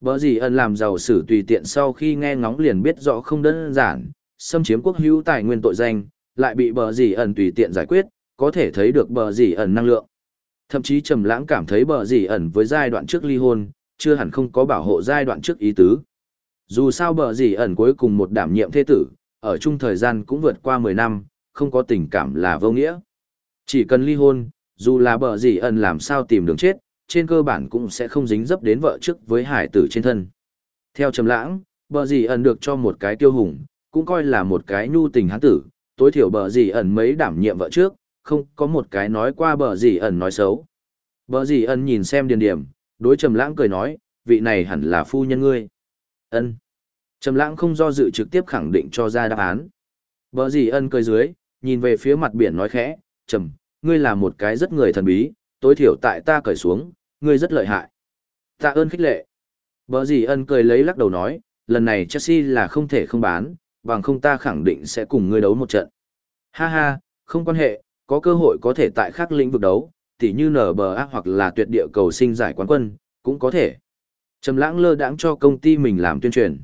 Bờ gì ẩn làm giàu sử tùy tiện sau khi nghe ngóng liền biết rõ không đơn giản, xâm chiếm quốc hữu tài nguyên tội danh, lại bị bờ gì ẩn tùy tiện giải quyết, có thể thấy được bờ gì ẩn năng lượng. Thậm chí Trầm Lãng cảm thấy bờ gì ẩn với giai đoạn trước ly hôn, chưa hẳn không có bảo hộ giai đoạn trước ý tứ. Dù sao bờ gì ẩn cuối cùng một đảm nhiệm thế tử, ở chung thời gian cũng vượt qua 10 năm, không có tình cảm là vô nghĩa. Chỉ cần ly hôn, dù là bờ gì ẩn làm sao tìm đường chết, trên cơ bản cũng sẽ không dính dấp đến vợ trước với hải tử trên thân. Theo Trầm Lãng, bờ gì ẩn được cho một cái tiêu hùng, cũng coi là một cái nhu tình hắn tử, tối thiểu bờ gì ẩn mấy đảm nhiệm vợ trước, không có một cái nói qua bờ gì ẩn nói xấu. Bờ gì ẩn nhìn xem điền điểm, đối Trầm Lãng cười nói, vị này hẳn là phu nhân ngươi. Ân. Trầm Lãng không do dự trực tiếp khẳng định cho ra đáp án. Bờ gì ân cười dưới, nhìn về phía mặt biển nói khẽ, "Trầm, ngươi là một cái rất người thần bí, tối thiểu tại ta cởi xuống, ngươi rất lợi hại." Tạ ơn khích lệ. Bờ gì ân cười lấy lắc đầu nói, lần này Chelsea là không thể không bán, bằng không ta khẳng định sẽ cùng ngươi đấu một trận. Ha ha, không quan hệ, có cơ hội có thể tại khác lĩnh vực đấu, tỉ như nở bờ ác hoặc là tuyệt địa cầu sinh giải quán quân, cũng có thể. Trầm lãng lơ đãng cho công ty mình làm tuyên truyền.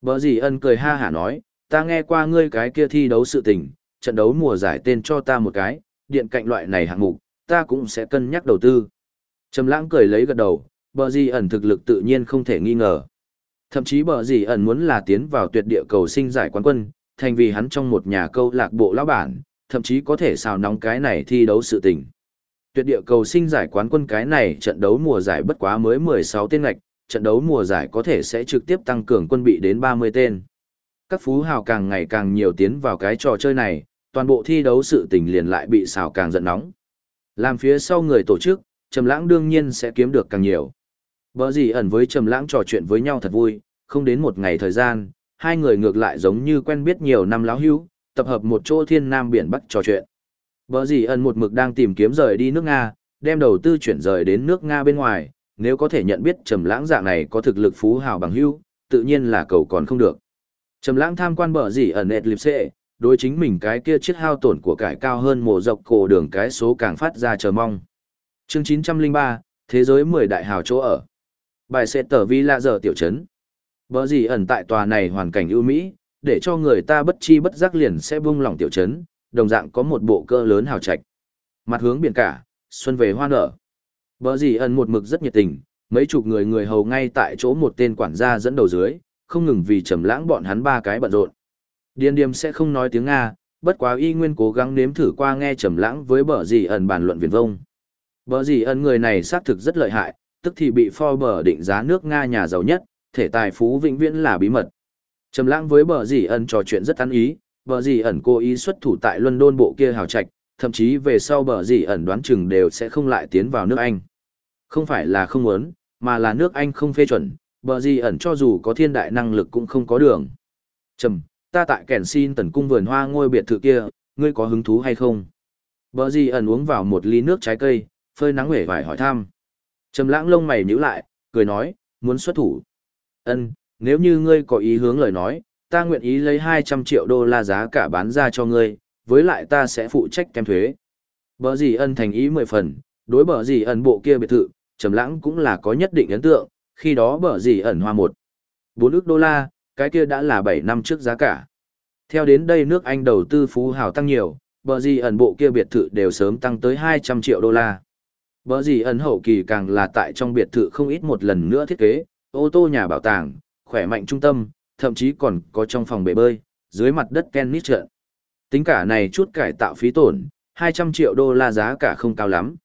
Bờ gì ân cười ha hả nói, ta nghe qua ngươi cái kia thi đấu sự tình, trận đấu mùa giải tên cho ta một cái, điện cạnh loại này hạng mục, ta cũng sẽ cân nhắc đầu tư. Trầm lãng cười lấy gật đầu, bờ gì ẩn thực lực tự nhiên không thể nghi ngờ. Thậm chí bờ gì ẩn muốn là tiến vào tuyệt địa cầu sinh giải quán quân, thành vì hắn trong một nhà câu lạc bộ lão bản, thậm chí có thể xào nóng cái này thi đấu sự tình. Tuyệt địa cầu sinh giải quán quân cái này trận đấu mùa giải bất quá mới 16 tên ngạch, trận đấu mùa giải có thể sẽ trực tiếp tăng cường quân bị đến 30 tên. Các phú hào càng ngày càng nhiều tiến vào cái trò chơi này, toàn bộ thi đấu sự tình liền lại bị xào càng giận nóng. Làm phía sau người tổ chức, Trầm Lãng đương nhiên sẽ kiếm được càng nhiều. Bỡ gì ẩn với Trầm Lãng trò chuyện với nhau thật vui, không đến một ngày thời gian, hai người ngược lại giống như quen biết nhiều năm láo hữu, tập hợp một chỗ thiên nam biển bắc trò chuyện. Bỡ gì ẩn một mực đang tìm kiếm rời đi nước Nga, đem đầu tư chuyển rời đến nước Nga bên ngoài, nếu có thể nhận biết Trầm Lãng dạng này có thực lực phú hào bằng hữu, tự nhiên là cầu còn không được. Trầm Lãng tham quan bờ gì ẩn Eclipse, đối chính mình cái kia chiếc hao tổn của cải cao hơn mổ dọc cổ đường cái số càng phát ra chờ mong. Chương 903, thế giới 10 đại hào chỗ ở. Bài sẽ tờ vi lạ giờ tiểu trấn. Bờ gì ẩn tại tòa này hoàn cảnh ưu mỹ, để cho người ta bất chi bất giác liền sẽ buông lòng tiểu trấn, đồng dạng có một bộ cơ lớn hào trạch. Mặt hướng biển cả, xuân về hoa nở. Bờ gì ẩn một mực rất nhiệt tình, mấy chục người người hầu ngay tại chỗ một tên quản gia dẫn đầu dưới, không ngừng vì trầm lãng bọn hắn ba cái bận rộn. Điên điềm sẽ không nói tiếng Nga, bất quá y nguyên cố gắng nếm thử qua nghe trầm lãng với bờ gì ẩn bàn luận viền vông. Bờ gì ân người này xác thực rất lợi hại, tức thì bị Forbes định giá nước Nga nhà giàu nhất, thể tài phú vĩnh viễn là bí mật. Trầm lãng với bờ gì ẩn trò chuyện rất ăn ý, bờ gì ẩn cố ý xuất thủ tại London bộ kia hào trạch, thậm chí về sau bờ gì ẩn đoán chừng đều sẽ không lại tiến vào nước Anh. Không phải là không muốn, mà là nước Anh không phê chuẩn, bờ gì ẩn cho dù có thiên đại năng lực cũng không có đường. Trầm, ta tại kèn xin tần cung vườn hoa ngôi biệt thự kia, ngươi có hứng thú hay không? Bờ gì ẩn uống vào một ly nước trái cây, phơi nắng vẻ vải hỏi thăm. Trầm lãng lông mày nhíu lại, cười nói, muốn xuất thủ. Ân, nếu như ngươi có ý hướng lời nói, ta nguyện ý lấy 200 triệu đô la giá cả bán ra cho ngươi, với lại ta sẽ phụ trách kem thuế. Bờ gì ân thành ý mười phần, đối bờ gì ẩn bộ kia biệt thự, trầm lãng cũng là có nhất định ấn tượng, khi đó bờ gì ẩn hoa một. 4 ức đô la, cái kia đã là 7 năm trước giá cả. Theo đến đây nước Anh đầu tư phú hào tăng nhiều, bờ gì ẩn bộ kia biệt thự đều sớm tăng tới 200 triệu đô la. Bờ gì ẩn hậu kỳ càng là tại trong biệt thự không ít một lần nữa thiết kế, ô tô nhà bảo tàng, khỏe mạnh trung tâm, thậm chí còn có trong phòng bể bơi, dưới mặt đất tennis trận. Tính cả này chút cải tạo phí tổn, 200 triệu đô la giá cả không cao lắm.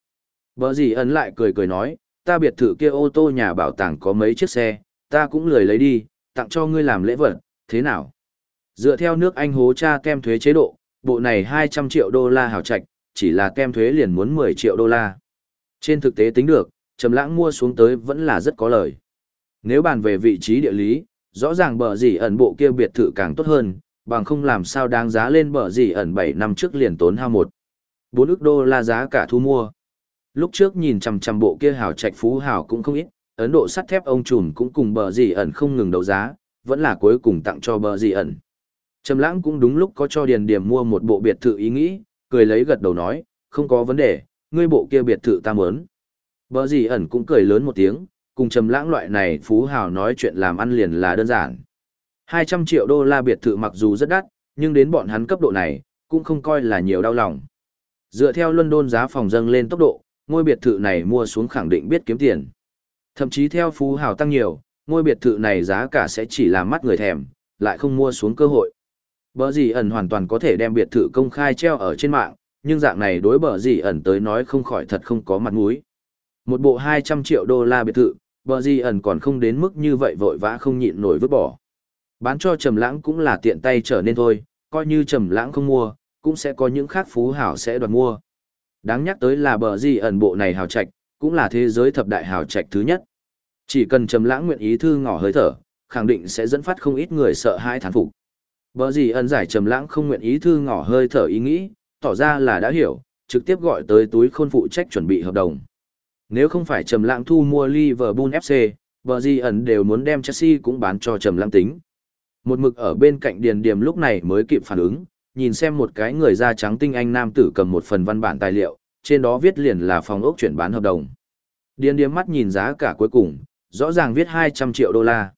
Bờ gì ấn lại cười cười nói, ta biệt thự kia ô tô nhà bảo tàng có mấy chiếc xe, ta cũng lười lấy đi, tặng cho ngươi làm lễ vật, thế nào? Dựa theo nước Anh hố cha kem thuế chế độ, bộ này 200 triệu đô la hảo trạch, chỉ là kem thuế liền muốn 10 triệu đô la. Trên thực tế tính được, Trầm Lãng mua xuống tới vẫn là rất có lời. Nếu bàn về vị trí địa lý, rõ ràng bờ gì ẩn bộ kia biệt thự càng tốt hơn, bằng không làm sao đáng giá lên bờ gì ẩn 7 năm trước liền tốn hao một. 4 ức đô la giá cả thu mua. Lúc trước nhìn chằm chằm bộ kia hào trạch phú hào cũng không ít, Ấn Độ sắt thép ông trùm cũng cùng bờ gì ẩn không ngừng đấu giá, vẫn là cuối cùng tặng cho bờ gì ẩn. Trầm lãng cũng đúng lúc có cho Điền Điểm mua một bộ biệt thự ý nghĩ, cười lấy gật đầu nói, không có vấn đề, ngươi bộ kia biệt thự ta muốn. Bờ gì ẩn cũng cười lớn một tiếng, cùng trầm lãng loại này phú hào nói chuyện làm ăn liền là đơn giản. 200 triệu đô la biệt thự mặc dù rất đắt, nhưng đến bọn hắn cấp độ này, cũng không coi là nhiều đau lòng. Dựa theo London giá phòng dâng lên tốc độ, ngôi biệt thự này mua xuống khẳng định biết kiếm tiền. Thậm chí theo phú hào tăng nhiều, ngôi biệt thự này giá cả sẽ chỉ làm mắt người thèm, lại không mua xuống cơ hội. Bờ gì ẩn hoàn toàn có thể đem biệt thự công khai treo ở trên mạng, nhưng dạng này đối bờ gì ẩn tới nói không khỏi thật không có mặt mũi. Một bộ 200 triệu đô la biệt thự, bờ gì ẩn còn không đến mức như vậy vội vã không nhịn nổi vứt bỏ. Bán cho Trầm Lãng cũng là tiện tay trở nên thôi, coi như Trầm Lãng không mua, cũng sẽ có những khác phú hảo sẽ đoạt mua. Đáng nhắc tới là bờ gì ẩn bộ này hào trạch, cũng là thế giới thập đại hào trạch thứ nhất. Chỉ cần Trầm Lãng nguyện ý thư ngỏ hơi thở, khẳng định sẽ dẫn phát không ít người sợ hãi thán phục. Bờ gì ẩn giải Trầm Lãng không nguyện ý thư ngỏ hơi thở ý nghĩ, tỏ ra là đã hiểu, trực tiếp gọi tới túi khôn phụ trách chuẩn bị hợp đồng. Nếu không phải Trầm Lãng thu mua Liverpool FC, bờ gì ẩn đều muốn đem Chelsea cũng bán cho Trầm Lãng tính. Một mực ở bên cạnh Điền Điềm lúc này mới kịp phản ứng, nhìn xem một cái người da trắng tinh anh nam tử cầm một phần văn bản tài liệu, trên đó viết liền là phòng ốc chuyển bán hợp đồng. Điền Điềm mắt nhìn giá cả cuối cùng, rõ ràng viết 200 triệu đô la.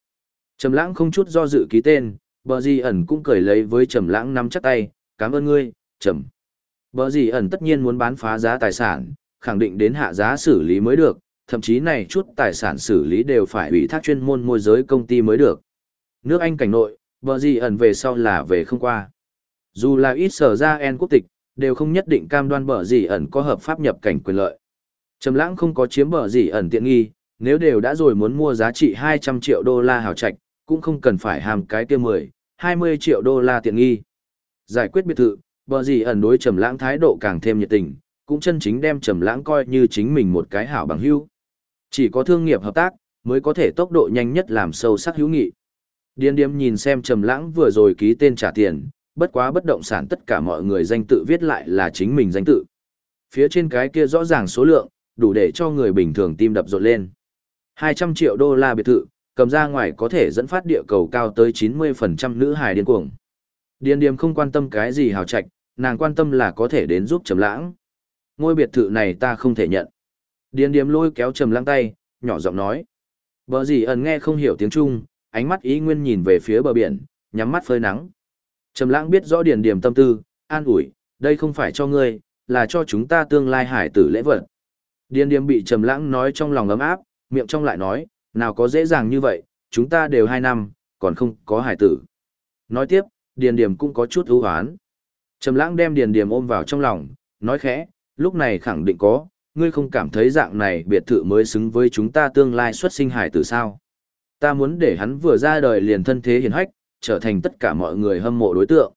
Trầm Lãng không chút do dự ký tên, Bờ Di ẩn cũng cười lấy với Trầm Lãng nắm chặt tay, "Cảm ơn ngươi, Trầm." Bờ gì ẩn tất nhiên muốn bán phá giá tài sản, khẳng định đến hạ giá xử lý mới được, thậm chí này chút tài sản xử lý đều phải ủy thác chuyên môn môi giới công ty mới được. Nước Anh cảnh nội, bờ gì ẩn về sau là về không qua. Dù là ít sở ra en quốc tịch, đều không nhất định cam đoan bờ gì ẩn có hợp pháp nhập cảnh quyền lợi. Trầm lãng không có chiếm bờ gì ẩn tiện nghi, nếu đều đã rồi muốn mua giá trị 200 triệu đô la hào trạch, cũng không cần phải hàm cái kia 10, 20 triệu đô la tiện nghi. Giải quyết biệt thự, bờ gì ẩn đối trầm lãng thái độ càng thêm nhiệt tình, cũng chân chính đem trầm lãng coi như chính mình một cái hảo bằng hữu. Chỉ có thương nghiệp hợp tác mới có thể tốc độ nhanh nhất làm sâu sắc hữu nghị. Điên Điềm nhìn xem trầm lãng vừa rồi ký tên trả tiền, bất quá bất động sản tất cả mọi người danh tự viết lại là chính mình danh tự. Phía trên cái kia rõ ràng số lượng, đủ để cho người bình thường tim đập rộn lên. 200 triệu đô la biệt thự, cầm ra ngoài có thể dẫn phát địa cầu cao tới 90% nữ hài điên cuồng. Điên Điềm không quan tâm cái gì hào trạch, nàng quan tâm là có thể đến giúp trầm lãng. Ngôi biệt thự này ta không thể nhận. Điên điếm lôi kéo trầm lãng tay, nhỏ giọng nói. Bờ gì ẩn nghe không hiểu tiếng Trung, ánh mắt ý nguyên nhìn về phía bờ biển, nhắm mắt phơi nắng. Trầm lãng biết rõ điền điểm tâm tư, an ủi, đây không phải cho ngươi, là cho chúng ta tương lai hải tử lễ vật. Điền điểm bị trầm lãng nói trong lòng ấm áp, miệng trong lại nói, nào có dễ dàng như vậy, chúng ta đều hai năm, còn không có hải tử. Nói tiếp, điền điểm cũng có chút ưu hoán. Trầm lãng đem điền điểm ôm vào trong lòng, nói khẽ, lúc này khẳng định có, ngươi không cảm thấy dạng này biệt thự mới xứng với chúng ta tương lai xuất sinh hải tử sao? Ta muốn để hắn vừa ra đời liền thân thế hiền hách, trở thành tất cả mọi người hâm mộ đối tượng.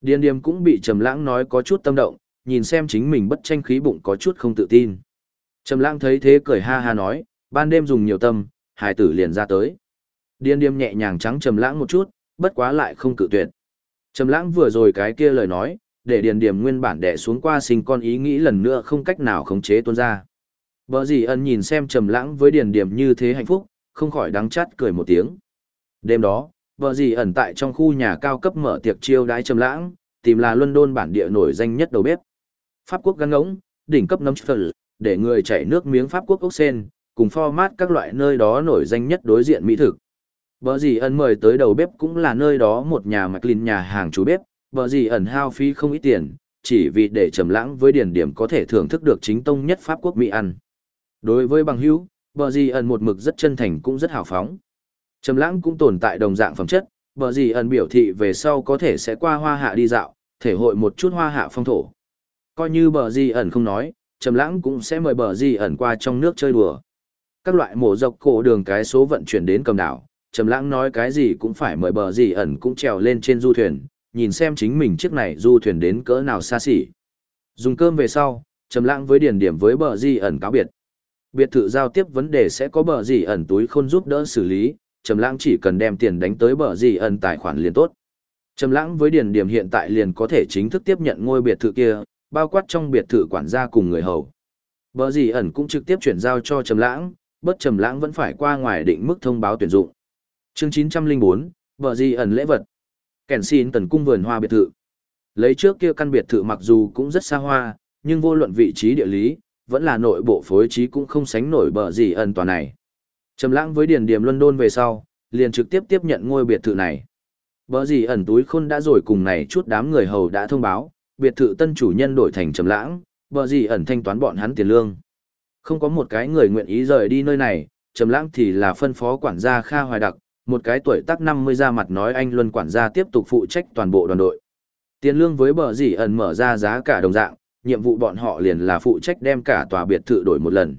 Điền điềm cũng bị Trầm Lãng nói có chút tâm động, nhìn xem chính mình bất tranh khí bụng có chút không tự tin. Trầm Lãng thấy thế cười ha ha nói, ban đêm dùng nhiều tâm, hải tử liền ra tới. Điền điềm nhẹ nhàng trắng Trầm Lãng một chút, bất quá lại không cự tuyệt. Trầm Lãng vừa rồi cái kia lời nói, để Điền điềm nguyên bản đè xuống qua sinh con ý nghĩ lần nữa không cách nào khống chế tuôn ra. Bở gì ân nhìn xem Trầm Lãng với Điền điềm như thế hạnh phúc, không khỏi đắng chát cười một tiếng. Đêm đó, vợ gì ẩn tại trong khu nhà cao cấp mở tiệc chiêu đái trầm lãng, tìm là London bản địa nổi danh nhất đầu bếp. Pháp quốc gắn ngỗng, đỉnh cấp nấm phở, để người chảy nước miếng Pháp quốc ốc sen, cùng format các loại nơi đó nổi danh nhất đối diện mỹ thực. Bờ gì ẩn mời tới đầu bếp cũng là nơi đó một nhà mạch linh nhà hàng chú bếp, bờ gì ẩn hao phí không ít tiền, chỉ vì để trầm lãng với điển điểm có thể thưởng thức được chính tông nhất Pháp quốc mỹ ăn. Đối với bằng hữu, bờ gì ẩn một mực rất chân thành cũng rất hào phóng. Trầm lãng cũng tồn tại đồng dạng phẩm chất, bờ gì ẩn biểu thị về sau có thể sẽ qua hoa hạ đi dạo, thể hội một chút hoa hạ phong thổ. Coi như bờ gì ẩn không nói, Trầm lãng cũng sẽ mời bờ gì ẩn qua trong nước chơi đùa. Các loại mổ dọc cổ đường cái số vận chuyển đến cầm đảo, Trầm lãng nói cái gì cũng phải mời bờ gì ẩn cũng trèo lên trên du thuyền, nhìn xem chính mình chiếc này du thuyền đến cỡ nào xa xỉ. Dùng cơm về sau, Trầm lãng với điển điểm với bờ gì ẩn cáo biệt. Biệt thự giao tiếp vấn đề sẽ có bờ gì ẩn túi khôn giúp đỡ xử lý, Trầm Lãng chỉ cần đem tiền đánh tới bờ gì ẩn tài khoản liền tốt. Trầm Lãng với Điền Điểm hiện tại liền có thể chính thức tiếp nhận ngôi biệt thự kia, bao quát trong biệt thự quản gia cùng người hầu. Bờ gì ẩn cũng trực tiếp chuyển giao cho Trầm Lãng, bất Trầm Lãng vẫn phải qua ngoài định mức thông báo tuyển dụng. Chương 904, bờ gì ẩn lễ vật. Kèn xin tần cung vườn hoa biệt thự. Lấy trước kia căn biệt thự mặc dù cũng rất xa hoa, nhưng vô luận vị trí địa lý, vẫn là nội bộ phối trí cũng không sánh nổi bờ gì ẩn tòa này. Trầm lãng với Điền Điềm London về sau, liền trực tiếp tiếp nhận ngôi biệt thự này. Bờ gì ẩn túi khôn đã rồi cùng này chút đám người hầu đã thông báo, biệt thự tân chủ nhân đổi thành Trầm lãng, Bờ gì ẩn thanh toán bọn hắn tiền lương. Không có một cái người nguyện ý rời đi nơi này, Trầm lãng thì là phân phó quản gia Kha Hoài Đặc, một cái tuổi tác 50 ra mặt nói anh Luân quản gia tiếp tục phụ trách toàn bộ đoàn đội. Tiền lương với bờ gì ẩn mở ra giá cả đồng dạng, nhiệm vụ bọn họ liền là phụ trách đem cả tòa biệt thự đổi một lần.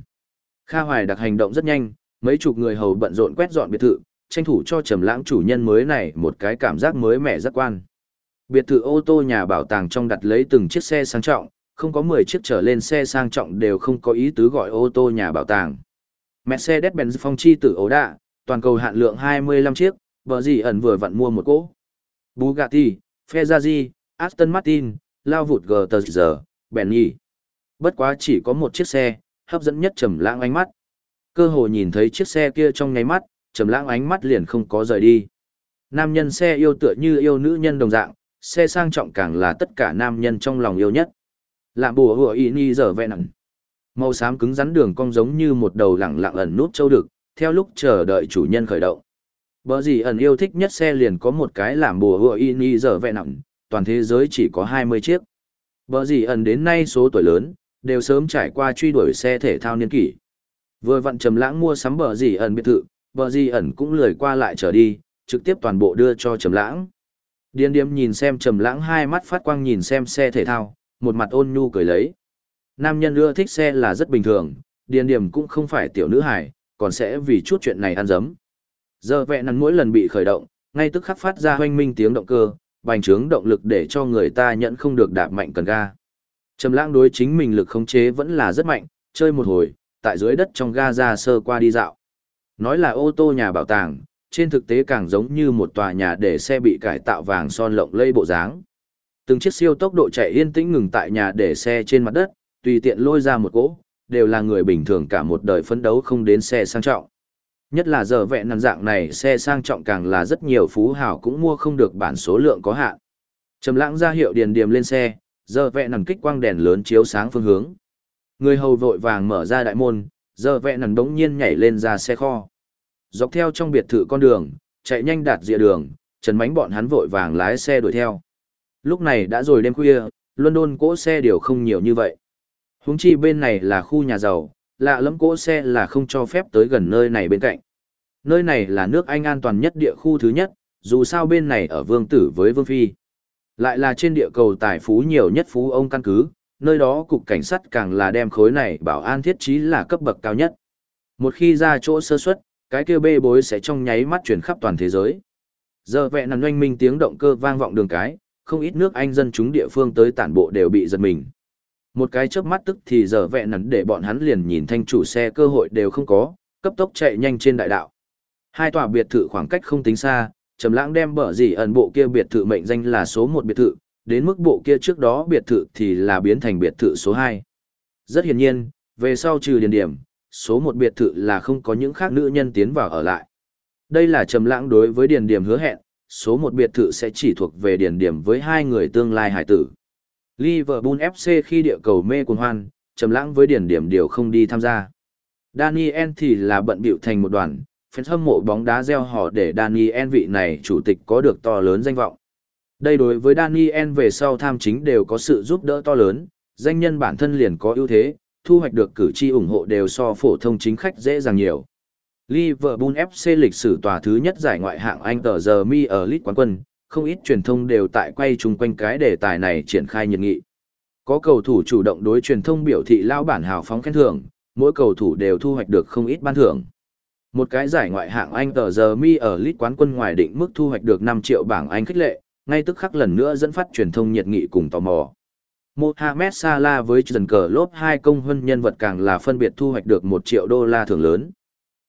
Kha Hoài đặc hành động rất nhanh, mấy chục người hầu bận rộn quét dọn biệt thự, tranh thủ cho trầm lãng chủ nhân mới này một cái cảm giác mới mẻ rất quan. Biệt thự ô tô nhà bảo tàng trong đặt lấy từng chiếc xe sang trọng, không có 10 chiếc trở lên xe sang trọng đều không có ý tứ gọi ô tô nhà bảo tàng. Mercedes-Benz phong chi tử ố đạ, toàn cầu hạn lượng 25 chiếc, vợ gì ẩn vừa vặn mua một cỗ. Bugatti, Ferrari, Aston Martin, lao vụt GTR, Bentley. Bất quá chỉ có một chiếc xe, hấp dẫn nhất trầm lãng ánh mắt. Cơ hồ nhìn thấy chiếc xe kia trong nháy mắt, trầm lãng ánh mắt liền không có rời đi. Nam nhân xe yêu tựa như yêu nữ nhân đồng dạng, xe sang trọng càng là tất cả nam nhân trong lòng yêu nhất. Lạm bùa hùa y ni giờ vẹn ẩn. Màu xám cứng rắn đường cong giống như một đầu lẳng lặng ẩn nút châu đực, theo lúc chờ đợi chủ nhân khởi động. Bờ gì ẩn yêu thích nhất xe liền có một cái làm bùa hùa y ni giờ vẹn ẩn, toàn thế giới chỉ có 20 chiếc. Bờ gì ẩn đến nay số tuổi lớn, đều sớm trải qua truy đuổi xe thể thao niên kỷ. Vừa vặn trầm lãng mua sắm bờ gì ẩn biệt thự, bờ gì ẩn cũng lười qua lại trở đi, trực tiếp toàn bộ đưa cho trầm lãng. Điên điếm nhìn xem trầm lãng hai mắt phát quang nhìn xem xe thể thao, một mặt ôn nhu cười lấy. Nam nhân ưa thích xe là rất bình thường, điên điểm cũng không phải tiểu nữ hài, còn sẽ vì chút chuyện này ăn dấm. Giờ vẹn nắn mỗi lần bị khởi động, ngay tức khắc phát ra hoanh minh tiếng động cơ, bành trướng động lực để cho người ta nhận không được đạp mạnh cần ga. Trầm lãng đối chính mình lực khống chế vẫn là rất mạnh, chơi một hồi, tại dưới đất trong ga ra sơ qua đi dạo. Nói là ô tô nhà bảo tàng, trên thực tế càng giống như một tòa nhà để xe bị cải tạo vàng son lộng lây bộ dáng. Từng chiếc siêu tốc độ chạy yên tĩnh ngừng tại nhà để xe trên mặt đất, tùy tiện lôi ra một cỗ, đều là người bình thường cả một đời phấn đấu không đến xe sang trọng. Nhất là giờ vẹn nằm dạng này xe sang trọng càng là rất nhiều phú hào cũng mua không được bản số lượng có hạn. Trầm lãng ra hiệu điền điềm lên xe, giờ vẹn nằm kích quang đèn lớn chiếu sáng phương hướng. Người hầu vội vàng mở ra đại môn, giờ vẹn nằm đống nhiên nhảy lên ra xe kho. Dọc theo trong biệt thự con đường, chạy nhanh đạt dịa đường, trần mánh bọn hắn vội vàng lái xe đuổi theo. Lúc này đã rồi đêm khuya, London cỗ xe đều không nhiều như vậy. Húng chi bên này là khu nhà giàu, lạ lẫm cỗ xe là không cho phép tới gần nơi này bên cạnh. Nơi này là nước Anh an toàn nhất địa khu thứ nhất, dù sao bên này ở vương tử với vương phi. Lại là trên địa cầu tài phú nhiều nhất phú ông căn cứ, nơi đó cục cảnh sát càng là đem khối này bảo an thiết trí là cấp bậc cao nhất. Một khi ra chỗ sơ suất, cái kia bê bối sẽ trong nháy mắt chuyển khắp toàn thế giới. Giờ vẹn nằm doanh minh tiếng động cơ vang vọng đường cái, không ít nước Anh dân chúng địa phương tới tản bộ đều bị giật mình. Một cái chớp mắt tức thì giờ vẹn nắn để bọn hắn liền nhìn thanh chủ xe cơ hội đều không có, cấp tốc chạy nhanh trên đại đạo. Hai tòa biệt thự khoảng cách không tính xa, Trầm Lãng đem bở gì ẩn bộ kia biệt thự mệnh danh là số một biệt thự, đến mức bộ kia trước đó biệt thự thì là biến thành biệt thự số 2. Rất hiển nhiên, về sau trừ điền điểm, số một biệt thự là không có những khác nữ nhân tiến vào ở lại. Đây là trầm lãng đối với điền điểm hứa hẹn, số một biệt thự sẽ chỉ thuộc về điền điểm với hai người tương lai hải tử. Liverpool FC khi địa cầu mê cuồng hoan, trầm lãng với điển điểm điều không đi tham gia. Daniel thì là bận bịu thành một đoàn, fan hâm mộ bóng đá gieo họ để Daniel vị này chủ tịch có được to lớn danh vọng. Đây đối với Daniel về sau tham chính đều có sự giúp đỡ to lớn, danh nhân bản thân liền có ưu thế, thu hoạch được cử tri ủng hộ đều so phổ thông chính khách dễ dàng nhiều. Liverpool FC lịch sử tòa thứ nhất giải ngoại hạng Anh tờ giờ mi ở League quán quân, không ít truyền thông đều tại quay chung quanh cái đề tài này triển khai nhiệt nghị. Có cầu thủ chủ động đối truyền thông biểu thị lao bản hào phóng khen thưởng, mỗi cầu thủ đều thu hoạch được không ít ban thưởng. Một cái giải ngoại hạng Anh tờ giờ mi ở lít quán quân ngoài định mức thu hoạch được 5 triệu bảng Anh khích lệ, ngay tức khắc lần nữa dẫn phát truyền thông nhiệt nghị cùng tò mò. Mohamed Salah với Trần Cờ Lốp hai công huân nhân vật càng là phân biệt thu hoạch được 1 triệu đô la thưởng lớn.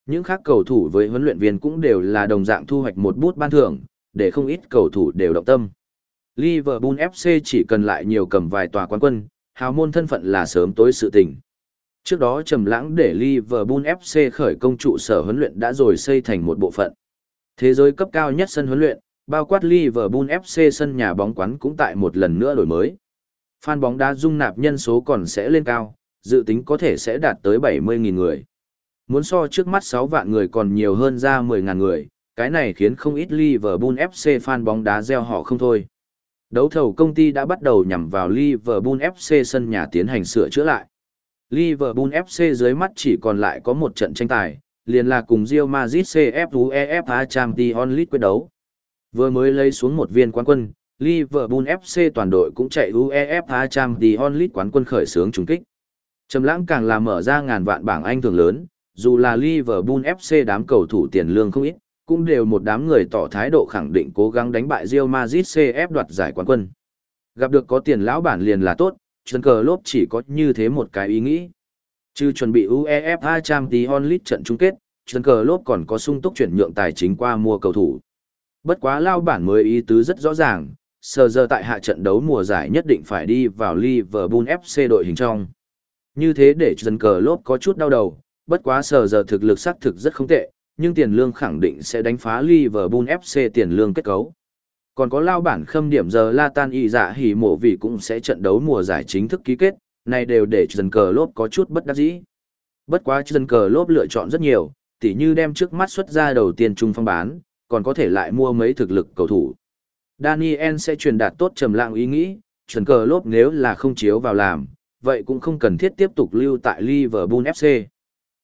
Những khác cầu thủ với huấn luyện viên cũng đều là đồng dạng thu hoạch một bút ban thưởng, để không ít cầu thủ đều động tâm. Liverpool FC chỉ cần lại nhiều cầm vài tòa quán quân, hào môn thân phận là sớm tối sự tình. Trước đó trầm lãng để Liverpool FC khởi công trụ sở huấn luyện đã rồi xây thành một bộ phận. Thế giới cấp cao nhất sân huấn luyện, bao quát Liverpool FC sân nhà bóng quán cũng tại một lần nữa đổi mới. Fan bóng đá dung nạp nhân số còn sẽ lên cao, dự tính có thể sẽ đạt tới 70.000 người. Muốn so trước mắt 6 vạn người còn nhiều hơn ra 10.000 người, cái này khiến không ít Liverpool FC fan bóng đá gieo họ không thôi. Đấu thầu công ty đã bắt đầu nhằm vào Liverpool FC sân nhà tiến hành sửa chữa lại. Liverpool FC dưới mắt chỉ còn lại có một trận tranh tài, liền là cùng Real Madrid CFUEFA Champions League quyết đấu. Vừa mới lấy xuống một viên quán quân, Liverpool FC toàn đội cũng chạy UEFA Champions League quán quân khởi xướng trùng kích. Trầm lãng càng là mở ra ngàn vạn bảng Anh thường lớn, dù là Liverpool FC đám cầu thủ tiền lương không ít, cũng đều một đám người tỏ thái độ khẳng định cố gắng đánh bại Real Madrid CF đoạt giải quán quân. Gặp được có tiền lão bản liền là tốt, chân cờ lốp chỉ có như thế một cái ý nghĩ. Chứ chuẩn bị UEFA Champions League trận chung kết, chân cờ lốp còn có sung túc chuyển nhượng tài chính qua mua cầu thủ. Bất quá lao bản mới ý tứ rất rõ ràng, sờ giờ tại hạ trận đấu mùa giải nhất định phải đi vào Liverpool FC đội hình trong. Như thế để chân cờ lốp có chút đau đầu, bất quá sờ giờ thực lực xác thực rất không tệ, nhưng tiền lương khẳng định sẽ đánh phá Liverpool FC tiền lương kết cấu. Còn có lao bản khâm điểm giờ Latan y dạ hỉ mộ vì cũng sẽ trận đấu mùa giải chính thức ký kết, này đều để dần cờ lốp có chút bất đắc dĩ. Bất quá dần cờ lốp lựa chọn rất nhiều, tỉ như đem trước mắt xuất ra đầu tiên trung phong bán, còn có thể lại mua mấy thực lực cầu thủ. Daniel sẽ truyền đạt tốt trầm lặng ý nghĩ, dần cờ lốp nếu là không chiếu vào làm, vậy cũng không cần thiết tiếp tục lưu tại Liverpool FC.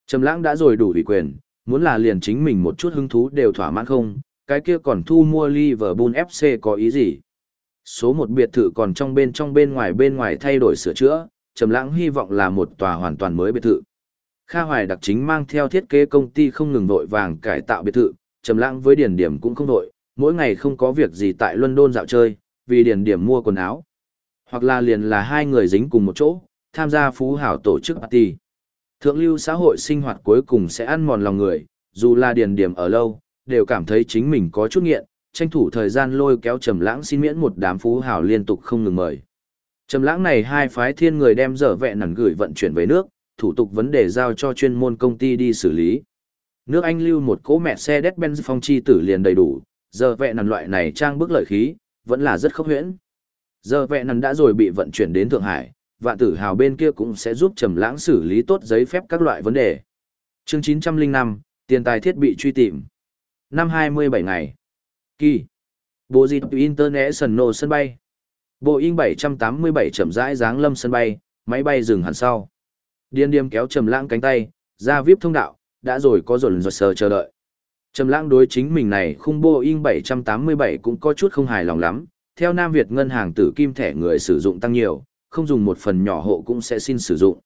Trầm lãng đã rồi đủ ủy quyền, muốn là liền chính mình một chút hứng thú đều thỏa mãn không, cái kia còn thu mua Liverpool FC có ý gì? Số một biệt thự còn trong bên trong bên ngoài bên ngoài thay đổi sửa chữa, Trầm Lãng hy vọng là một tòa hoàn toàn mới biệt thự. Kha Hoài đặc chính mang theo thiết kế công ty không ngừng vội vàng cải tạo biệt thự, Trầm Lãng với Điền Điểm cũng không vội, mỗi ngày không có việc gì tại London dạo chơi, vì Điền Điểm mua quần áo. Hoặc là liền là hai người dính cùng một chỗ, tham gia phú hảo tổ chức party. Thượng lưu xã hội sinh hoạt cuối cùng sẽ ăn mòn lòng người, dù là điền điểm ở lâu, đều cảm thấy chính mình có chút nghiện, tranh thủ thời gian lôi kéo Trầm Lãng xin miễn một đám phú hào liên tục không ngừng mời. Trầm Lãng này hai phái thiên người đem dở vẹn nản gửi vận chuyển về nước, thủ tục vấn đề giao cho chuyên môn công ty đi xử lý. Nước Anh lưu một cỗ mẹ xe Mercedes-Benz phong chi tử liền đầy đủ, giờ vẹn nản loại này trang bức lợi khí, vẫn là rất khốc huyễn. Giờ vẹn nản đã rồi bị vận chuyển đến Thượng Hải, vạn tử hào bên kia cũng sẽ giúp trầm lãng xử lý tốt giấy phép các loại vấn đề. Chương 905, tiền tài thiết bị truy tìm. Năm 27 ngày. Kỳ. Bộ dịch International sân bay. Boeing 787 chậm rãi dáng lâm sân bay, máy bay dừng hẳn sau. Điên điềm kéo trầm lãng cánh tay, ra vip thông đạo, đã rồi có rộn rột sờ chờ đợi. Trầm lãng đối chính mình này khung Boeing 787 cũng có chút không hài lòng lắm, theo Nam Việt ngân hàng tử kim thẻ người sử dụng tăng nhiều, không dùng một phần nhỏ hộ cũng sẽ xin sử dụng.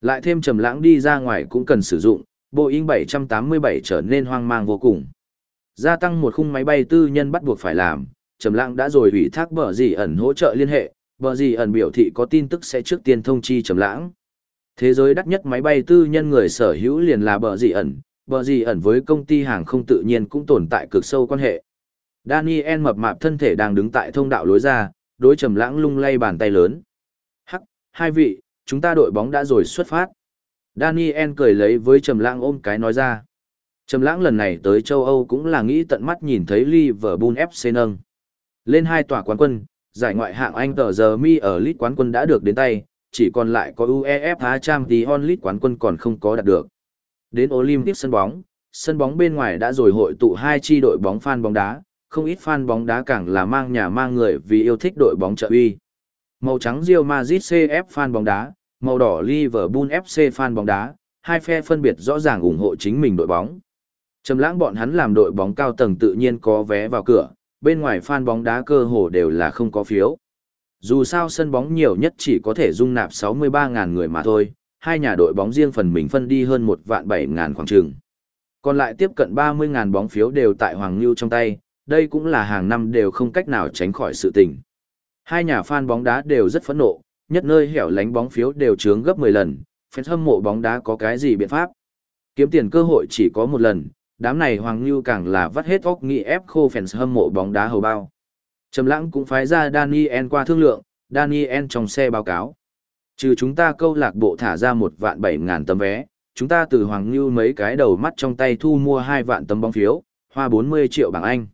Lại thêm trầm lãng đi ra ngoài cũng cần sử dụng, Boeing 787 trở nên hoang mang vô cùng. Gia tăng một khung máy bay tư nhân bắt buộc phải làm, trầm lãng đã rồi ủy thác bờ gì ẩn hỗ trợ liên hệ, bờ gì ẩn biểu thị có tin tức sẽ trước tiên thông chi trầm lãng. Thế giới đắt nhất máy bay tư nhân người sở hữu liền là bờ gì ẩn, bờ gì ẩn với công ty hàng không tự nhiên cũng tồn tại cực sâu quan hệ. Daniel mập mạp thân thể đang đứng tại thông đạo lối ra, đối trầm lãng lung lay bàn tay lớn hai vị, chúng ta đội bóng đã rồi xuất phát. Daniel cười lấy với Trầm Lãng ôm cái nói ra. Trầm Lãng lần này tới châu Âu cũng là nghĩ tận mắt nhìn thấy Liverpool FC nâng. Lên hai tòa quán quân, giải ngoại hạng Anh tờ giờ mi ở lít quán quân đã được đến tay, chỉ còn lại có UEFA Champions League quán quân còn không có đạt được. Đến Olympic sân bóng, sân bóng bên ngoài đã rồi hội tụ hai chi đội bóng fan bóng đá, không ít fan bóng đá càng là mang nhà mang người vì yêu thích đội bóng trợ uy. Màu trắng Real Madrid CF fan bóng đá, màu đỏ Liverpool FC fan bóng đá, hai phe phân biệt rõ ràng ủng hộ chính mình đội bóng. Trầm lãng bọn hắn làm đội bóng cao tầng tự nhiên có vé vào cửa, bên ngoài fan bóng đá cơ hồ đều là không có phiếu. Dù sao sân bóng nhiều nhất chỉ có thể dung nạp 63.000 người mà thôi, hai nhà đội bóng riêng phần mình phân đi hơn 1 vạn 7.000 khoảng trường. Còn lại tiếp cận 30.000 bóng phiếu đều tại Hoàng Ngưu trong tay, đây cũng là hàng năm đều không cách nào tránh khỏi sự tình. Hai nhà fan bóng đá đều rất phẫn nộ, nhất nơi hẻo lánh bóng phiếu đều trướng gấp 10 lần, fans hâm mộ bóng đá có cái gì biện pháp? Kiếm tiền cơ hội chỉ có một lần, đám này Hoàng Nưu càng là vắt hết óc nghị ép khô fans hâm mộ bóng đá hầu bao. Trầm Lãng cũng phái ra Daniel qua thương lượng, Daniel trong xe báo cáo. Trừ chúng ta câu lạc bộ thả ra một vạn bảy ngàn tấm vé, chúng ta từ Hoàng Nưu mấy cái đầu mắt trong tay thu mua hai vạn tấm bóng phiếu, hoa 40 triệu bảng Anh.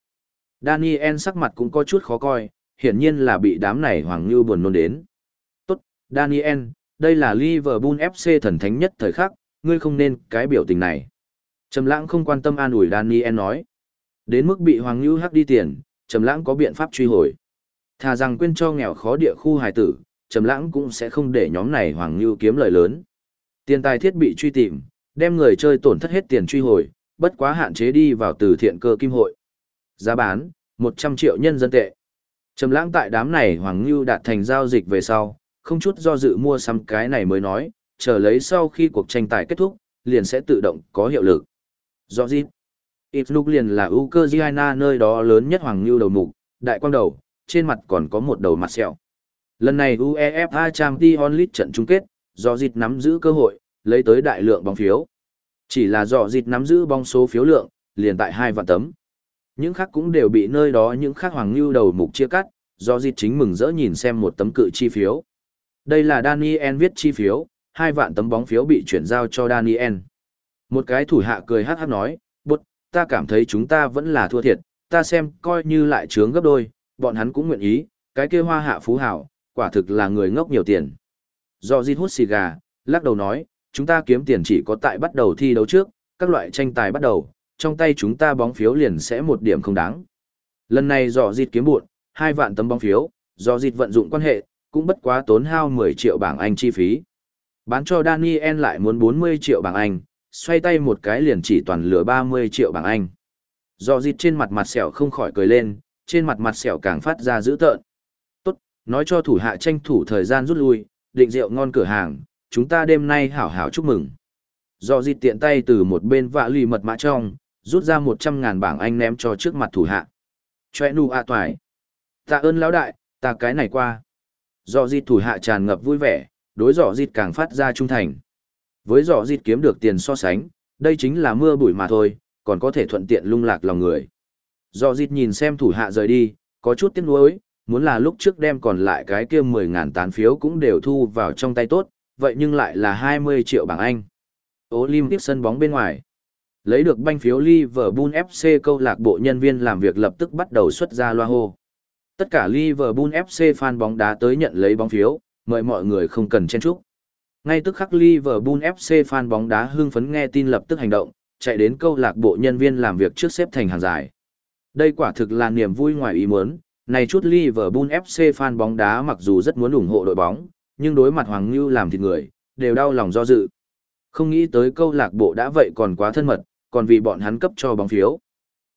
Daniel sắc mặt cũng có chút khó coi, hiển nhiên là bị đám này Hoàng Ngưu buồn nôn đến. Tốt, Daniel, đây là Liverpool FC thần thánh nhất thời khắc, ngươi không nên cái biểu tình này. Trầm lãng không quan tâm an ủi Daniel nói. Đến mức bị Hoàng Ngưu hắc đi tiền, Trầm lãng có biện pháp truy hồi. Thà rằng quên cho nghèo khó địa khu hài tử, Trầm lãng cũng sẽ không để nhóm này Hoàng Ngưu kiếm lời lớn. Tiền tài thiết bị truy tìm, đem người chơi tổn thất hết tiền truy hồi, bất quá hạn chế đi vào từ thiện cơ kim hội. Giá bán, 100 triệu nhân dân tệ. Trầm lãng tại đám này Hoàng Ngưu đạt thành giao dịch về sau, không chút do dự mua sắm cái này mới nói, chờ lấy sau khi cuộc tranh tài kết thúc, liền sẽ tự động có hiệu lực. do gì? Ít lúc liền là Ukraine nơi đó lớn nhất Hoàng Ngưu đầu mục, đại quang đầu, trên mặt còn có một đầu mặt sẹo. Lần này UEFA Champions League trận chung kết, do dịch nắm giữ cơ hội, lấy tới đại lượng bóng phiếu. Chỉ là do dịch nắm giữ bóng số phiếu lượng, liền tại hai vạn tấm. Những khác cũng đều bị nơi đó những khác hoàng lưu đầu mục chia cắt, do dịt chính mừng rỡ nhìn xem một tấm cự chi phiếu. Đây là Daniel viết chi phiếu, hai vạn tấm bóng phiếu bị chuyển giao cho Daniel. Một cái thủ hạ cười hát hát nói, bút, ta cảm thấy chúng ta vẫn là thua thiệt, ta xem coi như lại trướng gấp đôi, bọn hắn cũng nguyện ý, cái kia hoa hạ phú hảo, quả thực là người ngốc nhiều tiền. Do Jin hút xì gà, lắc đầu nói, chúng ta kiếm tiền chỉ có tại bắt đầu thi đấu trước, các loại tranh tài bắt đầu, trong tay chúng ta bóng phiếu liền sẽ một điểm không đáng. Lần này dò dịt kiếm buộn, hai vạn tấm bóng phiếu, do dịt vận dụng quan hệ, cũng bất quá tốn hao 10 triệu bảng Anh chi phí. Bán cho Daniel lại muốn 40 triệu bảng Anh, xoay tay một cái liền chỉ toàn lửa 30 triệu bảng Anh. Do dịt trên mặt mặt sẹo không khỏi cười lên, trên mặt mặt sẹo càng phát ra dữ tợn. Tốt, nói cho thủ hạ tranh thủ thời gian rút lui, định rượu ngon cửa hàng, chúng ta đêm nay hảo hảo chúc mừng. Do dịt tiện tay từ một bên vạ lì mật mã trong, rút ra 100 ngàn bảng Anh ném cho trước mặt thủ hạ. Chòe nụ ạ à toài. Tạ ơn lão đại, ta cái này qua. Do dịt thủ hạ tràn ngập vui vẻ, đối dọ dịt càng phát ra trung thành. Với dọ dịt kiếm được tiền so sánh, đây chính là mưa bụi mà thôi, còn có thể thuận tiện lung lạc lòng người. Dọ dịt nhìn xem thủ hạ rời đi, có chút tiếc nuối, muốn là lúc trước đem còn lại cái kia 10.000 tán phiếu cũng đều thu vào trong tay tốt, vậy nhưng lại là 20 triệu bảng Anh. Olympic sân bóng bên ngoài. Lấy được banh phiếu Liverpool FC câu lạc bộ nhân viên làm việc lập tức bắt đầu xuất ra loa hô. Tất cả Liverpool FC fan bóng đá tới nhận lấy bóng phiếu, mời mọi người không cần chen chúc. Ngay tức khắc Liverpool FC fan bóng đá hưng phấn nghe tin lập tức hành động, chạy đến câu lạc bộ nhân viên làm việc trước xếp thành hàng dài. Đây quả thực là niềm vui ngoài ý muốn, này chút Liverpool FC fan bóng đá mặc dù rất muốn ủng hộ đội bóng, nhưng đối mặt Hoàng Ngưu làm thịt người, đều đau lòng do dự. Không nghĩ tới câu lạc bộ đã vậy còn quá thân mật, còn vì bọn hắn cấp cho bóng phiếu.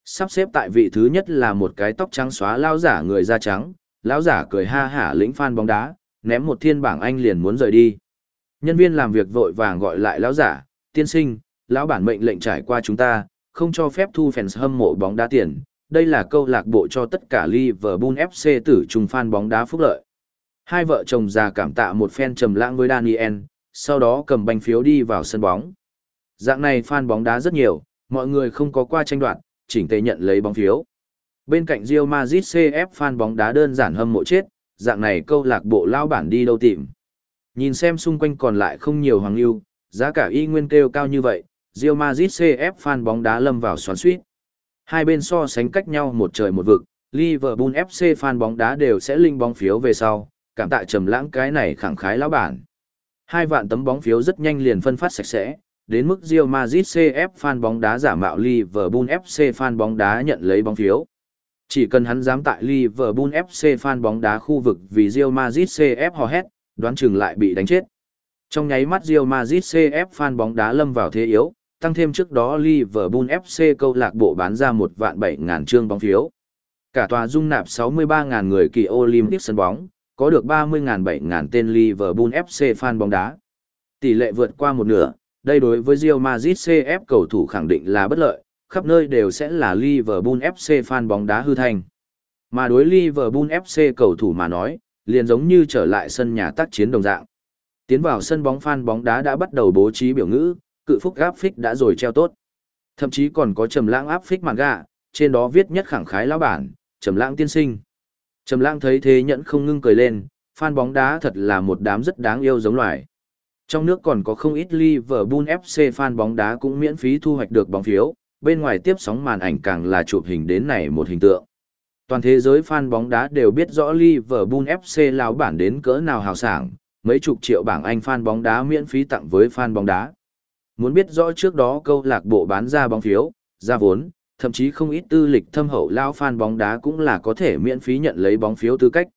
Sắp xếp tại vị thứ nhất là một cái tóc trắng xóa lao giả người da trắng, lão giả cười ha hả lĩnh fan bóng đá, ném một thiên bảng anh liền muốn rời đi. Nhân viên làm việc vội vàng gọi lại lão giả, tiên sinh, lão bản mệnh lệnh trải qua chúng ta, không cho phép thu fans hâm mộ bóng đá tiền, đây là câu lạc bộ cho tất cả Liverpool FC tử trùng fan bóng đá phúc lợi. Hai vợ chồng già cảm tạ một phen trầm lãng với Daniel, sau đó cầm banh phiếu đi vào sân bóng. Dạng này fan bóng đá rất nhiều, mọi người không có qua tranh đoạt, chỉnh tề nhận lấy bóng phiếu. Bên cạnh Real Madrid CF fan bóng đá đơn giản hâm mộ chết, dạng này câu lạc bộ lao bản đi đâu tìm. Nhìn xem xung quanh còn lại không nhiều hoàng lưu, giá cả y nguyên kêu cao như vậy, Real Madrid CF fan bóng đá lâm vào xoắn suýt. Hai bên so sánh cách nhau một trời một vực, Liverpool FC fan bóng đá đều sẽ linh bóng phiếu về sau, cảm tạ trầm lãng cái này khẳng khái lão bản. Hai vạn tấm bóng phiếu rất nhanh liền phân phát sạch sẽ, đến mức Real Madrid CF fan bóng đá giả mạo Liverpool FC fan bóng đá nhận lấy bóng phiếu. Chỉ cần hắn dám tại Liverpool FC fan bóng đá khu vực vì Real Madrid CF hò hét, đoán chừng lại bị đánh chết. Trong nháy mắt Real Madrid CF fan bóng đá lâm vào thế yếu, tăng thêm trước đó Liverpool FC câu lạc bộ bán ra một vạn bảy ngàn trương bóng phiếu. Cả tòa dung nạp 63.000 người kỳ Olympic sân bóng, có được 30.000 7.000 tên Liverpool FC fan bóng đá. Tỷ lệ vượt qua một nửa, đây đối với Real Madrid CF cầu thủ khẳng định là bất lợi, khắp nơi đều sẽ là Liverpool FC fan bóng đá hư thành. Mà đối Liverpool FC cầu thủ mà nói, liền giống như trở lại sân nhà tác chiến đồng dạng. Tiến vào sân bóng fan bóng đá đã bắt đầu bố trí biểu ngữ, cự phúc áp phích đã rồi treo tốt. Thậm chí còn có trầm lãng áp phích màn gạ, trên đó viết nhất khẳng khái lão bản, trầm lãng tiên sinh. Trầm lãng thấy thế nhẫn không ngưng cười lên, fan bóng đá thật là một đám rất đáng yêu giống loài. Trong nước còn có không ít Liverpool FC fan bóng đá cũng miễn phí thu hoạch được bóng phiếu, bên ngoài tiếp sóng màn ảnh càng là chụp hình đến này một hình tượng. Toàn thế giới fan bóng đá đều biết rõ Liverpool FC lão bản đến cỡ nào hào sảng, mấy chục triệu bảng Anh fan bóng đá miễn phí tặng với fan bóng đá. Muốn biết rõ trước đó câu lạc bộ bán ra bóng phiếu, ra vốn, thậm chí không ít tư lịch thâm hậu lao fan bóng đá cũng là có thể miễn phí nhận lấy bóng phiếu tư cách.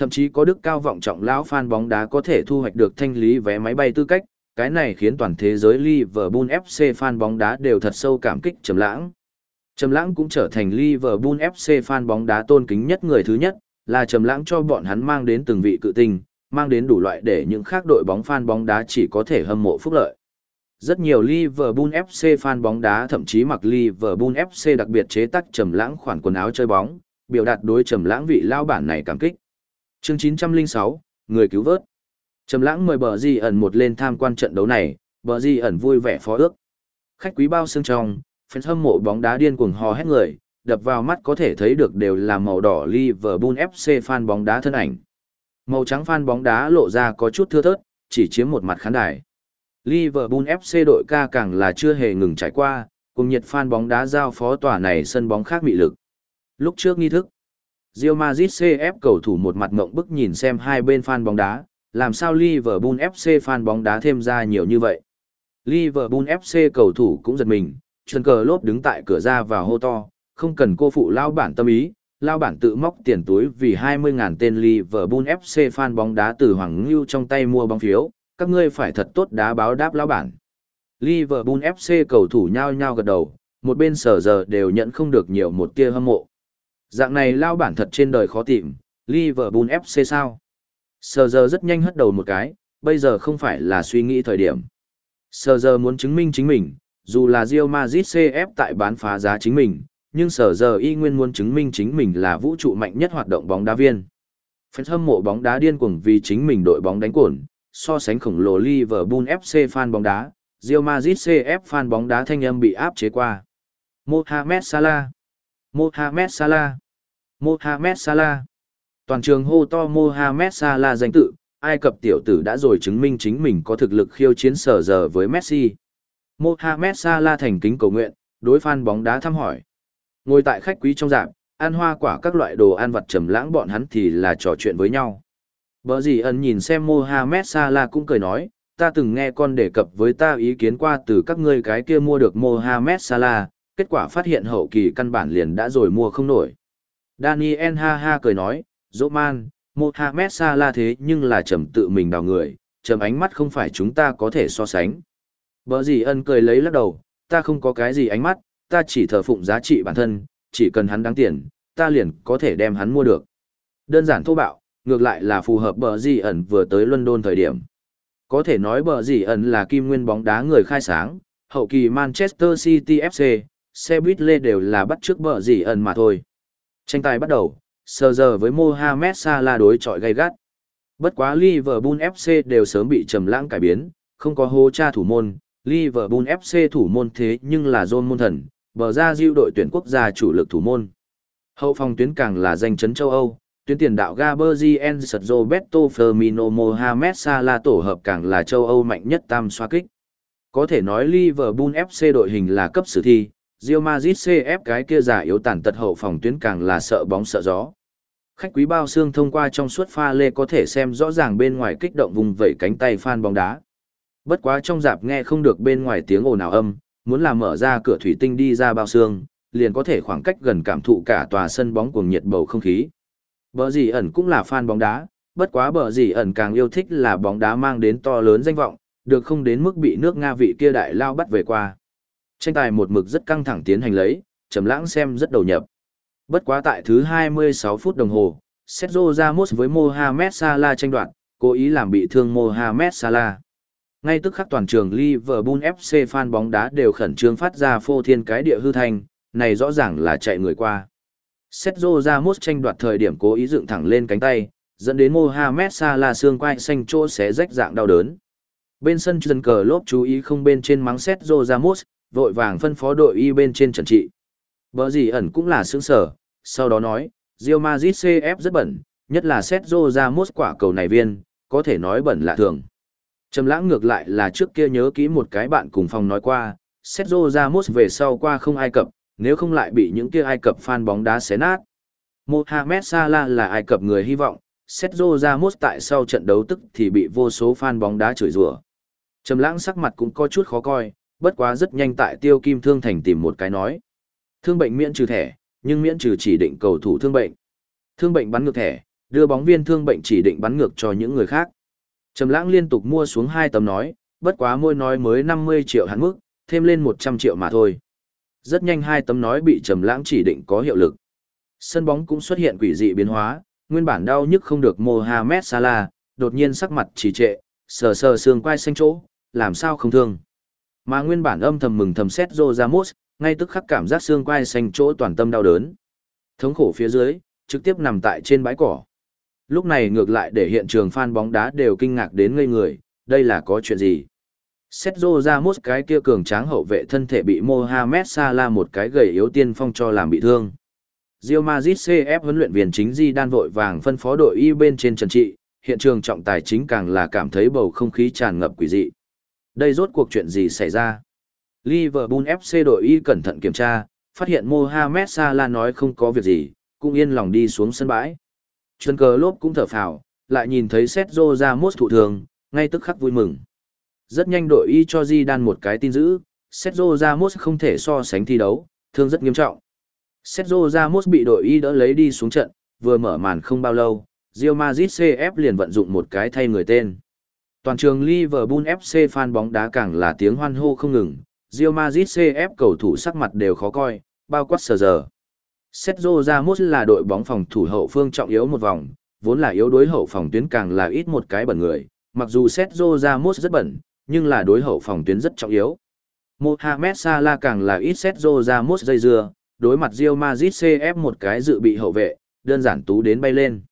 Thậm chí có đức cao vọng trọng lão fan bóng đá có thể thu hoạch được thanh lý vé máy bay tư cách, cái này khiến toàn thế giới Liverpool FC fan bóng đá đều thật sâu cảm kích Trầm Lãng. Trầm Lãng cũng trở thành Liverpool FC fan bóng đá tôn kính nhất người thứ nhất, là Trầm Lãng cho bọn hắn mang đến từng vị cự tinh, mang đến đủ loại để những khác đội bóng fan bóng đá chỉ có thể hâm mộ phúc lợi. Rất nhiều Liverpool FC fan bóng đá thậm chí mặc Liverpool FC đặc biệt chế tác Trầm Lãng khoản quần áo chơi bóng, biểu đạt đối Trầm Lãng vị lao bản này cảm kích. Chương 906, người cứu vớt. Trầm lãng mời bờ di ẩn một lên tham quan trận đấu này, bờ di ẩn vui vẻ phó ước. Khách quý bao xương trong, fans hâm mộ bóng đá điên cuồng hò hét người, đập vào mắt có thể thấy được đều là màu đỏ Liverpool FC fan bóng đá thân ảnh. Màu trắng fan bóng đá lộ ra có chút thưa thớt, chỉ chiếm một mặt khán đài. Liverpool FC đội ca càng là chưa hề ngừng trải qua, cùng nhiệt fan bóng đá giao phó tòa này sân bóng khác bị lực. Lúc trước nghi thức, Real Madrid CF cầu thủ một mặt ngộng bức nhìn xem hai bên fan bóng đá, làm sao Liverpool FC fan bóng đá thêm ra nhiều như vậy. Liverpool FC cầu thủ cũng giật mình, chân cờ lốp đứng tại cửa ra vào hô to, không cần cô phụ lao bản tâm ý, lao bản tự móc tiền túi vì 20.000 tên Liverpool FC fan bóng đá từ Hoàng Ngưu trong tay mua bóng phiếu, các ngươi phải thật tốt đá báo đáp lao bản. Liverpool FC cầu thủ nhao nhao gật đầu, một bên sở giờ đều nhận không được nhiều một tia hâm mộ. Dạng này lao bản thật trên đời khó tìm, Liverpool FC sao? Sờ giờ rất nhanh hất đầu một cái, bây giờ không phải là suy nghĩ thời điểm. Sờ giờ muốn chứng minh chính mình, dù là Real Madrid CF tại bán phá giá chính mình, nhưng sở giờ y nguyên muốn chứng minh chính mình là vũ trụ mạnh nhất hoạt động bóng đá viên. Fans hâm mộ bóng đá điên cuồng vì chính mình đội bóng đánh cồn, so sánh khổng lồ Liverpool FC fan bóng đá, Real Madrid CF fan bóng đá thanh âm bị áp chế qua. Mohamed Salah Mohamed Salah Mohamed Salah Toàn trường hô to Mohamed Salah danh tự, Ai Cập tiểu tử đã rồi chứng minh chính mình có thực lực khiêu chiến sở giờ với Messi. Mohamed Salah thành kính cầu nguyện, đối fan bóng đá thăm hỏi. Ngồi tại khách quý trong dạp, ăn hoa quả các loại đồ ăn vặt trầm lãng bọn hắn thì là trò chuyện với nhau. Bở gì ẩn nhìn xem Mohamed Salah cũng cười nói, ta từng nghe con đề cập với ta ý kiến qua từ các ngươi cái kia mua được Mohamed Salah, kết quả phát hiện hậu kỳ căn bản liền đã rồi mua không nổi. Daniel ha ha cười nói, dỗ man, Mohamed Salah thế nhưng là trầm tự mình đào người, trầm ánh mắt không phải chúng ta có thể so sánh. Bở gì ân cười lấy lắc đầu, ta không có cái gì ánh mắt, ta chỉ thờ phụng giá trị bản thân, chỉ cần hắn đáng tiền, ta liền có thể đem hắn mua được. Đơn giản thô bạo, ngược lại là phù hợp bờ gì ẩn vừa tới London thời điểm. Có thể nói bờ gì ẩn là kim nguyên bóng đá người khai sáng, hậu kỳ Manchester City FC, xe buýt lê đều là bắt trước bờ gì ẩn mà thôi. Tranh tài bắt đầu, sờ giờ với Mohamed Salah đối chọi gay gắt. Bất quá Liverpool FC đều sớm bị trầm lãng cải biến, không có hô cha thủ môn, Liverpool FC thủ môn thế nhưng là John môn thần, bờ ra diêu đội tuyển quốc gia chủ lực thủ môn. Hậu phòng tuyến càng là danh chấn châu Âu, tuyến tiền đạo Gabriel Roberto Firmino Mohamed Salah tổ hợp càng là châu Âu mạnh nhất tam xoa kích. Có thể nói Liverpool FC đội hình là cấp sử thi, Real Madrid CF cái kia giả yếu tàn tật hậu phòng tuyến càng là sợ bóng sợ gió. Khách quý bao xương thông qua trong suốt pha lê có thể xem rõ ràng bên ngoài kích động vùng vẩy cánh tay fan bóng đá. Bất quá trong dạp nghe không được bên ngoài tiếng ồn nào âm, muốn làm mở ra cửa thủy tinh đi ra bao xương, liền có thể khoảng cách gần cảm thụ cả tòa sân bóng cuồng nhiệt bầu không khí. Bờ gì ẩn cũng là fan bóng đá, bất quá bờ gì ẩn càng yêu thích là bóng đá mang đến to lớn danh vọng, được không đến mức bị nước Nga vị kia đại lao bắt về qua. Tranh tài một mực rất căng thẳng tiến hành lấy, trầm lãng xem rất đầu nhập. Bất quá tại thứ 26 phút đồng hồ, Sergio Ramos với Mohamed Salah tranh đoạt, cố ý làm bị thương Mohamed Salah. Ngay tức khắc toàn trường Liverpool FC fan bóng đá đều khẩn trương phát ra phô thiên cái địa hư thanh, này rõ ràng là chạy người qua. Sergio Ramos tranh đoạt thời điểm cố ý dựng thẳng lên cánh tay, dẫn đến Mohamed Salah xương quai xanh chỗ xé rách dạng đau đớn. Bên sân chân cờ lốp chú ý không bên trên mắng Sergio Ramos, vội vàng phân phó đội y bên trên trần trị. Bờ gì ẩn cũng là sướng sở, sau đó nói, Real Madrid CF rất bẩn, nhất là Sergio Ramos quả cầu này viên, có thể nói bẩn lạ thường. Trầm lãng ngược lại là trước kia nhớ kỹ một cái bạn cùng phòng nói qua, Sergio Ramos về sau qua không Ai Cập, nếu không lại bị những kia Ai Cập fan bóng đá xé nát. Mohamed Salah là Ai Cập người hy vọng, Sergio Ramos tại sau trận đấu tức thì bị vô số fan bóng đá chửi rủa. Trầm lãng sắc mặt cũng có chút khó coi, bất quá rất nhanh tại tiêu kim thương thành tìm một cái nói. Thương bệnh miễn trừ thẻ, nhưng miễn trừ chỉ định cầu thủ thương bệnh. Thương bệnh bắn ngược thẻ, đưa bóng viên thương bệnh chỉ định bắn ngược cho những người khác. Trầm lãng liên tục mua xuống hai tấm nói, bất quá môi nói mới 50 triệu hạn mức, thêm lên 100 triệu mà thôi. Rất nhanh hai tấm nói bị Trầm lãng chỉ định có hiệu lực. Sân bóng cũng xuất hiện quỷ dị biến hóa, nguyên bản đau nhức không được Mohamed Salah, đột nhiên sắc mặt trì trệ, sờ sờ xương quai xanh chỗ, làm sao không thương. Mà nguyên bản âm thầm mừng thầm xét Ramos, ngay tức khắc cảm giác xương quai xanh chỗ toàn tâm đau đớn. Thống khổ phía dưới, trực tiếp nằm tại trên bãi cỏ. Lúc này ngược lại để hiện trường fan bóng đá đều kinh ngạc đến ngây người, đây là có chuyện gì? Sergio Ramos cái kia cường tráng hậu vệ thân thể bị Mohamed Salah một cái gầy yếu tiên phong cho làm bị thương. Real Madrid CF huấn luyện viên chính Di đan vội vàng phân phó đội y bên trên trần trị, hiện trường trọng tài chính càng là cảm thấy bầu không khí tràn ngập quỷ dị. Đây rốt cuộc chuyện gì xảy ra? Liverpool FC đội y cẩn thận kiểm tra, phát hiện Mohamed Salah nói không có việc gì, cũng yên lòng đi xuống sân bãi. Chân cờ lốp cũng thở phào, lại nhìn thấy Sergio Ramos thụ thường, ngay tức khắc vui mừng. Rất nhanh đội y cho Zidane một cái tin dữ, Sergio Ramos không thể so sánh thi đấu, thương rất nghiêm trọng. Sergio Ramos bị đội y đỡ lấy đi xuống trận, vừa mở màn không bao lâu, Real Madrid CF liền vận dụng một cái thay người tên. Toàn trường Liverpool FC fan bóng đá càng là tiếng hoan hô không ngừng, Real Madrid CF cầu thủ sắc mặt đều khó coi, bao quát sờ giờ. Sergio Ramos là đội bóng phòng thủ hậu phương trọng yếu một vòng, vốn là yếu đối hậu phòng tuyến càng là ít một cái bẩn người, mặc dù Sergio Ramos rất bẩn, nhưng là đối hậu phòng tuyến rất trọng yếu. Mohamed Salah càng là ít Sergio Ramos dây dưa, đối mặt Real Madrid CF một cái dự bị hậu vệ, đơn giản tú đến bay lên.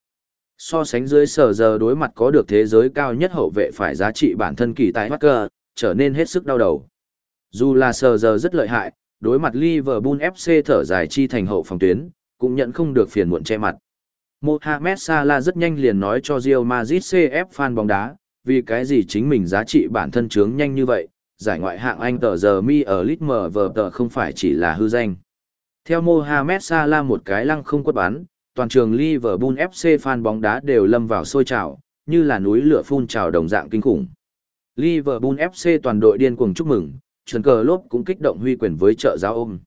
So sánh dưới sở giờ đối mặt có được thế giới cao nhất hậu vệ phải giá trị bản thân kỳ tại Hacker, trở nên hết sức đau đầu. Dù là sở giờ rất lợi hại, đối mặt Liverpool FC thở dài chi thành hậu phòng tuyến, cũng nhận không được phiền muộn che mặt. Mohamed Salah rất nhanh liền nói cho Real Madrid CF fan bóng đá, vì cái gì chính mình giá trị bản thân chướng nhanh như vậy, giải ngoại hạng Anh tờ giờ mi ở Litmer vờ tờ không phải chỉ là hư danh. Theo Mohamed Salah một cái lăng không quất bán toàn trường Liverpool FC fan bóng đá đều lâm vào sôi trào, như là núi lửa phun trào đồng dạng kinh khủng. Liverpool FC toàn đội điên cuồng chúc mừng, Trần cờ lốp cũng kích động huy quyền với trợ giáo ôm.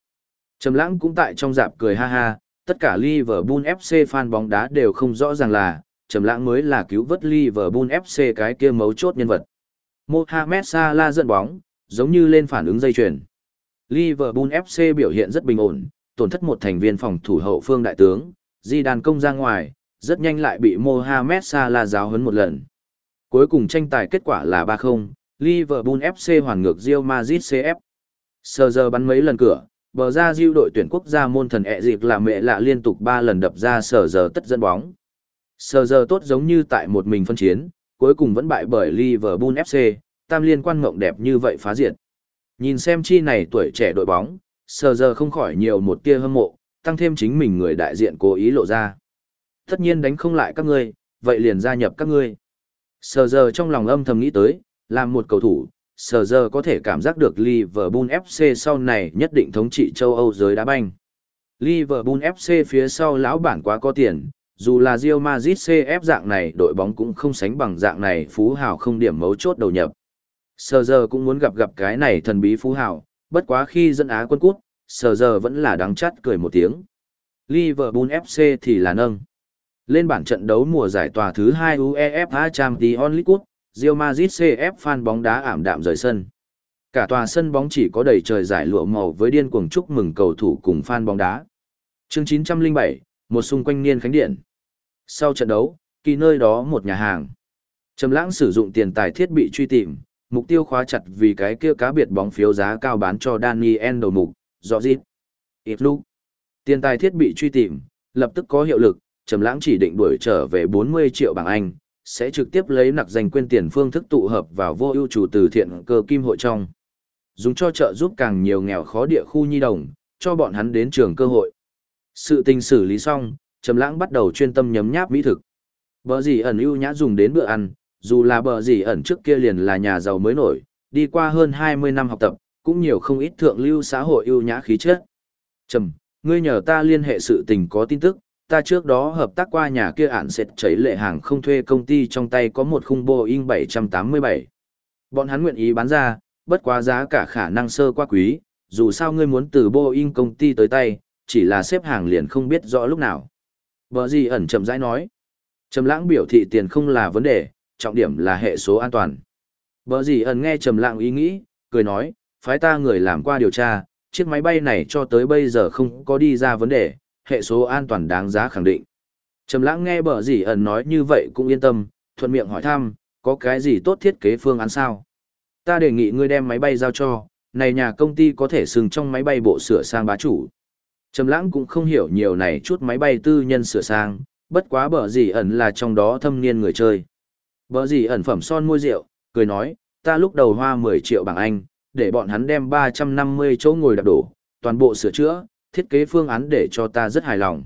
Trầm lãng cũng tại trong dạp cười ha ha, tất cả Liverpool FC fan bóng đá đều không rõ ràng là, Trầm lãng mới là cứu vớt Liverpool FC cái kia mấu chốt nhân vật. Mohamed Salah dẫn bóng, giống như lên phản ứng dây chuyền. Liverpool FC biểu hiện rất bình ổn, tổn thất một thành viên phòng thủ hậu phương đại tướng, Di đàn công ra ngoài, rất nhanh lại bị Mohamed Salah giáo huấn một lần. Cuối cùng tranh tài kết quả là 3-0, Liverpool FC hoàn ngược Real Madrid CF. Sờ giờ bắn mấy lần cửa, bờ ra diêu đội tuyển quốc gia môn thần ẹ dịp là mẹ lạ liên tục 3 lần đập ra sờ giờ tất dẫn bóng. Sờ giờ tốt giống như tại một mình phân chiến, cuối cùng vẫn bại bởi Liverpool FC, tam liên quan ngộng đẹp như vậy phá diệt. Nhìn xem chi này tuổi trẻ đội bóng, sờ giờ không khỏi nhiều một tia hâm mộ, tăng thêm chính mình người đại diện cố ý lộ ra. Tất nhiên đánh không lại các ngươi, vậy liền gia nhập các ngươi. Sờ giờ trong lòng âm thầm nghĩ tới, làm một cầu thủ, sờ giờ có thể cảm giác được Liverpool FC sau này nhất định thống trị châu Âu giới đá banh. Liverpool FC phía sau lão bản quá có tiền, dù là Real Madrid CF dạng này đội bóng cũng không sánh bằng dạng này phú hào không điểm mấu chốt đầu nhập. Sờ giờ cũng muốn gặp gặp cái này thần bí phú hào, bất quá khi dẫn Á quân cút, sờ giờ vẫn là đáng chát cười một tiếng. Liverpool FC thì là nâng. Lên bảng trận đấu mùa giải tòa thứ 2 UEFA Champions League Real Madrid CF fan bóng đá ảm đạm rời sân. Cả tòa sân bóng chỉ có đầy trời giải lụa màu với điên cuồng chúc mừng cầu thủ cùng fan bóng đá. Chương 907, một xung quanh niên khánh điện. Sau trận đấu, kỳ nơi đó một nhà hàng. Trầm lãng sử dụng tiền tài thiết bị truy tìm, mục tiêu khóa chặt vì cái kia cá biệt bóng phiếu giá cao bán cho Daniel đầu mục, rõ dịp. Ít lúc. Tiền tài thiết bị truy tìm, lập tức có hiệu lực, Trầm lãng chỉ định đuổi trở về 40 triệu bảng Anh, sẽ trực tiếp lấy nặc danh quên tiền phương thức tụ hợp vào vô ưu chủ từ thiện cơ kim hội trong. Dùng cho trợ giúp càng nhiều nghèo khó địa khu nhi đồng, cho bọn hắn đến trường cơ hội. Sự tình xử lý xong, Trầm Lãng bắt đầu chuyên tâm nhấm nháp mỹ thực. Bờ gì ẩn ưu nhã dùng đến bữa ăn, dù là bờ gì ẩn trước kia liền là nhà giàu mới nổi, đi qua hơn 20 năm học tập, cũng nhiều không ít thượng lưu xã hội ưu nhã khí chất. Trầm, ngươi nhờ ta liên hệ sự tình có tin tức, ta trước đó hợp tác qua nhà kia ản sệt chảy lệ hàng không thuê công ty trong tay có một khung Boeing 787. Bọn hắn nguyện ý bán ra, bất quá giá cả khả năng sơ quá quý, dù sao ngươi muốn từ Boeing công ty tới tay, chỉ là xếp hàng liền không biết rõ lúc nào. Bờ gì ẩn chậm rãi nói. Trầm lãng biểu thị tiền không là vấn đề, trọng điểm là hệ số an toàn. Bờ gì ẩn nghe trầm lãng ý nghĩ, cười nói, phái ta người làm qua điều tra, chiếc máy bay này cho tới bây giờ không có đi ra vấn đề, hệ số an toàn đáng giá khẳng định. Trầm lãng nghe bờ gì ẩn nói như vậy cũng yên tâm, thuận miệng hỏi thăm, có cái gì tốt thiết kế phương án sao? Ta đề nghị ngươi đem máy bay giao cho, này nhà công ty có thể sừng trong máy bay bộ sửa sang bá chủ. Trầm lãng cũng không hiểu nhiều này chút máy bay tư nhân sửa sang, bất quá bờ gì ẩn là trong đó thâm niên người chơi. Bờ gì ẩn phẩm son môi rượu, cười nói, ta lúc đầu hoa 10 triệu bảng Anh, để bọn hắn đem 350 chỗ ngồi đạp đổ, toàn bộ sửa chữa, thiết kế phương án để cho ta rất hài lòng.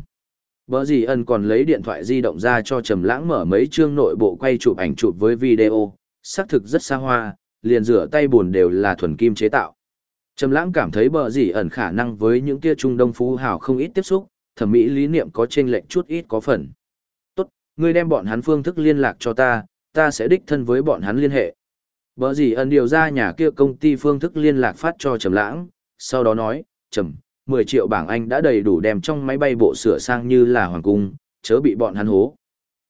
Bờ gì ẩn còn lấy điện thoại di động ra cho Trầm Lãng mở mấy chương nội bộ quay chụp ảnh chụp với video, xác thực rất xa hoa, liền rửa tay buồn đều là thuần kim chế tạo. Trầm Lãng cảm thấy bờ gì ẩn khả năng với những kia trung đông phú hào không ít tiếp xúc, thẩm mỹ lý niệm có chênh lệch chút ít có phần. "Tốt, ngươi đem bọn hắn phương thức liên lạc cho ta, ta sẽ đích thân với bọn hắn liên hệ." Bờ gì ẩn điều ra nhà kia công ty phương thức liên lạc phát cho Trầm Lãng, sau đó nói, "Trầm, 10 triệu bảng Anh đã đầy đủ đem trong máy bay bộ sửa sang như là hoàng cung, chớ bị bọn hắn hố."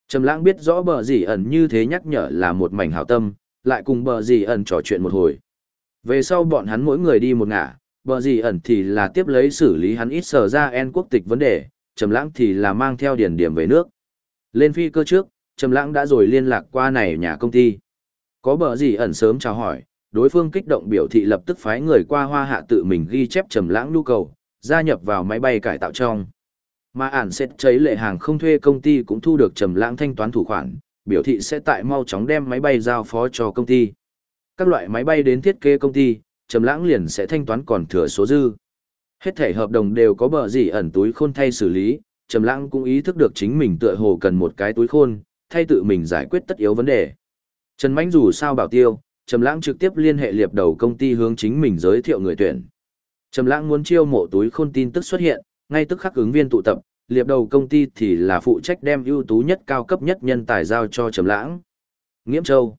Trầm Lãng biết rõ bờ gì ẩn như thế nhắc nhở là một mảnh hảo tâm, lại cùng bờ gì ẩn trò chuyện một hồi. Về sau bọn hắn mỗi người đi một ngả, bờ gì ẩn thì là tiếp lấy xử lý hắn ít sở ra en quốc tịch vấn đề, Trầm Lãng thì là mang theo điển điểm về nước. Lên phi cơ trước, Trầm Lãng đã rồi liên lạc qua này nhà công ty. Có bờ gì ẩn sớm chào hỏi, đối phương kích động biểu thị lập tức phái người qua Hoa Hạ tự mình ghi chép Trầm Lãng nhu cầu, gia nhập vào máy bay cải tạo trong. Mà ản sẽ cháy lệ hàng không thuê công ty cũng thu được Trầm Lãng thanh toán thủ khoản, biểu thị sẽ tại mau chóng đem máy bay giao phó cho công ty. Các loại máy bay đến thiết kế công ty, Trầm Lãng liền sẽ thanh toán còn thừa số dư. Hết thể hợp đồng đều có bờ gì ẩn túi khôn thay xử lý, Trầm Lãng cũng ý thức được chính mình tựa hồ cần một cái túi khôn, thay tự mình giải quyết tất yếu vấn đề. Trần Mạnh dù sao bảo tiêu, Trầm Lãng trực tiếp liên hệ liệp đầu công ty hướng chính mình giới thiệu người tuyển. Trầm Lãng muốn chiêu mộ túi khôn tin tức xuất hiện, ngay tức khắc ứng viên tụ tập, liệp đầu công ty thì là phụ trách đem ưu tú nhất cao cấp nhất nhân tài giao cho Trầm Lãng. Nghiễm Châu.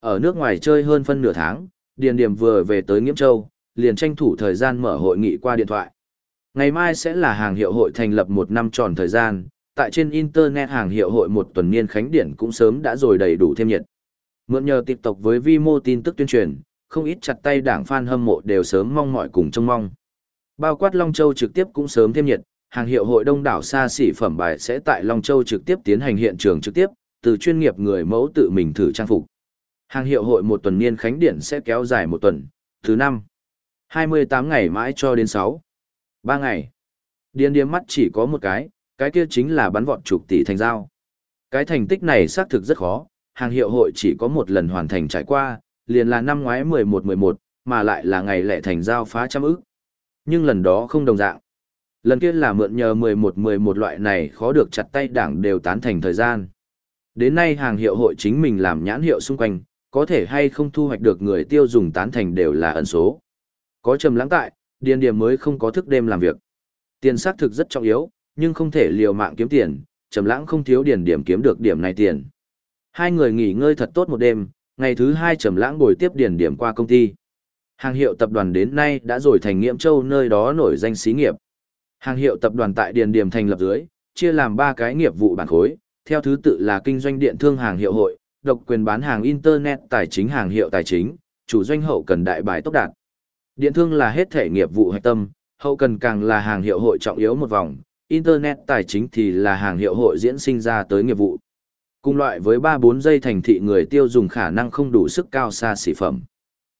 Ở nước ngoài chơi hơn phân nửa tháng, Điền Điểm vừa về tới Nghiễm Châu, liền tranh thủ thời gian mở hội nghị qua điện thoại. Ngày mai sẽ là hàng hiệu hội thành lập một năm tròn thời gian, tại trên Internet hàng hiệu hội một tuần niên khánh điển cũng sớm đã rồi đầy đủ thêm nhiệt. Mượn nhờ tiếp tục với vi mô tin tức tuyên truyền, không ít chặt tay đảng fan hâm mộ đều sớm mong mỏi cùng trông mong. Bao quát Long Châu trực tiếp cũng sớm thêm nhiệt, hàng hiệu hội đông đảo xa xỉ phẩm bài sẽ tại Long Châu trực tiếp tiến hành hiện trường trực tiếp, từ chuyên nghiệp người mẫu tự mình thử trang phục. Hàng hiệu hội một tuần niên khánh điển sẽ kéo dài một tuần, thứ năm, 28 ngày mãi cho đến 6. 3 ngày. Điên điếm mắt chỉ có một cái, cái kia chính là bắn vọt chục tỷ thành giao. Cái thành tích này xác thực rất khó, hàng hiệu hội chỉ có một lần hoàn thành trải qua, liền là năm ngoái 11-11, mà lại là ngày lẻ thành giao phá trăm ức. Nhưng lần đó không đồng dạng. Lần kia là mượn nhờ 11-11 loại này khó được chặt tay đảng đều tán thành thời gian. Đến nay hàng hiệu hội chính mình làm nhãn hiệu xung quanh, có thể hay không thu hoạch được người tiêu dùng tán thành đều là ẩn số. Có trầm lãng tại, điền điểm mới không có thức đêm làm việc. Tiền xác thực rất trọng yếu, nhưng không thể liều mạng kiếm tiền, trầm lãng không thiếu điền điểm kiếm được điểm này tiền. Hai người nghỉ ngơi thật tốt một đêm, ngày thứ hai trầm lãng bồi tiếp điển điểm qua công ty. Hàng hiệu tập đoàn đến nay đã rồi thành Nghiễm Châu nơi đó nổi danh xí nghiệp. Hàng hiệu tập đoàn tại Điền Điểm thành lập dưới, chia làm ba cái nghiệp vụ bản khối, theo thứ tự là kinh doanh điện thương hàng hiệu hội, độc quyền bán hàng internet tài chính hàng hiệu tài chính, chủ doanh hậu cần đại bài tốc đạt. Điện thương là hết thể nghiệp vụ hạch tâm, hậu cần càng là hàng hiệu hội trọng yếu một vòng, internet tài chính thì là hàng hiệu hội diễn sinh ra tới nghiệp vụ. Cùng loại với 3-4 giây thành thị người tiêu dùng khả năng không đủ sức cao xa xỉ phẩm.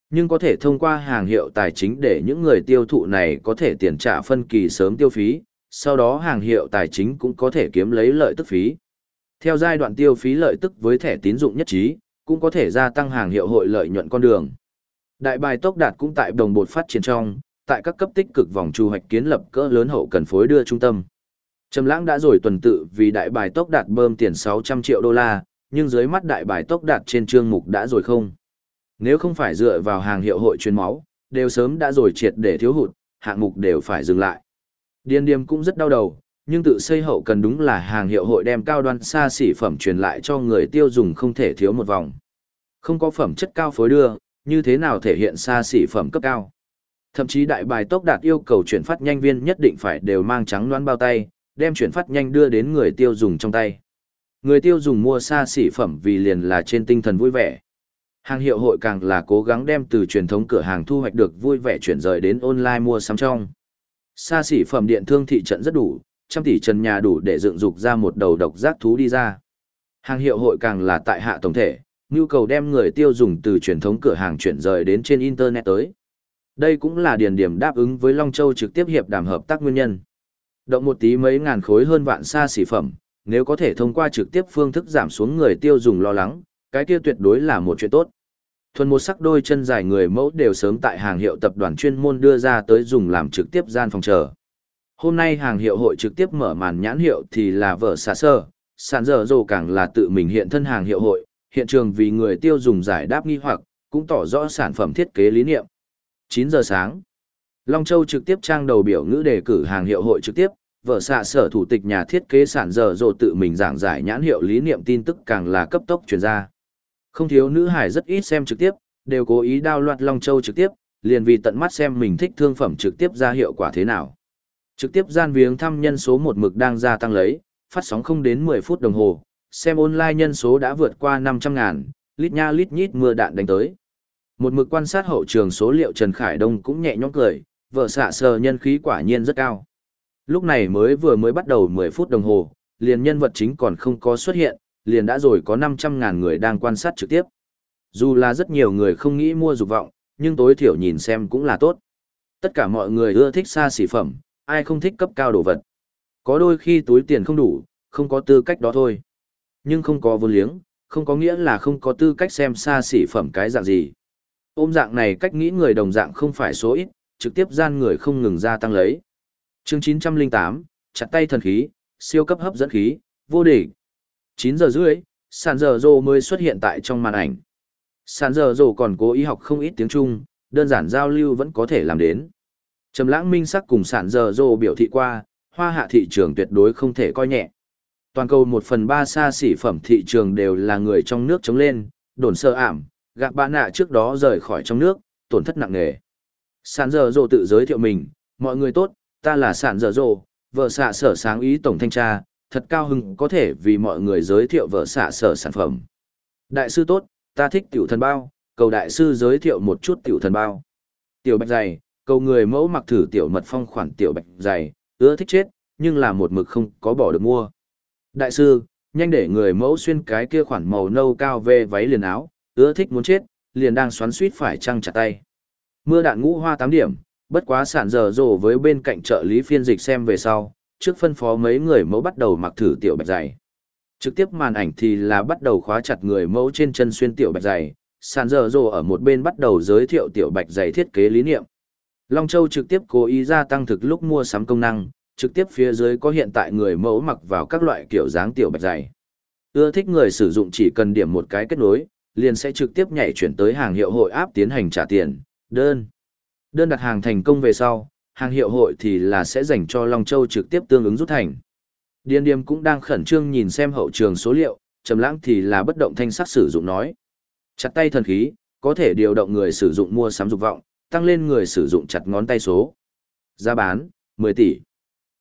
Nhưng có thể thông qua hàng hiệu tài chính để những người tiêu thụ này có thể tiền trả phân kỳ sớm tiêu phí, sau đó hàng hiệu tài chính cũng có thể kiếm lấy lợi tức phí. Theo giai đoạn tiêu phí lợi tức với thẻ tín dụng nhất trí, cũng có thể gia tăng hàng hiệu hội lợi nhuận con đường. Đại bài tốc đạt cũng tại đồng bột phát triển trong, tại các cấp tích cực vòng trù hoạch kiến lập cỡ lớn hậu cần phối đưa trung tâm. Trầm lãng đã rồi tuần tự vì đại bài tốc đạt bơm tiền 600 triệu đô la, nhưng dưới mắt đại bài tốc đạt trên chương mục đã rồi không. Nếu không phải dựa vào hàng hiệu hội truyền máu, đều sớm đã rồi triệt để thiếu hụt, hạng mục đều phải dừng lại. Điền điềm cũng rất đau đầu, nhưng tự xây hậu cần đúng là hàng hiệu hội đem cao đoan xa xỉ phẩm truyền lại cho người tiêu dùng không thể thiếu một vòng. Không có phẩm chất cao phối đưa, như thế nào thể hiện xa xỉ phẩm cấp cao. Thậm chí đại bài tốc đạt yêu cầu chuyển phát nhanh viên nhất định phải đều mang trắng loãng bao tay, đem chuyển phát nhanh đưa đến người tiêu dùng trong tay. Người tiêu dùng mua xa xỉ phẩm vì liền là trên tinh thần vui vẻ. Hàng hiệu hội càng là cố gắng đem từ truyền thống cửa hàng thu hoạch được vui vẻ chuyển rời đến online mua sắm trong. Xa xỉ phẩm điện thương thị trận rất đủ, trăm tỷ trần nhà đủ để dựng dục ra một đầu độc giác thú đi ra. Hàng hiệu hội càng là tại hạ tổng thể, nhu cầu đem người tiêu dùng từ truyền thống cửa hàng chuyển rời đến trên Internet tới. Đây cũng là điển điểm đáp ứng với Long Châu trực tiếp hiệp đàm hợp tác nguyên nhân. Động một tí mấy ngàn khối hơn vạn xa xỉ phẩm, nếu có thể thông qua trực tiếp phương thức giảm xuống người tiêu dùng lo lắng, cái kia tuyệt đối là một chuyện tốt. Thuần một sắc đôi chân dài người mẫu đều sớm tại hàng hiệu tập đoàn chuyên môn đưa ra tới dùng làm trực tiếp gian phòng chờ. Hôm nay hàng hiệu hội trực tiếp mở màn nhãn hiệu thì là vợ xà sơ, sản dở dồ càng là tự mình hiện thân hàng hiệu hội, hiện trường vì người tiêu dùng giải đáp nghi hoặc, cũng tỏ rõ sản phẩm thiết kế lý niệm. 9 giờ sáng, Long Châu trực tiếp trang đầu biểu ngữ đề cử hàng hiệu hội trực tiếp, vợ xạ sở thủ tịch nhà thiết kế sản dở dộ tự mình giảng giải nhãn hiệu lý niệm tin tức càng là cấp tốc truyền ra. Không thiếu nữ hải rất ít xem trực tiếp, đều cố ý đao loạt Long Châu trực tiếp, liền vì tận mắt xem mình thích thương phẩm trực tiếp ra hiệu quả thế nào. Trực tiếp gian viếng thăm nhân số một mực đang gia tăng lấy, phát sóng không đến 10 phút đồng hồ, xem online nhân số đã vượt qua 500 ngàn, lít nha lít nhít mưa đạn đánh tới. Một mực quan sát hậu trường số liệu Trần Khải Đông cũng nhẹ nhõm cười, vợ xạ sờ nhân khí quả nhiên rất cao. Lúc này mới vừa mới bắt đầu 10 phút đồng hồ, liền nhân vật chính còn không có xuất hiện, liền đã rồi có 500 ngàn người đang quan sát trực tiếp. Dù là rất nhiều người không nghĩ mua dục vọng, nhưng tối thiểu nhìn xem cũng là tốt. Tất cả mọi người ưa thích xa xỉ phẩm, ai không thích cấp cao đồ vật. Có đôi khi túi tiền không đủ, không có tư cách đó thôi. Nhưng không có vốn liếng, không có nghĩa là không có tư cách xem xa xỉ phẩm cái dạng gì. Ôm dạng này cách nghĩ người đồng dạng không phải số ít, trực tiếp gian người không ngừng gia tăng lấy. Chương 908, chặt tay thần khí, siêu cấp hấp dẫn khí, vô địch. 9 giờ rưỡi, sàn giờ rồ mới xuất hiện tại trong màn ảnh. Sàn giờ rồ còn cố ý học không ít tiếng Trung, đơn giản giao lưu vẫn có thể làm đến. Trầm lãng minh sắc cùng sàn giờ rồ biểu thị qua, hoa hạ thị trường tuyệt đối không thể coi nhẹ. Toàn cầu một phần ba xa xỉ phẩm thị trường đều là người trong nước chống lên, đồn sơ ảm, gạc bạn nạ trước đó rời khỏi trong nước, tổn thất nặng nề. Sàn giờ rồ tự giới thiệu mình, mọi người tốt, ta là sản dở dồ, vợ xạ sở sáng ý tổng thanh tra, thật cao hứng có thể vì mọi người giới thiệu vợ xạ sở sản phẩm. Đại sư tốt, ta thích tiểu thần bao, cầu đại sư giới thiệu một chút tiểu thần bao. Tiểu bạch dày, cầu người mẫu mặc thử tiểu mật phong khoản tiểu bạch dày, ưa thích chết, nhưng là một mực không có bỏ được mua. Đại sư, nhanh để người mẫu xuyên cái kia khoản màu nâu cao về váy liền áo, ưa thích muốn chết, liền đang xoắn suýt phải trăng chặt tay. Mưa đạn ngũ hoa 8 điểm, bất quá sản giờ rồ với bên cạnh trợ lý phiên dịch xem về sau, trước phân phó mấy người mẫu bắt đầu mặc thử tiểu bạch giày. Trực tiếp màn ảnh thì là bắt đầu khóa chặt người mẫu trên chân xuyên tiểu bạch giày, sản giờ rồ ở một bên bắt đầu giới thiệu tiểu bạch giày thiết kế lý niệm. Long Châu trực tiếp cố ý gia tăng thực lúc mua sắm công năng, trực tiếp phía dưới có hiện tại người mẫu mặc vào các loại kiểu dáng tiểu bạch giày. Ưa thích người sử dụng chỉ cần điểm một cái kết nối, liền sẽ trực tiếp nhảy chuyển tới hàng hiệu hội áp tiến hành trả tiền, đơn. Đơn đặt hàng thành công về sau, hàng hiệu hội thì là sẽ dành cho Long Châu trực tiếp tương ứng rút thành. Điên điềm cũng đang khẩn trương nhìn xem hậu trường số liệu, trầm lãng thì là bất động thanh sắc sử dụng nói. Chặt tay thần khí, có thể điều động người sử dụng mua sắm dục vọng, tăng lên người sử dụng chặt ngón tay số. Giá bán, 10 tỷ.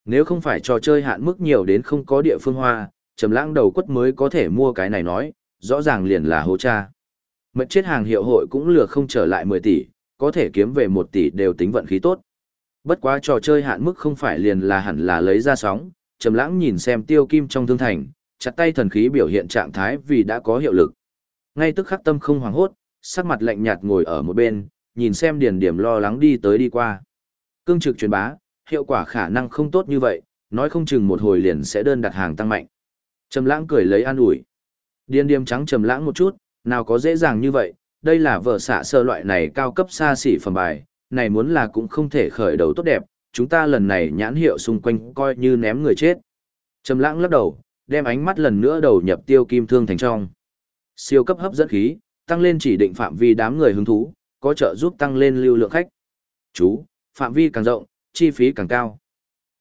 Nếu không phải trò chơi hạn mức nhiều đến không có địa phương hoa, trầm lãng đầu quất mới có thể mua cái này nói, rõ ràng liền là hố cha. Mật chết hàng hiệu hội cũng lừa không trở lại 10 tỷ, có thể kiếm về 1 tỷ đều tính vận khí tốt. Bất quá trò chơi hạn mức không phải liền là hẳn là lấy ra sóng, trầm lãng nhìn xem tiêu kim trong thương thành, chặt tay thần khí biểu hiện trạng thái vì đã có hiệu lực. Ngay tức khắc tâm không hoảng hốt, sắc mặt lạnh nhạt ngồi ở một bên, nhìn xem điền điểm lo lắng đi tới đi qua. Cương trực truyền bá, hiệu quả khả năng không tốt như vậy, nói không chừng một hồi liền sẽ đơn đặt hàng tăng mạnh. Trầm lãng cười lấy an ủi. Điền điểm trắng trầm lãng một chút, nào có dễ dàng như vậy, đây là vợ xạ sơ loại này cao cấp xa xỉ phẩm bài, này muốn là cũng không thể khởi đầu tốt đẹp, chúng ta lần này nhãn hiệu xung quanh coi như ném người chết. Trầm lãng lắc đầu, đem ánh mắt lần nữa đầu nhập tiêu kim thương thành trong. Siêu cấp hấp dẫn khí, tăng lên chỉ định phạm vi đám người hứng thú, có trợ giúp tăng lên lưu lượng khách. Chú, phạm vi càng rộng, chi phí càng cao.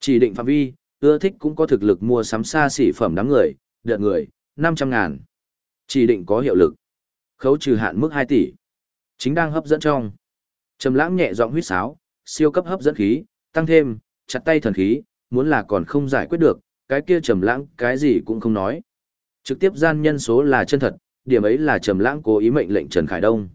Chỉ định phạm vi, ưa thích cũng có thực lực mua sắm xa xỉ phẩm đám người, đợt người, 500 ngàn. Chỉ định có hiệu lực. Khấu trừ hạn mức 2 tỷ. Chính đang hấp dẫn trong. Trầm lãng nhẹ giọng huýt sáo, siêu cấp hấp dẫn khí, tăng thêm, chặt tay thần khí, muốn là còn không giải quyết được, cái kia trầm lãng cái gì cũng không nói. Trực tiếp gian nhân số là chân thật, điểm ấy là trầm lãng cố ý mệnh lệnh Trần Khải Đông.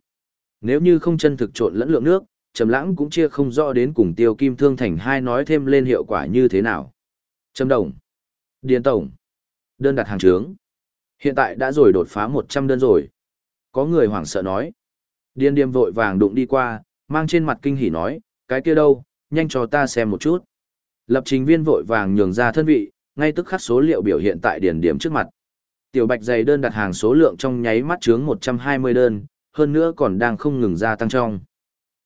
Nếu như không chân thực trộn lẫn lượng nước, trầm lãng cũng chia không rõ đến cùng tiêu kim thương thành hai nói thêm lên hiệu quả như thế nào. Trầm đồng, điền tổng, đơn đặt hàng trướng. Hiện tại đã rồi đột phá 100 đơn rồi. Có người hoảng sợ nói. điên điềm vội vàng đụng đi qua, mang trên mặt kinh hỉ nói, cái kia đâu, nhanh cho ta xem một chút. Lập trình viên vội vàng nhường ra thân vị, ngay tức khắc số liệu biểu hiện tại điển điểm trước mặt. Tiểu bạch dày đơn đặt hàng số lượng trong nháy mắt chướng 120 đơn, hơn nữa còn đang không ngừng gia tăng trong.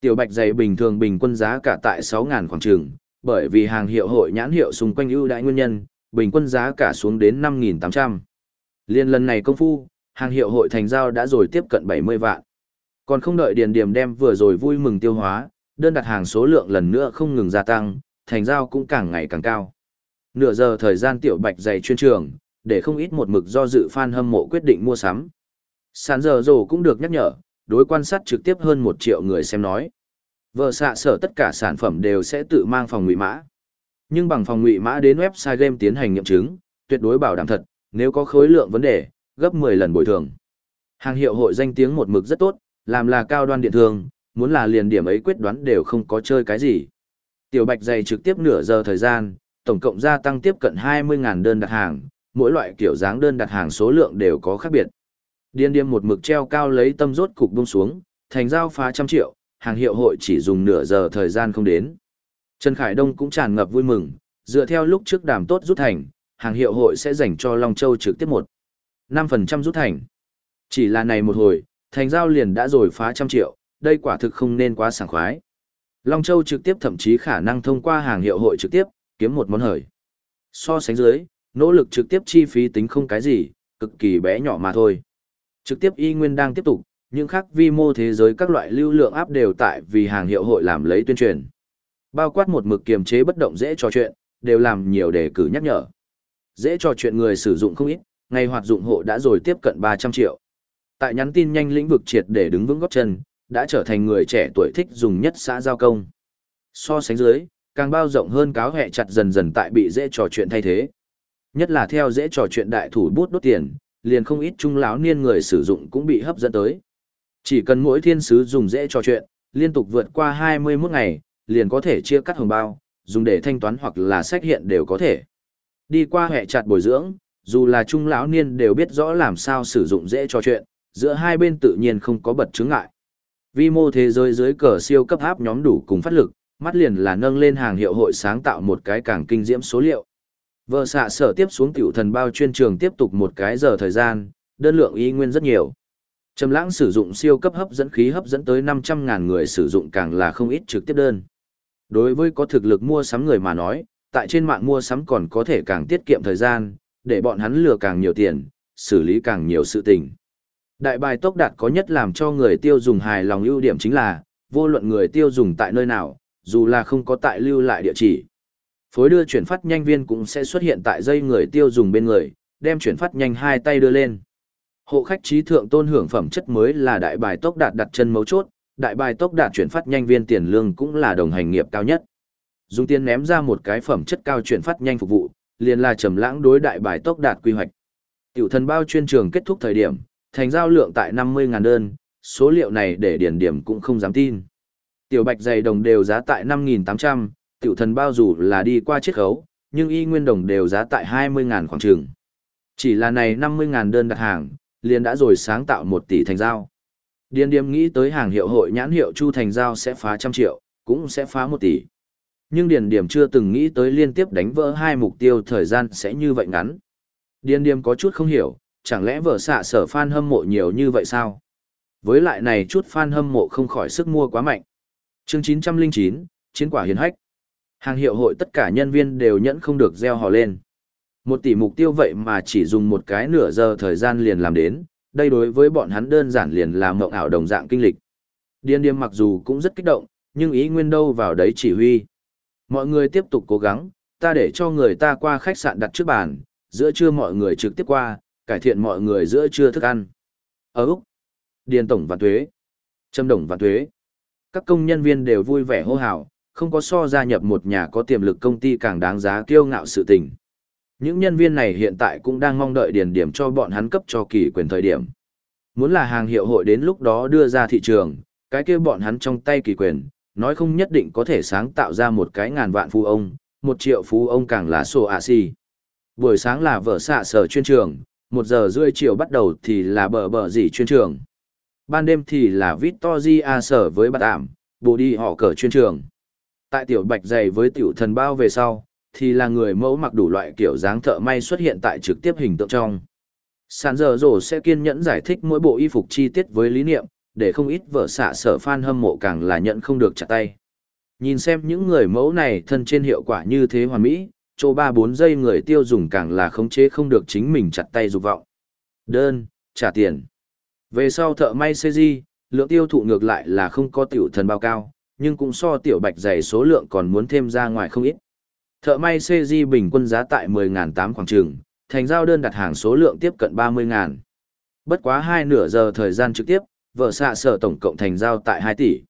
Tiểu bạch dày bình thường bình quân giá cả tại 6.000 khoảng trường, bởi vì hàng hiệu hội nhãn hiệu xung quanh ưu đại nguyên nhân, bình quân giá cả xuống đến 5.800. Liên lần này công phu, hàng hiệu hội thành giao đã rồi tiếp cận 70 vạn. Còn không đợi điền điểm đem vừa rồi vui mừng tiêu hóa, đơn đặt hàng số lượng lần nữa không ngừng gia tăng, thành giao cũng càng ngày càng cao. Nửa giờ thời gian tiểu bạch dày chuyên trường, để không ít một mực do dự fan hâm mộ quyết định mua sắm. Sàn giờ rồ cũng được nhắc nhở, đối quan sát trực tiếp hơn một triệu người xem nói. Vợ xạ sở tất cả sản phẩm đều sẽ tự mang phòng ngụy mã. Nhưng bằng phòng ngụy mã đến website game tiến hành nghiệm chứng, tuyệt đối bảo đảm thật, nếu có khối lượng vấn đề, gấp 10 lần bồi thường. Hàng hiệu hội danh tiếng một mực rất tốt, làm là cao đoan điện thường, muốn là liền điểm ấy quyết đoán đều không có chơi cái gì. Tiểu Bạch dày trực tiếp nửa giờ thời gian, tổng cộng gia tăng tiếp cận 20.000 đơn đặt hàng, mỗi loại kiểu dáng đơn đặt hàng số lượng đều có khác biệt. Điên điên một mực treo cao lấy tâm rốt cục buông xuống, thành giao phá trăm triệu, hàng hiệu hội chỉ dùng nửa giờ thời gian không đến. Trần Khải Đông cũng tràn ngập vui mừng, dựa theo lúc trước đàm tốt rút thành, hàng hiệu hội sẽ dành cho Long Châu trực tiếp một 5% rút thành. Chỉ là này một hồi, thành giao liền đã rồi phá trăm triệu, đây quả thực không nên quá sảng khoái. Long Châu trực tiếp thậm chí khả năng thông qua hàng hiệu hội trực tiếp, kiếm một món hời. So sánh dưới, nỗ lực trực tiếp chi phí tính không cái gì, cực kỳ bé nhỏ mà thôi. Trực tiếp y nguyên đang tiếp tục, những khác vi mô thế giới các loại lưu lượng áp đều tại vì hàng hiệu hội làm lấy tuyên truyền. Bao quát một mực kiềm chế bất động dễ trò chuyện, đều làm nhiều đề cử nhắc nhở. Dễ trò chuyện người sử dụng không ít, ngày hoạt dụng hộ đã rồi tiếp cận 300 triệu. Tại nhắn tin nhanh lĩnh vực triệt để đứng vững góp chân, đã trở thành người trẻ tuổi thích dùng nhất xã giao công. So sánh dưới, càng bao rộng hơn cáo hẹ chặt dần dần tại bị dễ trò chuyện thay thế. Nhất là theo dễ trò chuyện đại thủ bút đốt tiền, liền không ít trung lão niên người sử dụng cũng bị hấp dẫn tới. Chỉ cần mỗi thiên sứ dùng dễ trò chuyện, liên tục vượt qua 21 ngày, liền có thể chia cắt hồng bao, dùng để thanh toán hoặc là sách hiện đều có thể. Đi qua hệ chặt bồi dưỡng, dù là trung lão niên đều biết rõ làm sao sử dụng dễ trò chuyện, giữa hai bên tự nhiên không có bật chứng ngại. Vi mô thế giới dưới cờ siêu cấp áp nhóm đủ cùng phát lực, mắt liền là nâng lên hàng hiệu hội sáng tạo một cái càng kinh diễm số liệu. Vợ xạ sở tiếp xuống tiểu thần bao chuyên trường tiếp tục một cái giờ thời gian, đơn lượng y nguyên rất nhiều. Trầm lãng sử dụng siêu cấp hấp dẫn khí hấp dẫn tới 500.000 người sử dụng càng là không ít trực tiếp đơn. Đối với có thực lực mua sắm người mà nói, tại trên mạng mua sắm còn có thể càng tiết kiệm thời gian, để bọn hắn lừa càng nhiều tiền, xử lý càng nhiều sự tình. Đại bài tốc đạt có nhất làm cho người tiêu dùng hài lòng ưu điểm chính là, vô luận người tiêu dùng tại nơi nào, dù là không có tại lưu lại địa chỉ. Phối đưa chuyển phát nhanh viên cũng sẽ xuất hiện tại dây người tiêu dùng bên người, đem chuyển phát nhanh hai tay đưa lên. Hộ khách trí thượng tôn hưởng phẩm chất mới là đại bài tốc đạt đặt chân mấu chốt, đại bài tốc đạt chuyển phát nhanh viên tiền lương cũng là đồng hành nghiệp cao nhất. Dùng tiền ném ra một cái phẩm chất cao chuyển phát nhanh phục vụ, liền là trầm lãng đối đại bài tốc đạt quy hoạch. Tiểu thần bao chuyên trường kết thúc thời điểm, thành giao lượng tại 50.000 đơn, số liệu này để điển điểm cũng không dám tin. Tiểu bạch dày đồng đều giá tại 5.800, tiểu thần bao dù là đi qua chiết khấu, nhưng y nguyên đồng đều giá tại 20.000 khoảng trường. Chỉ là này 50.000 đơn đặt hàng, liền đã rồi sáng tạo 1 tỷ thành giao. Điền điểm nghĩ tới hàng hiệu hội nhãn hiệu Chu Thành Giao sẽ phá trăm triệu, cũng sẽ phá 1 tỷ. Nhưng Điền điểm chưa từng nghĩ tới liên tiếp đánh vỡ hai mục tiêu thời gian sẽ như vậy ngắn. Điền điểm có chút không hiểu, chẳng lẽ vợ xạ sở fan hâm mộ nhiều như vậy sao? Với lại này chút fan hâm mộ không khỏi sức mua quá mạnh. Chương 909, Chiến quả hiền hách. Hàng hiệu hội tất cả nhân viên đều nhẫn không được gieo hò lên. Một tỷ mục tiêu vậy mà chỉ dùng một cái nửa giờ thời gian liền làm đến, đây đối với bọn hắn đơn giản liền là mộng ảo đồng dạng kinh lịch. Điên điềm mặc dù cũng rất kích động, nhưng ý nguyên đâu vào đấy chỉ huy. Mọi người tiếp tục cố gắng, ta để cho người ta qua khách sạn đặt trước bàn, giữa trưa mọi người trực tiếp qua, cải thiện mọi người giữa trưa thức ăn. Ở Úc, Điền Tổng và Thuế. Trâm đồng và thuế. Các công nhân viên đều vui vẻ hô hào, không có so gia nhập một nhà có tiềm lực công ty càng đáng giá kiêu ngạo sự tình. Những nhân viên này hiện tại cũng đang mong đợi điền điểm cho bọn hắn cấp cho kỳ quyền thời điểm. Muốn là hàng hiệu hội đến lúc đó đưa ra thị trường, cái kia bọn hắn trong tay kỳ quyền, nói không nhất định có thể sáng tạo ra một cái ngàn vạn phú ông, một triệu phú ông càng là sổ ạ xì. Buổi sáng là vở xạ sở chuyên trường, một giờ rưỡi chiều bắt đầu thì là bờ bờ gì chuyên trường. Ban đêm thì là Victoria sở với bà ảm, bộ đi họ cờ chuyên trường. Tại tiểu bạch dày với tiểu thần bao về sau, thì là người mẫu mặc đủ loại kiểu dáng thợ may xuất hiện tại trực tiếp hình tượng trong. Sàn giờ rổ sẽ kiên nhẫn giải thích mỗi bộ y phục chi tiết với lý niệm, để không ít vợ xạ sở fan hâm mộ càng là nhận không được chặt tay. Nhìn xem những người mẫu này thân trên hiệu quả như thế hoàn mỹ, chỗ 3-4 giây người tiêu dùng càng là khống chế không được chính mình chặt tay dục vọng. Đơn, trả tiền. Về sau thợ may CG, lượng tiêu thụ ngược lại là không có tiểu thần bao cao, nhưng cũng so tiểu bạch dày số lượng còn muốn thêm ra ngoài không ít. Thợ may CG bình quân giá tại 10.800 khoảng trường, thành giao đơn đặt hàng số lượng tiếp cận 30.000. Bất quá hai nửa giờ thời gian trực tiếp, vợ xạ sở tổng cộng thành giao tại 2 tỷ.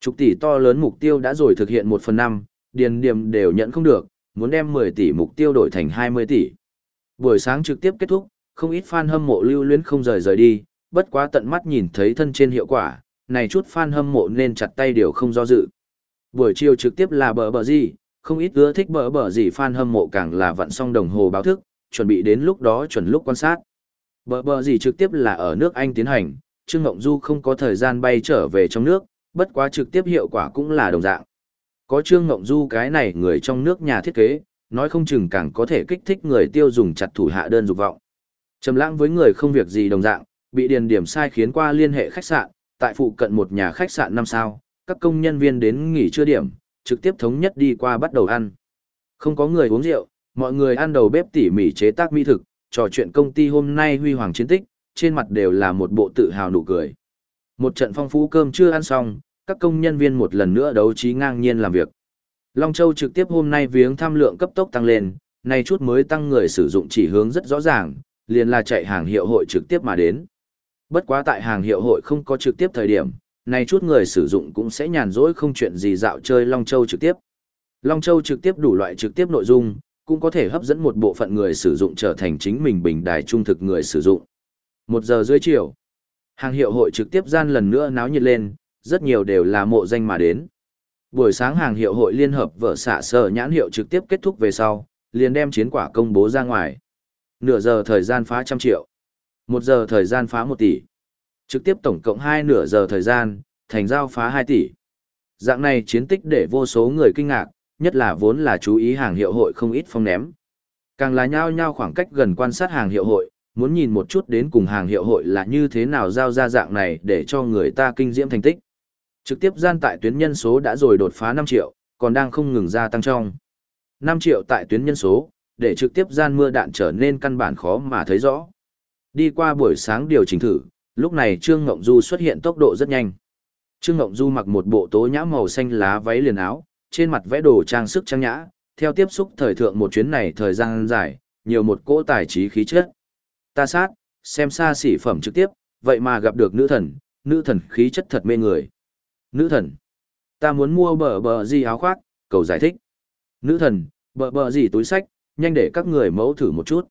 Chục tỷ to lớn mục tiêu đã rồi thực hiện 1 phần 5, điền điểm đều nhận không được, muốn đem 10 tỷ mục tiêu đổi thành 20 tỷ. Buổi sáng trực tiếp kết thúc, không ít fan hâm mộ lưu luyến không rời rời đi, bất quá tận mắt nhìn thấy thân trên hiệu quả, này chút fan hâm mộ nên chặt tay đều không do dự. Buổi chiều trực tiếp là bờ bờ gì, không ít ưa thích bờ bờ gì fan hâm mộ càng là vặn xong đồng hồ báo thức, chuẩn bị đến lúc đó chuẩn lúc quan sát. Bờ bờ gì trực tiếp là ở nước Anh tiến hành, Trương Ngộng Du không có thời gian bay trở về trong nước, bất quá trực tiếp hiệu quả cũng là đồng dạng. Có Trương Ngộng Du cái này người trong nước nhà thiết kế, nói không chừng càng có thể kích thích người tiêu dùng chặt thủ hạ đơn dục vọng. Trầm lãng với người không việc gì đồng dạng, bị điền điểm sai khiến qua liên hệ khách sạn, tại phụ cận một nhà khách sạn năm sao, các công nhân viên đến nghỉ trưa điểm, trực tiếp thống nhất đi qua bắt đầu ăn. Không có người uống rượu, mọi người ăn đầu bếp tỉ mỉ chế tác mỹ thực, trò chuyện công ty hôm nay huy hoàng chiến tích, trên mặt đều là một bộ tự hào nụ cười. Một trận phong phú cơm chưa ăn xong, các công nhân viên một lần nữa đấu trí ngang nhiên làm việc. Long Châu trực tiếp hôm nay viếng tham lượng cấp tốc tăng lên, nay chút mới tăng người sử dụng chỉ hướng rất rõ ràng, liền là chạy hàng hiệu hội trực tiếp mà đến. Bất quá tại hàng hiệu hội không có trực tiếp thời điểm, nay chút người sử dụng cũng sẽ nhàn rỗi không chuyện gì dạo chơi Long Châu trực tiếp. Long Châu trực tiếp đủ loại trực tiếp nội dung, cũng có thể hấp dẫn một bộ phận người sử dụng trở thành chính mình bình đài trung thực người sử dụng. Một giờ rưỡi chiều, hàng hiệu hội trực tiếp gian lần nữa náo nhiệt lên, rất nhiều đều là mộ danh mà đến. Buổi sáng hàng hiệu hội liên hợp vợ xạ sở nhãn hiệu trực tiếp kết thúc về sau, liền đem chiến quả công bố ra ngoài. Nửa giờ thời gian phá trăm triệu. Một giờ thời gian phá một tỷ. Trực tiếp tổng cộng hai nửa giờ thời gian, thành giao phá hai tỷ. Dạng này chiến tích để vô số người kinh ngạc, nhất là vốn là chú ý hàng hiệu hội không ít phong ném. Càng là nhao nhao khoảng cách gần quan sát hàng hiệu hội, muốn nhìn một chút đến cùng hàng hiệu hội là như thế nào giao ra dạng này để cho người ta kinh diễm thành tích. Trực tiếp gian tại tuyến nhân số đã rồi đột phá 5 triệu, còn đang không ngừng gia tăng trong. 5 triệu tại tuyến nhân số, để trực tiếp gian mưa đạn trở nên căn bản khó mà thấy rõ. Đi qua buổi sáng điều chỉnh thử, lúc này Trương Ngộng Du xuất hiện tốc độ rất nhanh. Trương Ngộng Du mặc một bộ tố nhã màu xanh lá váy liền áo, trên mặt vẽ đồ trang sức trang nhã, theo tiếp xúc thời thượng một chuyến này thời gian dài, nhiều một cỗ tài trí khí chất. Ta sát, xem xa xỉ phẩm trực tiếp, vậy mà gặp được nữ thần, nữ thần khí chất thật mê người. Nữ thần, ta muốn mua bờ bờ gì áo khoác, cầu giải thích. Nữ thần, bờ bờ gì túi sách, nhanh để các người mẫu thử một chút.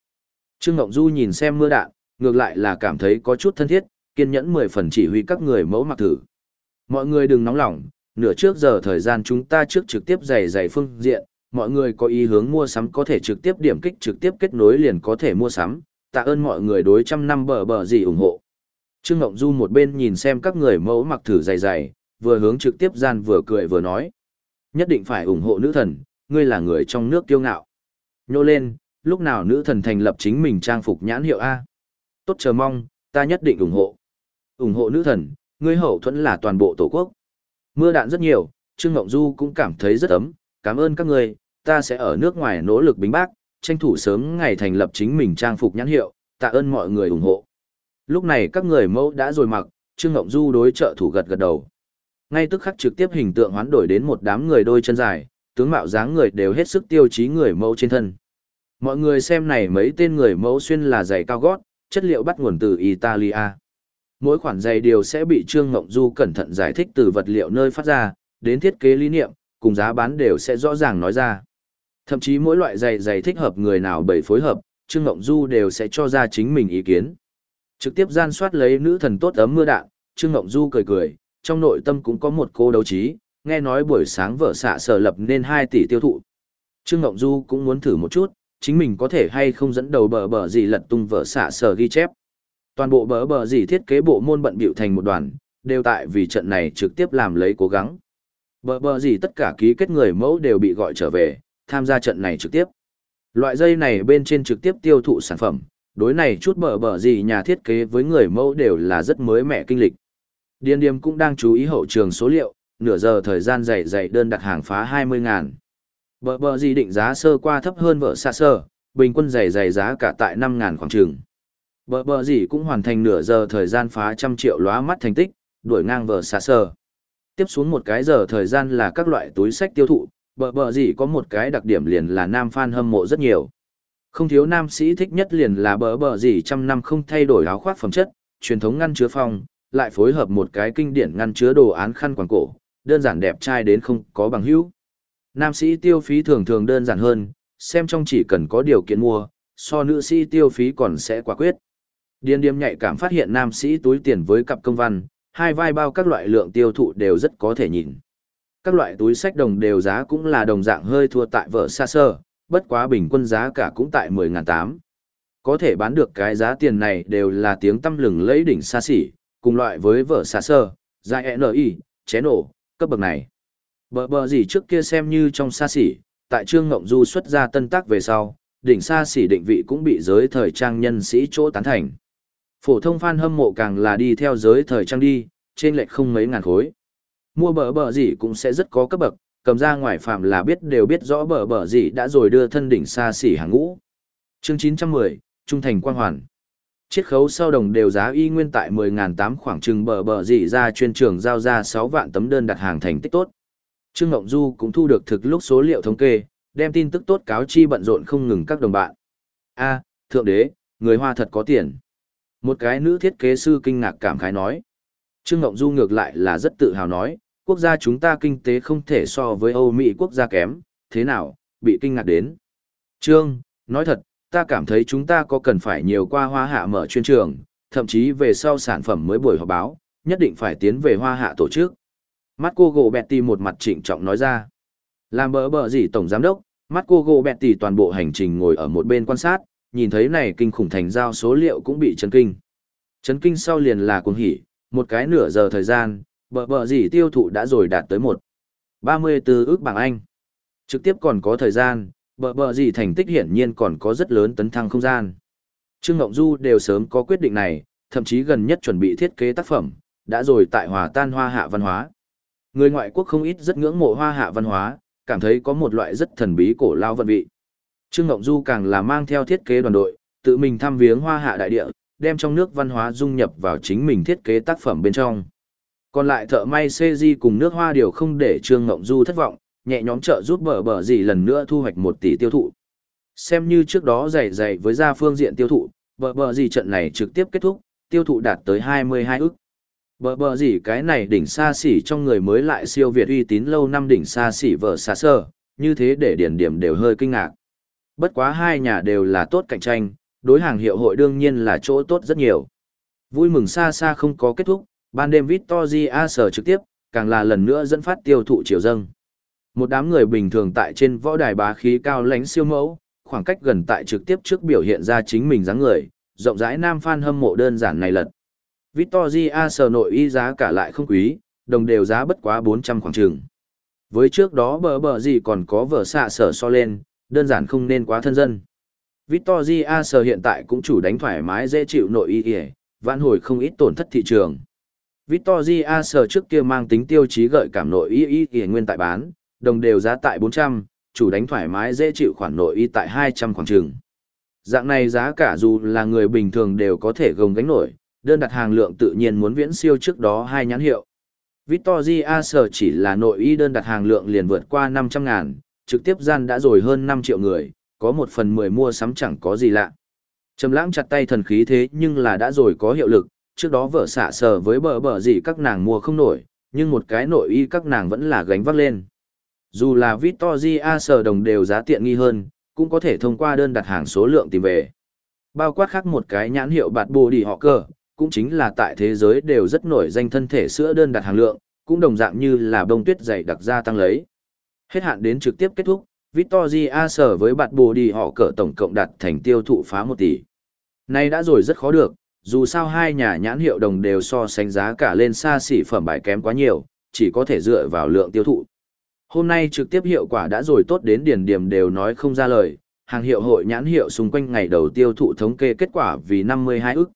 Trương Ngộng Du nhìn xem mưa đạn, ngược lại là cảm thấy có chút thân thiết, kiên nhẫn mười phần chỉ huy các người mẫu mặc thử. Mọi người đừng nóng lòng, nửa trước giờ thời gian chúng ta trước trực tiếp giày giày phương diện, mọi người có ý hướng mua sắm có thể trực tiếp điểm kích trực tiếp kết nối liền có thể mua sắm, tạ ơn mọi người đối trăm năm bờ bờ gì ủng hộ. Trương Ngộng Du một bên nhìn xem các người mẫu mặc thử dày dày, vừa hướng trực tiếp gian vừa cười vừa nói. Nhất định phải ủng hộ nữ thần, ngươi là người trong nước kiêu ngạo. Nhô lên, lúc nào nữ thần thành lập chính mình trang phục nhãn hiệu A. Tốt chờ mong, ta nhất định ủng hộ. ủng hộ nữ thần, ngươi hậu thuẫn là toàn bộ tổ quốc. Mưa đạn rất nhiều, Trương Ngộng Du cũng cảm thấy rất ấm, cảm ơn các người, ta sẽ ở nước ngoài nỗ lực bính bác, tranh thủ sớm ngày thành lập chính mình trang phục nhãn hiệu, tạ ơn mọi người ủng hộ. Lúc này các người mẫu đã rồi mặc, Trương Ngộng Du đối trợ thủ gật gật đầu. Ngay tức khắc trực tiếp hình tượng hoán đổi đến một đám người đôi chân dài, tướng mạo dáng người đều hết sức tiêu chí người mẫu trên thân. Mọi người xem này mấy tên người mẫu xuyên là giày cao gót, chất liệu bắt nguồn từ Italia. Mỗi khoản giày đều sẽ bị Trương Ngộng Du cẩn thận giải thích từ vật liệu nơi phát ra, đến thiết kế lý niệm, cùng giá bán đều sẽ rõ ràng nói ra. Thậm chí mỗi loại giày giày thích hợp người nào bày phối hợp, Trương Ngộng Du đều sẽ cho ra chính mình ý kiến. Trực tiếp gian soát lấy nữ thần tốt ấm mưa đạn, Trương Ngộng Du cười cười, trong nội tâm cũng có một cô đấu trí, nghe nói buổi sáng vợ xạ sở lập nên 2 tỷ tiêu thụ. Trương Ngộng Du cũng muốn thử một chút, chính mình có thể hay không dẫn đầu bờ bờ gì lật tung vợ xạ sở ghi chép. Toàn bộ bờ bờ gì thiết kế bộ môn bận biểu thành một đoàn, đều tại vì trận này trực tiếp làm lấy cố gắng. Bờ bờ gì tất cả ký kết người mẫu đều bị gọi trở về, tham gia trận này trực tiếp. Loại dây này bên trên trực tiếp tiêu thụ sản phẩm, đối này chút bở bở gì nhà thiết kế với người mẫu đều là rất mới mẻ kinh lịch. Điền Điềm cũng đang chú ý hậu trường số liệu, nửa giờ thời gian dày dày đơn đặt hàng phá 20 ngàn. Bở bở gì định giá sơ qua thấp hơn vợ xa sơ, bình quân dày dày giá cả tại 5 ngàn khoảng trường. Bở bở gì cũng hoàn thành nửa giờ thời gian phá trăm triệu lóa mắt thành tích, đuổi ngang vợ xa sơ. Tiếp xuống một cái giờ thời gian là các loại túi sách tiêu thụ, bờ bờ gì có một cái đặc điểm liền là nam fan hâm mộ rất nhiều. Không thiếu nam sĩ thích nhất liền là bờ bờ gì trăm năm không thay đổi áo khoác phẩm chất, truyền thống ngăn chứa phong, lại phối hợp một cái kinh điển ngăn chứa đồ án khăn quàng cổ, đơn giản đẹp trai đến không có bằng hữu. Nam sĩ tiêu phí thường thường đơn giản hơn, xem trong chỉ cần có điều kiện mua, so nữ sĩ tiêu phí còn sẽ quả quyết. Điên điếm nhạy cảm phát hiện nam sĩ túi tiền với cặp công văn, hai vai bao các loại lượng tiêu thụ đều rất có thể nhìn. Các loại túi sách đồng đều giá cũng là đồng dạng hơi thua tại vợ xa sơ, bất quá bình quân giá cả cũng tại 10.800. Có thể bán được cái giá tiền này đều là tiếng tâm lừng lấy đỉnh xa xỉ, cùng loại với vợ xa sơ, dài NI, chén nổ, cấp bậc này. Bờ bờ gì trước kia xem như trong xa xỉ, tại Trương Ngộng Du xuất ra tân tác về sau, đỉnh xa xỉ định vị cũng bị giới thời trang nhân sĩ chỗ tán thành. Phổ thông fan hâm mộ càng là đi theo giới thời trang đi, trên lệch không mấy ngàn khối. Mua bờ bờ gì cũng sẽ rất có cấp bậc, cầm ra ngoài phạm là biết đều biết rõ bờ bờ gì đã rồi đưa thân đỉnh xa xỉ hàng ngũ. Chương 910, Trung thành quang hoàn. Chiết khấu sau đồng đều giá y nguyên tại 10.800 khoảng chừng bờ bờ gì ra chuyên trường giao ra 6 vạn tấm đơn đặt hàng thành tích tốt. Trương Ngộng Du cũng thu được thực lúc số liệu thống kê, đem tin tức tốt cáo chi bận rộn không ngừng các đồng bạn. A, thượng đế, người Hoa thật có tiền. Một cái nữ thiết kế sư kinh ngạc cảm khái nói. Trương Ngộng Du ngược lại là rất tự hào nói, quốc gia chúng ta kinh tế không thể so với Âu Mỹ quốc gia kém, thế nào, bị kinh ngạc đến. Trương, nói thật, ta cảm thấy chúng ta có cần phải nhiều qua hoa hạ mở chuyên trường, thậm chí về sau sản phẩm mới buổi họp báo, nhất định phải tiến về hoa hạ tổ chức. Marco Gobetti một mặt trịnh trọng nói ra. Làm bỡ bỡ gì tổng giám đốc, Marco Gobetti toàn bộ hành trình ngồi ở một bên quan sát, nhìn thấy này kinh khủng thành giao số liệu cũng bị chấn kinh. Chấn kinh sau liền là cuồng hỉ, một cái nửa giờ thời gian, bờ bờ gì tiêu thụ đã rồi đạt tới một 34 ước bảng Anh. Trực tiếp còn có thời gian, bờ bờ gì thành tích hiển nhiên còn có rất lớn tấn thăng không gian. Trương Ngộng Du đều sớm có quyết định này, thậm chí gần nhất chuẩn bị thiết kế tác phẩm, đã rồi tại hòa tan hoa hạ văn hóa. Người ngoại quốc không ít rất ngưỡng mộ hoa hạ văn hóa, cảm thấy có một loại rất thần bí cổ lao vận vị. Trương Ngộng Du càng là mang theo thiết kế đoàn đội, tự mình thăm viếng hoa hạ đại địa, đem trong nước văn hóa dung nhập vào chính mình thiết kế tác phẩm bên trong. Còn lại thợ may CG cùng nước hoa điều không để Trương Ngộng Du thất vọng, nhẹ nhóm trợ giúp bờ bờ gì lần nữa thu hoạch một tỷ tiêu thụ. Xem như trước đó dày dày với gia phương diện tiêu thụ, bờ bờ gì trận này trực tiếp kết thúc, tiêu thụ đạt tới 22 ức. Bờ bờ gì cái này đỉnh xa xỉ trong người mới lại siêu việt uy tín lâu năm đỉnh xa xỉ vợ xa sơ, như thế để điển điểm đều hơi kinh ngạc. Bất quá hai nhà đều là tốt cạnh tranh, đối hàng hiệu hội đương nhiên là chỗ tốt rất nhiều. Vui mừng xa xa không có kết thúc, ban đêm Victoria sở trực tiếp, càng là lần nữa dẫn phát tiêu thụ chiều dâng. Một đám người bình thường tại trên võ đài bá khí cao lãnh siêu mẫu, khoảng cách gần tại trực tiếp trước biểu hiện ra chính mình dáng người, rộng rãi nam fan hâm mộ đơn giản này lật. Victoria sở nội y giá cả lại không quý, đồng đều giá bất quá 400 khoảng trường. Với trước đó bờ bờ gì còn có vở xạ sở so lên, đơn giản không nên quá thân dân. Victoria sở hiện tại cũng chủ đánh thoải mái dễ chịu nội y y, vãn hồi không ít tổn thất thị trường. Victoria sở trước kia mang tính tiêu chí gợi cảm nội y y y nguyên tại bán, đồng đều giá tại 400, chủ đánh thoải mái dễ chịu khoản nội y tại 200 khoảng trường. Dạng này giá cả dù là người bình thường đều có thể gồng gánh nổi, đơn đặt hàng lượng tự nhiên muốn viễn siêu trước đó hai nhãn hiệu. Victoria sở chỉ là nội y đơn đặt hàng lượng liền vượt qua 500 ngàn, trực tiếp gian đã rồi hơn 5 triệu người, có một phần 10 mua sắm chẳng có gì lạ. Trầm lãng chặt tay thần khí thế nhưng là đã rồi có hiệu lực, trước đó vợ xả sờ với bờ bờ gì các nàng mua không nổi, nhưng một cái nội y các nàng vẫn là gánh vác lên. Dù là Victoria sờ đồng đều giá tiện nghi hơn, cũng có thể thông qua đơn đặt hàng số lượng tìm về. Bao quát khác một cái nhãn hiệu bạt bồ đi họ cơ, cũng chính là tại thế giới đều rất nổi danh thân thể sữa đơn đặt hàng lượng, cũng đồng dạng như là bông tuyết dày đặc gia tăng lấy. Hết hạn đến trực tiếp kết thúc, Victoria sở với bạt bồ đi họ cỡ tổng cộng đạt thành tiêu thụ phá 1 tỷ. Nay đã rồi rất khó được, dù sao hai nhà nhãn hiệu đồng đều so sánh giá cả lên xa xỉ phẩm bài kém quá nhiều, chỉ có thể dựa vào lượng tiêu thụ. Hôm nay trực tiếp hiệu quả đã rồi tốt đến điển điểm đều nói không ra lời, hàng hiệu hội nhãn hiệu xung quanh ngày đầu tiêu thụ thống kê kết quả vì 52 ức.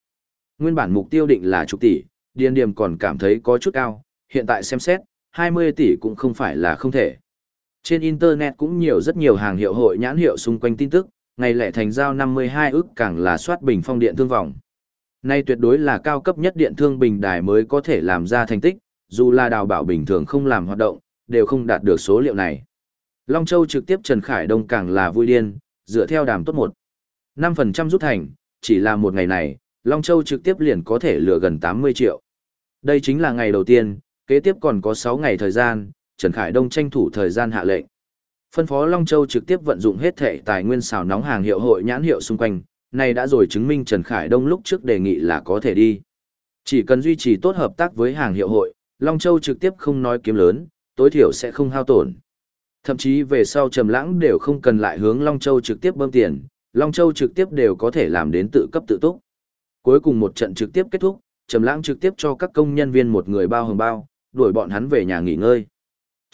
Nguyên bản mục tiêu định là chục tỷ, điền điểm còn cảm thấy có chút cao, hiện tại xem xét, 20 tỷ cũng không phải là không thể. Trên Internet cũng nhiều rất nhiều hàng hiệu hội nhãn hiệu xung quanh tin tức, ngày lẻ thành giao 52 ức càng là soát bình phong điện thương vòng. Nay tuyệt đối là cao cấp nhất điện thương bình đài mới có thể làm ra thành tích, dù là đào bảo bình thường không làm hoạt động, đều không đạt được số liệu này. Long Châu trực tiếp Trần Khải Đông càng là vui điên, dựa theo đàm tốt một. 5% rút thành, chỉ là một ngày này, Long Châu trực tiếp liền có thể lừa gần 80 triệu. Đây chính là ngày đầu tiên, kế tiếp còn có 6 ngày thời gian, Trần Khải Đông tranh thủ thời gian hạ lệnh. Phân phó Long Châu trực tiếp vận dụng hết thể tài nguyên xào nóng hàng hiệu hội nhãn hiệu xung quanh, này đã rồi chứng minh Trần Khải Đông lúc trước đề nghị là có thể đi. Chỉ cần duy trì tốt hợp tác với hàng hiệu hội, Long Châu trực tiếp không nói kiếm lớn, tối thiểu sẽ không hao tổn. Thậm chí về sau Trầm Lãng đều không cần lại hướng Long Châu trực tiếp bơm tiền, Long Châu trực tiếp đều có thể làm đến tự cấp tự túc. Cuối cùng một trận trực tiếp kết thúc, Trầm Lãng trực tiếp cho các công nhân viên một người bao hồng bao, đuổi bọn hắn về nhà nghỉ ngơi.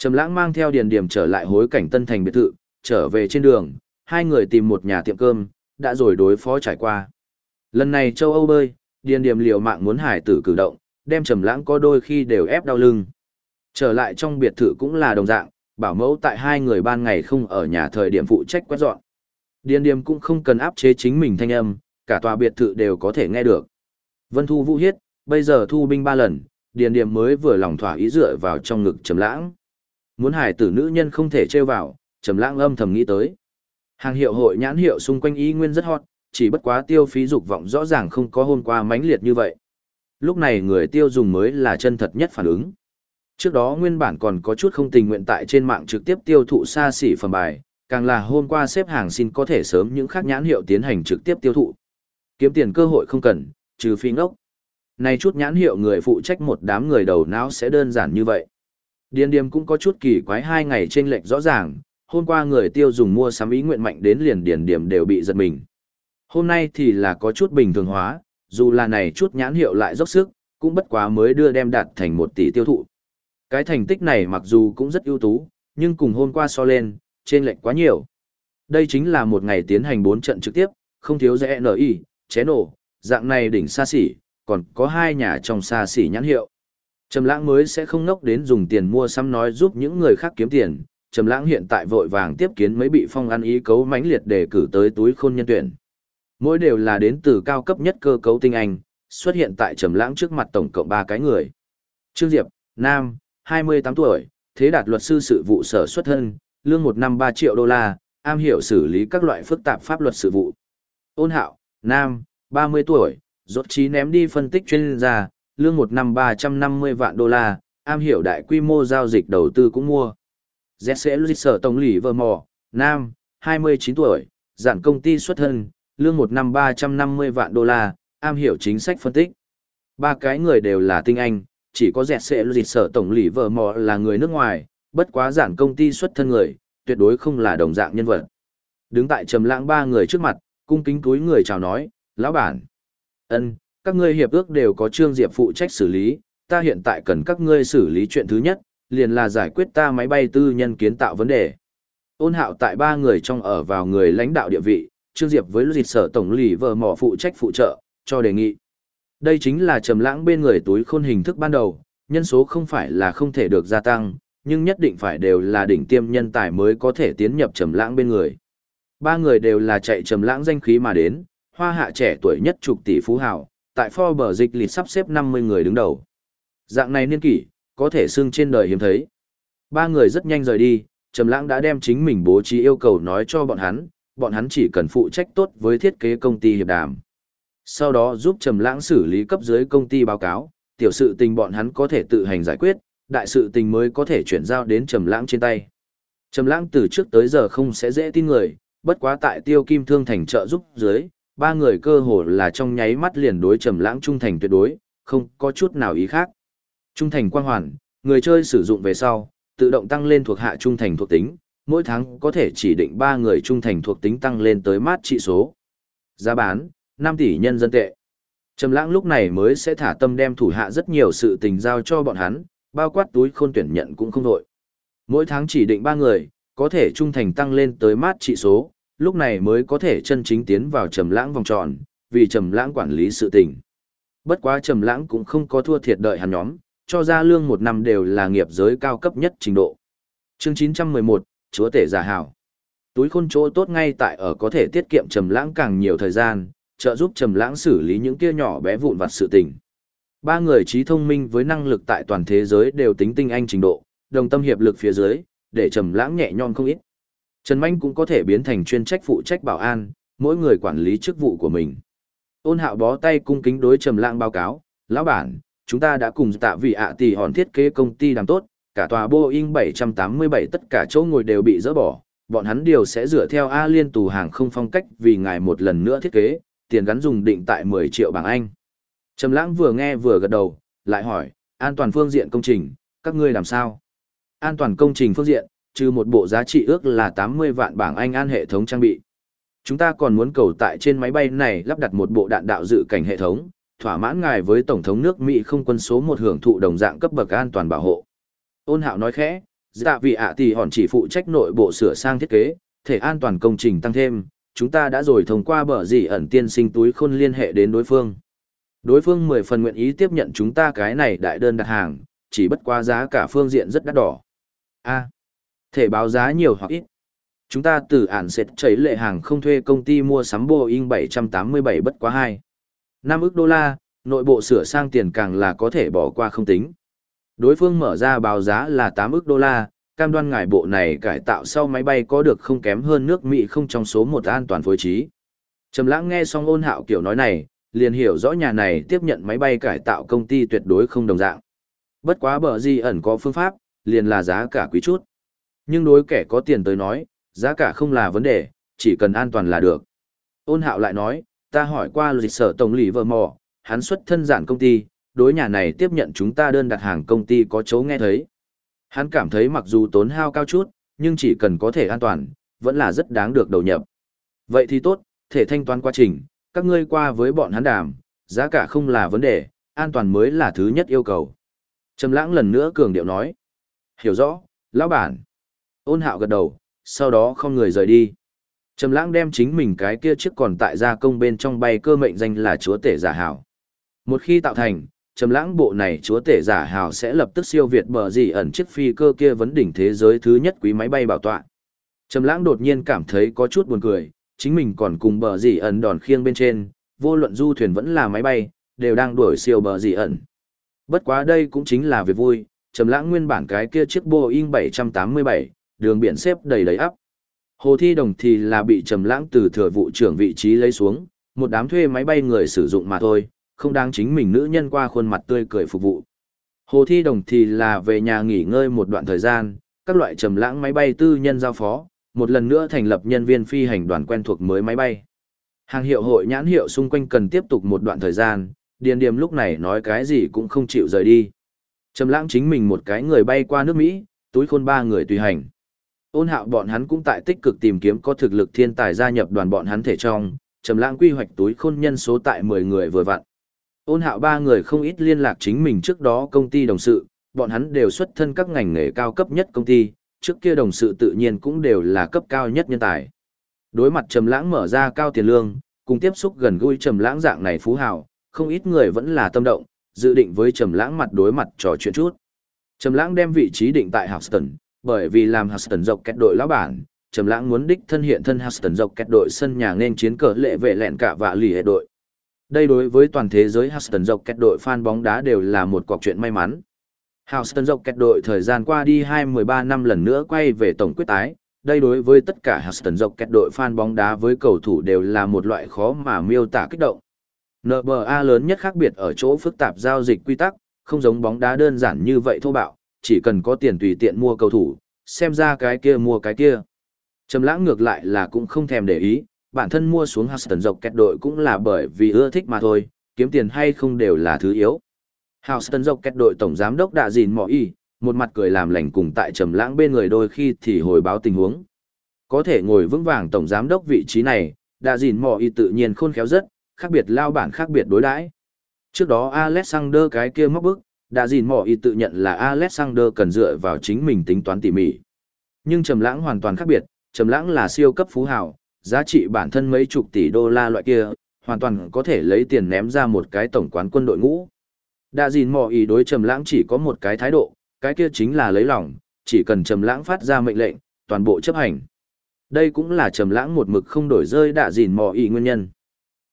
Trầm Lãng mang theo Điền Điểm trở lại hối cảnh Tân Thành biệt thự, trở về trên đường, hai người tìm một nhà tiệm cơm, đã rồi đối phó trải qua. Lần này châu Âu bơi, Điền Điểm liều mạng muốn hải tử cử động, đem Trầm Lãng có đôi khi đều ép đau lưng. Trở lại trong biệt thự cũng là đồng dạng, bảo mẫu tại hai người ban ngày không ở nhà thời điểm phụ trách quét dọn. Điền Điềm cũng không cần áp chế chính mình thanh âm, cả tòa biệt thự đều có thể nghe được. Vân Thu Vũ hiết, bây giờ thu binh ba lần, Điền Điềm mới vừa lòng thỏa ý dựa vào trong ngực Trầm Lãng. Muốn hải tử nữ nhân không thể trêu vào, Trầm Lãng âm thầm nghĩ tới. Hàng hiệu hội nhãn hiệu xung quanh y nguyên rất hot, chỉ bất quá tiêu phí dục vọng rõ ràng không có hôm qua mãnh liệt như vậy. Lúc này người tiêu dùng mới là chân thật nhất phản ứng. Trước đó nguyên bản còn có chút không tình nguyện tại trên mạng trực tiếp tiêu thụ xa xỉ phẩm bài, càng là hôm qua xếp hàng xin có thể sớm những khác nhãn hiệu tiến hành trực tiếp tiêu thụ. Kiếm tiền cơ hội không cần, trừ phi ngốc. Này chút nhãn hiệu người phụ trách một đám người đầu não sẽ đơn giản như vậy. Điền điềm cũng có chút kỳ quái hai ngày trên lệch rõ ràng, hôm qua người tiêu dùng mua sắm ý nguyện mạnh đến liền điền điểm đều bị giật mình. Hôm nay thì là có chút bình thường hóa, dù là này chút nhãn hiệu lại dốc sức, cũng bất quá mới đưa đem đạt thành một tỷ tiêu thụ. Cái thành tích này mặc dù cũng rất ưu tú, nhưng cùng hôm qua so lên, trên lệnh quá nhiều. Đây chính là một ngày tiến hành 4 trận trực tiếp, không thiếu rẽ NI, ché nổ, dạng này đỉnh xa xỉ, còn có hai nhà trong xa xỉ nhãn hiệu. Trầm lãng mới sẽ không ngốc đến dùng tiền mua sắm nói giúp những người khác kiếm tiền. Trầm lãng hiện tại vội vàng tiếp kiến mấy bị phong ăn ý cấu mãnh liệt để cử tới túi khôn nhân tuyển. Mỗi đều là đến từ cao cấp nhất cơ cấu tinh anh, xuất hiện tại Trầm lãng trước mặt tổng cộng 3 cái người. Trương Diệp, Nam, 28 tuổi, thế đạt luật sư sự vụ sở xuất thân, lương một năm 3 triệu đô la, am hiểu xử lý các loại phức tạp pháp luật sự vụ. Ôn hạo, nam, 30 tuổi, rốt trí ném đi phân tích chuyên gia, lương một năm 350 vạn đô la, am hiểu đại quy mô giao dịch đầu tư cũng mua. ZC Luis sở tổng lý vợ mò, nam, 29 tuổi, giản công ty xuất thân, lương một năm 350 vạn đô la, am hiểu chính sách phân tích. Ba cái người đều là tinh anh, chỉ có dẹt sẽ dịch sở tổng lý vợ mò là người nước ngoài, bất quá giản công ty xuất thân người, tuyệt đối không là đồng dạng nhân vật. Đứng tại trầm lãng ba người trước mặt, cung kính túi người chào nói, lão bản. ân các ngươi hiệp ước đều có trương diệp phụ trách xử lý, ta hiện tại cần các ngươi xử lý chuyện thứ nhất, liền là giải quyết ta máy bay tư nhân kiến tạo vấn đề. Ôn hạo tại ba người trong ở vào người lãnh đạo địa vị, trương diệp với dịch sở tổng lì vợ mò phụ trách phụ trợ, cho đề nghị. Đây chính là trầm lãng bên người túi khôn hình thức ban đầu, nhân số không phải là không thể được gia tăng, nhưng nhất định phải đều là đỉnh tiêm nhân tài mới có thể tiến nhập trầm lãng bên người. Ba người đều là chạy trầm lãng danh khí mà đến, hoa hạ trẻ tuổi nhất chục tỷ phú hào, tại Forbes dịch lịch sắp xếp 50 người đứng đầu. Dạng này niên kỷ, có thể xưng trên đời hiếm thấy. Ba người rất nhanh rời đi, Trầm Lãng đã đem chính mình bố trí yêu cầu nói cho bọn hắn, bọn hắn chỉ cần phụ trách tốt với thiết kế công ty hiệp đàm. Sau đó giúp Trầm Lãng xử lý cấp dưới công ty báo cáo, tiểu sự tình bọn hắn có thể tự hành giải quyết, đại sự tình mới có thể chuyển giao đến Trầm Lãng trên tay. Trầm Lãng từ trước tới giờ không sẽ dễ tin người, bất quá tại Tiêu Kim Thương thành trợ giúp dưới, ba người cơ hồ là trong nháy mắt liền đối Trầm Lãng trung thành tuyệt đối, không có chút nào ý khác. Trung thành quang hoàn, người chơi sử dụng về sau, tự động tăng lên thuộc hạ trung thành thuộc tính, mỗi tháng có thể chỉ định ba người trung thành thuộc tính tăng lên tới mát trị số. Giá bán, 5 tỷ nhân dân tệ. Trầm lãng lúc này mới sẽ thả tâm đem thủ hạ rất nhiều sự tình giao cho bọn hắn, bao quát túi khôn tuyển nhận cũng không đổi. Mỗi tháng chỉ định 3 người, có thể trung thành tăng lên tới mát trị số, lúc này mới có thể chân chính tiến vào trầm lãng vòng tròn, vì trầm lãng quản lý sự tình. Bất quá trầm lãng cũng không có thua thiệt đợi hắn nhóm, cho ra lương một năm đều là nghiệp giới cao cấp nhất trình độ. Chương 911, chúa tể giả hảo. Túi khôn chỗ tốt ngay tại ở có thể tiết kiệm trầm lãng càng nhiều thời gian, trợ giúp trầm lãng xử lý những kia nhỏ bé vụn vặt sự tình. Ba người trí thông minh với năng lực tại toàn thế giới đều tính tinh anh trình độ, đồng tâm hiệp lực phía dưới, để trầm lãng nhẹ nhõm không ít. Trần Mạnh cũng có thể biến thành chuyên trách phụ trách bảo an, mỗi người quản lý chức vụ của mình. Ôn Hạo bó tay cung kính đối trầm lãng báo cáo, "Lão bản, chúng ta đã cùng tạ vị ạ tỷ hòn thiết kế công ty làm tốt, cả tòa Boeing 787 tất cả chỗ ngồi đều bị dỡ bỏ, bọn hắn điều sẽ dựa theo A liên tù hàng không phong cách vì ngài một lần nữa thiết kế, tiền gắn dùng định tại 10 triệu bảng Anh. Trầm lãng vừa nghe vừa gật đầu, lại hỏi, an toàn phương diện công trình, các ngươi làm sao? An toàn công trình phương diện, trừ một bộ giá trị ước là 80 vạn bảng Anh an hệ thống trang bị. Chúng ta còn muốn cầu tại trên máy bay này lắp đặt một bộ đạn đạo dự cảnh hệ thống, thỏa mãn ngài với Tổng thống nước Mỹ không quân số một hưởng thụ đồng dạng cấp bậc an toàn bảo hộ. Ôn hạo nói khẽ, dạ vị ạ thì hòn chỉ phụ trách nội bộ sửa sang thiết kế, thể an toàn công trình tăng thêm, chúng ta đã rồi thông qua bờ gì ẩn tiên sinh túi khôn liên hệ đến đối phương. Đối phương mười phần nguyện ý tiếp nhận chúng ta cái này đại đơn đặt hàng, chỉ bất quá giá cả phương diện rất đắt đỏ. A thể báo giá nhiều hoặc ít. Chúng ta từ ản sệt chảy lệ hàng không thuê công ty mua sắm Boeing 787 bất quá 2. 5 ức đô la, nội bộ sửa sang tiền càng là có thể bỏ qua không tính. Đối phương mở ra báo giá là 8 ức đô la, cam đoan ngài bộ này cải tạo sau máy bay có được không kém hơn nước Mỹ không trong số một an toàn phối trí. Trầm lãng nghe xong ôn hạo kiểu nói này, liền hiểu rõ nhà này tiếp nhận máy bay cải tạo công ty tuyệt đối không đồng dạng. Bất quá bờ gì ẩn có phương pháp, liền là giá cả quý chút. Nhưng đối kẻ có tiền tới nói, giá cả không là vấn đề, chỉ cần an toàn là được. Ôn hạo lại nói, ta hỏi qua lịch sở tổng lý vợ mò, hắn xuất thân giản công ty, đối nhà này tiếp nhận chúng ta đơn đặt hàng công ty có chấu nghe thấy. Hắn cảm thấy mặc dù tốn hao cao chút, nhưng chỉ cần có thể an toàn, vẫn là rất đáng được đầu nhập. Vậy thì tốt, thể thanh toán quá trình, các ngươi qua với bọn hắn đàm, giá cả không là vấn đề, an toàn mới là thứ nhất yêu cầu. Trầm lãng lần nữa cường điệu nói. Hiểu rõ, lão bản. Ôn hạo gật đầu, sau đó không người rời đi. Trầm lãng đem chính mình cái kia chiếc còn tại gia công bên trong bay cơ mệnh danh là chúa tể giả hảo. Một khi tạo thành, trầm lãng bộ này chúa tể giả hảo sẽ lập tức siêu việt bờ gì ẩn chiếc phi cơ kia vấn đỉnh thế giới thứ nhất quý máy bay bảo tọa. Trầm lãng đột nhiên cảm thấy có chút buồn cười, chính mình còn cùng bờ gì ẩn đòn khiêng bên trên, vô luận du thuyền vẫn là máy bay, đều đang đuổi siêu bờ gì ẩn. Bất quá đây cũng chính là việc vui, trầm lãng nguyên bản cái kia chiếc Boeing 787, đường biển xếp đầy đầy ắp. Hồ Thi Đồng thì là bị trầm lãng từ thừa vụ trưởng vị trí lấy xuống, một đám thuê máy bay người sử dụng mà thôi, không đáng chính mình nữ nhân qua khuôn mặt tươi cười phục vụ. Hồ Thi Đồng thì là về nhà nghỉ ngơi một đoạn thời gian, các loại trầm lãng máy bay tư nhân giao phó, một lần nữa thành lập nhân viên phi hành đoàn quen thuộc mới máy bay. Hàng hiệu hội nhãn hiệu xung quanh cần tiếp tục một đoạn thời gian, Điền Điềm lúc này nói cái gì cũng không chịu rời đi. Trầm lãng chính mình một cái người bay qua nước Mỹ, túi khôn ba người tùy hành. Ôn hạo bọn hắn cũng tại tích cực tìm kiếm có thực lực thiên tài gia nhập đoàn bọn hắn thể trong, trầm lãng quy hoạch túi khôn nhân số tại 10 người vừa vặn. Ôn hạo ba người không ít liên lạc chính mình trước đó công ty đồng sự, bọn hắn đều xuất thân các ngành nghề cao cấp nhất công ty, trước kia đồng sự tự nhiên cũng đều là cấp cao nhất nhân tài. Đối mặt Trầm Lãng mở ra cao tiền lương, cùng tiếp xúc gần gũi Trầm Lãng dạng này phú hào, không ít người vẫn là tâm động, dự định với Trầm Lãng mặt đối mặt trò chuyện chút. Trầm Lãng đem vị trí định tại Houston, bởi vì làm Huston dọc kẹt đội lão bản, Trầm Lãng muốn đích thân hiện thân Huston dọc kẹt đội sân nhà nên chiến cờ lệ vệ lẹn cả vạ lì hệ đội. Đây đối với toàn thế giới Huston dọc kẹt đội fan bóng đá đều là một cuộc chuyện may mắn. Houston dọc kẹt đội thời gian qua đi 2-13 năm lần nữa quay về tổng quyết tái, đây đối với tất cả Houston dọc kẹt đội fan bóng đá với cầu thủ đều là một loại khó mà miêu tả kích động. NBA lớn nhất khác biệt ở chỗ phức tạp giao dịch quy tắc, không giống bóng đá đơn giản như vậy thô bạo, chỉ cần có tiền tùy tiện mua cầu thủ, xem ra cái kia mua cái kia. Trầm lãng ngược lại là cũng không thèm để ý, bản thân mua xuống Houston dọc kẹt đội cũng là bởi vì ưa thích mà thôi, kiếm tiền hay không đều là thứ yếu. Houston dọc kẹt đội tổng giám đốc đã gìn mỏ y, một mặt cười làm lành cùng tại trầm lãng bên người đôi khi thì hồi báo tình huống. Có thể ngồi vững vàng tổng giám đốc vị trí này, đã gìn mỏ y tự nhiên khôn khéo rất, khác biệt lao bản khác biệt đối đãi. Trước đó Alexander cái kia móc bức, đã dìn mỏ y tự nhận là Alexander cần dựa vào chính mình tính toán tỉ mỉ. Nhưng trầm lãng hoàn toàn khác biệt, trầm lãng là siêu cấp phú hào, giá trị bản thân mấy chục tỷ đô la loại kia, hoàn toàn có thể lấy tiền ném ra một cái tổng quán quân đội ngũ. Đã dìn mò y đối trầm lãng chỉ có một cái thái độ, cái kia chính là lấy lòng, chỉ cần trầm lãng phát ra mệnh lệnh, toàn bộ chấp hành. Đây cũng là trầm lãng một mực không đổi rơi đa dìn mò ý nguyên nhân.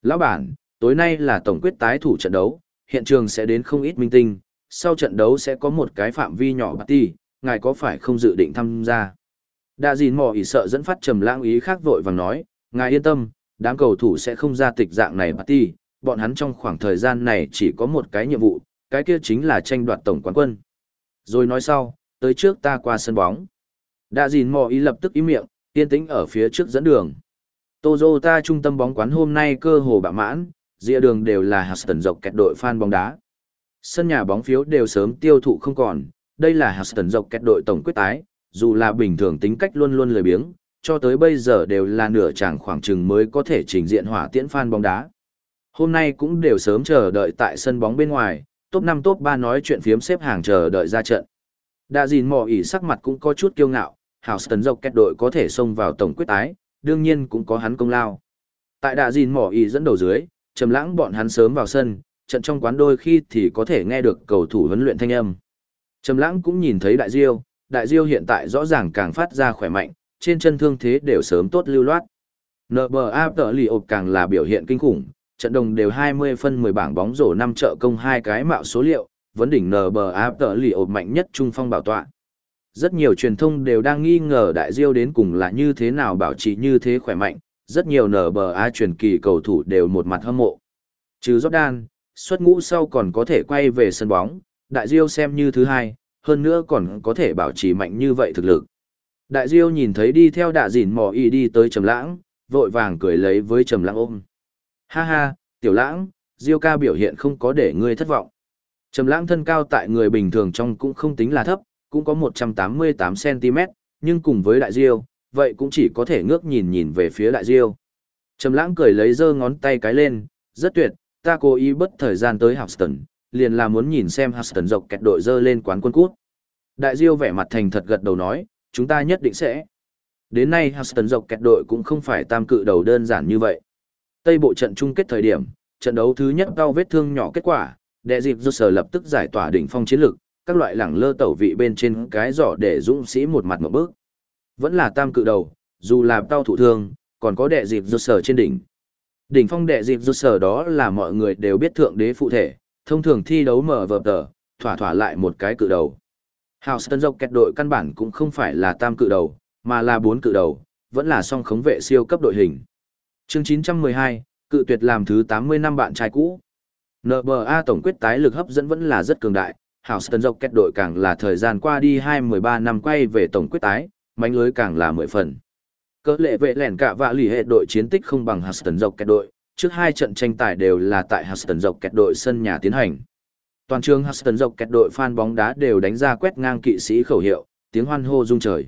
Lão bản, tối nay là tổng quyết tái thủ trận đấu, hiện trường sẽ đến không ít minh tinh, sau trận đấu sẽ có một cái phạm vi nhỏ party, ngài có phải không dự định tham gia? Đa dìn mò ý sợ dẫn phát trầm lãng ý khác vội vàng nói, ngài yên tâm, đám cầu thủ sẽ không ra tịch dạng này party, bọn hắn trong khoảng thời gian này chỉ có một cái nhiệm vụ, cái kia chính là tranh đoạt tổng quán quân. Rồi nói sau, tới trước ta qua sân bóng. Đa dìn mò ý lập tức ý miệng, yên tĩnh ở phía trước dẫn đường. Toyota trung tâm bóng quán hôm nay cơ hồ bạ mãn, dĩa đường đều là hạt Huston dọc kẹt đội fan bóng đá. Sân nhà bóng phiếu đều sớm tiêu thụ không còn, đây là Houston dọc kẹt đội tổng quyết tái, dù là bình thường tính cách luôn luôn lười biếng, cho tới bây giờ đều là nửa chàng khoảng chừng mới có thể trình diện hỏa tiễn fan bóng đá. Hôm nay cũng đều sớm chờ đợi tại sân bóng bên ngoài, top 5 top 3 nói chuyện phiếm xếp hàng chờ đợi ra trận. Đã dìn mò ỉ sắc mặt cũng có chút kiêu ngạo, Houston dọc kẹt đội có thể xông vào tổng quyết tái, đương nhiên cũng có hắn công lao. Tại đa dìn mò ỉ dẫn đầu dưới, trầm lãng bọn hắn sớm vào sân, trận trong quán đôi khi thì có thể nghe được cầu thủ huấn luyện thanh âm. Trầm lãng cũng nhìn thấy đại diêu, đại diêu hiện tại rõ ràng càng phát ra khỏe mạnh, trên chân thương thế đều sớm tốt lưu loát. NBA tợ lì ộp càng là biểu hiện kinh khủng, trận đồng đều 20 phân 10 bảng bóng rổ 5 trợ công hai cái mạo số liệu, vấn đỉnh NBA tợ lì ộp mạnh nhất trung phong bảo tọa. Rất nhiều truyền thông đều đang nghi ngờ đại diêu đến cùng là như thế nào bảo trì như thế khỏe mạnh, rất nhiều NBA truyền kỳ cầu thủ đều một mặt hâm mộ. Trừ Jordan, xuất ngũ sau còn có thể quay về sân bóng, đại diêu xem như thứ hai, hơn nữa còn có thể bảo trì mạnh như vậy thực lực. Đại Diêu nhìn thấy đi theo đạ dìn mò y đi tới Trầm Lãng, vội vàng cười lấy với Trầm Lãng ôm. Ha ha, tiểu lãng, Diêu ca biểu hiện không có để ngươi thất vọng. Trầm Lãng thân cao tại người bình thường trong cũng không tính là thấp, cũng có 188cm, nhưng cùng với đại Diêu, vậy cũng chỉ có thể ngước nhìn nhìn về phía đại Diêu. Trầm Lãng cười lấy giơ ngón tay cái lên, rất tuyệt, ta cố ý bất thời gian tới Houston, liền là muốn nhìn xem Houston dọc kẹt đội dơ lên quán quân cút. Đại Diêu vẻ mặt thành thật gật đầu nói, chúng ta nhất định sẽ. Đến nay Houston dọc kẹt đội cũng không phải tam cự đầu đơn giản như vậy. Tây bộ trận chung kết thời điểm, trận đấu thứ nhất đau vết thương nhỏ kết quả, đệ dịp do sở lập tức giải tỏa đỉnh phong chiến lực, các loại lẳng lơ tẩu vị bên trên cái giỏ để dũng sĩ một mặt một bước. Vẫn là tam cự đầu, dù là đau thụ thương, còn có đệ dịp do sở trên đỉnh. Đỉnh phong đệ dịp do sở đó là mọi người đều biết thượng đế phụ thể, thông thường thi đấu mở vợp tờ, thỏa thỏa lại một cái cự đầu. Houston dọc kẹt đội căn bản cũng không phải là tam cự đầu, mà là bốn cự đầu, vẫn là song khống vệ siêu cấp đội hình. Chương 912, cự tuyệt làm thứ 80 năm bạn trai cũ. NBA tổng quyết tái lực hấp dẫn vẫn là rất cường đại, Houston dọc kẹt đội càng là thời gian qua đi 2-13 năm quay về tổng quyết tái, mánh lưới càng là 10 phần. Cỡ lệ vệ lẻn cả vạ lì hệ đội chiến tích không bằng Huston dọc kẹt đội, trước hai trận tranh tài đều là tại Huston dọc kẹt đội sân nhà tiến hành. Toàn trường Huston dọc kẹt đội fan bóng đá đều đánh ra quét ngang kỵ sĩ khẩu hiệu, tiếng hoan hô rung trời.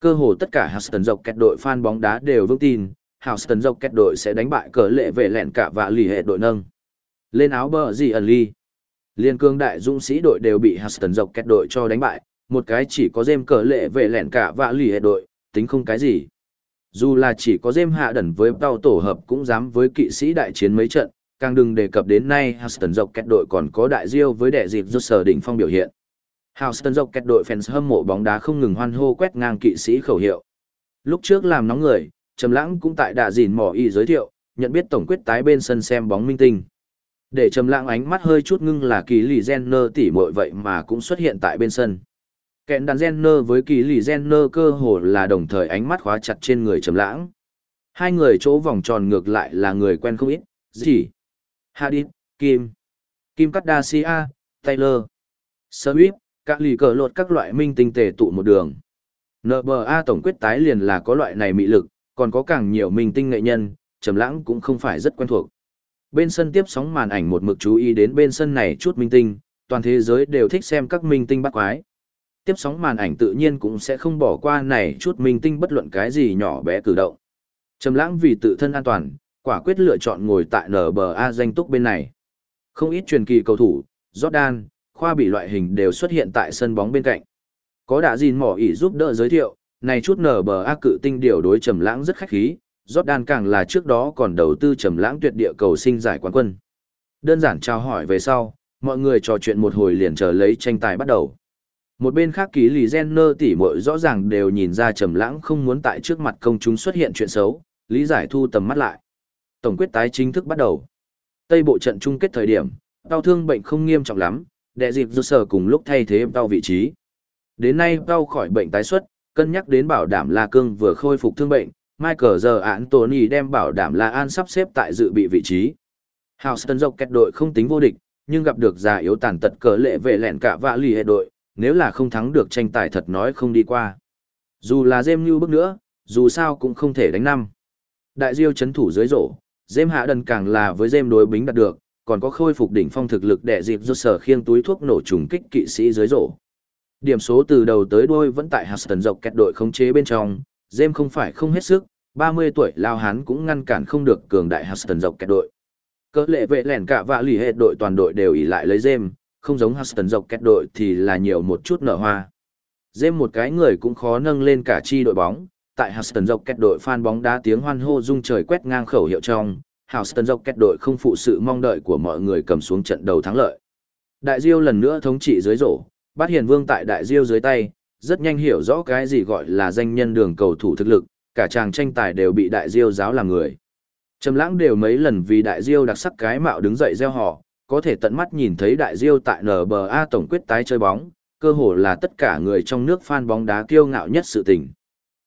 Cơ hồ tất cả Huston dọc kẹt đội fan bóng đá đều vững tin, Huston dọc kẹt đội sẽ đánh bại cờ lệ vệ lẻn cả và lì hệ đội nâng. Lên áo bờ gì ẩn ly. Liên cương đại dũng sĩ đội đều bị Huston dọc kẹt đội cho đánh bại, một cái chỉ có dêm cờ lệ vệ lẻn cả và lì hệ đội, tính không cái gì. Dù là chỉ có dêm hạ đẩn với tàu tổ hợp cũng dám với kỵ sĩ đại chiến mấy trận, càng đừng đề cập đến nay Houston dọc kẹt đội còn có đại diêu với đệ dịp rút sở đỉnh phong biểu hiện. Houston dọc kẹt đội fans hâm mộ bóng đá không ngừng hoan hô quét ngang kỵ sĩ khẩu hiệu. Lúc trước làm nóng người, Trầm Lãng cũng tại đạ dìn mỏ y giới thiệu, nhận biết tổng quyết tái bên sân xem bóng minh tinh. Để Trầm Lãng ánh mắt hơi chút ngưng là kỳ lì Jenner tỷ muội vậy mà cũng xuất hiện tại bên sân. Kẹn đàn Jenner với kỳ lì Jenner cơ hồ là đồng thời ánh mắt khóa chặt trên người Trầm Lãng. Hai người chỗ vòng tròn ngược lại là người quen không ít, gì? Hadid, Kim, Kim Kardashian, Taylor, Swift, các lì cờ lột các loại minh tinh tề tụ một đường. NBA tổng quyết tái liền là có loại này mị lực, còn có càng nhiều minh tinh nghệ nhân, Trầm Lãng cũng không phải rất quen thuộc. Bên sân tiếp sóng màn ảnh một mực chú ý đến bên sân này chút minh tinh, toàn thế giới đều thích xem các minh tinh bắt quái. Tiếp sóng màn ảnh tự nhiên cũng sẽ không bỏ qua này chút minh tinh bất luận cái gì nhỏ bé cử động. Trầm Lãng vì tự thân an toàn, quả quyết lựa chọn ngồi tại NBA danh túc bên này. Không ít truyền kỳ cầu thủ, Jordan, khoa bị loại hình đều xuất hiện tại sân bóng bên cạnh. Có đã gìn mỏ ỉ giúp đỡ giới thiệu, này chút nở bờ cự tinh điều đối trầm lãng rất khách khí, Jordan càng là trước đó còn đầu tư trầm lãng tuyệt địa cầu sinh giải quán quân. Đơn giản chào hỏi về sau, mọi người trò chuyện một hồi liền chờ lấy tranh tài bắt đầu. Một bên khác ký Lý Jenner tỉ muội rõ ràng đều nhìn ra trầm lãng không muốn tại trước mặt công chúng xuất hiện chuyện xấu, lý giải thu tầm mắt lại. Tổng quyết tái chính thức bắt đầu. Tây bộ trận chung kết thời điểm, đau thương bệnh không nghiêm trọng lắm, đệ dịp do sở cùng lúc thay thế đau vị trí. Đến nay đau khỏi bệnh tái xuất, cân nhắc đến bảo đảm La Cương vừa khôi phục thương bệnh, Michael giờ án Tony đem bảo đảm La An sắp xếp tại dự bị vị trí. Houston dọc kẹt đội không tính vô địch, nhưng gặp được già yếu tàn tật cờ lệ về lẹn cả vạ lì hệ đội, nếu là không thắng được tranh tài thật nói không đi qua. Dù là dêm như bước nữa, dù sao cũng không thể đánh năm. Đại diêu chấn thủ dưới rổ, dêm hạ đần càng là với dêm đối bính đạt được, còn có khôi phục đỉnh phong thực lực để dịp do sở khiêng túi thuốc nổ trùng kích kỵ sĩ dưới rổ. Điểm số từ đầu tới đuôi vẫn tại Huston dọc kẹt đội khống chế bên trong, dêm không phải không hết sức, 30 tuổi lao hán cũng ngăn cản không được cường đại Huston dọc kẹt đội. Cỡ lệ vệ lẻn cả vạ lì hệ đội toàn đội đều ỉ lại lấy dêm không giống Houston dọc kẹt đội thì là nhiều một chút nở hoa. Dêm một cái người cũng khó nâng lên cả chi đội bóng, tại Houston dọc kẹt đội fan bóng đá tiếng hoan hô rung trời quét ngang khẩu hiệu trong, Houston dọc kẹt đội không phụ sự mong đợi của mọi người cầm xuống trận đầu thắng lợi. Đại Diêu lần nữa thống trị dưới rổ, bắt Hiền Vương tại Đại Diêu dưới tay, rất nhanh hiểu rõ cái gì gọi là danh nhân đường cầu thủ thực lực, cả chàng tranh tài đều bị Đại Diêu giáo làm người. Trầm Lãng đều mấy lần vì Đại Diêu đặc sắc cái mạo đứng dậy reo hò, có thể tận mắt nhìn thấy Đại Diêu tại NBA tổng quyết tái chơi bóng, cơ hồ là tất cả người trong nước fan bóng đá kiêu ngạo nhất sự tình.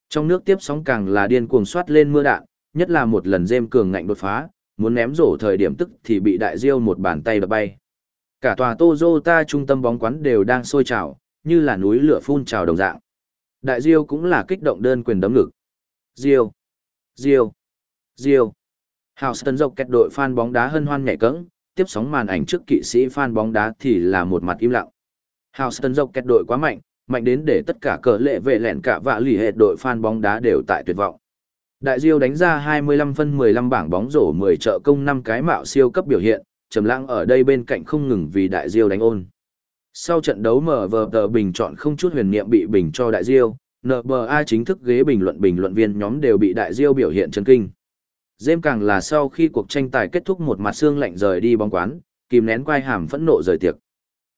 Trong nước tiếp sóng càng là điên cuồng soát lên mưa đạn, nhất là một lần dêm cường ngạnh đột phá, muốn ném rổ thời điểm tức thì bị đại diêu một bàn tay đập bay. Cả tòa Toyota trung tâm bóng quán đều đang sôi trào, như là núi lửa phun trào đồng dạng. Đại diêu cũng là kích động đơn quyền đấm ngực. Diêu, Diêu, Diêu. Houston dọc kẹt đội fan bóng đá hân hoan nhảy cẫng, tiếp sóng màn ảnh trước kỵ sĩ fan bóng đá thì là một mặt im lặng. Houston dọc kẹt đội quá mạnh, mạnh đến để tất cả cờ lệ vệ lẹn cả vạ lì hệ đội fan bóng đá đều tại tuyệt vọng. Đại Diêu đánh ra 25 phân 15 bảng bóng rổ 10 trợ công 5 cái mạo siêu cấp biểu hiện, Trầm Lãng ở đây bên cạnh không ngừng vì Đại Diêu đánh ôn. Sau trận đấu mở vở tờ bình chọn không chút huyền niệm bị bình cho Đại Diêu, NBA chính thức ghế bình luận bình luận viên nhóm đều bị Đại Diêu biểu hiện chấn kinh. Dêm càng là sau khi cuộc tranh tài kết thúc một mặt xương lạnh rời đi bóng quán, kìm nén quai hàm phẫn nộ rời tiệc.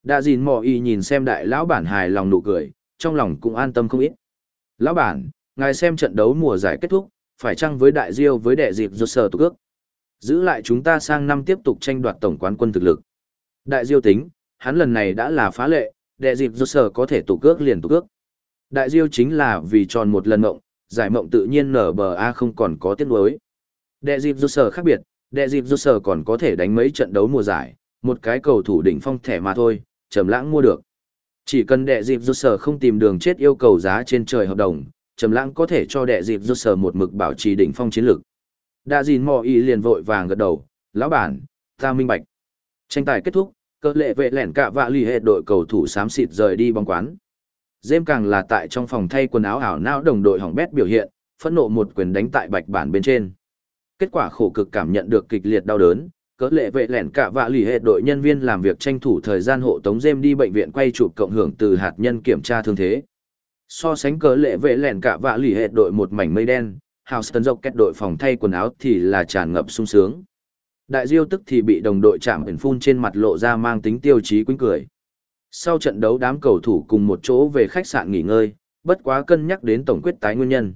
Đa dìn mò y nhìn xem đại lão bản hài lòng nụ cười, trong lòng cũng an tâm không ít. Lão bản, ngài xem trận đấu mùa giải kết thúc, phải chăng với đại diêu với đệ dịp rột sở tục ước. Giữ lại chúng ta sang năm tiếp tục tranh đoạt tổng quán quân thực lực. Đại diêu tính, hắn lần này đã là phá lệ, đệ dịp rột sở có thể tục ước liền tục ước. Đại diêu chính là vì tròn một lần mộng, giải mộng tự nhiên nở bờ A không còn có tiếc nuối. Đệ dịp rột sở khác biệt, đệ dịp rột sở còn có thể đánh mấy trận đấu mùa giải, một cái cầu thủ đỉnh phong thẻ mà thôi, trầm lãng mua được. Chỉ cần đệ dịp rút sở không tìm đường chết yêu cầu giá trên trời hợp đồng, trầm lãng có thể cho đệ dịp rút sở một mực bảo trì đỉnh phong chiến lược. Đa dìn mò y liền vội vàng gật đầu, lão bản, ta minh bạch. Tranh tài kết thúc, cơ lệ vệ lẻn cả vạ lì hệ đội cầu thủ xám xịt rời đi bóng quán. Dêm càng là tại trong phòng thay quần áo ảo não đồng đội hỏng bét biểu hiện, phẫn nộ một quyền đánh tại bạch bản bên trên. Kết quả khổ cực cảm nhận được kịch liệt đau đớn, cỡ lệ vệ lẻn cả vạ lì hệ đội nhân viên làm việc tranh thủ thời gian hộ tống dêm đi bệnh viện quay chụp cộng hưởng từ hạt nhân kiểm tra thương thế. So sánh cỡ lệ vệ lẻn cả vạ lì hệ đội một mảnh mây đen houston dọc kết đội phòng thay quần áo thì là tràn ngập sung sướng. Đại diêu tức thì bị đồng đội chạm ẩn phun trên mặt lộ ra mang tính tiêu chí quýnh cười. Sau trận đấu đám cầu thủ cùng một chỗ về khách sạn nghỉ ngơi bất quá cân nhắc đến tổng quyết tái nguyên nhân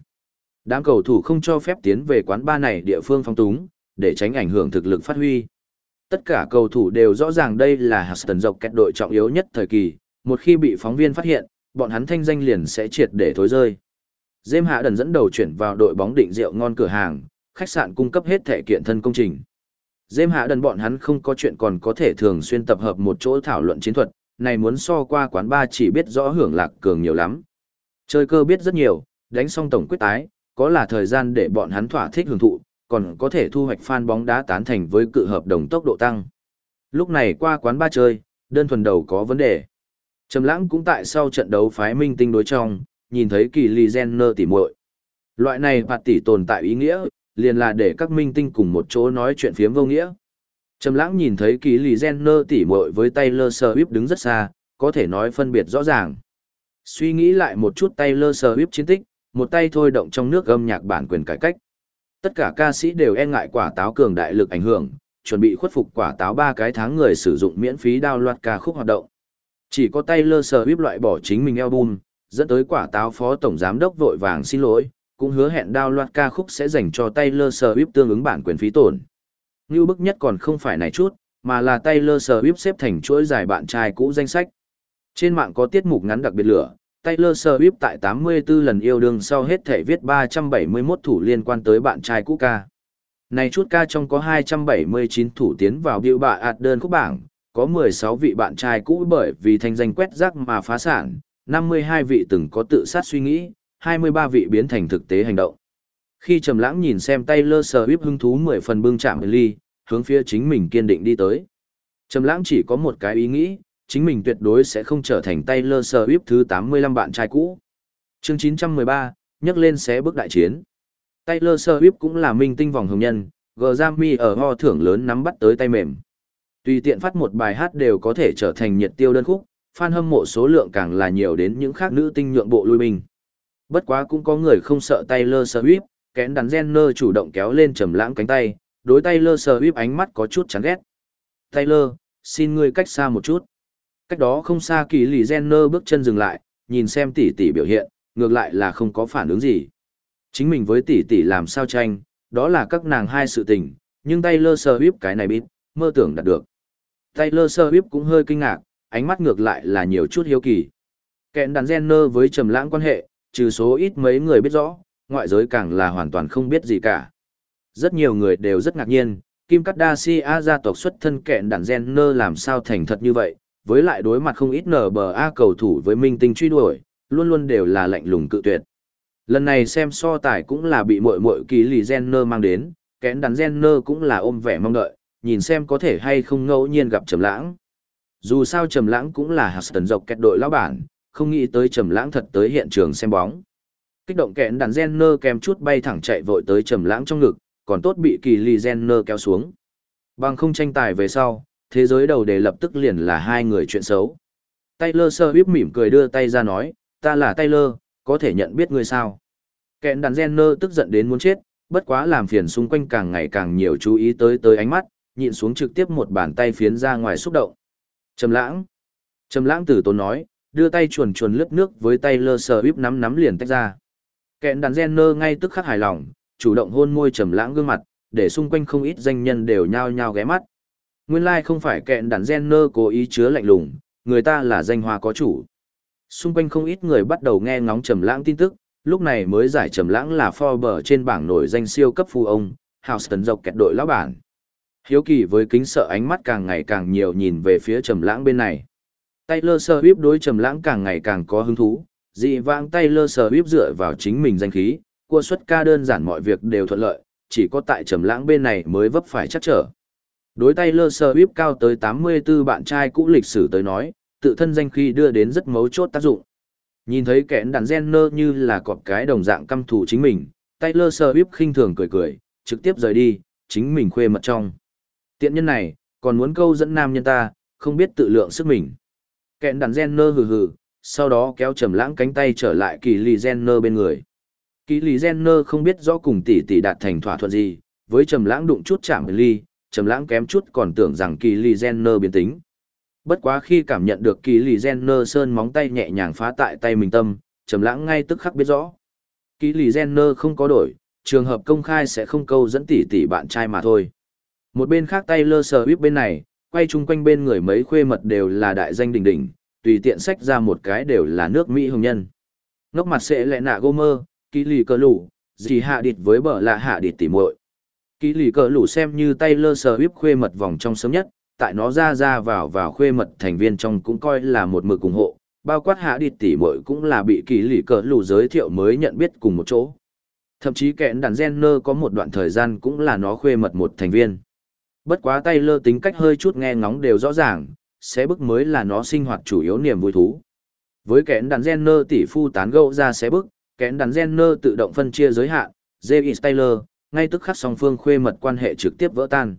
đám cầu thủ không cho phép tiến về quán ba này địa phương phong túng để tránh ảnh hưởng thực lực phát huy. Tất cả cầu thủ đều rõ ràng đây là Huston dọc kẹt đội trọng yếu nhất thời kỳ, một khi bị phóng viên phát hiện, bọn hắn thanh danh liền sẽ triệt để thối rơi. James Hạ Đần dẫn đầu chuyển vào đội bóng định rượu ngon cửa hàng, khách sạn cung cấp hết thể kiện thân công trình. Dêm hạ đần bọn hắn không có chuyện còn có thể thường xuyên tập hợp một chỗ thảo luận chiến thuật, này muốn so qua quán ba chỉ biết rõ hưởng lạc cường nhiều lắm. Chơi cơ biết rất nhiều, đánh xong tổng quyết tái, có là thời gian để bọn hắn thỏa thích hưởng thụ, còn có thể thu hoạch fan bóng đá tán thành với cự hợp đồng tốc độ tăng. Lúc này qua quán ba chơi, đơn thuần đầu có vấn đề. Trầm lãng cũng tại sau trận đấu phái minh tinh đối trong, nhìn thấy kỳ ly Jenner tỉ muội. Loại này phạt tỷ tồn tại ý nghĩa, liền là để các minh tinh cùng một chỗ nói chuyện phiếm vô nghĩa. Trầm lãng nhìn thấy kỳ lì Jenner tỉ muội với Taylor Swift đứng rất xa, có thể nói phân biệt rõ ràng. Suy nghĩ lại một chút Taylor Swift chiến tích, một tay thôi động trong nước âm nhạc bản quyền cải cách. Tất cả ca sĩ đều e ngại quả táo cường đại lực ảnh hưởng, chuẩn bị khuất phục quả táo ba cái tháng người sử dụng miễn phí đao loạt ca khúc hoạt động. Chỉ có Taylor Swift loại bỏ chính mình album, dẫn tới quả táo phó tổng giám đốc vội vàng xin lỗi, cũng hứa hẹn đao loạt ca khúc sẽ dành cho Taylor Swift tương ứng bản quyền phí tổn. Như bức nhất còn không phải này chút, mà là Taylor Swift xếp thành chuỗi giải bạn trai cũ danh sách. Trên mạng có tiết mục ngắn đặc biệt lửa, Taylor Swift tại 84 lần yêu đương sau hết thể viết 371 thủ liên quan tới bạn trai cũ ca. Này chút ca trong có 279 thủ tiến vào biểu bạ ạt đơn khúc bảng, có 16 vị bạn trai cũ bởi vì thanh danh quét rác mà phá sản, 52 vị từng có tự sát suy nghĩ, 23 vị biến thành thực tế hành động. Khi Trầm Lãng nhìn xem Taylor Swift hứng thú 10 phần bưng chạm ly, hướng phía chính mình kiên định đi tới. Trầm Lãng chỉ có một cái ý nghĩ, chính mình tuyệt đối sẽ không trở thành Taylor Swift thứ 85 bạn trai cũ. Chương 913, nhắc lên xé bước đại chiến. Taylor Swift cũng là minh tinh vòng hồng nhân, Grammy ở ho thưởng lớn nắm bắt tới tay mềm. Tùy tiện phát một bài hát đều có thể trở thành nhiệt tiêu đơn khúc, fan hâm mộ số lượng càng là nhiều đến những khác nữ tinh nhượng bộ lui binh. Bất quá cũng có người không sợ Taylor Swift, kén đắn Jenner chủ động kéo lên trầm lãng cánh tay, đối Taylor Swift ánh mắt có chút chán ghét. Taylor, xin ngươi cách xa một chút. Cách đó không xa kỳ lì Jenner bước chân dừng lại, nhìn xem tỷ tỷ biểu hiện, ngược lại là không có phản ứng gì. Chính mình với tỷ tỷ làm sao tranh, đó là các nàng hai sự tình, nhưng Taylor Swift cái này biết, mơ tưởng đạt được. Taylor Swift cũng hơi kinh ngạc, ánh mắt ngược lại là nhiều chút hiếu kỳ. Kẹn đàn Jenner với trầm lãng quan hệ, trừ số ít mấy người biết rõ, ngoại giới càng là hoàn toàn không biết gì cả. Rất nhiều người đều rất ngạc nhiên, Kim Kardashian gia tộc xuất thân kẹn đàn Jenner làm sao thành thật như vậy, với lại đối mặt không ít NBA cầu thủ với minh tinh truy đuổi, luôn luôn đều là lạnh lùng cự tuyệt. Lần này xem so tài cũng là bị muội muội kỳ lì Jenner mang đến, kén đắn Jenner cũng là ôm vẻ mong đợi, nhìn xem có thể hay không ngẫu nhiên gặp Trầm Lãng. Dù sao Trầm Lãng cũng là Huston dọc kẹt đội lão bản, không nghĩ tới Trầm Lãng thật tới hiện trường xem bóng. Kích động kén đắn Jenner kèm chút bay thẳng chạy vội tới Trầm Lãng trong ngực, còn tốt bị kỳ lì Jenner kéo xuống. Bằng không tranh tài về sau, thế giới đầu đề lập tức liền là hai người chuyện xấu. Taylor Swift mỉm cười đưa tay ra nói, ta là Taylor, có thể nhận biết ngươi sao? Kẹn đàn Jenner tức giận đến muốn chết, bất quá làm phiền xung quanh càng ngày càng nhiều chú ý tới tới ánh mắt, nhịn xuống trực tiếp một bàn tay phiến ra ngoài xúc động. Trầm lãng. Trầm lãng tử tốn nói, đưa tay chuồn chuồn lướt nước với tay lơ sờ bíp nắm nắm liền tách ra. Kẹn đàn Jenner ngay tức khắc hài lòng, chủ động hôn môi trầm lãng gương mặt, để xung quanh không ít danh nhân đều nhao nhao ghé mắt. Nguyên lai like không phải kẹn đàn Jenner cố ý chứa lạnh lùng, người ta là danh hoa có chủ. Xung quanh không ít người bắt đầu nghe ngóng trầm lãng tin tức, lúc này mới giải trầm lãng là Forbes trên bảng nổi danh siêu cấp phu ông, Houston dọc kẹt đội lão bản. Hiếu kỳ với kính sợ ánh mắt càng ngày càng nhiều nhìn về phía trầm lãng bên này. Taylor Swift đối trầm lãng càng ngày càng có hứng thú, dị vãng Taylor Swift dựa vào chính mình danh khí, cua xuất ca đơn giản mọi việc đều thuận lợi, chỉ có tại trầm lãng bên này mới vấp phải chắc trở. Đối Taylor Swift cao tới 84 bạn trai cũ lịch sử tới nói, tự thân danh khi đưa đến rất mấu chốt tác dụng. Nhìn thấy kẽn đàn Jenner như là cọp cái đồng dạng căm thù chính mình, Taylor Swift khinh thường cười cười, trực tiếp rời đi, chính mình khuê mật trong. Tiện nhân này, còn muốn câu dẫn nam nhân ta, không biết tự lượng sức mình. Kẹn đàn Jenner hừ hừ, sau đó kéo trầm lãng cánh tay trở lại kỳ lì Jenner bên người. Kỳ lì Jenner không biết rõ cùng tỷ tỷ đạt thành thỏa thuận gì, với trầm lãng đụng chút chạm ly, trầm lãng kém chút còn tưởng rằng kỳ lì Jenner biến tính. Bất quá khi cảm nhận được kỳ lì Jenner sơn móng tay nhẹ nhàng phá tại tay mình tâm, trầm lãng ngay tức khắc biết rõ. Kỳ lì Jenner không có đổi, trường hợp công khai sẽ không câu dẫn tỷ tỷ bạn trai mà thôi. Một bên khác tay lơ sờ bíp bên này, quay chung quanh bên người mấy khuê mật đều là đại danh đỉnh đỉnh, tùy tiện sách ra một cái đều là nước Mỹ hồng nhân. Ngốc mặt sẽ lẹ nạ Gomer, kỳ lì cờ lũ, gì hạ địt với bờ lạ hạ địt tỉ muội. Kỹ lì cờ lũ xem như Taylor Swift khuê mật vòng trong sớm nhất, tại nó ra ra vào vào khuê mật thành viên trong cũng coi là một mực ủng hộ, bao quát hạ đi tỉ mội cũng là bị kỹ lì cờ lũ giới thiệu mới nhận biết cùng một chỗ. Thậm chí kẽn đàn Jenner có một đoạn thời gian cũng là nó khuê mật một thành viên. Bất quá Taylor tính cách hơi chút nghe ngóng đều rõ ràng, sẽ bức mới là nó sinh hoạt chủ yếu niềm vui thú. Với kẽn đàn Jenner tỷ phu tán gẫu ra sẽ bức, kẽn đàn Jenner tự động phân chia giới hạn, James Taylor, ngay tức khắc song phương khuê mật quan hệ trực tiếp vỡ tan.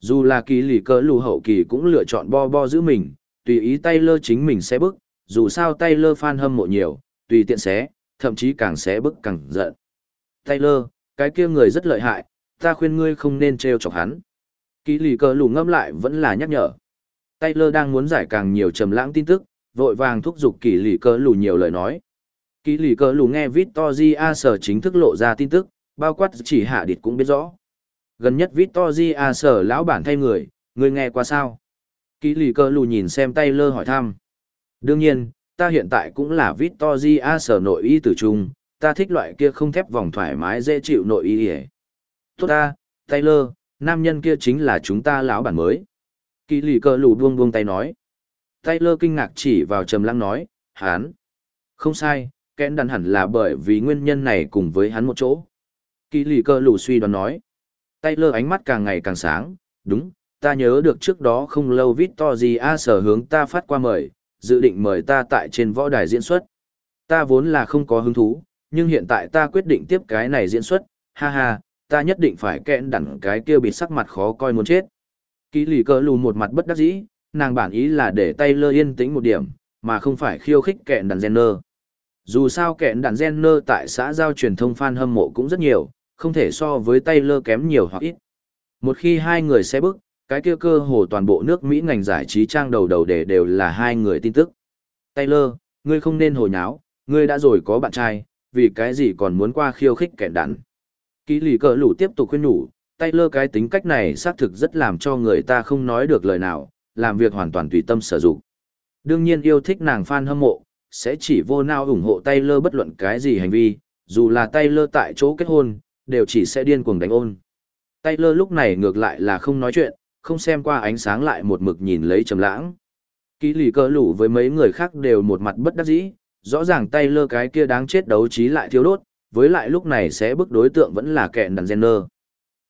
Dù là kỳ lì cỡ lù hậu kỳ cũng lựa chọn bo bo giữ mình, tùy ý Taylor chính mình sẽ bức, dù sao Taylor fan hâm mộ nhiều, tùy tiện xé, thậm chí càng xé bức càng giận. Taylor, cái kia người rất lợi hại, ta khuyên ngươi không nên trêu chọc hắn. Kỳ lì cờ lù ngâm lại vẫn là nhắc nhở. Taylor đang muốn giải càng nhiều trầm lãng tin tức, vội vàng thúc giục kỳ lì cờ lù nhiều lời nói. Kỳ lì cờ lù nghe Victoria sở chính thức lộ ra tin tức, bao quát chỉ hạ địt cũng biết rõ. Gần nhất Victoria sở lão bản thay người, người nghe qua sao? Kỷ lì Cơ lù nhìn xem Taylor hỏi thăm. Đương nhiên, ta hiện tại cũng là Victoria sở nội y tử trung, ta thích loại kia không thép vòng thoải mái dễ chịu nội y hề. Tốt ta, Taylor, nam nhân kia chính là chúng ta lão bản mới. Kỳ lì cờ lù buông buông tay nói. Taylor kinh ngạc chỉ vào trầm lăng nói, hán. Không sai, kẽn đàn hẳn là bởi vì nguyên nhân này cùng với hắn một chỗ. Kỳ lì Cơ lù suy đoán nói. Taylor ánh mắt càng ngày càng sáng, đúng, ta nhớ được trước đó không lâu Victory A sở hướng ta phát qua mời, dự định mời ta tại trên võ đài diễn xuất. Ta vốn là không có hứng thú, nhưng hiện tại ta quyết định tiếp cái này diễn xuất, ha ha, ta nhất định phải kẽn đẳng cái kia bị sắc mặt khó coi muốn chết. Kỳ lì Cơ lù một mặt bất đắc dĩ, nàng bản ý là để tay lơ yên tĩnh một điểm, mà không phải khiêu khích kẹn đàn Jenner. Dù sao kẹn đàn Jenner tại xã giao truyền thông fan hâm mộ cũng rất nhiều, không thể so với tay lơ kém nhiều hoặc ít. Một khi hai người sẽ bước, cái kia cơ hồ toàn bộ nước Mỹ ngành giải trí trang đầu đầu để đều là hai người tin tức. Taylor, ngươi không nên hồi nháo, ngươi đã rồi có bạn trai, vì cái gì còn muốn qua khiêu khích kẻ đàn. Kỷ lì cờ lũ tiếp tục khuyên nhủ, Taylor cái tính cách này xác thực rất làm cho người ta không nói được lời nào, làm việc hoàn toàn tùy tâm sử dụng. Đương nhiên yêu thích nàng fan hâm mộ, sẽ chỉ vô nào ủng hộ Taylor bất luận cái gì hành vi, dù là Taylor tại chỗ kết hôn, đều chỉ sẽ điên cuồng đánh ôn. Taylor lúc này ngược lại là không nói chuyện, không xem qua ánh sáng lại một mực nhìn lấy trầm lãng. Ký lì cơ lũ với mấy người khác đều một mặt bất đắc dĩ, rõ ràng Taylor cái kia đáng chết đấu trí lại thiếu đốt, với lại lúc này sẽ bức đối tượng vẫn là kẹn đàn Jenner.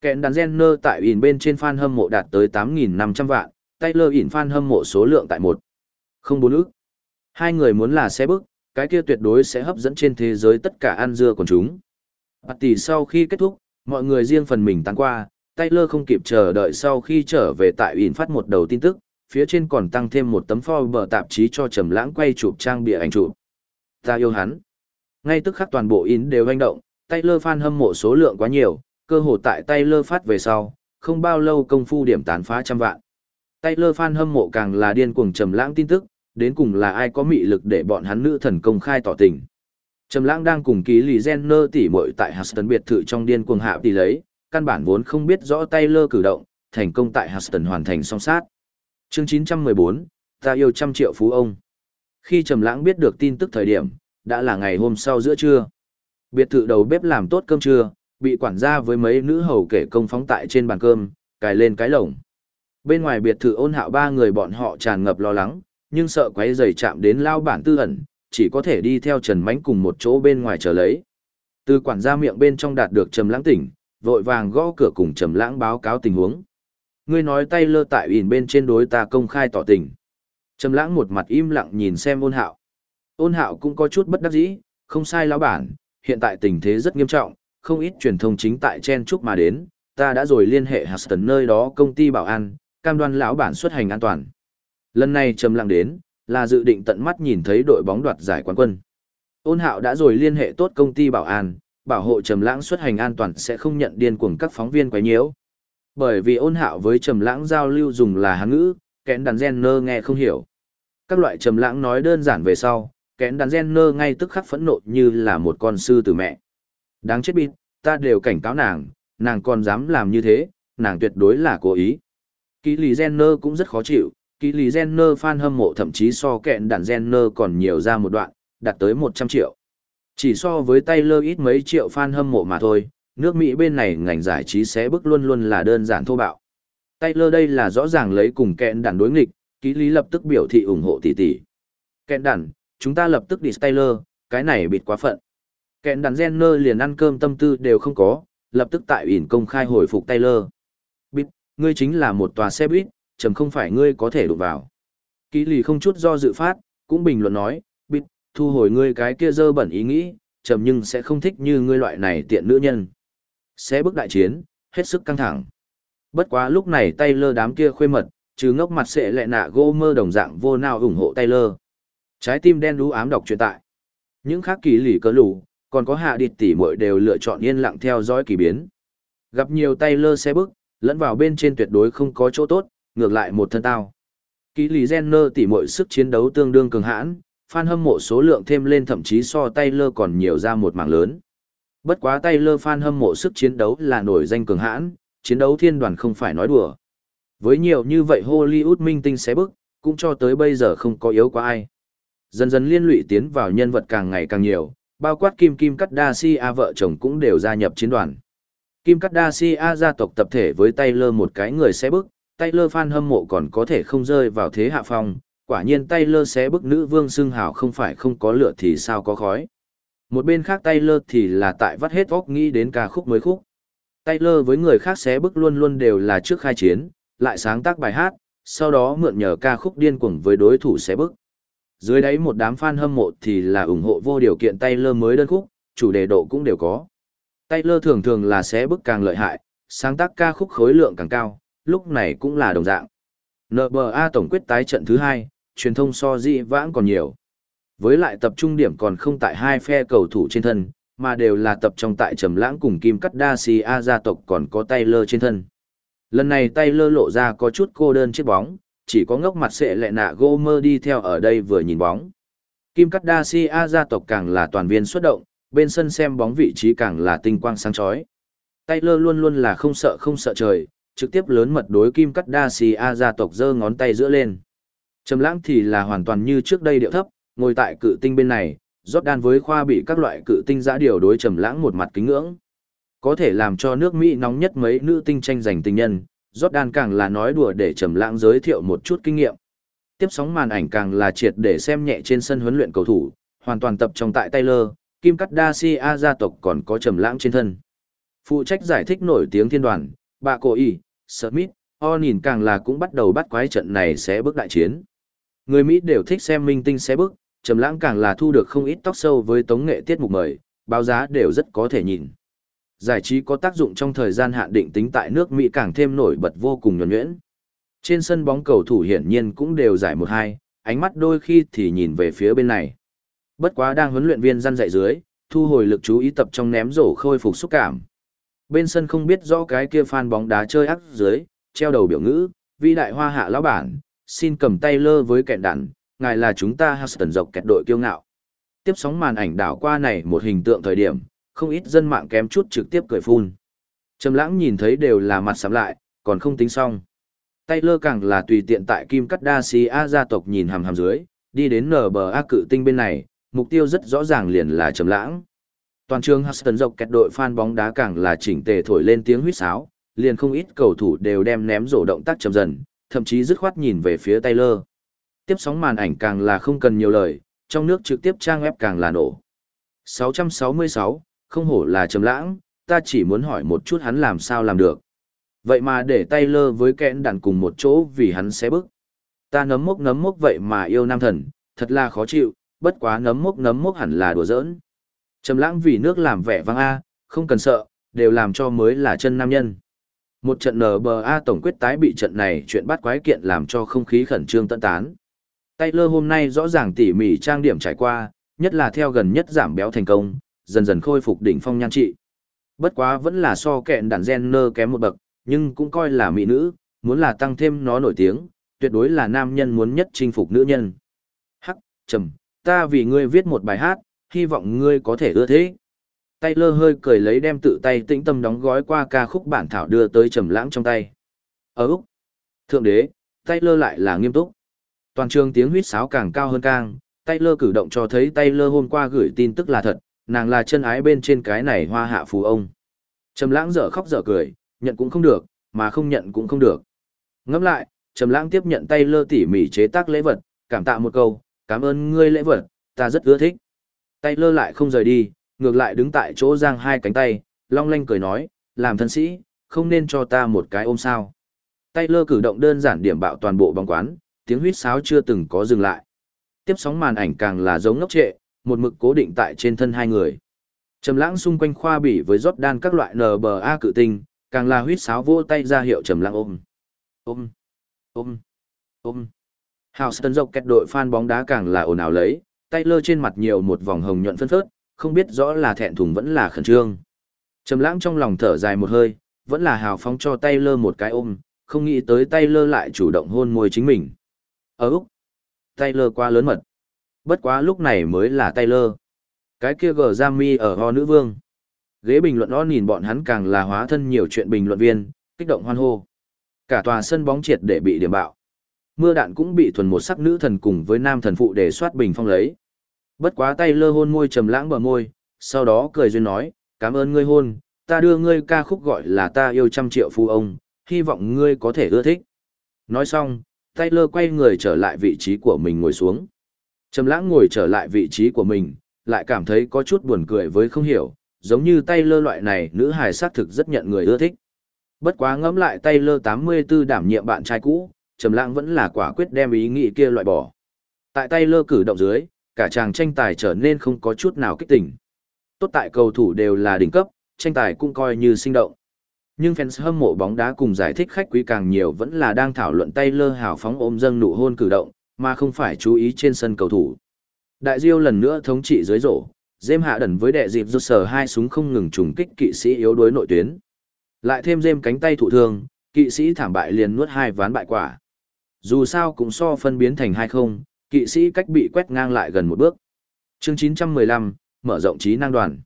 Kẹn đàn Jenner tại ỉn bên trên fan hâm mộ đạt tới 8.500 vạn, Taylor ỉn fan hâm mộ số lượng tại một không bốn ức. Hai người muốn là sẽ bức, cái kia tuyệt đối sẽ hấp dẫn trên thế giới tất cả ăn dưa của chúng. Party sau khi kết thúc, mọi người riêng phần mình tăng qua, Taylor không kịp chờ đợi sau khi trở về tại in phát một đầu tin tức, phía trên còn tăng thêm một tấm Forbes tạp chí cho Trầm Lãng quay chụp trang bìa ảnh chụp. Ta yêu hắn. Ngay tức khắc toàn bộ in đều hành động, Taylor fan hâm mộ số lượng quá nhiều, cơ hội tại Taylor phát về sau, không bao lâu công phu điểm tán phá trăm vạn. Taylor fan hâm mộ càng là điên cuồng trầm lãng tin tức, đến cùng là ai có mị lực để bọn hắn nữ thần công khai tỏ tình. Trầm lãng đang cùng ký lì Jenner tỉ muội tại Huston biệt thự trong điên cuồng hạ tỷ lấy, căn bản vốn không biết rõ Taylor cử động, thành công tại Huston hoàn thành song sát. Chương 914, ta yêu trăm triệu phú ông. Khi Trầm lãng biết được tin tức thời điểm, đã là ngày hôm sau giữa trưa. Biệt thự đầu bếp làm tốt cơm trưa, bị quản gia với mấy nữ hầu kể công phóng tại trên bàn cơm, cài lên cái lồng. Bên ngoài biệt thự ôn hạo ba người bọn họ tràn ngập lo lắng, nhưng sợ quấy rầy chạm đến lao bản tư ẩn, chỉ có thể đi theo Trần Mánh cùng một chỗ bên ngoài chờ lấy. Từ quản gia miệng bên trong đạt được Trầm Lãng tỉnh, vội vàng gõ cửa cùng Trầm Lãng báo cáo tình huống. Ngươi nói tay lơ tại ỉn bên trên đối ta công khai tỏ tình. Trầm Lãng một mặt im lặng nhìn xem Ôn Hạo. Ôn Hạo cũng có chút bất đắc dĩ, không sai lão bản, hiện tại tình thế rất nghiêm trọng, không ít truyền thông chính tại chen chúc mà đến, ta đã rồi liên hệ Huston nơi đó công ty bảo an, cam đoan lão bản xuất hành an toàn. Lần này trầm lãng đến, là dự định tận mắt nhìn thấy đội bóng đoạt giải quán quân. Ôn hạo đã rồi liên hệ tốt công ty bảo an, bảo hộ trầm lãng xuất hành an toàn sẽ không nhận điên cuồng các phóng viên quấy nhiễu. Bởi vì ôn hạo với trầm lãng giao lưu dùng là hán ngữ, kẽn đàn Genner nghe không hiểu. Các loại trầm lãng nói đơn giản về sau, kẽn đàn Genner ngay tức khắc phẫn nộ như là một con sư tử mẹ. Đáng chết bịt, ta đều cảnh cáo nàng, nàng còn dám làm như thế, nàng tuyệt đối là cố ý. Kỷ Lý Jenner cũng rất khó chịu, kỳ lì Jenner fan hâm mộ thậm chí so kẹn đàn Jenner còn nhiều ra một đoạn, đạt tới 100 triệu. Chỉ so với Taylor ít mấy triệu fan hâm mộ mà thôi, nước Mỹ bên này ngành giải trí sẽ bức luôn luôn là đơn giản thô bạo. Taylor đây là rõ ràng lấy cùng kẹn đàn đối nghịch, ký lý lập tức biểu thị ủng hộ tỷ tỷ. Kẹn đàn, chúng ta lập tức đi Taylor, cái này bịt quá phận. Kẹn đàn Jenner liền ăn cơm tâm tư đều không có, lập tức tại ỉn công khai hồi phục Taylor. Bịt, ngươi chính là một tòa xe buýt, chầm không phải ngươi có thể đụng vào. Kỷ lì không chút do dự phát, cũng bình luận nói, bịt, thu hồi ngươi cái kia dơ bẩn ý nghĩ, chầm nhưng sẽ không thích như ngươi loại này tiện nữ nhân. Sẽ bước đại chiến, hết sức căng thẳng. Bất quá lúc này Taylor đám kia khuê mật, trừ ngốc mặt sẽ lẹ nạ gô mơ đồng dạng vô nào ủng hộ Taylor. Trái tim đen đú ám đọc truyền tại. Những khác kỳ lì cỡ lù, còn có hạ địt tỷ muội đều lựa chọn yên lặng theo dõi kỳ biến. Gặp nhiều Taylor xe bước, lẫn vào bên trên tuyệt đối không có chỗ tốt, ngược lại một thân tao. Kỷ lý Jenner tỉ mọi sức chiến đấu tương đương cường hãn, fan hâm mộ số lượng thêm lên thậm chí so Taylor còn nhiều ra một mảng lớn. Bất quá Taylor fan hâm mộ sức chiến đấu là nổi danh cường hãn, chiến đấu thiên đoàn không phải nói đùa. Với nhiều như vậy Hollywood minh tinh xé bức, cũng cho tới bây giờ không có yếu quá ai. Dần dần liên lụy tiến vào nhân vật càng ngày càng nhiều, bao quát Kim Kim Cắt Đa A vợ chồng cũng đều gia nhập chiến đoàn. Kim Cắt Đa A gia tộc tập thể với Taylor một cái người xé bức, Taylor fan hâm mộ còn có thể không rơi vào thế hạ phong, quả nhiên Taylor sẽ bức nữ vương xưng hào không phải không có lửa thì sao có khói. Một bên khác Taylor thì là tại vắt hết óc nghĩ đến ca khúc mới khúc. Taylor với người khác xé bức luôn luôn đều là trước khai chiến, lại sáng tác bài hát, sau đó mượn nhờ ca khúc điên cuồng với đối thủ xé bức. Dưới đấy một đám fan hâm mộ thì là ủng hộ vô điều kiện Taylor mới đơn khúc, chủ đề độ cũng đều có. Taylor thường thường là xé bức càng lợi hại, sáng tác ca khúc khối lượng càng cao, lúc này cũng là đồng dạng. NBA tổng quyết tái trận thứ hai, truyền thông so dị vãng còn nhiều. Với lại tập trung điểm còn không tại hai phe cầu thủ trên thân, mà đều là tập trong tại Trầm Lãng cùng Kim Cắt Đa Si A gia tộc còn có Taylor trên thân. Lần này Taylor lộ ra có chút cô đơn chiếc bóng, chỉ có ngốc mặt sệ lệ nạ Gomer đi theo ở đây vừa nhìn bóng. Kim Cắt Đa Si A gia tộc càng là toàn viên xuất động, bên sân xem bóng vị trí càng là tinh quang sáng chói. Taylor luôn luôn là không sợ không sợ trời, trực tiếp lớn mật đối Kim Cắt Đa Xì A gia tộc giơ ngón tay giữa lên. Trầm Lãng thì là hoàn toàn như trước đây điệu thấp, ngồi tại cự tinh bên này, Jordan với khoa bị các loại cự tinh giã điều đối trầm lãng một mặt kính ngưỡng. Có thể làm cho nước Mỹ nóng nhất mấy nữ tinh tranh giành tình nhân, Jordan càng là nói đùa để trầm lãng giới thiệu một chút kinh nghiệm. Tiếp sóng màn ảnh càng là triệt để xem nhẹ trên sân huấn luyện cầu thủ, hoàn toàn tập trung tại Taylor, Kim Cắt Dacia gia tộc còn có trầm lãng trên thân. Phụ trách giải thích nổi tiếng thiên đoàn, bà cổ y, Smith, nhìn càng là cũng bắt đầu bắt quái trận này sẽ bước đại chiến. Người Mỹ đều thích xem minh tinh sẽ bước, Trầm Lãng càng là thu được không ít tóc sâu với tống nghệ tiết mục mời, báo giá đều rất có thể nhìn. Giải trí có tác dụng trong thời gian hạn định tính tại nước Mỹ càng thêm nổi bật vô cùng nhuần nhuyễn. Trên sân bóng cầu thủ hiển nhiên cũng đều giải một hai, ánh mắt đôi khi thì nhìn về phía bên này. Bất quá đang huấn luyện viên răn dạy dưới, thu hồi lực chú ý tập trong ném rổ khôi phục xúc cảm. Bên sân không biết rõ cái kia fan bóng đá chơi ác dưới, treo đầu biểu ngữ, vĩ đại hoa hạ lão bản, xin cầm tay lơ với kẹn đạn, ngài là chúng ta Houston dọc kẹt đội kiêu ngạo. Tiếp sóng màn ảnh đảo qua này một hình tượng thời điểm, không ít dân mạng kém chút trực tiếp cười phun. Trầm lãng nhìn thấy đều là mặt sắm lại, còn không tính xong. Taylor càng là tùy tiện tại Kim Cắt Đa Si A gia tộc nhìn hàm hàm dưới, đi đến nở bờ A cự tinh bên này, mục tiêu rất rõ ràng liền là trầm lãng. Toàn trường Huston dọc kẹt đội fan bóng đá càng là chỉnh tề thổi lên tiếng huýt sáo, liền không ít cầu thủ đều đem ném rổ động tác chậm dần, thậm chí dứt khoát nhìn về phía Taylor tiếp sóng màn ảnh càng là không cần nhiều lời, trong nước trực tiếp trang web càng là nổ. 666, không hổ là trầm lãng, ta chỉ muốn hỏi một chút hắn làm sao làm được. Vậy mà để Taylor với kẽn đàn cùng một chỗ vì hắn sẽ bức. Ta nấm mốc nấm mốc vậy mà yêu nam thần, thật là khó chịu, bất quá nấm mốc nấm mốc hẳn là đùa giỡn. Trầm lãng vì nước làm vẻ vang A, không cần sợ, đều làm cho mới là chân nam nhân. Một trận NBA tổng quyết tái bị trận này chuyện bắt quái kiện làm cho không khí khẩn trương tận tán. Taylor hôm nay rõ ràng tỉ mỉ trang điểm trải qua, nhất là theo gần nhất giảm béo thành công, dần dần khôi phục đỉnh phong nhan trị. Bất quá vẫn là so kẹn đàn Jenner kém một bậc, nhưng cũng coi là mỹ nữ, muốn là tăng thêm nó nổi tiếng, tuyệt đối là nam nhân muốn nhất chinh phục nữ nhân. Hắc, trầm, ta vì ngươi viết một bài hát, hy vọng ngươi có thể ưa thế. Taylor hơi cười lấy đem tự tay tĩnh tâm đóng gói qua ca khúc bản thảo đưa tới trầm lãng trong tay. Ở Úc, thượng đế, Taylor lại là nghiêm túc. Toàn trường tiếng huýt sáo càng cao hơn càng, Taylor cử động cho thấy Taylor hôm qua gửi tin tức là thật, nàng là chân ái bên trên cái này hoa hạ phù ông. Trầm lãng dở khóc dở cười, nhận cũng không được, mà không nhận cũng không được. Ngẫm lại, Trầm lãng tiếp nhận tay lơ tỉ mỉ chế tác lễ vật, cảm tạ một câu, cảm ơn ngươi lễ vật, ta rất ưa thích. Tay lơ lại không rời đi, ngược lại đứng tại chỗ giang hai cánh tay, long lanh cười nói, làm thân sĩ, không nên cho ta một cái ôm sao. Tay lơ cử động đơn giản điểm bạo toàn bộ bóng quán, tiếng huýt sáo chưa từng có dừng lại. Tiếp sóng màn ảnh càng là giống ngốc trệ, một mực cố định tại trên thân hai người. Trầm lãng xung quanh khoa bỉ với rót đan các loại NBA cự tinh, càng là huýt sáo vỗ tay ra hiệu trầm lãng ôm. Ôm, ôm, ôm. Houston dọc kẹt đội fan bóng đá càng là ồn ào lấy, tay lơ trên mặt nhiều một vòng hồng nhuận phân phớt, không biết rõ là thẹn thùng vẫn là khẩn trương. Trầm lãng trong lòng thở dài một hơi, vẫn là hào phóng cho tay lơ một cái ôm, không nghĩ tới tay lơ lại chủ động hôn môi chính mình. Ở Úc, tay lơ quá lớn mật. Bất quá lúc này mới là tay lơ. Cái kia gờ giam mi ở ho nữ vương. Ghế bình luận o nhìn bọn hắn càng là hóa thân nhiều chuyện bình luận viên, kích động hoan hô. Cả tòa sân bóng triệt để bị điểm bạo. Mưa đạn cũng bị thuần một sắc nữ thần cùng với nam thần phụ để soát bình phong lấy. Bất quá tay lơ hôn môi trầm lãng bờ môi, sau đó cười duyên nói, cảm ơn ngươi hôn, ta đưa ngươi ca khúc gọi là ta yêu trăm triệu phu ông, hy vọng ngươi có thể ưa thích. Nói xong, Taylor quay người trở lại vị trí của mình ngồi xuống. Trầm lãng ngồi trở lại vị trí của mình, lại cảm thấy có chút buồn cười với không hiểu, giống như Taylor loại này nữ hài sát thực rất nhận người ưa thích. Bất quá ngẫm lại Taylor 84 đảm nhiệm bạn trai cũ, Trầm lãng vẫn là quả quyết đem ý nghĩ kia loại bỏ. Tại tay lơ cử động dưới, cả chàng tranh tài trở nên không có chút nào kích tỉnh. Tốt tại cầu thủ đều là đỉnh cấp, tranh tài cũng coi như sinh động. Nhưng fans hâm mộ bóng đá cùng giải thích khách quý càng nhiều vẫn là đang thảo luận tay lơ hào phóng ôm dâng nụ hôn cử động, mà không phải chú ý trên sân cầu thủ. Đại Diêu lần nữa thống trị dưới rổ, Dêm hạ đẩn với đệ dịp rút sở hai súng không ngừng trùng kích kỵ sĩ yếu đuối nội tuyến. Lại thêm Dêm cánh tay thụ thương, kỵ sĩ thảm bại liền nuốt hai ván bại quả. Dù sao cũng so phân biến thành hai không, kỵ sĩ cách bị quét ngang lại gần một bước. Chương 915, mở rộng trí năng đoàn.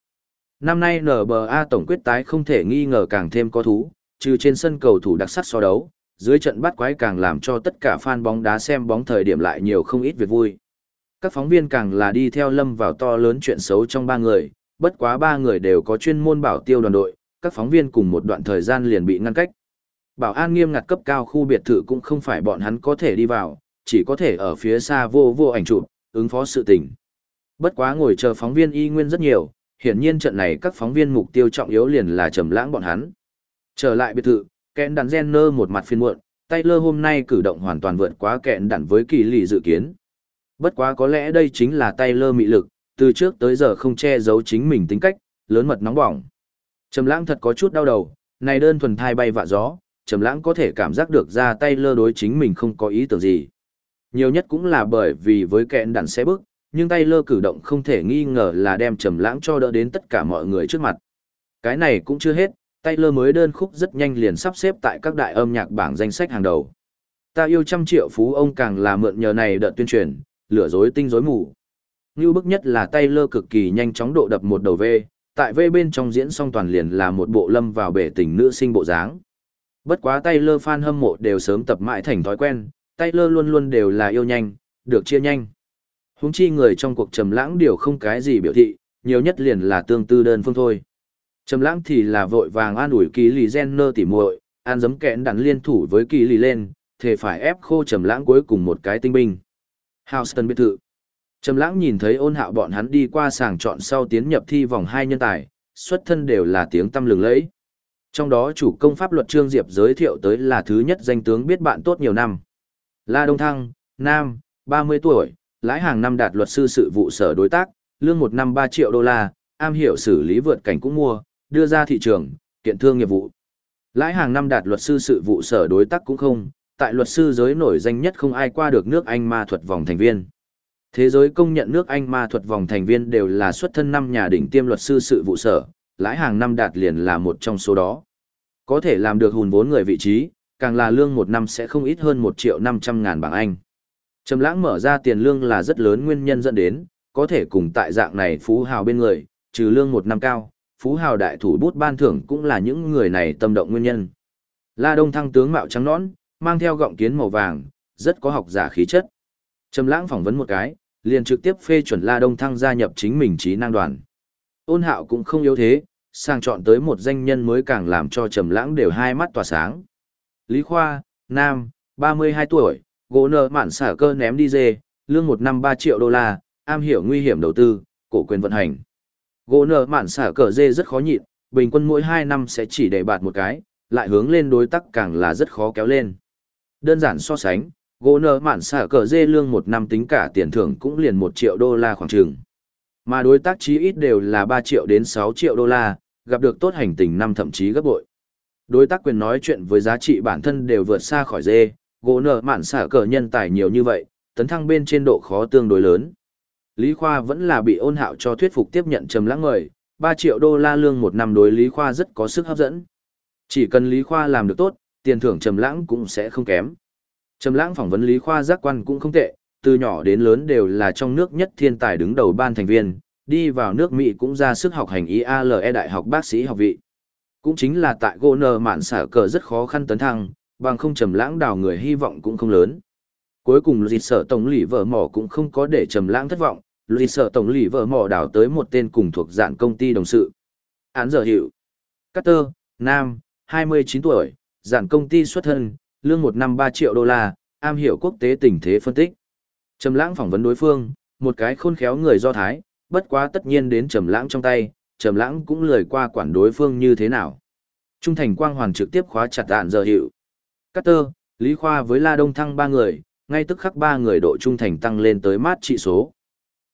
Năm nay NBA tổng quyết tái không thể nghi ngờ càng thêm có thú, trừ trên sân cầu thủ đặc sắc so đấu, dưới trận bắt quái càng làm cho tất cả fan bóng đá xem bóng thời điểm lại nhiều không ít việc vui. Các phóng viên càng là đi theo lâm vào to lớn chuyện xấu trong ba người, bất quá ba người đều có chuyên môn bảo tiêu đoàn đội, các phóng viên cùng một đoạn thời gian liền bị ngăn cách. Bảo an nghiêm ngặt cấp cao khu biệt thự cũng không phải bọn hắn có thể đi vào, chỉ có thể ở phía xa vô vô ảnh chụp, ứng phó sự tình. Bất quá ngồi chờ phóng viên y nguyên rất nhiều, hiển nhiên trận này các phóng viên mục tiêu trọng yếu liền là trầm lãng bọn hắn. Trở lại biệt thự, kẹn Đản Jenner một mặt phiền muộn, Taylor hôm nay cử động hoàn toàn vượt quá kẹn Đản với kỳ lì dự kiến. Bất quá có lẽ đây chính là Taylor mị lực, từ trước tới giờ không che giấu chính mình tính cách, lớn mật nóng bỏng. Trầm lãng thật có chút đau đầu, này đơn thuần thai bay vạ gió, Trầm lãng có thể cảm giác được ra tay lơ đối chính mình không có ý tưởng gì. Nhiều nhất cũng là bởi vì với kẹn đạn sẽ bước, nhưng tay lơ cử động không thể nghi ngờ là đem trầm lãng cho đỡ đến tất cả mọi người trước mặt. Cái này cũng chưa hết, tay lơ mới đơn khúc rất nhanh liền sắp xếp tại các đại âm nhạc bảng danh sách hàng đầu. Ta yêu trăm triệu phú ông càng là mượn nhờ này đợt tuyên truyền, lửa dối tinh rối mù. Như bức nhất là tay lơ cực kỳ nhanh chóng độ đập một đầu V, tại V bên trong diễn xong toàn liền là một bộ lâm vào bể tình nữ sinh bộ dáng. Bất quá tay lơ fan hâm mộ đều sớm tập mãi thành thói quen, tay lơ luôn luôn đều là yêu nhanh, được chia nhanh. Húng chi người trong cuộc trầm lãng điều không cái gì biểu thị, nhiều nhất liền là tương tư đơn phương thôi. Trầm lãng thì là vội vàng an ủi kỳ lì Jenner tỉ muội, an giấm kẽn đắn liên thủ với kỳ lì lên, thề phải ép khô trầm lãng cuối cùng một cái tinh binh. Houston biệt thự. Trầm lãng nhìn thấy ôn hạo bọn hắn đi qua sàng chọn sau tiến nhập thi vòng hai nhân tài, xuất thân đều là tiếng tâm lừng lẫy. Trong đó chủ công pháp luật Trương Diệp giới thiệu tới là thứ nhất danh tướng biết bạn tốt nhiều năm. La Đông Thăng, Nam, 30 tuổi, lãi hàng năm đạt luật sư sự vụ sở đối tác, lương một năm 3 triệu đô la, am hiểu xử lý vượt cảnh cũng mua, đưa ra thị trường, kiện thương nghiệp vụ. Lãi hàng năm đạt luật sư sự vụ sở đối tác cũng không, tại luật sư giới nổi danh nhất không ai qua được nước Anh ma thuật vòng thành viên. Thế giới công nhận nước Anh ma thuật vòng thành viên đều là xuất thân năm nhà đỉnh tiêm luật sư sự vụ sở, lãi hàng năm đạt liền là một trong số đó. Có thể làm được hùn vốn người vị trí, càng là lương một năm sẽ không ít hơn 1 triệu 500 ngàn bảng Anh. Trầm lãng mở ra tiền lương là rất lớn nguyên nhân dẫn đến, có thể cùng tại dạng này phú hào bên người, trừ lương một năm cao, phú hào đại thủ bút ban thưởng cũng là những người này tâm động nguyên nhân. La Đông Thăng tướng mạo trắng nõn, mang theo gọng kiến màu vàng, rất có học giả khí chất. Trầm lãng phỏng vấn một cái, liền trực tiếp phê chuẩn La Đông Thăng gia nhập chính mình trí năng đoàn. Ôn hạo cũng không yếu thế, sang chọn tới một danh nhân mới càng làm cho Trầm Lãng đều hai mắt tỏa sáng. Lý Khoa, nam, 32 tuổi, gỗ nợ mạn xả cơ ném đi dê, lương một năm 3 triệu đô la, am hiểu nguy hiểm đầu tư, cổ quyền vận hành. Gỗ nợ mạn xả cờ dê rất khó nhịn, bình quân mỗi 2 năm sẽ chỉ để bạt một cái, lại hướng lên đối tắc càng là rất khó kéo lên. Đơn giản so sánh, gỗ nợ mạn xả cờ dê lương một năm tính cả tiền thưởng cũng liền 1 triệu đô la khoảng trường. Mà đối tác chí ít đều là 3 triệu đến 6 triệu đô la, gặp được tốt hành tình năm thậm chí gấp bội. Đối tác quyền nói chuyện với giá trị bản thân đều vượt xa khỏi dê, gỗ nợ mạn xả cờ nhân tài nhiều như vậy, tấn thăng bên trên độ khó tương đối lớn. Lý Khoa vẫn là bị ôn hạo cho thuyết phục tiếp nhận trầm lãng ngời, 3 triệu đô la lương một năm đối Lý Khoa rất có sức hấp dẫn. Chỉ cần Lý Khoa làm được tốt, tiền thưởng trầm lãng cũng sẽ không kém. Trầm lãng phỏng vấn Lý Khoa giác quan cũng không tệ, từ nhỏ đến lớn đều là trong nước nhất thiên tài đứng đầu ban thành viên, đi vào nước Mỹ cũng ra sức học hành IALE đại học bác sĩ học vị. Cũng chính là tại Goner mạn xả cờ rất khó khăn tấn thăng, bằng không trầm lãng đào người hy vọng cũng không lớn. Cuối cùng Lụy Sở Tổng lì vợ mỏ cũng không có để trầm lãng thất vọng, Lụy Sở Tổng lì vợ mỏ đào tới một tên cùng thuộc dạng công ty đồng sự. Án giờ hiệu. Carter, Nam, 29 tuổi, dạng công ty xuất thân, lương một năm 3 triệu đô la, am hiểu quốc tế tình thế phân tích. Trầm lãng phỏng vấn đối phương, một cái khôn khéo người do thái, bất quá tất nhiên đến trầm lãng trong tay, trầm lãng cũng lười qua quản đối phương như thế nào. Trung thành quang hoàn trực tiếp khóa chặt đạn giờ hiệu. Carter, Lý Khoa với La Đông Thăng ba người, ngay tức khắc ba người độ trung thành tăng lên tới mát trị số.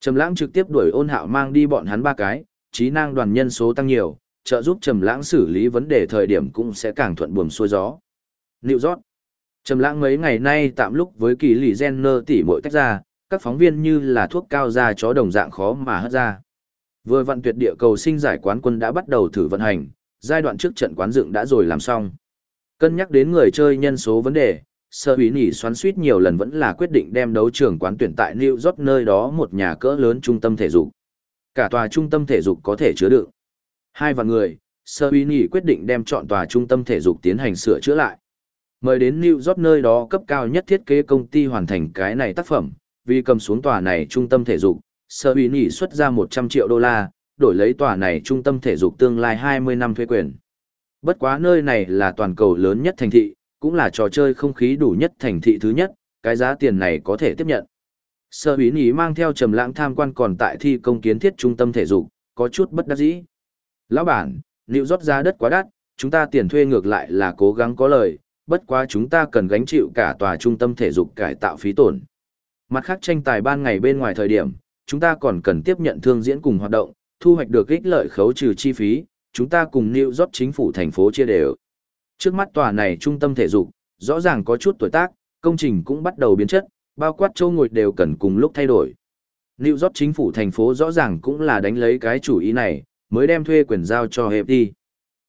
Trầm lãng trực tiếp đuổi ôn hạo mang đi bọn hắn ba cái, trí năng đoàn nhân số tăng nhiều, trợ giúp Trầm lãng xử lý vấn đề thời điểm cũng sẽ càng thuận buồm xuôi gió. Liệu rót. Trầm lãng mấy ngày nay tạm lúc với kỳ lì Jenner tỉ muội tách ra, các phóng viên như là thuốc cao da chó đồng dạng khó mà hất ra. Vừa vận tuyệt địa cầu sinh giải quán quân đã bắt đầu thử vận hành, giai đoạn trước trận quán dựng đã rồi làm xong. Cân nhắc đến người chơi nhân số vấn đề, sơ ý nhỉ xoắn suýt nhiều lần vẫn là quyết định đem đấu trường quán tuyển tại New York nơi đó một nhà cỡ lớn trung tâm thể dục. Cả tòa trung tâm thể dục có thể chứa đựng. Hai vạn người, sơ ý nhỉ quyết định đem chọn tòa trung tâm thể dục tiến hành sửa chữa lại. Mời đến New York nơi đó cấp cao nhất thiết kế công ty hoàn thành cái này tác phẩm, vì cầm xuống tòa này trung tâm thể dục, sở ý nỉ xuất ra 100 triệu đô la, đổi lấy tòa này trung tâm thể dục tương lai 20 năm thuê quyền. Bất quá nơi này là toàn cầu lớn nhất thành thị, cũng là trò chơi không khí đủ nhất thành thị thứ nhất, cái giá tiền này có thể tiếp nhận. Sở bí nỉ mang theo trầm lãng tham quan còn tại thi công kiến thiết trung tâm thể dục, có chút bất đắc dĩ. Lão bản, liệu rót giá đất quá đắt, chúng ta tiền thuê ngược lại là cố gắng có lời, bất quá chúng ta cần gánh chịu cả tòa trung tâm thể dục cải tạo phí tổn. Mặt khác tranh tài ban ngày bên ngoài thời điểm, chúng ta còn cần tiếp nhận thương diễn cùng hoạt động, thu hoạch được ích lợi khấu trừ chi phí, chúng ta cùng New York chính phủ thành phố chia đều. Trước mắt tòa này trung tâm thể dục, rõ ràng có chút tuổi tác, công trình cũng bắt đầu biến chất, bao quát châu ngồi đều cần cùng lúc thay đổi. New York chính phủ thành phố rõ ràng cũng là đánh lấy cái chủ ý này, mới đem thuê quyền giao cho hệp đi.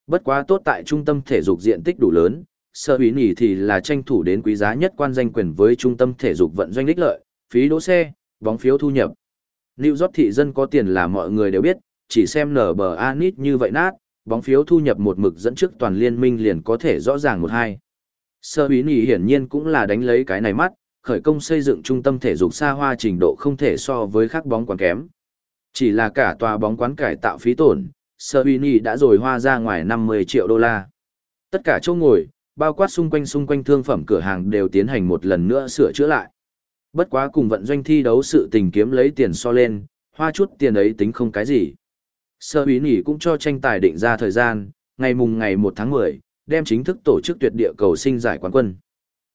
Bất quá tốt tại trung tâm thể dục diện tích đủ lớn, sở ý nhỉ thì là tranh thủ đến quý giá nhất quan danh quyền với trung tâm thể dục vận doanh đích lợi, phí đỗ xe, bóng phiếu thu nhập. New York thị dân có tiền là mọi người đều biết, chỉ xem nở bờ Anit như vậy nát, bóng phiếu thu nhập một mực dẫn trước toàn liên minh liền có thể rõ ràng một hai. Sơ bí nỉ hiển nhiên cũng là đánh lấy cái này mắt, khởi công xây dựng trung tâm thể dục xa hoa trình độ không thể so với các bóng quán kém. Chỉ là cả tòa bóng quán cải tạo phí tổn, Sơ bí nỉ đã rồi hoa ra ngoài 50 triệu đô la. Tất cả chỗ ngồi, bao quát xung quanh xung quanh thương phẩm cửa hàng đều tiến hành một lần nữa sửa chữa lại. Bất quá cùng vận doanh thi đấu sự tình kiếm lấy tiền so lên, hoa chút tiền ấy tính không cái gì. Sơ bí nỉ cũng cho tranh tài định ra thời gian, ngày mùng ngày 1 tháng 10, đem chính thức tổ chức tuyệt địa cầu sinh giải quán quân.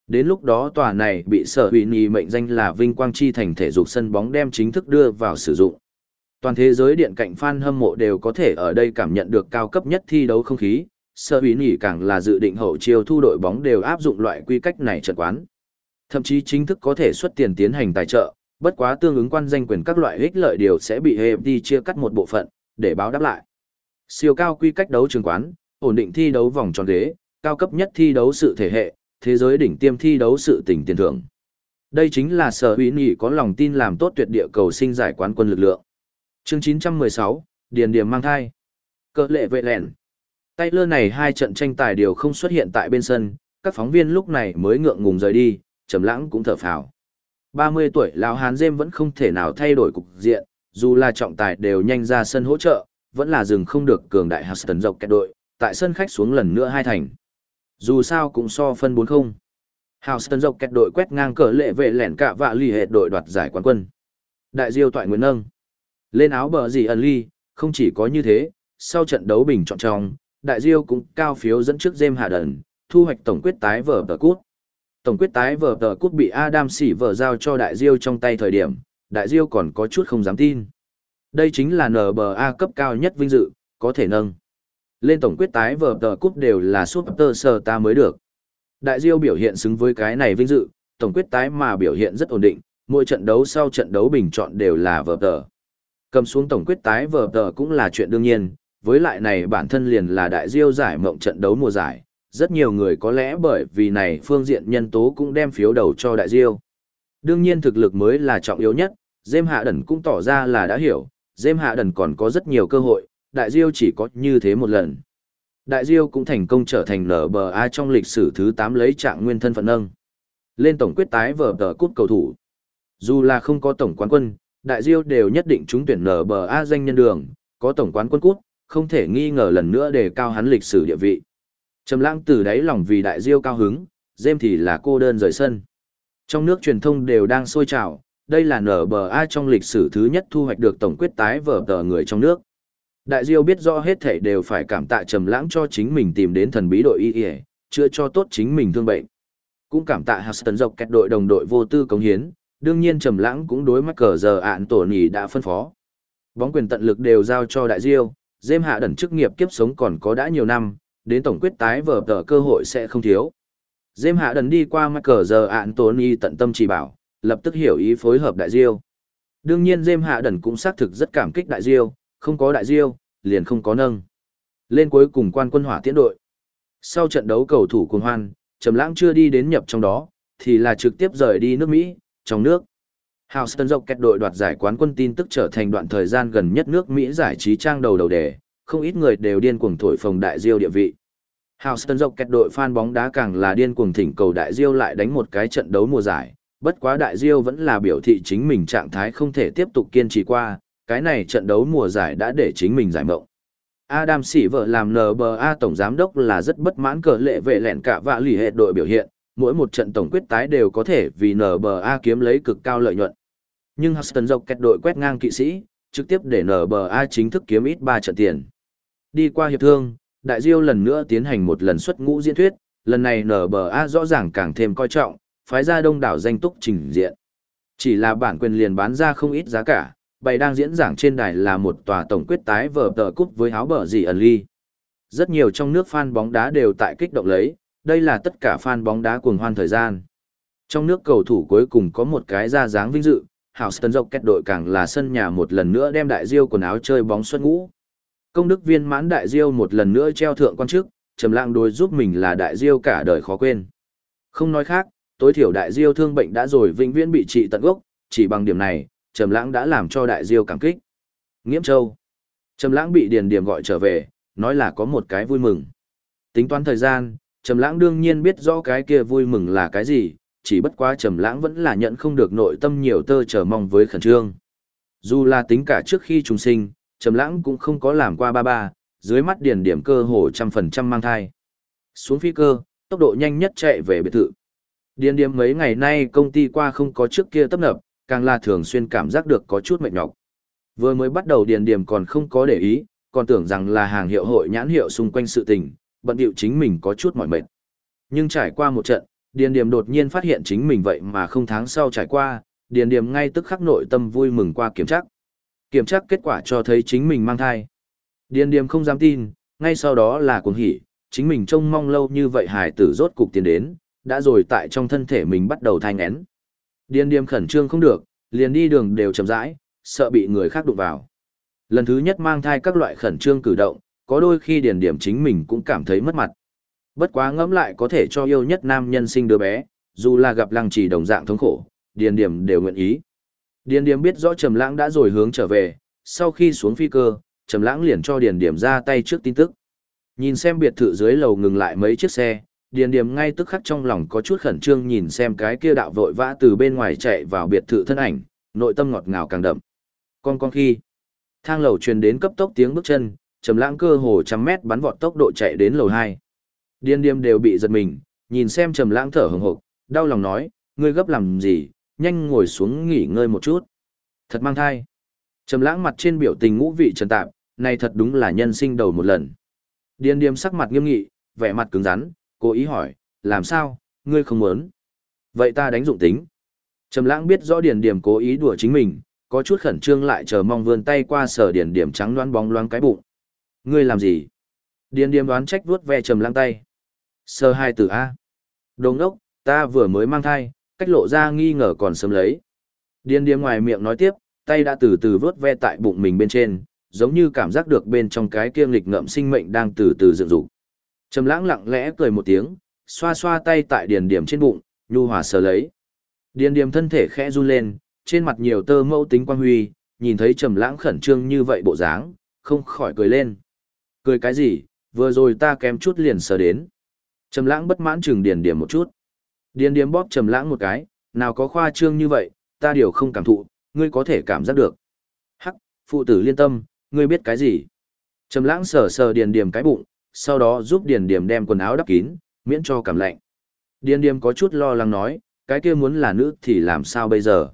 Đến lúc đó tòa này bị sở hủy nỉ mệnh danh là Vinh Quang Chi thành thể dục sân bóng đem chính thức đưa vào sử dụng. Toàn thế giới điện cạnh fan hâm mộ đều có thể ở đây cảm nhận được cao cấp nhất thi đấu không khí, sở hủy nỉ càng là dự định hậu chiêu thu đội bóng đều áp dụng loại quy cách này trận quán. Thậm chí chính thức có thể xuất tiền tiến hành tài trợ, bất quá tương ứng quan danh quyền các loại ích lợi điều sẽ bị HFD chia cắt một bộ phận, để báo đáp lại. Siêu cao quy cách đấu trường quán, ổn định thi đấu vòng tròn ghế, cao cấp nhất thi đấu sự thể hệ, thế giới đỉnh tiêm thi đấu sự tỉnh tiền thưởng. Đây chính là sở hữu nghị có lòng tin làm tốt tuyệt địa cầu sinh giải quán quân lực lượng. Chương 916, Điền Điểm mang thai. Cơ lệ vệ lẹn. Tay lơ này hai trận tranh tài đều không xuất hiện tại bên sân, các phóng viên lúc này mới ngượng ngùng rời đi, trầm lãng cũng thở phào. 30 tuổi lão Hán Dêm vẫn không thể nào thay đổi cục diện, dù là trọng tài đều nhanh ra sân hỗ trợ, vẫn là dừng không được cường đại Huston dọc kẹt đội, tại sân khách xuống lần nữa hai thành. Dù sao cũng so phân 4-0. Houston dọc kẹt đội quét ngang cờ lệ vệ lẻn cả vạ lì hệ đội đoạt giải quán quân. Đại diêu toại Nguyễn Nâng. Lên áo bờ gì ẩn ly, không chỉ có như thế, sau trận đấu bình chọn trong, đại diêu cũng cao phiếu dẫn trước James Hạ Đần, thu hoạch tổng quyết tái vở tờ cút. Tổng quyết tái vở tờ cút bị Adam xỉ vở giao cho đại diêu trong tay thời điểm, đại diêu còn có chút không dám tin. Đây chính là NBA cấp cao nhất vinh dự, có thể nâng. Lên tổng quyết tái vở tờ cút đều là super sơ ta mới được. Đại diêu biểu hiện xứng với cái này vinh dự, tổng quyết tái mà biểu hiện rất ổn định, mỗi trận đấu sau trận đấu bình chọn đều là vở tờ. Cầm xuống tổng quyết tái vở tờ cũng là chuyện đương nhiên, với lại này bản thân liền là đại diêu giải mộng trận đấu mùa giải, rất nhiều người có lẽ bởi vì này phương diện nhân tố cũng đem phiếu đầu cho đại diêu. Đương nhiên thực lực mới là trọng yếu nhất, Dêm Hạ Đần cũng tỏ ra là đã hiểu, Dêm Hạ Đần còn có rất nhiều cơ hội, đại diêu chỉ có như thế một lần. Đại diêu cũng thành công trở thành NBA trong lịch sử thứ 8 lấy trạng nguyên thân phận nâng. Lên tổng quyết tái vở tờ cút cầu thủ. Dù là không có tổng quán quân, đại diêu đều nhất định trúng tuyển NBA danh nhân đường, có tổng quán quân cút, không thể nghi ngờ lần nữa để cao hắn lịch sử địa vị. Trầm lãng từ đáy lòng vì đại diêu cao hứng, dêm thì là cô đơn rời sân. Trong nước truyền thông đều đang sôi trào, đây là nở bờ ai trong lịch sử thứ nhất thu hoạch được tổng quyết tái vở tờ người trong nước. Đại diêu biết rõ hết thảy đều phải cảm tạ trầm lãng cho chính mình tìm đến thần bí đội y y, chữa cho tốt chính mình thương bệnh. Cũng cảm tạ Huston dọc kẹt đội đồng đội vô tư cống hiến, đương nhiên trầm lãng cũng đối mắt cờ giờ ạn tổ nhì đã phân phó. Bóng quyền tận lực đều giao cho đại diêu, dêm hạ đẩn chức nghiệp kiếp sống còn có đã nhiều năm, đến tổng quyết tái vở tờ cơ hội sẽ không thiếu. Dêm hạ đẩn đi qua mắt cờ giờ ạn y tận tâm chỉ bảo, lập tức hiểu ý phối hợp đại diêu. Đương nhiên dêm hạ đẩn cũng xác thực rất cảm kích đại diêu, không có đại diêu, liền không có nâng. Lên cuối cùng quan quân hỏa tiễn đội. Sau trận đấu cầu thủ cuồng hoan, Trầm Lãng chưa đi đến nhập trong đó, thì là trực tiếp rời đi nước Mỹ, trong nước. Houston dọc kẹt đội đoạt giải quán quân tin tức trở thành đoạn thời gian gần nhất nước Mỹ giải trí trang đầu đầu đề, không ít người đều điên cuồng thổi phồng đại diêu địa vị. Houston dọc kẹt đội fan bóng đá càng là điên cuồng thỉnh cầu đại diêu lại đánh một cái trận đấu mùa giải, bất quá đại diêu vẫn là biểu thị chính mình trạng thái không thể tiếp tục kiên trì qua, cái này trận đấu mùa giải đã để chính mình giải mộng. Adam Sĩ vợ làm NBA tổng giám đốc là rất bất mãn cờ lệ về lẹn cả vạ lì hệ đội biểu hiện, mỗi một trận tổng quyết tái đều có thể vì NBA kiếm lấy cực cao lợi nhuận. Nhưng Huston dọc kẹt đội quét ngang kỵ sĩ, trực tiếp để NBA chính thức kiếm ít 3 trận tiền. Đi qua hiệp thương, Đại Diêu lần nữa tiến hành một lần xuất ngũ diễn thuyết, lần này NBA rõ ràng càng thêm coi trọng, phái ra đông đảo danh túc trình diện. Chỉ là bản quyền liền bán ra không ít giá cả, bày đang diễn giảng trên đài là một tòa tổng quyết tái vở tờ cúp với áo bờ gì ẩn ly. Rất nhiều trong nước fan bóng đá đều tại kích động lấy, đây là tất cả fan bóng đá cuồng hoan thời gian. Trong nước cầu thủ cuối cùng có một cái ra dáng vinh dự, Houston dọc kết đội càng là sân nhà một lần nữa đem đại diêu quần áo chơi bóng xuất ngũ. Công đức viên mãn đại diêu một lần nữa treo thượng quan chức, trầm lặng đối giúp mình là đại diêu cả đời khó quên. Không nói khác, tối thiểu đại diêu thương bệnh đã rồi vĩnh viễn bị trị tận gốc, chỉ bằng điểm này, trầm lãng đã làm cho đại diêu cảm kích. Nghiễm Châu. Trầm lãng bị Điền điểm gọi trở về, nói là có một cái vui mừng. Tính toán thời gian, Trầm lãng đương nhiên biết rõ cái kia vui mừng là cái gì, chỉ bất quá Trầm lãng vẫn là nhận không được nội tâm nhiều tơ chờ mong với khẩn trương. Dù là tính cả trước khi trùng sinh, Trầm lãng cũng không có làm qua ba ba, dưới mắt Điền Điểm cơ hồ trăm phần trăm mang thai. Xuống phi cơ, tốc độ nhanh nhất chạy về biệt thự. Điền Điểm mấy ngày nay công ty qua không có trước kia tấp nập, càng là thường xuyên cảm giác được có chút mệt nhọc. Vừa mới bắt đầu điền điểm còn không có để ý, còn tưởng rằng là hàng hiệu hội nhãn hiệu xung quanh sự tình, bận điệu chính mình có chút mỏi mệt. Nhưng trải qua một trận, điền Điềm đột nhiên phát hiện chính mình vậy mà không tháng sau trải qua, điền Điềm ngay tức khắc nội tâm vui mừng qua kiểm tra. Kiểm tra kết quả cho thấy chính mình mang thai. Điền Điềm không dám tin, ngay sau đó là cuồng hỉ, chính mình trông mong lâu như vậy hài tử rốt cục tiến đến, đã rồi tại trong thân thể mình bắt đầu thai ngén. Điền điềm khẩn trương không được, liền đi đường đều chậm rãi, sợ bị người khác đụng vào. Lần thứ nhất mang thai các loại khẩn trương cử động, có đôi khi điền Điềm chính mình cũng cảm thấy mất mặt. Bất quá ngẫm lại có thể cho yêu nhất nam nhân sinh đứa bé, dù là gặp lăng trì đồng dạng thống khổ, điền điểm đều nguyện ý. Điền điểm biết rõ Trầm Lãng đã rồi hướng trở về, sau khi xuống phi cơ, Trầm Lãng liền cho điền điểm ra tay trước tin tức. Nhìn xem biệt thự dưới lầu ngừng lại mấy chiếc xe, Điền Điềm ngay tức khắc trong lòng có chút khẩn trương nhìn xem cái kia đạo vội vã từ bên ngoài chạy vào biệt thự thân ảnh, nội tâm ngọt ngào càng đậm. Con con khi, Thang lầu truyền đến cấp tốc tiếng bước chân, Trầm Lãng cơ hồ trăm mét bắn vọt tốc độ chạy đến lầu 2. Điên Điềm đều bị giật mình, nhìn xem Trầm Lãng thở hồng hộc, đau lòng nói, ngươi gấp làm gì, nhanh ngồi xuống nghỉ ngơi một chút. Thật mang thai. Trầm Lãng mặt trên biểu tình ngũ vị trần tạp, này thật đúng là nhân sinh đầu một lần. Điên Điềm sắc mặt nghiêm nghị, vẻ mặt cứng rắn, cố ý hỏi, làm sao, ngươi không muốn? Vậy ta đánh dụng tính. Trầm Lãng biết rõ Điền Điềm cố ý đùa chính mình, có chút khẩn trương lại chờ mong vươn tay qua sở Điền Điềm trắng loáng bóng loáng cái bụng. Ngươi làm gì? Điền Điềm đoán trách vuốt ve Trầm Lãng tay. Sơ hai tử a. đồng đốc, ta vừa mới mang thai, cách lộ ra nghi ngờ còn sớm lấy. Điền Điềm ngoài miệng nói tiếp, tay đã từ từ vuốt ve tại bụng mình bên trên, giống như cảm giác được bên trong cái kia nghịch ngợm sinh mệnh đang từ từ dựng dục. Trầm Lãng lặng lẽ cười một tiếng, xoa xoa tay tại Điền Điềm trên bụng, nhu hòa sờ lấy. Điền Điềm thân thể khẽ run lên, trên mặt nhiều tơ mâu tính quan huy, nhìn thấy Trầm Lãng khẩn trương như vậy bộ dáng, không khỏi cười lên. Cười cái gì, vừa rồi ta kém chút liền sờ đến. Trầm Lãng bất mãn chừng Điền Điềm một chút. Điền Điềm bóp Trầm Lãng một cái, nào có khoa trương như vậy, ta điều không cảm thụ, ngươi có thể cảm giác được. Hắc, phụ tử liên tâm, ngươi biết cái gì? Trầm Lãng sờ sờ Điền Điềm cái bụng, sau đó giúp Điền Điềm đem quần áo đắp kín, miễn cho cảm lạnh. Điền Điềm có chút lo lắng nói, cái kia muốn là nữ thì làm sao bây giờ?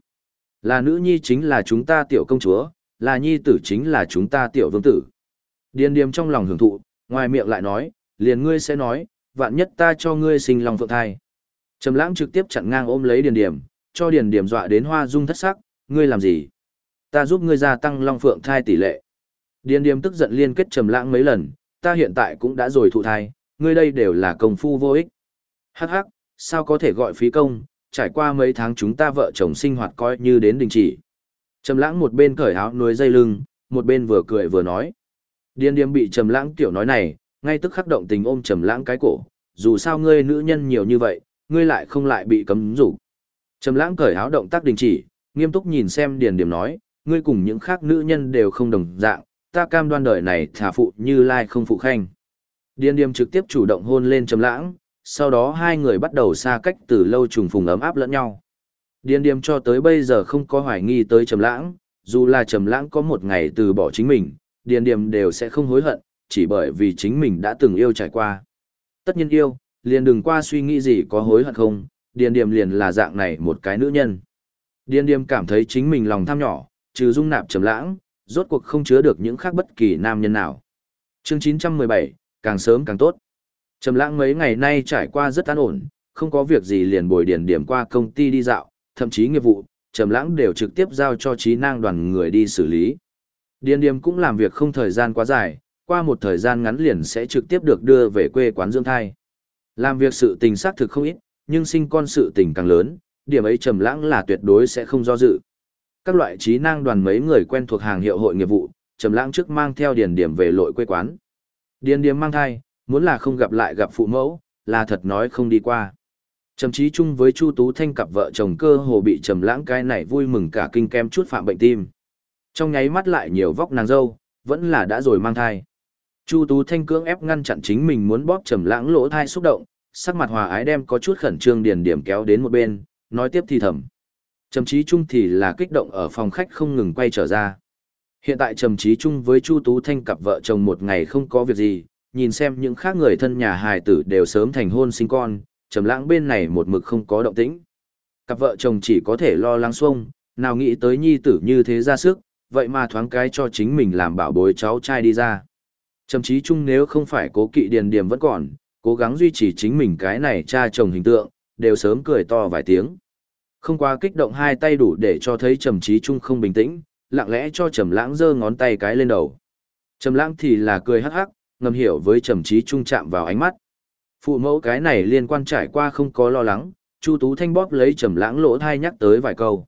Là nữ nhi chính là chúng ta tiểu công chúa, là nhi tử chính là chúng ta tiểu vương tử. Điền Điềm trong lòng hưởng thụ, ngoài miệng lại nói, liền ngươi sẽ nói, vạn nhất ta cho ngươi sinh lòng phượng thai. Trầm lãng trực tiếp chặn ngang ôm lấy Điền Điềm, cho Điền Điềm dọa đến hoa dung thất sắc, ngươi làm gì? Ta giúp ngươi gia tăng long phượng thai tỷ lệ. Điền Điềm tức giận liên kết Trầm lãng mấy lần, ta hiện tại cũng đã rồi thụ thai, ngươi đây đều là công phu vô ích. Hắc hắc, sao có thể gọi phí công, trải qua mấy tháng chúng ta vợ chồng sinh hoạt coi như đến đình chỉ. Trầm lãng một bên cởi áo nuôi dây lưng, một bên vừa cười vừa nói. Điên điềm bị trầm lãng tiểu nói này, ngay tức khắc động tình ôm trầm lãng cái cổ, dù sao ngươi nữ nhân nhiều như vậy, ngươi lại không lại bị cấm dục. Trầm lãng cởi áo động tác đình chỉ, nghiêm túc nhìn xem điền điểm nói, ngươi cùng những khác nữ nhân đều không đồng dạng, ta cam đoan đời này thả phụ như lai không phụ khanh. Điền điểm trực tiếp chủ động hôn lên trầm lãng, sau đó hai người bắt đầu xa cách từ lâu trùng phùng ấm áp lẫn nhau. Điền điềm cho tới bây giờ không có hoài nghi tới trầm lãng, dù là trầm lãng có một ngày từ bỏ chính mình, điền điềm đều sẽ không hối hận, chỉ bởi vì chính mình đã từng yêu trải qua. Tất nhiên yêu, liền đừng qua suy nghĩ gì có hối hận không, điền điềm liền là dạng này một cái nữ nhân. Điền điềm cảm thấy chính mình lòng tham nhỏ, trừ dung nạp trầm lãng, rốt cuộc không chứa được những khác bất kỳ nam nhân nào. Chương 917, càng sớm càng tốt. Trầm lãng mấy ngày nay trải qua rất an ổn, không có việc gì liền bồi điền điểm qua công ty đi dạo, thậm chí nghiệp vụ, Trầm lãng đều trực tiếp giao cho trí năng đoàn người đi xử lý. Điền điểm cũng làm việc không thời gian quá dài, qua một thời gian ngắn liền sẽ trực tiếp được đưa về quê quán dưỡng thai. Làm việc sự tình xác thực không ít, nhưng sinh con sự tình càng lớn, điểm ấy Trầm lãng là tuyệt đối sẽ không do dự. Các loại trí năng đoàn mấy người quen thuộc hàng hiệu hội nghiệp vụ, Trầm lãng trước mang theo điền điểm về lội quê quán. Điền điểm mang thai, muốn là không gặp lại gặp phụ mẫu, là thật nói không đi qua. Trầm chí chung với Chu Tú Thanh cặp vợ chồng cơ hồ bị trầm lãng cái này vui mừng cả kinh kem chút phạm bệnh tim. Trong nháy mắt lại nhiều vóc nàng dâu, vẫn là đã rồi mang thai. Chu Tú Thanh cưỡng ép ngăn chặn chính mình muốn bóp trầm lãng lỗ thai xúc động, sắc mặt hòa ái đem có chút khẩn trương điền điểm kéo đến một bên, nói tiếp thì thầm. Trầm chí Trung thì là kích động ở phòng khách không ngừng quay trở ra. Hiện tại trầm chí Trung với Chu Tú Thanh cặp vợ chồng một ngày không có việc gì, nhìn xem những khác người thân nhà hài tử đều sớm thành hôn sinh con, trầm lãng bên này một mực không có động tĩnh. Cặp vợ chồng chỉ có thể lo lắng xung, nào nghĩ tới nhi tử như thế ra sức, vậy mà thoáng cái cho chính mình làm bảo bối cháu trai đi ra. Trầm chí chung nếu không phải cố kỵ điền điểm vẫn còn, cố gắng duy trì chính mình cái này cha chồng hình tượng, đều sớm cười to vài tiếng. Không quá kích động hai tay đủ để cho thấy trầm chí chung không bình tĩnh, lặng lẽ cho trầm lãng giơ ngón tay cái lên đầu. Trầm lãng thì là cười hắc hắc, ngầm hiểu với trầm trí trung chạm vào ánh mắt. Phụ mẫu cái này liên quan trải qua không có lo lắng, Chu Tú Thanh bóp lấy trầm lãng lỗ thai nhắc tới vài câu.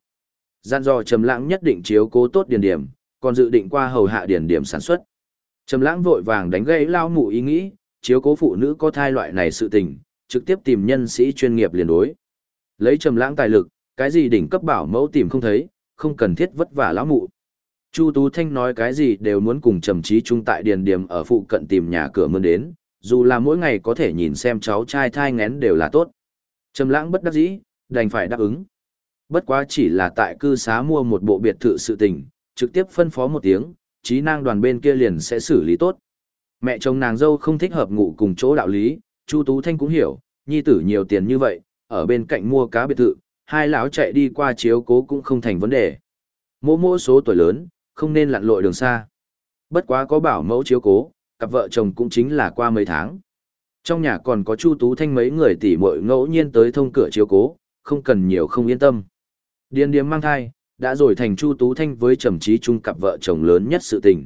Gian dò trầm lãng nhất định chiếu cố tốt điền điểm, còn dự định qua hầu hạ điền điểm sản xuất. Trầm lãng vội vàng đánh gãy lao mụ ý nghĩ, chiếu cố phụ nữ có thai loại này sự tình, trực tiếp tìm nhân sĩ chuyên nghiệp liền đối. Lấy trầm lãng tài lực, cái gì đỉnh cấp bảo mẫu tìm không thấy, không cần thiết vất vả lão mụ. Chu Tú Thanh nói cái gì đều muốn cùng Trầm trí Trung tại Điền Điểm ở phụ cận tìm nhà cửa mơn đến, dù là mỗi ngày có thể nhìn xem cháu trai thai ngén đều là tốt. Trầm Lãng bất đắc dĩ, đành phải đáp ứng. Bất quá chỉ là tại cư xá mua một bộ biệt thự sự tình, trực tiếp phân phó một tiếng, trí năng đoàn bên kia liền sẽ xử lý tốt. Mẹ chồng nàng dâu không thích hợp ngủ cùng chỗ đạo lý, Chu Tú Thanh cũng hiểu, nhi tử nhiều tiền như vậy, ở bên cạnh mua cá biệt thự, hai lão chạy đi qua chiếu cố cũng không thành vấn đề. Mỗ mỗ số tuổi lớn, không nên lặn lội đường xa. Bất quá có bảo mẫu chiếu cố, cặp vợ chồng cũng chính là qua mấy tháng. Trong nhà còn có Chu Tú Thanh mấy người tỉ muội ngẫu nhiên tới thông cửa chiếu cố, không cần nhiều không yên tâm. Điền điếm mang thai, đã rồi thành Chu Tú Thanh với trầm trí chung cặp vợ chồng lớn nhất sự tình.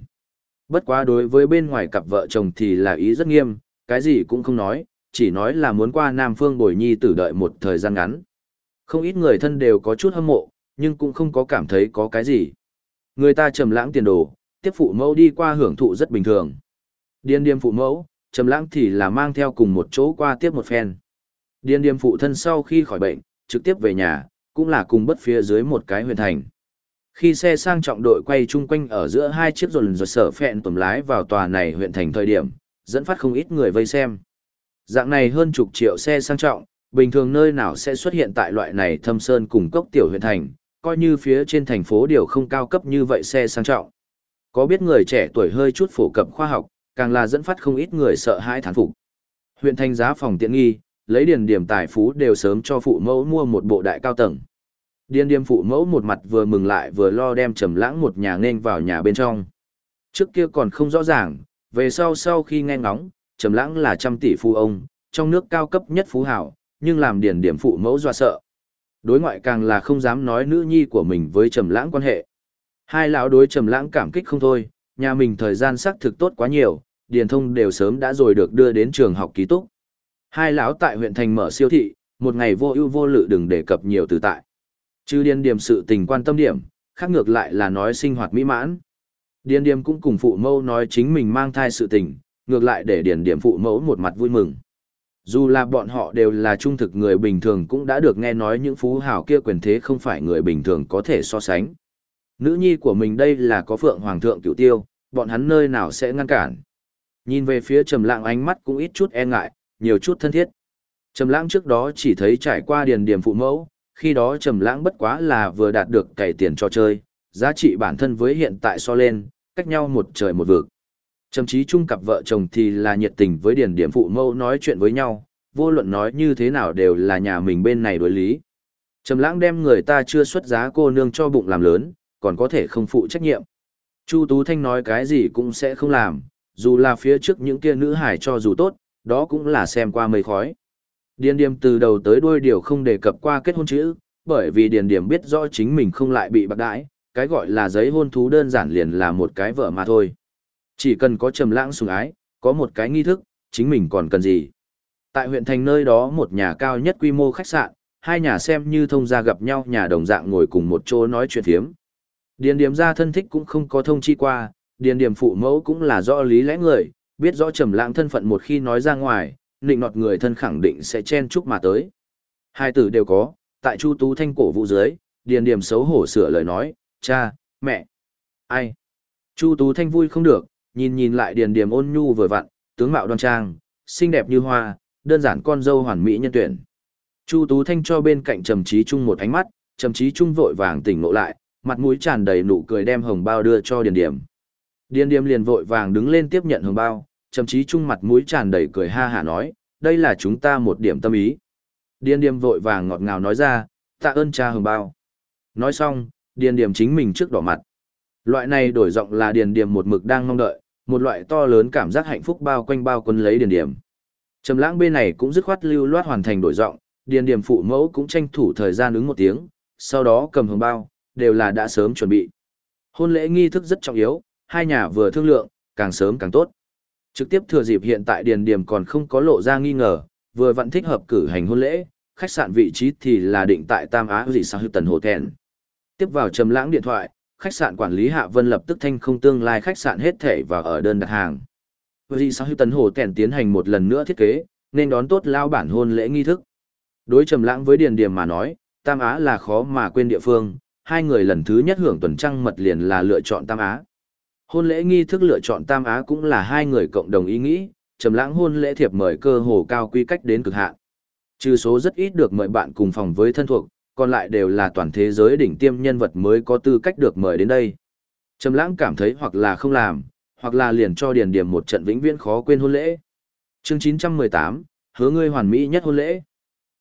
Bất quá đối với bên ngoài cặp vợ chồng thì là ý rất nghiêm, cái gì cũng không nói, chỉ nói là muốn qua Nam Phương Bồi Nhi tử đợi một thời gian ngắn. Không ít người thân đều có chút hâm mộ, nhưng cũng không có cảm thấy có cái gì. Người ta trầm lãng tiền đồ, tiếp phụ mẫu đi qua hưởng thụ rất bình thường. Điên điềm phụ mẫu, trầm lãng thì là mang theo cùng một chỗ qua tiếp một phen. Điên điềm phụ thân sau khi khỏi bệnh, trực tiếp về nhà, cũng là cùng bất phía dưới một cái huyền thành. Khi xe sang trọng đội quay chung quanh ở giữa hai chiếc rồn rồi sở phẹn tùm lái vào tòa này huyện thành thời điểm, dẫn phát không ít người vây xem. Dạng này hơn chục triệu xe sang trọng, bình thường nơi nào sẽ xuất hiện tại loại này thâm sơn cùng cốc tiểu huyện thành, coi như phía trên thành phố điều không cao cấp như vậy xe sang trọng. Có biết người trẻ tuổi hơi chút phổ cập khoa học, càng là dẫn phát không ít người sợ hãi thán phục. Huyện thành giá phòng tiện nghi, lấy điền điểm tài phú đều sớm cho phụ mẫu mua một bộ đại cao tầng. Điền điểm phụ mẫu một mặt vừa mừng lại vừa lo đem trầm lãng một nhà nên vào nhà bên trong. Trước kia còn không rõ ràng, về sau sau khi nghe ngóng, trầm lãng là trăm tỷ phú ông, trong nước cao cấp nhất phú hào, nhưng làm điền điểm phụ mẫu dọa sợ. Đối ngoại càng là không dám nói nữ nhi của mình với trầm lãng quan hệ. Hai lão đối trầm lãng cảm kích không thôi, nhà mình thời gian xác thực tốt quá nhiều, điền thông đều sớm đã rồi được đưa đến trường học ký túc. Hai lão tại huyện thành mở siêu thị, một ngày vô ưu vô lự đừng đề cập nhiều từ tại. Chứ điền điểm sự tình quan tâm điểm, khác ngược lại là nói sinh hoạt mỹ mãn. Điền điểm cũng cùng phụ mẫu nói chính mình mang thai sự tình, ngược lại để điền điểm phụ mẫu một mặt vui mừng. Dù là bọn họ đều là trung thực người bình thường cũng đã được nghe nói những phú hào kia quyền thế không phải người bình thường có thể so sánh. Nữ nhi của mình đây là có phượng hoàng thượng cửu tiêu, bọn hắn nơi nào sẽ ngăn cản. Nhìn về phía trầm lạng ánh mắt cũng ít chút e ngại, nhiều chút thân thiết. Trầm lãng trước đó chỉ thấy trải qua điền điểm phụ mẫu, khi đó trầm lãng bất quá là vừa đạt được cày tiền cho chơi, giá trị bản thân với hiện tại so lên, cách nhau một trời một vực. Trầm chí chung cặp vợ chồng thì là nhiệt tình với điền điểm phụ mẫu nói chuyện với nhau, vô luận nói như thế nào đều là nhà mình bên này đối lý. Trầm lãng đem người ta chưa xuất giá cô nương cho bụng làm lớn, còn có thể không phụ trách nhiệm. Chu Tú Thanh nói cái gì cũng sẽ không làm, dù là phía trước những kia nữ hải cho dù tốt, đó cũng là xem qua mây khói. Điền Điềm từ đầu tới đuôi điều không đề cập qua kết hôn chữ, bởi vì Điền Điềm biết rõ chính mình không lại bị bạc đãi, cái gọi là giấy hôn thú đơn giản liền là một cái vợ mà thôi. Chỉ cần có trầm lãng sủng ái, có một cái nghi thức, chính mình còn cần gì. Tại huyện thành nơi đó một nhà cao nhất quy mô khách sạn, hai nhà xem như thông gia gặp nhau nhà đồng dạng ngồi cùng một chỗ nói chuyện thiếm. Điền điểm ra thân thích cũng không có thông chi qua, điền điểm phụ mẫu cũng là rõ lý lẽ người, biết rõ trầm lãng thân phận một khi nói ra ngoài, định nọt người thân khẳng định sẽ chen chúc mà tới. Hai tử đều có, tại Chu Tú Thanh cổ vũ dưới, điền điểm xấu hổ sửa lời nói, cha, mẹ, ai. Chu Tú Thanh vui không được, nhìn nhìn lại điền điểm ôn nhu vừa vặn, tướng mạo đoan trang, xinh đẹp như hoa, đơn giản con dâu hoàn mỹ nhân tuyển. Chu Tú Thanh cho bên cạnh Trầm Chí Trung một ánh mắt, Trầm Chí Trung vội vàng tỉnh ngộ lại, mặt mũi tràn đầy nụ cười đem hồng bao đưa cho Điền Điểm. Điền Điềm liền vội vàng đứng lên tiếp nhận hồng bao, Trầm Chí Trung mặt mũi tràn đầy cười ha hả nói, đây là chúng ta một điểm tâm ý. Điền Điềm vội vàng ngọt ngào nói ra, tạ ơn cha hồng bao. Nói xong, Điền Điềm chính mình trước đỏ mặt. Loại này đổi giọng là Điền Điềm một mực đang mong đợi, một loại to lớn cảm giác hạnh phúc bao quanh bao quân lấy Điền Điềm. Trầm lãng bên này cũng dứt khoát lưu loát hoàn thành đổi giọng, điền Điềm phụ mẫu cũng tranh thủ thời gian ứng một tiếng, sau đó cầm hồng bao, đều là đã sớm chuẩn bị. Hôn lễ nghi thức rất trọng yếu, hai nhà vừa thương lượng, càng sớm càng tốt. Trực tiếp thừa dịp hiện tại điền Điềm còn không có lộ ra nghi ngờ, vừa vẫn thích hợp cử hành hôn lễ, khách sạn vị trí thì là định tại Tam Á gì sao tần hồ thẹn. Tiếp vào trầm lãng điện thoại, khách sạn quản lý Hạ Vân lập tức thanh không tương lai khách sạn hết thể và ở đơn đặt hàng. Vì sao tần hồ thẹn tiến hành một lần nữa thiết kế, nên đón tốt lao bản hôn lễ nghi thức. Đối trầm lãng với Điền Điềm mà nói, Tam Á là khó mà quên địa phương, hai người lần thứ nhất hưởng tuần trăng mật liền là lựa chọn Tam Á. Hôn lễ nghi thức lựa chọn Tam Á cũng là hai người cộng đồng ý nghĩ, trầm lãng hôn lễ thiệp mời cơ hồ cao quy cách đến cực hạn. Trừ số rất ít được mời bạn cùng phòng với thân thuộc, còn lại đều là toàn thế giới đỉnh tiêm nhân vật mới có tư cách được mời đến đây. Trầm lãng cảm thấy hoặc là không làm, hoặc là liền cho điền điểm một trận vĩnh viễn khó quên hôn lễ. Chương 918, hứa ngươi hoàn mỹ nhất hôn lễ.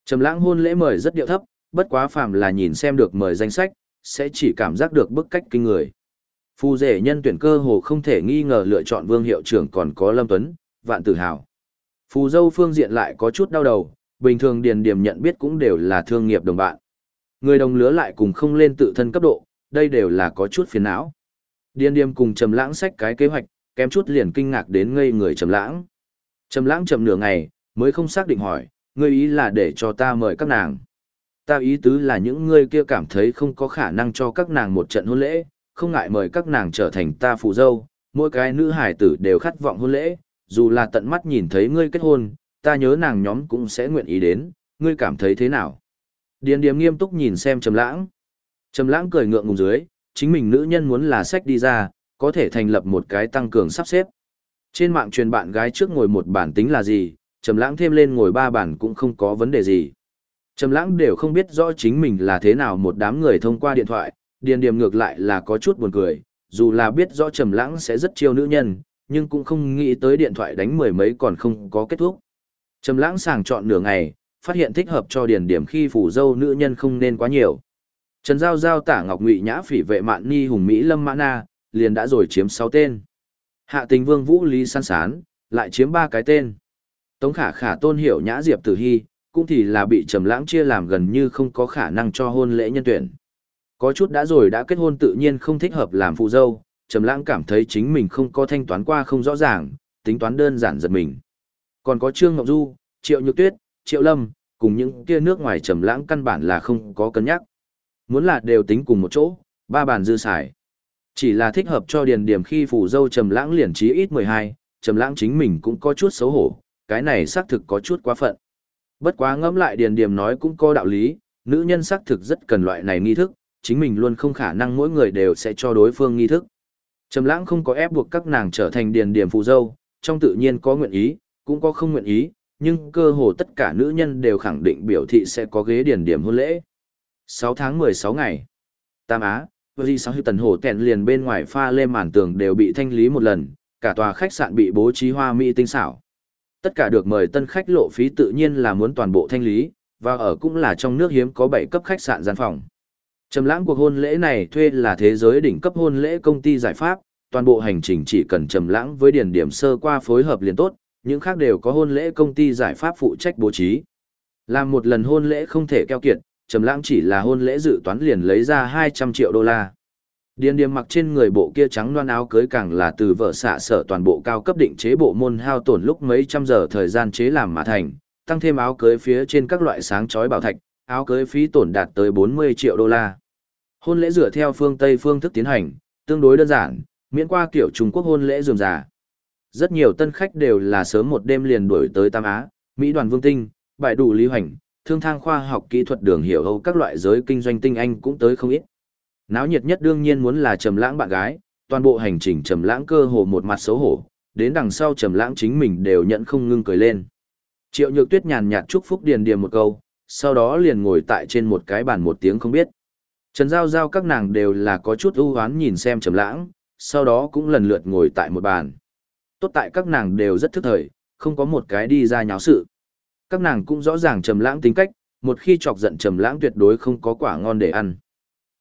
Trầm lãng hôn lễ mời rất điệu thấp, bất quá phàm là nhìn xem được mời danh sách, sẽ chỉ cảm giác được bức cách kinh người. Phu rể nhân tuyển cơ hồ không thể nghi ngờ lựa chọn vương hiệu trưởng còn có Lâm Tuấn, vạn tử hào. Phù dâu phương diện lại có chút đau đầu, bình thường điền điểm nhận biết cũng đều là thương nghiệp đồng bạn. Người đồng lứa lại cùng không lên tự thân cấp độ, đây đều là có chút phiền não. Điền điểm cùng trầm lãng sách cái kế hoạch, kém chút liền kinh ngạc đến ngây người trầm lãng. Trầm lãng trầm nửa ngày, mới không xác định hỏi, ngươi ý là để cho ta mời các nàng. Ta ý tứ là những ngươi kia cảm thấy không có khả năng cho các nàng một trận hôn lễ, không ngại mời các nàng trở thành ta phụ dâu, mỗi cái nữ hải tử đều khát vọng hôn lễ, dù là tận mắt nhìn thấy ngươi kết hôn, ta nhớ nàng nhóm cũng sẽ nguyện ý đến, ngươi cảm thấy thế nào? Điền Điềm nghiêm túc nhìn xem Trầm Lãng. Trầm Lãng cười ngượng ngùng dưới, chính mình nữ nhân muốn là sách đi ra, có thể thành lập một cái tăng cường sắp xếp. Trên mạng truyền bạn gái trước ngồi một bản tính là gì, Trầm Lãng thêm lên ngồi ba bản cũng không có vấn đề gì. Trầm Lãng đều không biết rõ chính mình là thế nào một đám người thông qua điện thoại, điền điềm ngược lại là có chút buồn cười, dù là biết rõ Trầm Lãng sẽ rất chiêu nữ nhân, nhưng cũng không nghĩ tới điện thoại đánh mười mấy còn không có kết thúc. Trầm lãng sàng chọn nửa ngày, phát hiện thích hợp cho điền điểm khi phủ dâu nữ nhân không nên quá nhiều. Trần Giao Giao tả Ngọc Ngụy Nhã phỉ vệ mạn ni hùng Mỹ Lâm Mã Na, liền đã rồi chiếm 6 tên. Hạ tình vương Vũ Lý San Sán, lại chiếm 3 cái tên. Tống khả khả tôn hiểu Nhã Diệp Tử Hy, cũng thì là bị trầm lãng chia làm gần như không có khả năng cho hôn lễ nhân tuyển. Có chút đã rồi đã kết hôn tự nhiên không thích hợp làm phụ dâu, Trầm Lãng cảm thấy chính mình không có thanh toán qua không rõ ràng, tính toán đơn giản giật mình. Còn có Trương Ngọc Du, Triệu Nhược Tuyết, Triệu Lâm, cùng những kia nước ngoài Trầm Lãng căn bản là không có cân nhắc. Muốn là đều tính cùng một chỗ, ba bàn dư xài. Chỉ là thích hợp cho điền điểm khi phủ dâu Trầm Lãng liền chí ít 12, Trầm Lãng chính mình cũng có chút xấu hổ, cái này xác thực có chút quá phận. Bất quá ngẫm lại điền điểm nói cũng có đạo lý, nữ nhân xác thực rất cần loại này nghi thức, chính mình luôn không khả năng mỗi người đều sẽ cho đối phương nghi thức. Trầm lãng không có ép buộc các nàng trở thành điền điểm phụ dâu, trong tự nhiên có nguyện ý, cũng có không nguyện ý, nhưng cơ hồ tất cả nữ nhân đều khẳng định biểu thị sẽ có ghế điền điểm hôn lễ. 6 tháng 16 ngày. Tam Á, vì sao tần hồ tẹn liền bên ngoài pha lê màn tường đều bị thanh lý một lần, cả tòa khách sạn bị bố trí hoa mỹ tinh xảo. Tất cả được mời tân khách lộ phí tự nhiên là muốn toàn bộ thanh lý, và ở cũng là trong nước hiếm có 7 cấp khách sạn gian phòng. Trầm lãng cuộc hôn lễ này thuê là thế giới đỉnh cấp hôn lễ công ty giải pháp, toàn bộ hành trình chỉ cần trầm lãng với điển điểm sơ qua phối hợp liền tốt, những khác đều có hôn lễ công ty giải pháp phụ trách bố trí. Làm một lần hôn lễ không thể keo kiệt, trầm lãng chỉ là hôn lễ dự toán liền lấy ra 200 triệu đô la. Điền điểm mặc trên người bộ kia trắng loan áo cưới càng là từ vợ xạ sở toàn bộ cao cấp định chế bộ môn hao tổn lúc mấy trăm giờ thời gian chế làm mà thành, tăng thêm áo cưới phía trên các loại sáng chói bảo thạch, áo cưới phí tổn đạt tới 40 triệu đô la. Hôn lễ dựa theo phương Tây phương thức tiến hành, tương đối đơn giản, miễn qua kiểu Trung Quốc hôn lễ dườm già. Rất nhiều tân khách đều là sớm một đêm liền đuổi tới Tam Á, Mỹ đoàn Vương Tinh, Bại đủ Lý Hoành, Thương thang khoa học kỹ thuật đường hiểu Âu các loại giới kinh doanh tinh anh cũng tới không ít. Náo nhiệt nhất đương nhiên muốn là Trầm Lãng bạn gái, toàn bộ hành trình Trầm Lãng cơ hồ một mặt xấu hổ, đến đằng sau Trầm Lãng chính mình đều nhận không ngưng cười lên. Triệu Nhược Tuyết nhàn nhạt chúc phúc điền điềm một câu, sau đó liền ngồi tại trên một cái bàn một tiếng không biết. Trần Giao Giao các nàng đều là có chút ưu hoán nhìn xem Trầm Lãng, sau đó cũng lần lượt ngồi tại một bàn. Tốt tại các nàng đều rất thức thời, không có một cái đi ra nháo sự. Các nàng cũng rõ ràng Trầm Lãng tính cách, một khi chọc giận Trầm Lãng tuyệt đối không có quả ngon để ăn.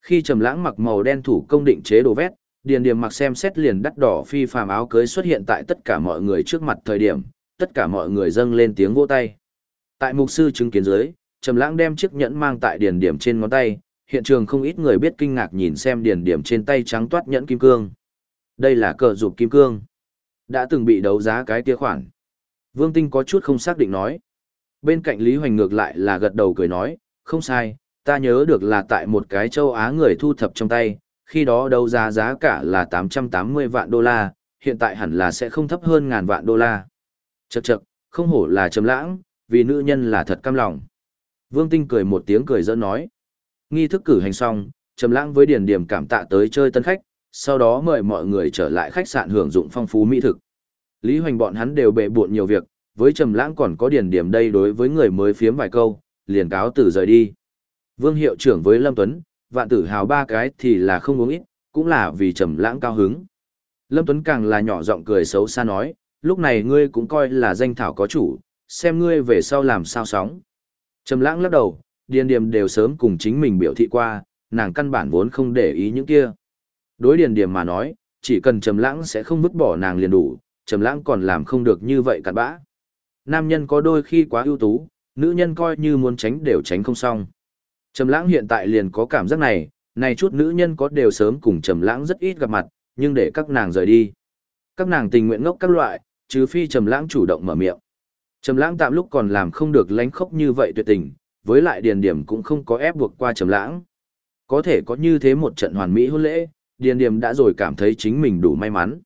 Khi Trầm Lãng mặc màu đen thủ công định chế đồ vest, Điền Điềm mặc xem xét liền đắt đỏ phi phàm áo cưới xuất hiện tại tất cả mọi người trước mặt thời điểm, tất cả mọi người dâng lên tiếng vỗ tay. Tại mục sư chứng kiến dưới, Trầm Lãng đem chiếc nhẫn mang tại Điền Điểm trên ngón tay, hiện trường không ít người biết kinh ngạc nhìn xem Điền Điểm trên tay trắng toát nhẫn kim cương. Đây là cờ rụp kim cương. Đã từng bị đấu giá cái kia khoản. Vương Tinh có chút không xác định nói. Bên cạnh Lý Hoành ngược lại là gật đầu cười nói, không sai, ta nhớ được là tại một cái châu Á người thu thập trong tay, khi đó đấu giá giá cả là 880 vạn đô la, hiện tại hẳn là sẽ không thấp hơn ngàn vạn đô la. Chậc chậc, không hổ là trầm lãng, vì nữ nhân là thật cam lòng. Vương Tinh cười một tiếng cười giỡn nói. Nghi thức cử hành xong, trầm lãng với điền điểm cảm tạ tới chơi tân khách, sau đó mời mọi người trở lại khách sạn hưởng dụng phong phú mỹ thực. Lý Hoành bọn hắn đều bệ bội nhiều việc, với Trầm Lãng còn có điển điểm đây đối với người mới phiếm vài câu, liền cáo từ rời đi. Vương hiệu trưởng với Lâm Tuấn, vạn tử hào ba cái thì là không uống ít, cũng là vì Trầm Lãng cao hứng. Lâm Tuấn càng là nhỏ giọng cười xấu xa nói, lúc này ngươi cũng coi là danh thảo có chủ, xem ngươi về sau làm sao sóng. Trầm Lãng lắc đầu, Điền Điềm đều sớm cùng chính mình biểu thị qua, nàng căn bản vốn không để ý những kia. Đối Điền Điềm mà nói, chỉ cần Trầm Lãng sẽ không vứt bỏ nàng liền đủ, Trầm Lãng còn làm không được như vậy cặn bã. Nam nhân có đôi khi quá ưu tú, nữ nhân coi như muốn tránh đều tránh không xong. Trầm Lãng hiện tại liền có cảm giác này, này chút nữ nhân có đều sớm cùng Trầm Lãng rất ít gặp mặt, nhưng để các nàng rời đi. Các nàng tình nguyện ngốc các loại, trừ phi Trầm Lãng chủ động mở miệng. Trầm Lãng tạm lúc còn làm không được lánh khốc như vậy tuyệt tình, với lại Điền Điểm cũng không có ép buộc qua Trầm Lãng. Có thể có như thế một trận hoàn mỹ hôn lễ, Điền Điểm đã rồi cảm thấy chính mình đủ may mắn.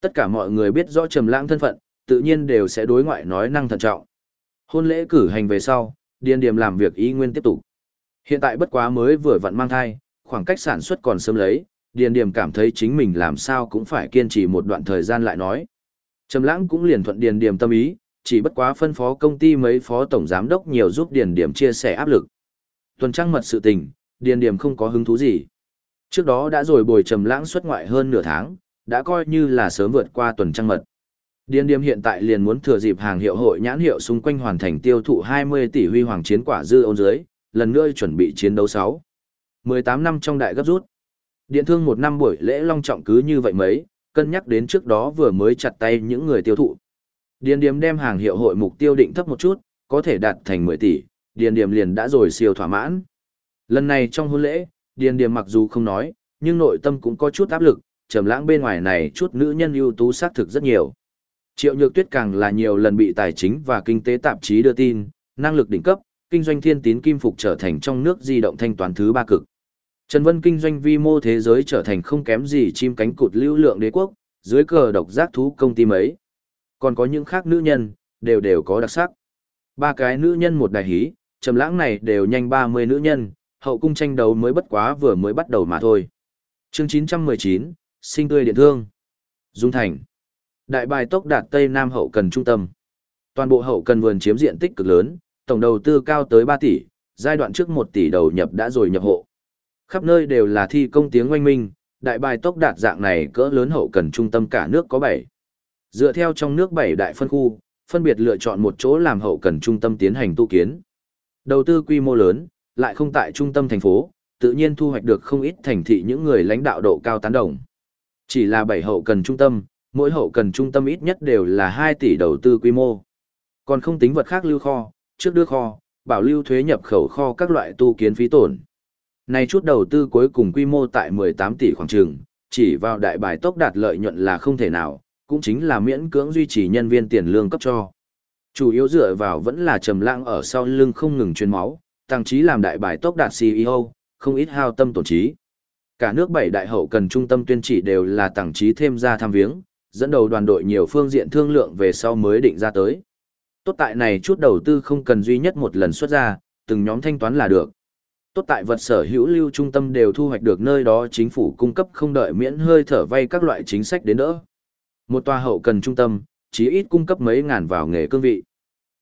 Tất cả mọi người biết rõ Trầm Lãng thân phận, tự nhiên đều sẽ đối ngoại nói năng thận trọng. Hôn lễ cử hành về sau, Điền Điểm làm việc ý nguyên tiếp tục. Hiện tại bất quá mới vừa vặn mang thai, khoảng cách sản xuất còn sớm lấy, Điền Điểm cảm thấy chính mình làm sao cũng phải kiên trì một đoạn thời gian lại nói. Trầm Lãng cũng liền thuận Điền Điểm tâm ý, chỉ bất quá phân phó công ty mấy phó tổng giám đốc nhiều giúp Điền Điểm chia sẻ áp lực. Tuần trăng mật sự tình, Điền Điểm không có hứng thú gì. Trước đó đã rồi bồi Trầm Lãng xuất ngoại hơn nửa tháng, đã coi như là sớm vượt qua tuần trăng mật. Điền điểm hiện tại liền muốn thừa dịp hàng hiệu hội nhãn hiệu xung quanh hoàn thành tiêu thụ 20 tỷ huy hoàng chiến quả dư ôn dưới, lần nữa chuẩn bị chiến đấu 6. 18 năm trong đại gấp rút. Điện thương một năm buổi lễ long trọng cứ như vậy mấy, cân nhắc đến trước đó vừa mới chặt tay những người tiêu thụ. Điền Điềm đem hàng hiệu hội mục tiêu định thấp một chút, có thể đạt thành 10 tỷ, Điền Điềm liền đã rồi siêu thỏa mãn. Lần này trong hôn lễ, Điền Điềm mặc dù không nói, nhưng nội tâm cũng có chút áp lực, trầm lãng bên ngoài này chút nữ nhân ưu tú xác thực rất nhiều. Triệu Nhược Tuyết càng là nhiều lần bị tài chính và kinh tế tạp chí đưa tin, năng lực đỉnh cấp, kinh doanh thiên tín kim phục trở thành trong nước di động thanh toán thứ ba cực. Trần Vân kinh doanh vi mô thế giới trở thành không kém gì chim cánh cụt lưu lượng đế quốc, dưới cờ độc giác thú công ty mấy. Còn có những khác nữ nhân, đều đều có đặc sắc. Ba cái nữ nhân một đại hí, trầm lãng này đều nhanh 30 nữ nhân, hậu cung tranh đấu mới bất quá vừa mới bắt đầu mà thôi. Chương 919, sinh tươi điện thương. Dung Thành. Đại bài tốc đạt Tây Nam hậu cần trung tâm. Toàn bộ hậu cần vườn chiếm diện tích cực lớn, tổng đầu tư cao tới 3 tỷ, giai đoạn trước 1 tỷ đầu nhập đã rồi nhập hộ. Khắp nơi đều là thi công tiếng oanh minh, đại bài tốc đạt dạng này cỡ lớn hậu cần trung tâm cả nước có 7. Dựa theo trong nước bảy đại phân khu, phân biệt lựa chọn một chỗ làm hậu cần trung tâm tiến hành tu kiến. Đầu tư quy mô lớn, lại không tại trung tâm thành phố, tự nhiên thu hoạch được không ít thành thị những người lãnh đạo độ cao tán đồng. Chỉ là bảy hậu cần trung tâm, mỗi hậu cần trung tâm ít nhất đều là 2 tỷ đầu tư quy mô. Còn không tính vật khác lưu kho, trước đưa kho, bảo lưu thuế nhập khẩu kho các loại tu kiến phí tổn. Này chút đầu tư cuối cùng quy mô tại 18 tỷ khoảng trường, chỉ vào đại bài tốc đạt lợi nhuận là không thể nào, cũng chính là miễn cưỡng duy trì nhân viên tiền lương cấp cho. Chủ yếu dựa vào vẫn là trầm lãng ở sau lưng không ngừng truyền máu, tăng trí làm đại bài tốc đạt CEO, không ít hao tâm tổn trí. Cả nước bảy đại hậu cần trung tâm tuyên chỉ đều là tăng trí thêm ra tham viếng, dẫn đầu đoàn đội nhiều phương diện thương lượng về sau mới định ra tới. Tốt tại này chút đầu tư không cần duy nhất một lần xuất ra, từng nhóm thanh toán là được. Tốt tại vật sở hữu lưu trung tâm đều thu hoạch được nơi đó chính phủ cung cấp không đợi miễn hơi thở vay các loại chính sách đến đỡ. Một tòa hậu cần trung tâm, chí ít cung cấp mấy ngàn vào nghề cương vị.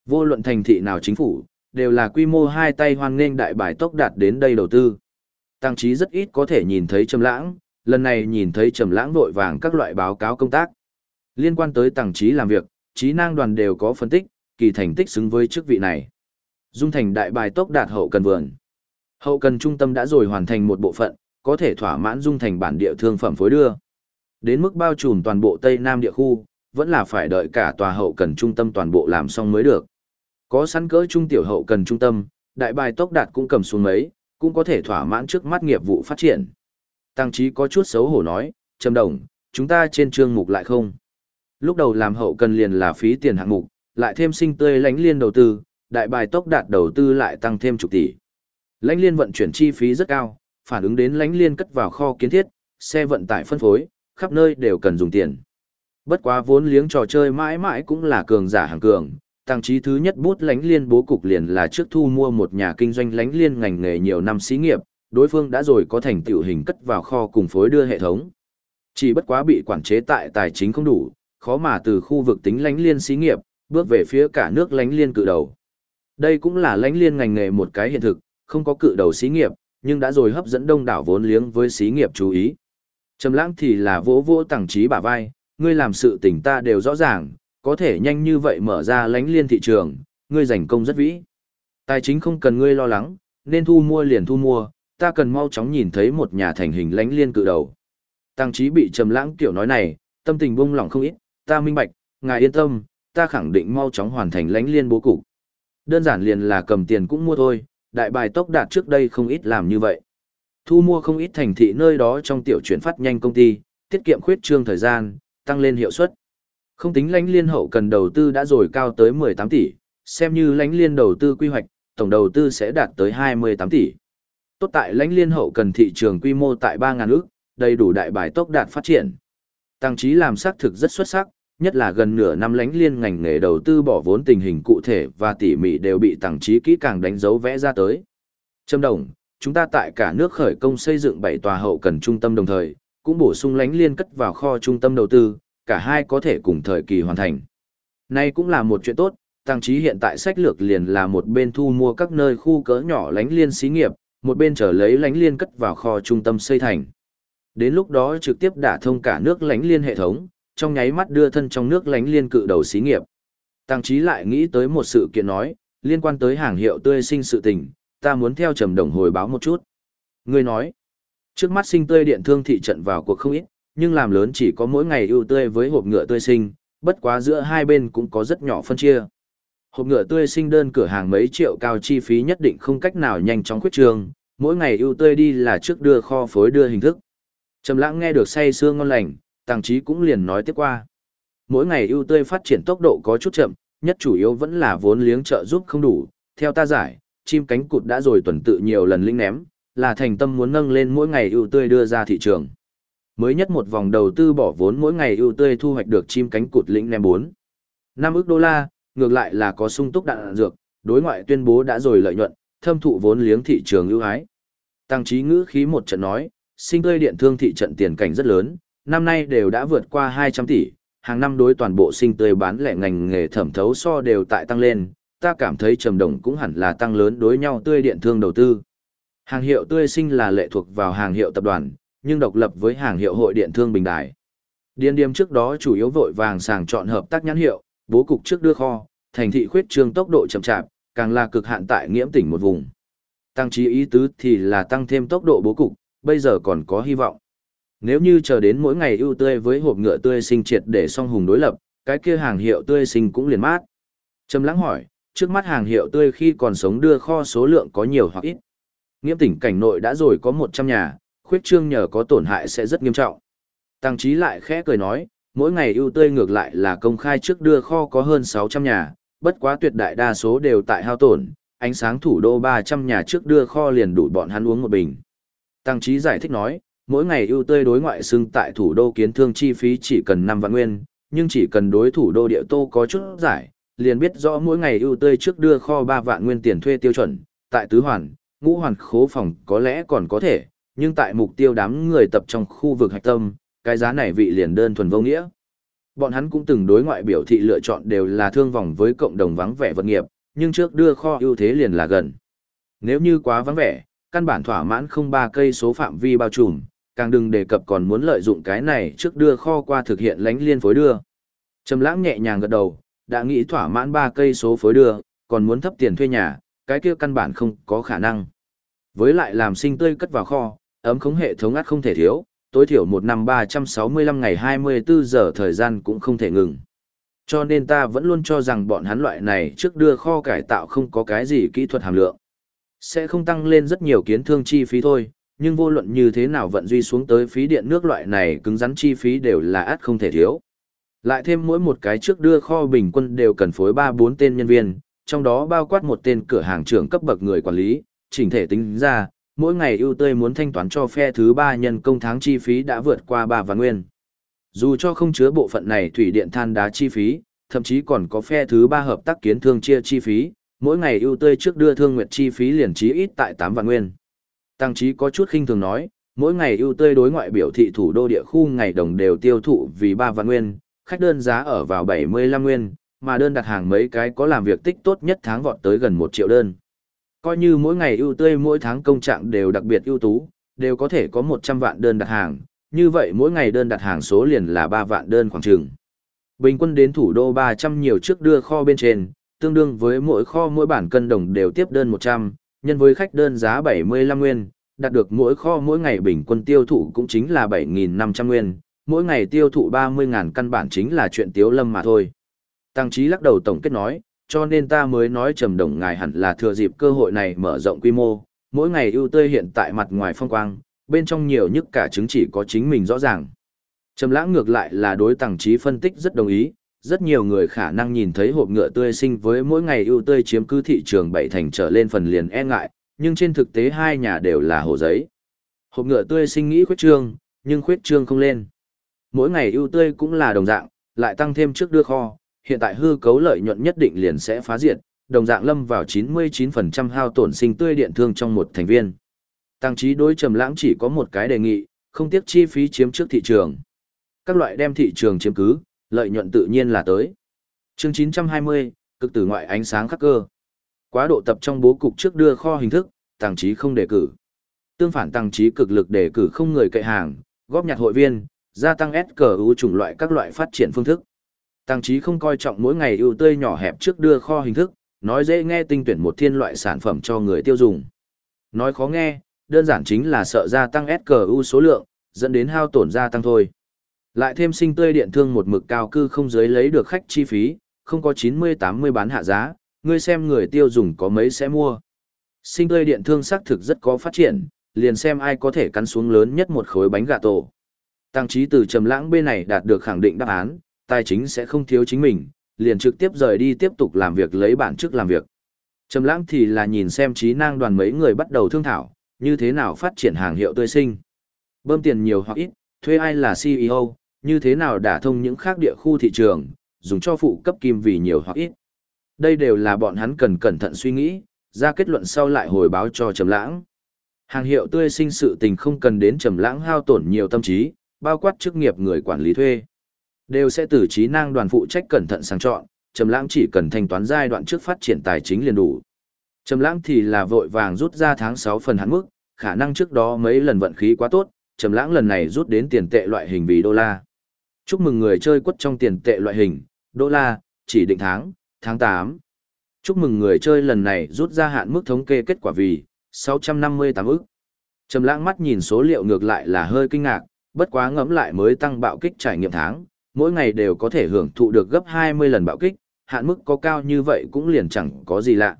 Vô luận thành thị nào chính phủ, đều là quy mô hai tay hoan nghênh đại bài tốc đạt đến đây đầu tư. Tăng trí rất ít có thể nhìn thấy trầm lãng, lần này nhìn thấy trầm lãng vội vàng các loại báo cáo công tác. Liên quan tới tăng trí làm việc, trí năng đoàn đều có phân tích, kỳ thành tích xứng với chức vị này. Dung thành đại bài tốc đạt hậu cần vườn. Hậu cần trung tâm đã rồi hoàn thành một bộ phận, có thể thỏa mãn dung thành bản địa thương phẩm phối đưa. Đến mức bao trùm toàn bộ Tây Nam địa khu, vẫn là phải đợi cả tòa hậu cần trung tâm toàn bộ làm xong mới được. Có sẵn cỡ trung tiểu hậu cần trung tâm, đại bài tốc đạt cũng cầm xuống mấy, cũng có thể thỏa mãn trước mắt nghiệp vụ phát triển. Tăng trí có chút xấu hổ nói, Trầm Đồng, chúng ta trên chương mục lại không. Lúc đầu làm hậu cần liền là phí tiền hạng mục, lại thêm sinh tươi lánh liên đầu tư, đại bài tốc đạt đầu tư lại tăng thêm chục tỷ. Lánh liên vận chuyển chi phí rất cao, phản ứng đến lánh liên cất vào kho kiến thiết, xe vận tải phân phối, khắp nơi đều cần dùng tiền. Bất quá vốn liếng trò chơi mãi mãi cũng là cường giả hàng cường, tăng trí thứ nhất bút lánh liên bố cục liền là trước thu mua một nhà kinh doanh lánh liên ngành nghề nhiều năm xí nghiệp, đối phương đã rồi có thành tựu hình cất vào kho cùng phối đưa hệ thống. Chỉ bất quá bị quản chế tại tài chính không đủ, khó mà từ khu vực tính lánh liên xí nghiệp, bước về phía cả nước lánh liên cự đầu. Đây cũng là lánh liên ngành nghề một cái hiện thực, không có cự đầu xí nghiệp, nhưng đã rồi hấp dẫn đông đảo vốn liếng với xí nghiệp chú ý. Trầm lãng thì là vỗ vỗ tàng trí bả vai, ngươi làm sự tình ta đều rõ ràng, có thể nhanh như vậy mở ra lánh liên thị trường, ngươi giành công rất vĩ. Tài chính không cần ngươi lo lắng, nên thu mua liền thu mua, ta cần mau chóng nhìn thấy một nhà thành hình lánh liên cự đầu. Tăng trí bị trầm lãng kiểu nói này, tâm tình buông lỏng không ít, ta minh bạch, ngài yên tâm, ta khẳng định mau chóng hoàn thành lánh liên bố cục. Đơn giản liền là cầm tiền cũng mua thôi, đại bài tốc đạt trước đây không ít làm như vậy. Thu mua không ít thành thị nơi đó trong tiểu chuyển phát nhanh công ty, tiết kiệm khuyết trương thời gian, tăng lên hiệu suất. Không tính lãnh liên hậu cần đầu tư đã rồi cao tới 18 tỷ, xem như lãnh liên đầu tư quy hoạch, tổng đầu tư sẽ đạt tới 28 tỷ. Tốt tại lãnh liên hậu cần thị trường quy mô tại 3.000 ước, đầy đủ đại bài tốc đạt phát triển. Tăng trí làm xác thực rất xuất sắc, nhất là gần nửa năm lãnh liên ngành nghề đầu tư bỏ vốn tình hình cụ thể và tỉ mỉ đều bị tăng trí kỹ càng đánh dấu vẽ ra tới. Trâm Đồng, chúng ta tại cả nước khởi công xây dựng 7 tòa hậu cần trung tâm đồng thời, cũng bổ sung lãnh liên cất vào kho trung tâm đầu tư, cả hai có thể cùng thời kỳ hoàn thành. Nay cũng là một chuyện tốt, tăng trí hiện tại sách lược liền là một bên thu mua các nơi khu cỡ nhỏ lãnh liên xí nghiệp, một bên trở lấy lãnh liên cất vào kho trung tâm xây thành. Đến lúc đó trực tiếp đả thông cả nước lãnh liên hệ thống, trong nháy mắt đưa thân trong nước lãnh liên cự đầu xí nghiệp. Tăng trí lại nghĩ tới một sự kiện nói, liên quan tới hàng hiệu tươi sinh sự tình, ta muốn theo trầm đồng hồi báo một chút. Người nói, trước mắt sinh tươi điện thương thị trận vào cuộc không ít, nhưng làm lớn chỉ có mỗi ngày ưu tươi với hộp ngựa tươi sinh, bất quá giữa hai bên cũng có rất nhỏ phân chia. Hộp ngựa tươi sinh đơn cửa hàng mấy triệu cao chi phí nhất định không cách nào nhanh chóng khuyết trường, mỗi ngày ưu tươi đi là trước đưa kho phối đưa hình thức. Trầm lãng nghe được say sương ngon lành, tàng trí cũng liền nói tiếp qua. Mỗi ngày ưu tươi phát triển tốc độ có chút chậm, nhất chủ yếu vẫn là vốn liếng trợ giúp không đủ, theo ta giải, chim cánh cụt đã rồi tuần tự nhiều lần linh ném, là thành tâm muốn nâng lên mỗi ngày ưu tươi đưa ra thị trường. Mới nhất một vòng đầu tư bỏ vốn mỗi ngày ưu tươi thu hoạch được chim cánh cụt lĩnh ném 4. 5 ức đô la, ngược lại là có sung túc đạn dược, đối ngoại tuyên bố đã rồi lợi nhuận, thâm thụ vốn liếng thị trường ưu ái. Tăng trí ngữ khí một trận nói, sinh tươi điện thương thị trận tiền cảnh rất lớn, năm nay đều đã vượt qua 200 tỷ, hàng năm đối toàn bộ sinh tươi bán lẻ ngành nghề thẩm thấu so đều tại tăng lên, ta cảm thấy trầm đồng cũng hẳn là tăng lớn đối nhau tươi điện thương đầu tư. Hàng hiệu tươi sinh là lệ thuộc vào hàng hiệu tập đoàn, nhưng độc lập với hàng hiệu hội điện thương bình đại. Điên điềm trước đó chủ yếu vội vàng sàng chọn hợp tác nhãn hiệu, bố cục trước đưa kho, thành thị khuyết trương tốc độ chậm chạp, càng là cực hạn tại nghiễm tỉnh một vùng. Tăng trí ý tứ thì là tăng thêm tốc độ bố cục, bây giờ còn có hy vọng. Nếu như chờ đến mỗi ngày ưu tươi với hộp ngựa tươi sinh triệt để song hùng đối lập, cái kia hàng hiệu tươi sinh cũng liền mát. Trầm lắng hỏi, trước mắt hàng hiệu tươi khi còn sống đưa kho số lượng có nhiều hoặc ít. Nghiễm tỉnh cảnh nội đã rồi có 100 nhà, khuyết trương nhờ có tổn hại sẽ rất nghiêm trọng. Tăng trí lại khẽ cười nói, mỗi ngày ưu tươi ngược lại là công khai trước đưa kho có hơn 600 nhà, bất quá tuyệt đại đa số đều tại hao tổn, ánh sáng thủ đô 300 nhà trước đưa kho liền đủ bọn hắn uống một bình. Tăng trí giải thích nói, mỗi ngày ưu tươi đối ngoại xưng tại thủ đô kiến thương chi phí chỉ cần 5 vạn nguyên, nhưng chỉ cần đối thủ đô địa tô có chút giải, liền biết rõ mỗi ngày ưu tươi trước đưa kho 3 vạn nguyên tiền thuê tiêu chuẩn, tại tứ hoàn, ngũ hoàn khố phòng có lẽ còn có thể, nhưng tại mục tiêu đám người tập trong khu vực hạch tâm, cái giá này vị liền đơn thuần vô nghĩa. Bọn hắn cũng từng đối ngoại biểu thị lựa chọn đều là thương vòng với cộng đồng vắng vẻ vật nghiệp, nhưng trước đưa kho ưu thế liền là gần. Nếu như quá vắng vẻ, căn bản thỏa mãn không ba cây số phạm vi bao trùm, càng đừng đề cập còn muốn lợi dụng cái này trước đưa kho qua thực hiện lánh liên phối đưa. Trầm lãng nhẹ nhàng gật đầu, đã nghĩ thỏa mãn ba cây số phối đưa, còn muốn thấp tiền thuê nhà, cái kia căn bản không có khả năng. Với lại làm sinh tươi cất vào kho, ấm khống hệ thống ắt không thể thiếu, tối thiểu một năm 365 ngày 24 giờ thời gian cũng không thể ngừng. Cho nên ta vẫn luôn cho rằng bọn hắn loại này trước đưa kho cải tạo không có cái gì kỹ thuật hàm lượng. Sẽ không tăng lên rất nhiều kiến thương chi phí thôi, nhưng vô luận như thế nào vận duy xuống tới phí điện nước loại này cứng rắn chi phí đều là ắt không thể thiếu. Lại thêm mỗi một cái trước đưa kho bình quân đều cần phối 3-4 tên nhân viên, trong đó bao quát một tên cửa hàng trưởng cấp bậc người quản lý, chỉnh thể tính ra, mỗi ngày ưu tươi muốn thanh toán cho phe thứ 3 nhân công tháng chi phí đã vượt qua 3 vạn nguyên. Dù cho không chứa bộ phận này thủy điện than đá chi phí, thậm chí còn có phe thứ 3 hợp tác kiến thương chia chi phí, mỗi ngày ưu tươi trước đưa thương nguyệt chi phí liền chí ít tại 8 vạn nguyên. Tăng trí có chút khinh thường nói, mỗi ngày ưu tươi đối ngoại biểu thị thủ đô địa khu ngày đồng đều tiêu thụ vì 3 vạn nguyên, khách đơn giá ở vào 75 nguyên, mà đơn đặt hàng mấy cái có làm việc tích tốt nhất tháng vọt tới gần 1 triệu đơn. Coi như mỗi ngày ưu tươi mỗi tháng công trạng đều đặc biệt ưu tú, đều có thể có 100 vạn đơn đặt hàng, như vậy mỗi ngày đơn đặt hàng số liền là 3 vạn đơn khoảng trường. Bình quân đến thủ đô 300 nhiều trước đưa kho bên trên, tương đương với mỗi kho mỗi bản cân đồng đều tiếp đơn 100, nhân với khách đơn giá 75 nguyên, đạt được mỗi kho mỗi ngày bình quân tiêu thụ cũng chính là 7.500 nguyên, mỗi ngày tiêu thụ 30.000 căn bản chính là chuyện tiếu lâm mà thôi. Tăng trí lắc đầu tổng kết nói, cho nên ta mới nói trầm đồng ngài hẳn là thừa dịp cơ hội này mở rộng quy mô, mỗi ngày ưu tươi hiện tại mặt ngoài phong quang, bên trong nhiều nhất cả chứng chỉ có chính mình rõ ràng. Trầm lãng ngược lại là đối tăng trí phân tích rất đồng ý, rất nhiều người khả năng nhìn thấy hộp ngựa tươi sinh với mỗi ngày ưu tươi chiếm cứ thị trường bảy thành trở lên phần liền e ngại, nhưng trên thực tế hai nhà đều là hồ giấy. Hộp ngựa tươi sinh nghĩ khuyết trương, nhưng khuyết trương không lên. Mỗi ngày ưu tươi cũng là đồng dạng, lại tăng thêm trước đưa kho, hiện tại hư cấu lợi nhuận nhất định liền sẽ phá diệt, đồng dạng lâm vào 99% hao tổn sinh tươi điện thương trong một thành viên. Tăng trí đối trầm lãng chỉ có một cái đề nghị, không tiếc chi phí chiếm trước thị trường. Các loại đem thị trường chiếm cứ, lợi nhuận tự nhiên là tới. Chương 920, cực tử ngoại ánh sáng khắc cơ. Quá độ tập trong bố cục trước đưa kho hình thức, tăng trí không đề cử. Tương phản tăng trí cực lực đề cử không người cậy hàng, góp nhặt hội viên, gia tăng SKU chủng loại các loại phát triển phương thức. Tăng trí không coi trọng mỗi ngày ưu tươi nhỏ hẹp trước đưa kho hình thức, nói dễ nghe tinh tuyển một thiên loại sản phẩm cho người tiêu dùng. Nói khó nghe, đơn giản chính là sợ gia tăng SKU số lượng, dẫn đến hao tổn gia tăng thôi. Lại thêm sinh tươi điện thương một mực cao cư không giới lấy được khách chi phí, không có 90-80 bán hạ giá, ngươi xem người tiêu dùng có mấy sẽ mua. Sinh tươi điện thương xác thực rất có phát triển, liền xem ai có thể cắn xuống lớn nhất một khối bánh gà tổ. Tăng trí từ trầm lãng bên này đạt được khẳng định đáp án, tài chính sẽ không thiếu chính mình, liền trực tiếp rời đi tiếp tục làm việc lấy bản chức làm việc. Trầm lãng thì là nhìn xem trí năng đoàn mấy người bắt đầu thương thảo, như thế nào phát triển hàng hiệu tươi sinh. Bơm tiền nhiều hoặc ít, thuê ai là CEO, như thế nào đả thông những khác địa khu thị trường, dùng cho phụ cấp kim vì nhiều hoặc ít. Đây đều là bọn hắn cần cẩn thận suy nghĩ, ra kết luận sau lại hồi báo cho Trầm Lãng. Hàng hiệu tươi sinh sự tình không cần đến Trầm Lãng hao tổn nhiều tâm trí, bao quát chức nghiệp người quản lý thuê. Đều sẽ từ trí năng đoàn phụ trách cẩn thận sang chọn, Trầm Lãng chỉ cần thanh toán giai đoạn trước phát triển tài chính liền đủ. Trầm Lãng thì là vội vàng rút ra tháng 6 phần hạn mức, khả năng trước đó mấy lần vận khí quá tốt, Trầm Lãng lần này rút đến tiền tệ loại hình vì đô la. Chúc mừng người chơi quất trong tiền tệ loại hình, đô la, chỉ định tháng, tháng 8. Chúc mừng người chơi lần này rút ra hạn mức thống kê kết quả vì 658 ức. Trầm lãng mắt nhìn số liệu ngược lại là hơi kinh ngạc, bất quá ngẫm lại mới tăng bạo kích trải nghiệm tháng, mỗi ngày đều có thể hưởng thụ được gấp 20 lần bạo kích, hạn mức có cao như vậy cũng liền chẳng có gì lạ.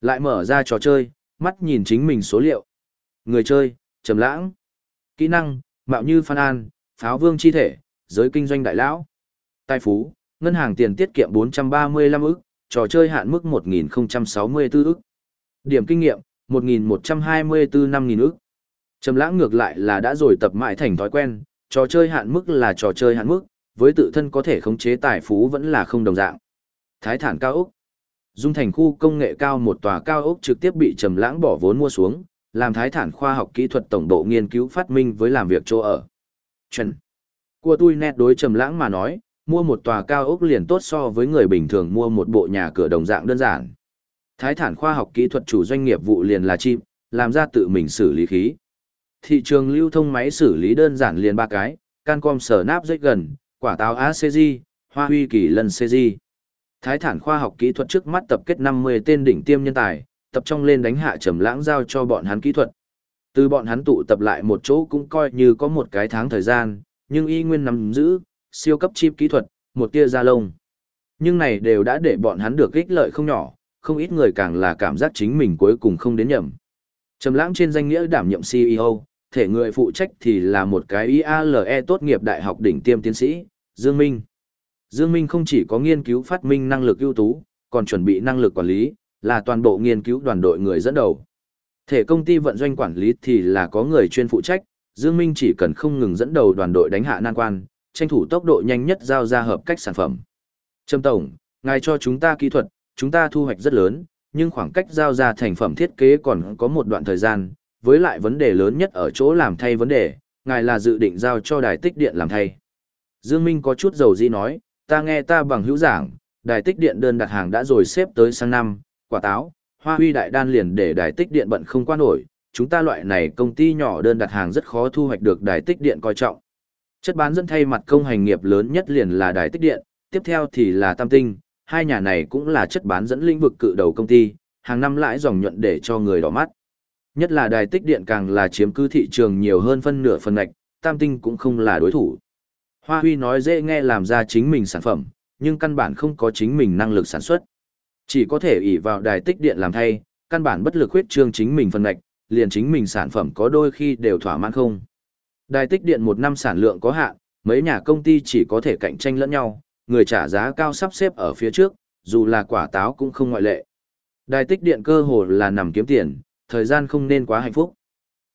Lại mở ra trò chơi, mắt nhìn chính mình số liệu. Người chơi, Trầm lãng. Kỹ năng, mạo như Phan An, pháo vương chi thể, giới kinh doanh đại lão. Tài phú, ngân hàng tiền tiết kiệm 435 ức, trò chơi hạn mức 1064 ức. Điểm kinh nghiệm, 1124 5000 ức. Trầm lãng ngược lại là đã rồi tập mãi thành thói quen, trò chơi hạn mức là trò chơi hạn mức, với tự thân có thể khống chế tài phú vẫn là không đồng dạng. Thái thản cao ốc. Dung thành khu công nghệ cao một tòa cao ốc trực tiếp bị Trầm lãng bỏ vốn mua xuống, làm thái thản khoa học kỹ thuật tổng bộ nghiên cứu phát minh với làm việc chỗ ở. Trần, Của tôi nét đối Trầm lãng mà nói, mua một tòa cao ốc liền tốt so với người bình thường mua một bộ nhà cửa đồng dạng đơn giản. Thái thản khoa học kỹ thuật chủ doanh nghiệp vụ liền là chim, làm ra tự mình xử lý khí. Thị trường lưu thông máy xử lý đơn giản liền ba cái, Cancom sở nắp rất gần, quả táo ACG, hoa huy kỳ lần CG. Thái thản khoa học kỹ thuật trước mắt tập kết 50 tên đỉnh tiêm nhân tài, tập trong lên đánh hạ trầm lãng giao cho bọn hắn kỹ thuật. Từ bọn hắn tụ tập lại một chỗ cũng coi như có một cái tháng thời gian, nhưng y nguyên nắm giữ, siêu cấp chip kỹ thuật, một tia da lông. Nhưng này đều đã để bọn hắn được ích lợi không nhỏ, không ít người càng là cảm giác chính mình cuối cùng không đến nhầm. Trầm lãng trên danh nghĩa đảm nhiệm CEO, thể người phụ trách thì là một cái IALE tốt nghiệp đại học đỉnh tiêm tiến sĩ, Dương Minh. Dương Minh không chỉ có nghiên cứu phát minh năng lực ưu tú, còn chuẩn bị năng lực quản lý, là toàn bộ nghiên cứu đoàn đội người dẫn đầu. Thể công ty vận doanh quản lý thì là có người chuyên phụ trách, Dương Minh chỉ cần không ngừng dẫn đầu đoàn đội đánh hạ nan quan, tranh thủ tốc độ nhanh nhất giao ra hợp cách sản phẩm. Trâm Tổng, ngài cho chúng ta kỹ thuật, chúng ta thu hoạch rất lớn, nhưng khoảng cách giao ra thành phẩm thiết kế còn có một đoạn thời gian, với lại vấn đề lớn nhất ở chỗ làm thay vấn đề, ngài là dự định giao cho đài tích điện làm thay. Dương Minh có chút dầu dĩ nói, ta nghe ta bằng hữu giảng, đài tích điện đơn đặt hàng đã rồi xếp tới sang năm, quả táo, hoa huy đại đan liền để đài tích điện bận không qua nổi, chúng ta loại này công ty nhỏ đơn đặt hàng rất khó thu hoạch được đài tích điện coi trọng. Chất bán dẫn thay mặt công hành nghiệp lớn nhất liền là đài tích điện, tiếp theo thì là Tam Tinh, hai nhà này cũng là chất bán dẫn lĩnh vực cự đầu công ty, hàng năm lãi dòng nhuận để cho người đỏ mắt. Nhất là đài tích điện càng là chiếm cứ thị trường nhiều hơn phân nửa phần ngạch, Tam Tinh cũng không là đối thủ. Hoa Huy nói dễ nghe làm ra chính mình sản phẩm, nhưng căn bản không có chính mình năng lực sản xuất. Chỉ có thể ỷ vào đài tích điện làm thay, căn bản bất lực huyết trương chính mình phần ngạch, liền chính mình sản phẩm có đôi khi đều thỏa mãn không. Đài tích điện một năm sản lượng có hạn, mấy nhà công ty chỉ có thể cạnh tranh lẫn nhau, người trả giá cao sắp xếp ở phía trước, dù là quả táo cũng không ngoại lệ. Đài tích điện cơ hồ là nằm kiếm tiền, thời gian không nên quá hạnh phúc.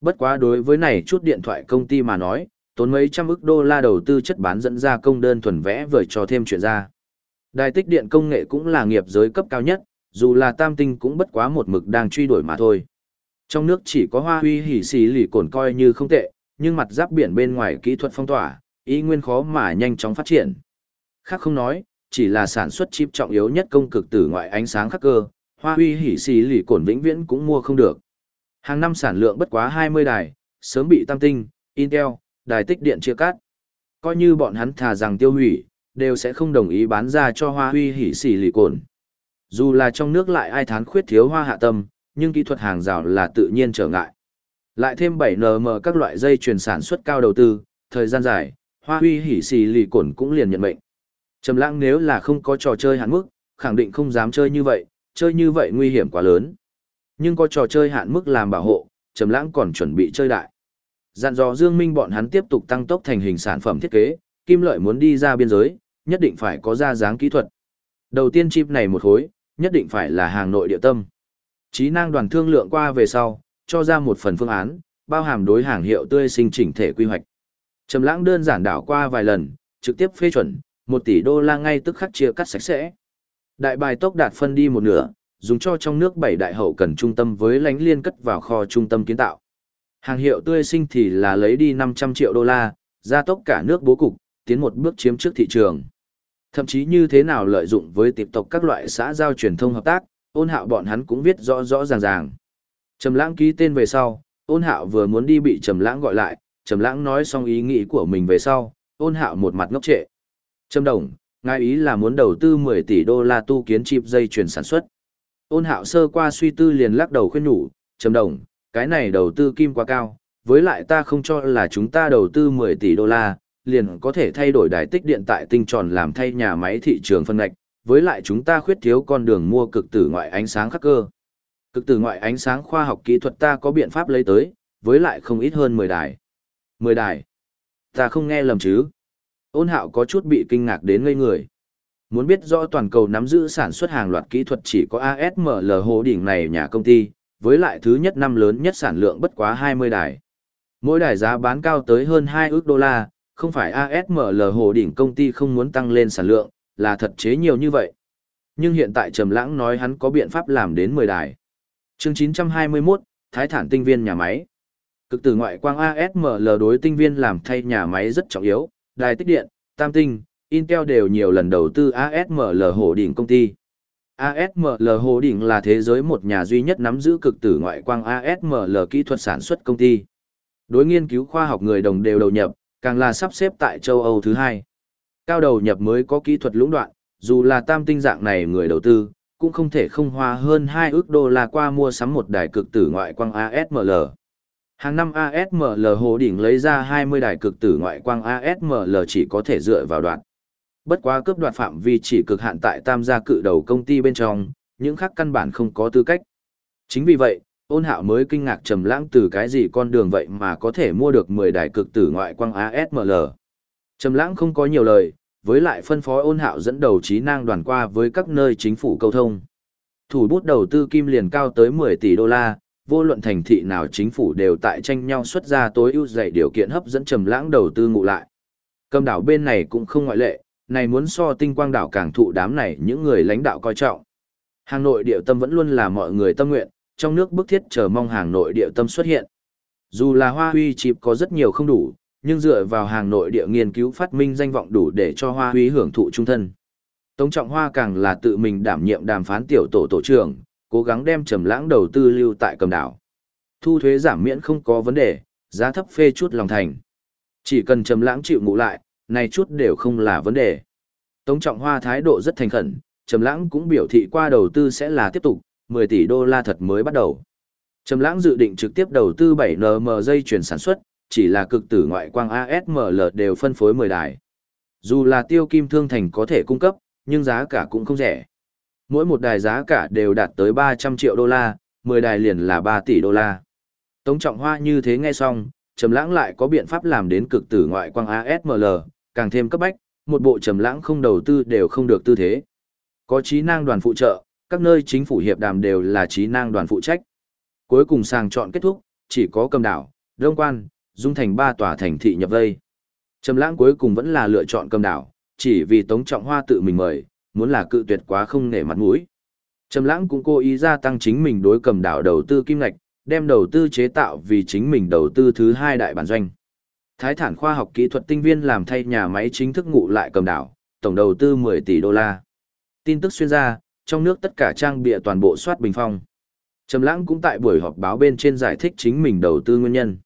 Bất quá đối với này chút điện thoại công ty mà nói, tốn mấy trăm ức đô la đầu tư chất bán dẫn ra công đơn thuần vẽ vời cho thêm chuyện ra. Đài tích điện công nghệ cũng là nghiệp giới cấp cao nhất, dù là tam tinh cũng bất quá một mực đang truy đuổi mà thôi. Trong nước chỉ có hoa huy hỉ xì lì cồn coi như không tệ, nhưng mặt giáp biển bên ngoài kỹ thuật phong tỏa, ý nguyên khó mà nhanh chóng phát triển. Khác không nói, chỉ là sản xuất chip trọng yếu nhất công cực tử ngoại ánh sáng khắc cơ, hoa huy hỉ xì lì cồn vĩnh viễn cũng mua không được. Hàng năm sản lượng bất quá 20 đài, sớm bị tam tinh, Intel, đài tích điện chia cắt. Coi như bọn hắn thà rằng tiêu hủy, đều sẽ không đồng ý bán ra cho hoa huy hỉ xì lì cồn. Dù là trong nước lại ai thán khuyết thiếu hoa hạ tâm, nhưng kỹ thuật hàng rào là tự nhiên trở ngại. Lại thêm 7nm các loại dây chuyển sản xuất cao đầu tư, thời gian dài, hoa huy hỉ xì lì cồn cũng liền nhận mệnh. Trầm lãng nếu là không có trò chơi hạn mức, khẳng định không dám chơi như vậy, chơi như vậy nguy hiểm quá lớn. Nhưng có trò chơi hạn mức làm bảo hộ, Trầm lãng còn chuẩn bị chơi đại. Dặn dò Dương Minh bọn hắn tiếp tục tăng tốc thành hình sản phẩm thiết kế, Kim Lợi muốn đi ra biên giới, nhất định phải có ra dáng kỹ thuật. Đầu tiên chip này một khối, nhất định phải là hàng nội địa tâm. Chí năng đoàn thương lượng qua về sau, cho ra một phần phương án, bao hàm đối hàng hiệu tươi sinh chỉnh thể quy hoạch. Trầm lãng đơn giản đảo qua vài lần, trực tiếp phê chuẩn, 1 tỷ đô la ngay tức khắc chia cắt sạch sẽ. Đại bài tốc đạt phân đi một nửa, dùng cho trong nước bảy đại hậu cần trung tâm với lánh liên cất vào kho trung tâm kiến tạo. Hàng hiệu tươi sinh thì là lấy đi 500 triệu đô la, gia tốc cả nước bố cục, tiến một bước chiếm trước thị trường. Thậm chí như thế nào lợi dụng với tiếp tộc các loại xã giao truyền thông hợp tác, ôn hạo bọn hắn cũng viết rõ rõ ràng ràng. Trầm lãng ký tên về sau, ôn hạo vừa muốn đi bị trầm lãng gọi lại, trầm lãng nói xong ý nghĩ của mình về sau, ôn hạo một mặt ngốc trệ. Trầm đồng, ngài ý là muốn đầu tư 10 tỷ đô la tu kiến chip dây chuyển sản xuất. Ôn hạo sơ qua suy tư liền lắc đầu khuyên nhủ, trầm đồng, cái này đầu tư kim quá cao, với lại ta không cho là chúng ta đầu tư 10 tỷ đô la, liền có thể thay đổi đài tích điện tại tinh tròn làm thay nhà máy thị trường phân ngạch, với lại chúng ta khuyết thiếu con đường mua cực tử ngoại ánh sáng khắc cơ. Cực tử ngoại ánh sáng khoa học kỹ thuật ta có biện pháp lấy tới, với lại không ít hơn 10 đài. 10 đài. Ta không nghe lầm chứ. Ôn hạo có chút bị kinh ngạc đến ngây người. Muốn biết rõ toàn cầu nắm giữ sản xuất hàng loạt kỹ thuật chỉ có ASML hồ đỉnh này nhà công ty, với lại thứ nhất năm lớn nhất sản lượng bất quá 20 đài. Mỗi đài giá bán cao tới hơn 2 ước đô la, không phải ASML hồ đỉnh công ty không muốn tăng lên sản lượng, là thật chế nhiều như vậy. Nhưng hiện tại Trầm Lãng nói hắn có biện pháp làm đến 10 đài. Chương 921, Thái thản tinh viên nhà máy. Cực từ ngoại quang ASML đối tinh viên làm thay nhà máy rất trọng yếu, đài tích điện, tam tinh, Intel đều nhiều lần đầu tư ASML hồ đỉnh công ty. ASML hồ đỉnh là thế giới một nhà duy nhất nắm giữ cực tử ngoại quang ASML kỹ thuật sản xuất công ty. Đối nghiên cứu khoa học người đồng đều đầu nhập, càng là sắp xếp tại châu Âu thứ hai. Cao đầu nhập mới có kỹ thuật lũng đoạn, dù là tam tinh dạng này người đầu tư, cũng không thể không hoa hơn 2 ước đô la qua mua sắm một đài cực tử ngoại quang ASML. Hàng năm ASML hồ đỉnh lấy ra 20 đài cực tử ngoại quang ASML chỉ có thể dựa vào đoạn. Bất quá cướp đoạt phạm vi chỉ cực hạn tại tam gia cự đầu công ty bên trong, những khác căn bản không có tư cách. Chính vì vậy, ôn hạo mới kinh ngạc trầm lãng từ cái gì con đường vậy mà có thể mua được 10 đài cực tử ngoại quang ASML. Trầm lãng không có nhiều lời, với lại phân phối ôn hạo dẫn đầu trí năng đoàn qua với các nơi chính phủ câu thông. Thủ bút đầu tư kim liền cao tới 10 tỷ đô la, vô luận thành thị nào chính phủ đều tại tranh nhau xuất ra tối ưu dạy điều kiện hấp dẫn trầm lãng đầu tư ngụ lại. Cầm đảo bên này cũng không ngoại lệ, này muốn so tinh quang đảo càng thụ đám này những người lãnh đạo coi trọng. Hà Nội điệu tâm vẫn luôn là mọi người tâm nguyện, trong nước bức thiết chờ mong hàng nội địa tâm xuất hiện. Dù là hoa huy chip có rất nhiều không đủ, nhưng dựa vào hàng nội địa nghiên cứu phát minh danh vọng đủ để cho hoa huy hưởng thụ trung thân. Tống trọng hoa càng là tự mình đảm nhiệm đàm phán tiểu tổ tổ trưởng, cố gắng đem trầm lãng đầu tư lưu tại cầm đảo. thu thuế giảm miễn không có vấn đề, giá thấp phê chút lòng thành. Chỉ cần Trầm Lãng chịu ngủ lại, này chút đều không là vấn đề. Tống Trọng Hoa thái độ rất thành khẩn, Trầm Lãng cũng biểu thị qua đầu tư sẽ là tiếp tục, 10 tỷ đô la thật mới bắt đầu. Trầm Lãng dự định trực tiếp đầu tư 7nm dây chuyển sản xuất, chỉ là cực tử ngoại quang ASML đều phân phối 10 đài. Dù là tiêu kim thương thành có thể cung cấp, nhưng giá cả cũng không rẻ. Mỗi một đài giá cả đều đạt tới 300 triệu đô la, 10 đài liền là 3 tỷ đô la. Tống Trọng Hoa như thế nghe xong, Trầm Lãng lại có biện pháp làm đến cực tử ngoại quang ASML, càng thêm cấp bách, một bộ Trầm Lãng không đầu tư đều không được tư thế. Có trí năng đoàn phụ trợ, các nơi chính phủ hiệp đàm đều là trí năng đoàn phụ trách. Cuối cùng sàng chọn kết thúc, chỉ có Cầm đảo, Đông Quan, Dung thành ba tòa thành thị nhập vây. Trầm Lãng cuối cùng vẫn là lựa chọn Cầm đảo, chỉ vì Tống Trọng Hoa tự mình mời, muốn là cự tuyệt quá không nể mặt mũi. Trầm Lãng cũng cố ý gia tăng chính mình đối Cầm đảo đầu tư kim ngạch, đem đầu tư chế tạo vì chính mình đầu tư thứ hai đại bản doanh. Thái Thản khoa học kỹ thuật tinh viên làm thay nhà máy chính thức ngụ lại Cầm đảo, tổng đầu tư 10 tỷ đô la. Tin tức xuyên ra, trong nước tất cả trang bịa toàn bộ soát bình phong. Trầm Lãng cũng tại buổi họp báo bên trên giải thích chính mình đầu tư nguyên nhân.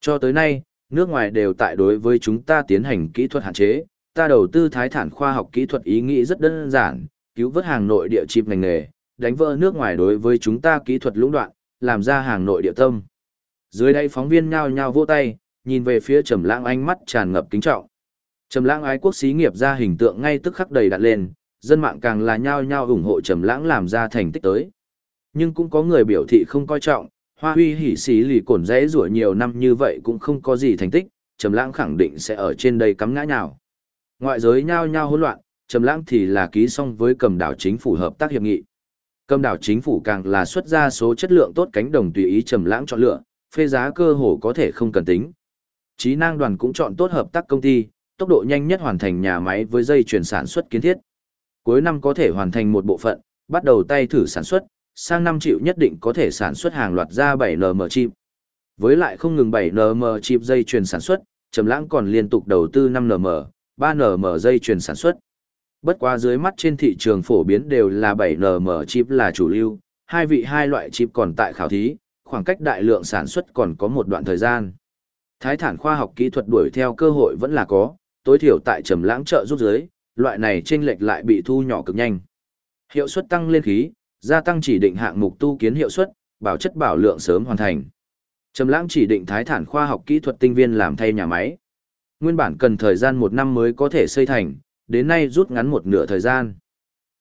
Cho tới nay, nước ngoài đều tại đối với chúng ta tiến hành kỹ thuật hạn chế, ta đầu tư thái thản khoa học kỹ thuật ý nghĩ rất đơn giản, cứu vớt hàng nội địa chip ngành nghề, đánh vỡ nước ngoài đối với chúng ta kỹ thuật lũng đoạn, làm ra hàng nội địa tâm. Dưới đây phóng viên nhao nhao vỗ tay, nhìn về phía Trầm Lãng ánh mắt tràn ngập kính trọng. Trầm Lãng ái quốc xí nghiệp ra hình tượng ngay tức khắc đầy đặn lên, dân mạng càng là nhao nhao ủng hộ Trầm Lãng làm ra thành tích tới. Nhưng cũng có người biểu thị không coi trọng, Hoa Huy hỉ xí lì cổn rẽ rủa nhiều năm như vậy cũng không có gì thành tích, Trầm Lãng khẳng định sẽ ở trên đây cắm ngã nhào. Ngoại giới nhao nhao hỗn loạn, Trầm Lãng thì là ký xong với cầm đảo chính phủ hợp tác hiệp nghị. Cầm đảo chính phủ càng là xuất ra số chất lượng tốt cánh đồng tùy ý Trầm Lãng chọn lựa, phê giá cơ hồ có thể không cần tính. Chí năng đoàn cũng chọn tốt hợp tác công ty, tốc độ nhanh nhất hoàn thành nhà máy với dây chuyển sản xuất kiến thiết. Cuối năm có thể hoàn thành một bộ phận, bắt đầu tay thử sản xuất, sang năm chịu nhất định có thể sản xuất hàng loạt ra 7nm chip. Với lại không ngừng 7nm chip dây chuyển sản xuất, Trầm Lãng còn liên tục đầu tư 5nm, 3nm dây chuyền sản xuất. Bất quá dưới mắt trên thị trường phổ biến đều là 7nm chip là chủ lưu, hai vị hai loại chip còn tại khảo thí, khoảng cách đại lượng sản xuất còn có một đoạn thời gian. Thái thản khoa học kỹ thuật đuổi theo cơ hội vẫn là có, tối thiểu tại Trầm Lãng trợ giúp dưới, loại này chênh lệch lại bị thu nhỏ cực nhanh. Hiệu suất tăng lên khí, gia tăng chỉ định hạng mục tu kiến hiệu suất, bảo chất bảo lượng sớm hoàn thành. Trầm Lãng chỉ định Thái Thản khoa học kỹ thuật tinh viên làm thay nhà máy. Nguyên bản cần thời gian một năm mới có thể xây thành, đến nay rút ngắn một nửa thời gian.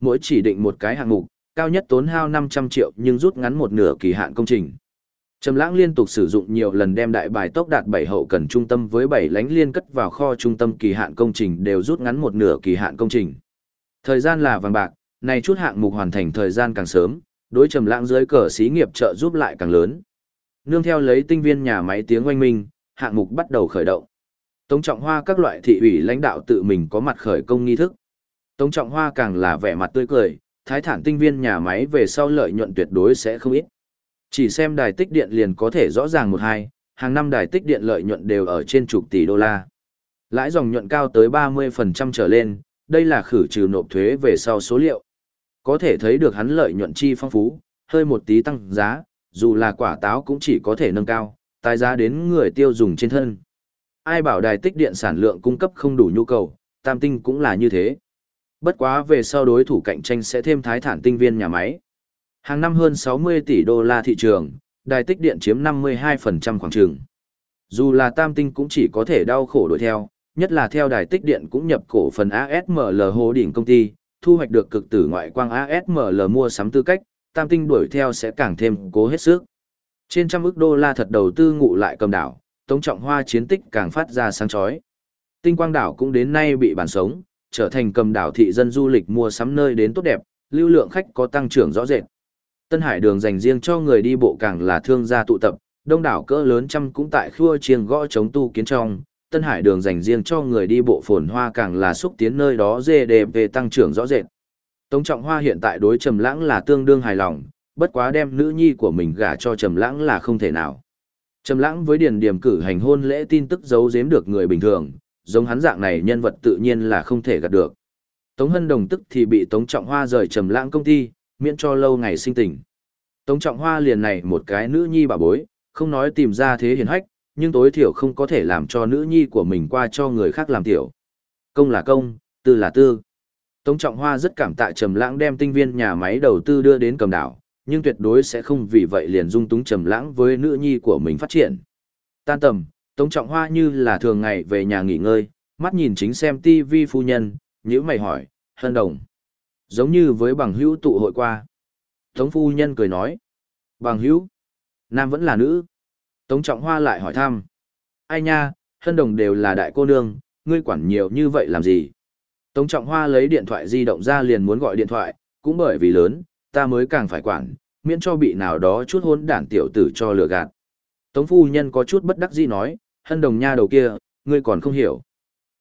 Mỗi chỉ định một cái hạng mục, cao nhất tốn hao 500 triệu nhưng rút ngắn một nửa kỳ hạn công trình. Trầm Lãng liên tục sử dụng nhiều lần đem đại bài tốc đạt 7 hậu cần trung tâm với 7 lánh liên cất vào kho trung tâm kỳ hạn công trình đều rút ngắn một nửa kỳ hạn công trình. Thời gian là vàng bạc, này chút hạng mục hoàn thành thời gian càng sớm, đối trầm lãng dưới cờ xí nghiệp trợ giúp lại càng lớn. Nương theo lấy tinh viên nhà máy tiếng oanh minh, hạng mục bắt đầu khởi động. Tống Trọng Hoa các loại thị ủy lãnh đạo tự mình có mặt khởi công nghi thức. Tống Trọng Hoa càng là vẻ mặt tươi cười, thái thản tinh viên nhà máy về sau lợi nhuận tuyệt đối sẽ không ít. Chỉ xem đài tích điện liền có thể rõ ràng một hai, hàng năm đài tích điện lợi nhuận đều ở trên chục tỷ đô la. Lãi dòng nhuận cao tới 30% trở lên, đây là khử trừ nộp thuế về sau số liệu. Có thể thấy được hắn lợi nhuận chi phong phú, hơi một tí tăng giá, dù là quả táo cũng chỉ có thể nâng cao, tài giá đến người tiêu dùng trên thân. Ai bảo đài tích điện sản lượng cung cấp không đủ nhu cầu, tam tinh cũng là như thế. Bất quá về sau đối thủ cạnh tranh sẽ thêm thái thản tinh viên nhà máy. Hàng năm hơn 60 tỷ đô la thị trường, đài tích điện chiếm 52% khoảng trường. Dù là tam tinh cũng chỉ có thể đau khổ đuổi theo, nhất là theo đài tích điện cũng nhập cổ phần ASML hồ đỉnh công ty, thu hoạch được cực tử ngoại quang ASML mua sắm tư cách, tam tinh đuổi theo sẽ càng thêm cố hết sức. Trên trăm ức đô la thật đầu tư ngụ lại cầm đảo, Tống Trọng Hoa chiến tích càng phát ra sáng chói. Tinh quang đảo cũng đến nay bị bản sống, trở thành cầm đảo thị dân du lịch mua sắm nơi đến tốt đẹp, lưu lượng khách có tăng trưởng rõ rệt. Tân Hải đường dành riêng cho người đi bộ càng là thương gia tụ tập, đông đảo cỡ lớn trăm cũng tại khua chiêng gõ chống tu kiến trong, Tân Hải đường dành riêng cho người đi bộ phồn hoa càng là xúc tiến nơi đó GDP tăng trưởng rõ rệt. Tống Trọng Hoa hiện tại đối Trầm Lãng là tương đương hài lòng, bất quá đem nữ nhi của mình gả cho Trầm Lãng là không thể nào. Trầm Lãng với Điền Điểm cử hành hôn lễ tin tức giấu giếm được người bình thường, giống hắn dạng này nhân vật tự nhiên là không thể gạt được. Tống Hân Đồng tức thì bị Tống Trọng Hoa rời Trầm Lãng công ty, miễn cho lâu ngày sinh tình. Tống Trọng Hoa liền này một cái nữ nhi bà bối, không nói tìm ra thế hiền hách, nhưng tối thiểu không có thể làm cho nữ nhi của mình qua cho người khác làm tiểu. Công là công, tư là tư. Tống Trọng Hoa rất cảm tạ Trầm Lãng đem tinh viên nhà máy đầu tư đưa đến cầm đảo, nhưng tuyệt đối sẽ không vì vậy liền dung túng Trầm Lãng với nữ nhi của mình phát triển. Tan tầm, Tống Trọng Hoa như là thường ngày về nhà nghỉ ngơi, mắt nhìn chính xem TV phu nhân, nhíu mày hỏi, "Hân Đồng." Giống như với bằng hữu tụ hội qua. Tống phu nhân cười nói, "Bằng hữu? Nam vẫn là nữ?" Tống Trọng Hoa lại hỏi thăm, "Ai nha, Hân Đồng đều là đại cô nương, ngươi quản nhiều như vậy làm gì?" Tống Trọng Hoa lấy điện thoại di động ra liền muốn gọi điện thoại, cũng bởi vì lớn, ta mới càng phải quản, miễn cho bị nào đó chút hôn đản tiểu tử cho lừa gạt. Tống phu nhân có chút bất đắc dĩ nói, hân đồng nha đầu kia, ngươi còn không hiểu.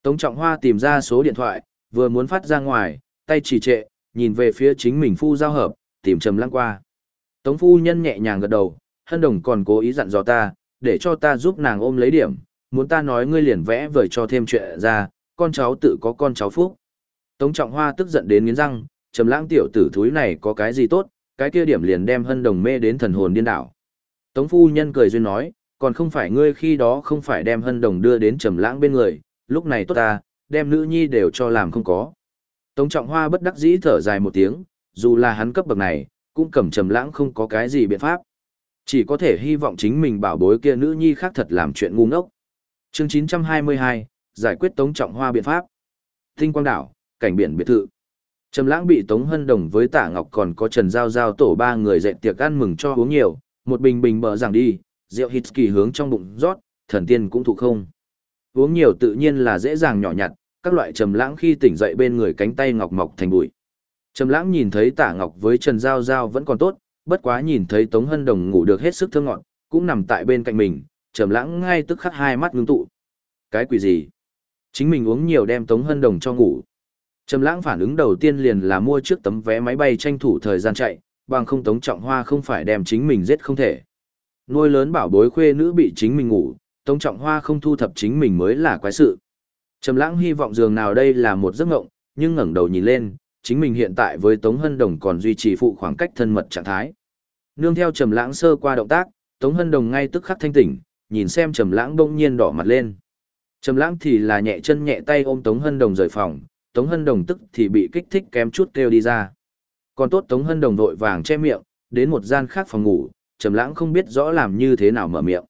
Tống Trọng Hoa tìm ra số điện thoại, vừa muốn phát ra ngoài, tay trì trệ, nhìn về phía chính mình phu giao hợp, tìm trầm lăng qua. Tống phu nhân nhẹ nhàng gật đầu, hân đồng còn cố ý dặn dò ta, để cho ta giúp nàng ôm lấy điểm, muốn ta nói ngươi liền vẽ vời cho thêm chuyện ra, con cháu tự có con cháu phúc. Tống Trọng Hoa tức giận đến nghiến răng, trầm lãng tiểu tử thúi này có cái gì tốt, cái kia điểm liền đem hân đồng mê đến thần hồn điên đảo. Tống phu nhân cười duyên nói, còn không phải ngươi khi đó không phải đem hân đồng đưa đến trầm lãng bên người, lúc này tốt ta, đem nữ nhi đều cho làm không có. Tống Trọng Hoa bất đắc dĩ thở dài một tiếng, dù là hắn cấp bậc này, cũng cầm trầm lãng không có cái gì biện pháp. Chỉ có thể hy vọng chính mình bảo bối kia nữ nhi khác thật làm chuyện ngu ngốc. Chương 922, giải quyết Tống Trọng Hoa biện pháp. Tinh Quang Đảo, cảnh biển biệt thự. Trầm Lãng bị Tống Hân Đồng với Tạ Ngọc còn có Trần Giao Giao tổ ba người dậy tiệc ăn mừng cho uống nhiều, một bình bình bờ rằng đi, rượu hít kỳ hướng trong bụng rót, thần tiên cũng thụ không. Uống nhiều tự nhiên là dễ dàng nhỏ nhặt, các loại Trầm Lãng khi tỉnh dậy bên người cánh tay ngọc mọc thành bụi. Trầm Lãng nhìn thấy Tạ Ngọc với Trần Giao Giao vẫn còn tốt, bất quá nhìn thấy Tống Hân Đồng ngủ được hết sức thương ngọn, cũng nằm tại bên cạnh mình, Trầm Lãng ngay tức khắc hai mắt ngưng tụ. Cái quỷ gì? Chính mình uống nhiều đem Tống Hân Đồng cho ngủ. Trầm lãng phản ứng đầu tiên liền là mua trước tấm vé máy bay tranh thủ thời gian chạy, bằng không Tống Trọng Hoa không phải đem chính mình giết không thể. Nuôi lớn bảo bối khuê nữ bị chính mình ngủ, Tống Trọng Hoa không thu thập chính mình mới là quái sự. Trầm lãng hy vọng giường nào đây là một giấc mộng, nhưng ngẩng đầu nhìn lên, chính mình hiện tại với Tống Hân Đồng còn duy trì phụ khoảng cách thân mật trạng thái. Nương theo Trầm lãng sơ qua động tác, Tống Hân Đồng ngay tức khắc thanh tỉnh, nhìn xem Trầm lãng bỗng nhiên đỏ mặt lên. Trầm lãng thì là nhẹ chân nhẹ tay ôm Tống Hân Đồng rời phòng, Tống Hân Đồng tức thì bị kích thích kém chút kêu đi ra. Còn tốt Tống Hân Đồng vội vàng che miệng, đến một gian khác phòng ngủ, Trầm Lãng không biết rõ làm như thế nào mở miệng.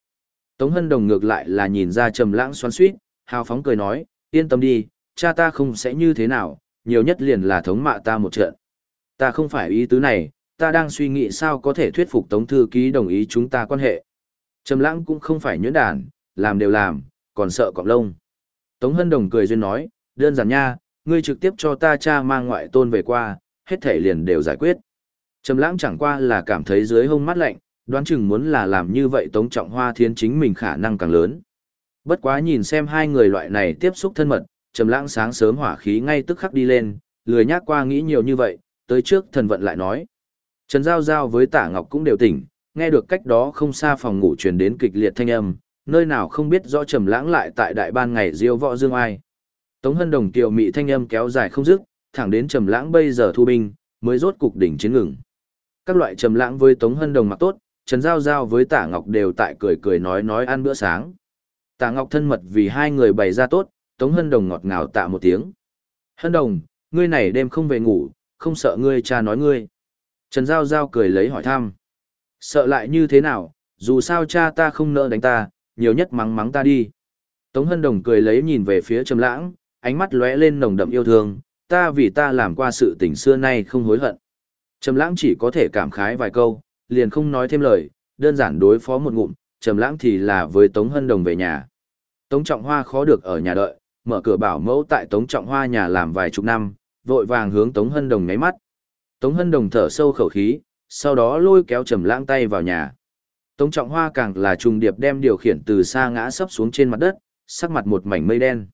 Tống Hân Đồng ngược lại là nhìn ra Trầm Lãng xoắn xuýt, hào phóng cười nói, yên tâm đi, cha ta không sẽ như thế nào, nhiều nhất liền là thống mạ ta một trận. Ta không phải ý tứ này, ta đang suy nghĩ sao có thể thuyết phục Tống thư ký đồng ý chúng ta quan hệ. Trầm Lãng cũng không phải nhuyễn đản, làm đều làm, còn sợ cọp lông. Tống Hân Đồng cười duyên nói, đơn giản nha, ngươi trực tiếp cho ta cha mang ngoại tôn về qua, hết thể liền đều giải quyết. Trầm lãng chẳng qua là cảm thấy dưới hông mắt lạnh, đoán chừng muốn là làm như vậy Tống Trọng Hoa Thiên chính mình khả năng càng lớn. Bất quá nhìn xem hai người loại này tiếp xúc thân mật, Trầm lãng sáng sớm hỏa khí ngay tức khắc đi lên, lười nhác qua nghĩ nhiều như vậy, tới trước thần vận lại nói. Trần Giao Giao với Tả Ngọc cũng đều tỉnh, nghe được cách đó không xa phòng ngủ truyền đến kịch liệt thanh âm, nơi nào không biết rõ Trầm lãng lại tại đại ban ngày diêu võ dương ai. Tống Hân Đồng kiều mị thanh âm kéo dài không dứt, thẳng đến Trầm Lãng bây giờ thu binh, mới rốt cục đỉnh chiến ngừng. Các loại Trầm Lãng với Tống Hân Đồng mặc tốt, Trần Giao Giao với Tạ Ngọc đều tại cười cười nói nói ăn bữa sáng. Tạ Ngọc thân mật vì hai người bày ra tốt, Tống Hân Đồng ngọt ngào tạ một tiếng. Hân Đồng, ngươi này đêm không về ngủ, không sợ ngươi cha nói ngươi. Trần Giao Giao cười lấy hỏi thăm. Sợ lại như thế nào, dù sao cha ta không nỡ đánh ta, nhiều nhất mắng mắng ta đi. Tống Hân Đồng cười lấy nhìn về phía Trầm Lãng, ánh mắt lóe lên nồng đậm yêu thương, ta vì ta làm qua sự tình xưa nay không hối hận. Trầm lãng chỉ có thể cảm khái vài câu, liền không nói thêm lời, đơn giản đối phó một ngụm, trầm lãng thì là với Tống Hân Đồng về nhà. Tống Trọng Hoa khó được ở nhà đợi, mở cửa bảo mẫu tại Tống Trọng Hoa nhà làm vài chục năm, vội vàng hướng Tống Hân Đồng ngáy mắt. Tống Hân Đồng thở sâu khẩu khí, sau đó lôi kéo trầm lãng tay vào nhà. Tống Trọng Hoa càng là trùng điệp đem điều khiển từ xa ngã sấp xuống trên mặt đất, sắc mặt một mảnh mây đen.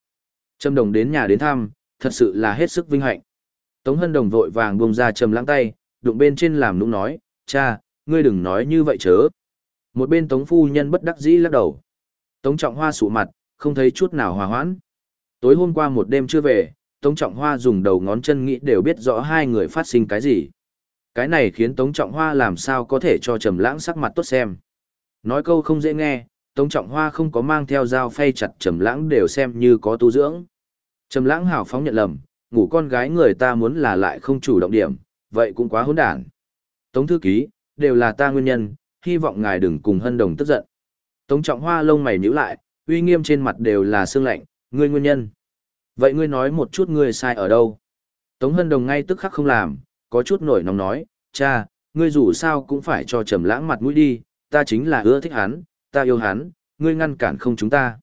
Trầm Đồng đến nhà đến thăm, thật sự là hết sức vinh hạnh. Tống Hân Đồng vội vàng buông ra Trầm Lãng tay, đụng bên trên làm nũng nói, "Cha, ngươi đừng nói như vậy chớ." Một bên Tống phu nhân bất đắc dĩ lắc đầu. Tống Trọng Hoa sụ mặt, không thấy chút nào hòa hoãn. Tối hôm qua một đêm chưa về, Tống Trọng Hoa dùng đầu ngón chân nghĩ đều biết rõ hai người phát sinh cái gì. Cái này khiến Tống Trọng Hoa làm sao có thể cho Trầm Lãng sắc mặt tốt xem. Nói câu không dễ nghe, Tống Trọng Hoa không có mang theo dao phay chặt Trầm Lãng đều xem như có tu dưỡng. Trầm Lãng hào phóng nhận lầm, ngủ con gái người ta muốn là lại không chủ động điểm, vậy cũng quá hỗn đản. Tống thư ký, đều là ta nguyên nhân, hy vọng ngài đừng cùng Hân Đồng tức giận. Tống Trọng Hoa lông mày nhíu lại, uy nghiêm trên mặt đều là sương lạnh, ngươi nguyên nhân. Vậy ngươi nói một chút ngươi sai ở đâu? Tống Hân Đồng ngay tức khắc không làm, có chút nổi nóng nói, cha, ngươi dù sao cũng phải cho Trầm Lãng mặt mũi đi, ta chính là ưa thích hắn, ta yêu hắn, ngươi ngăn cản không chúng ta.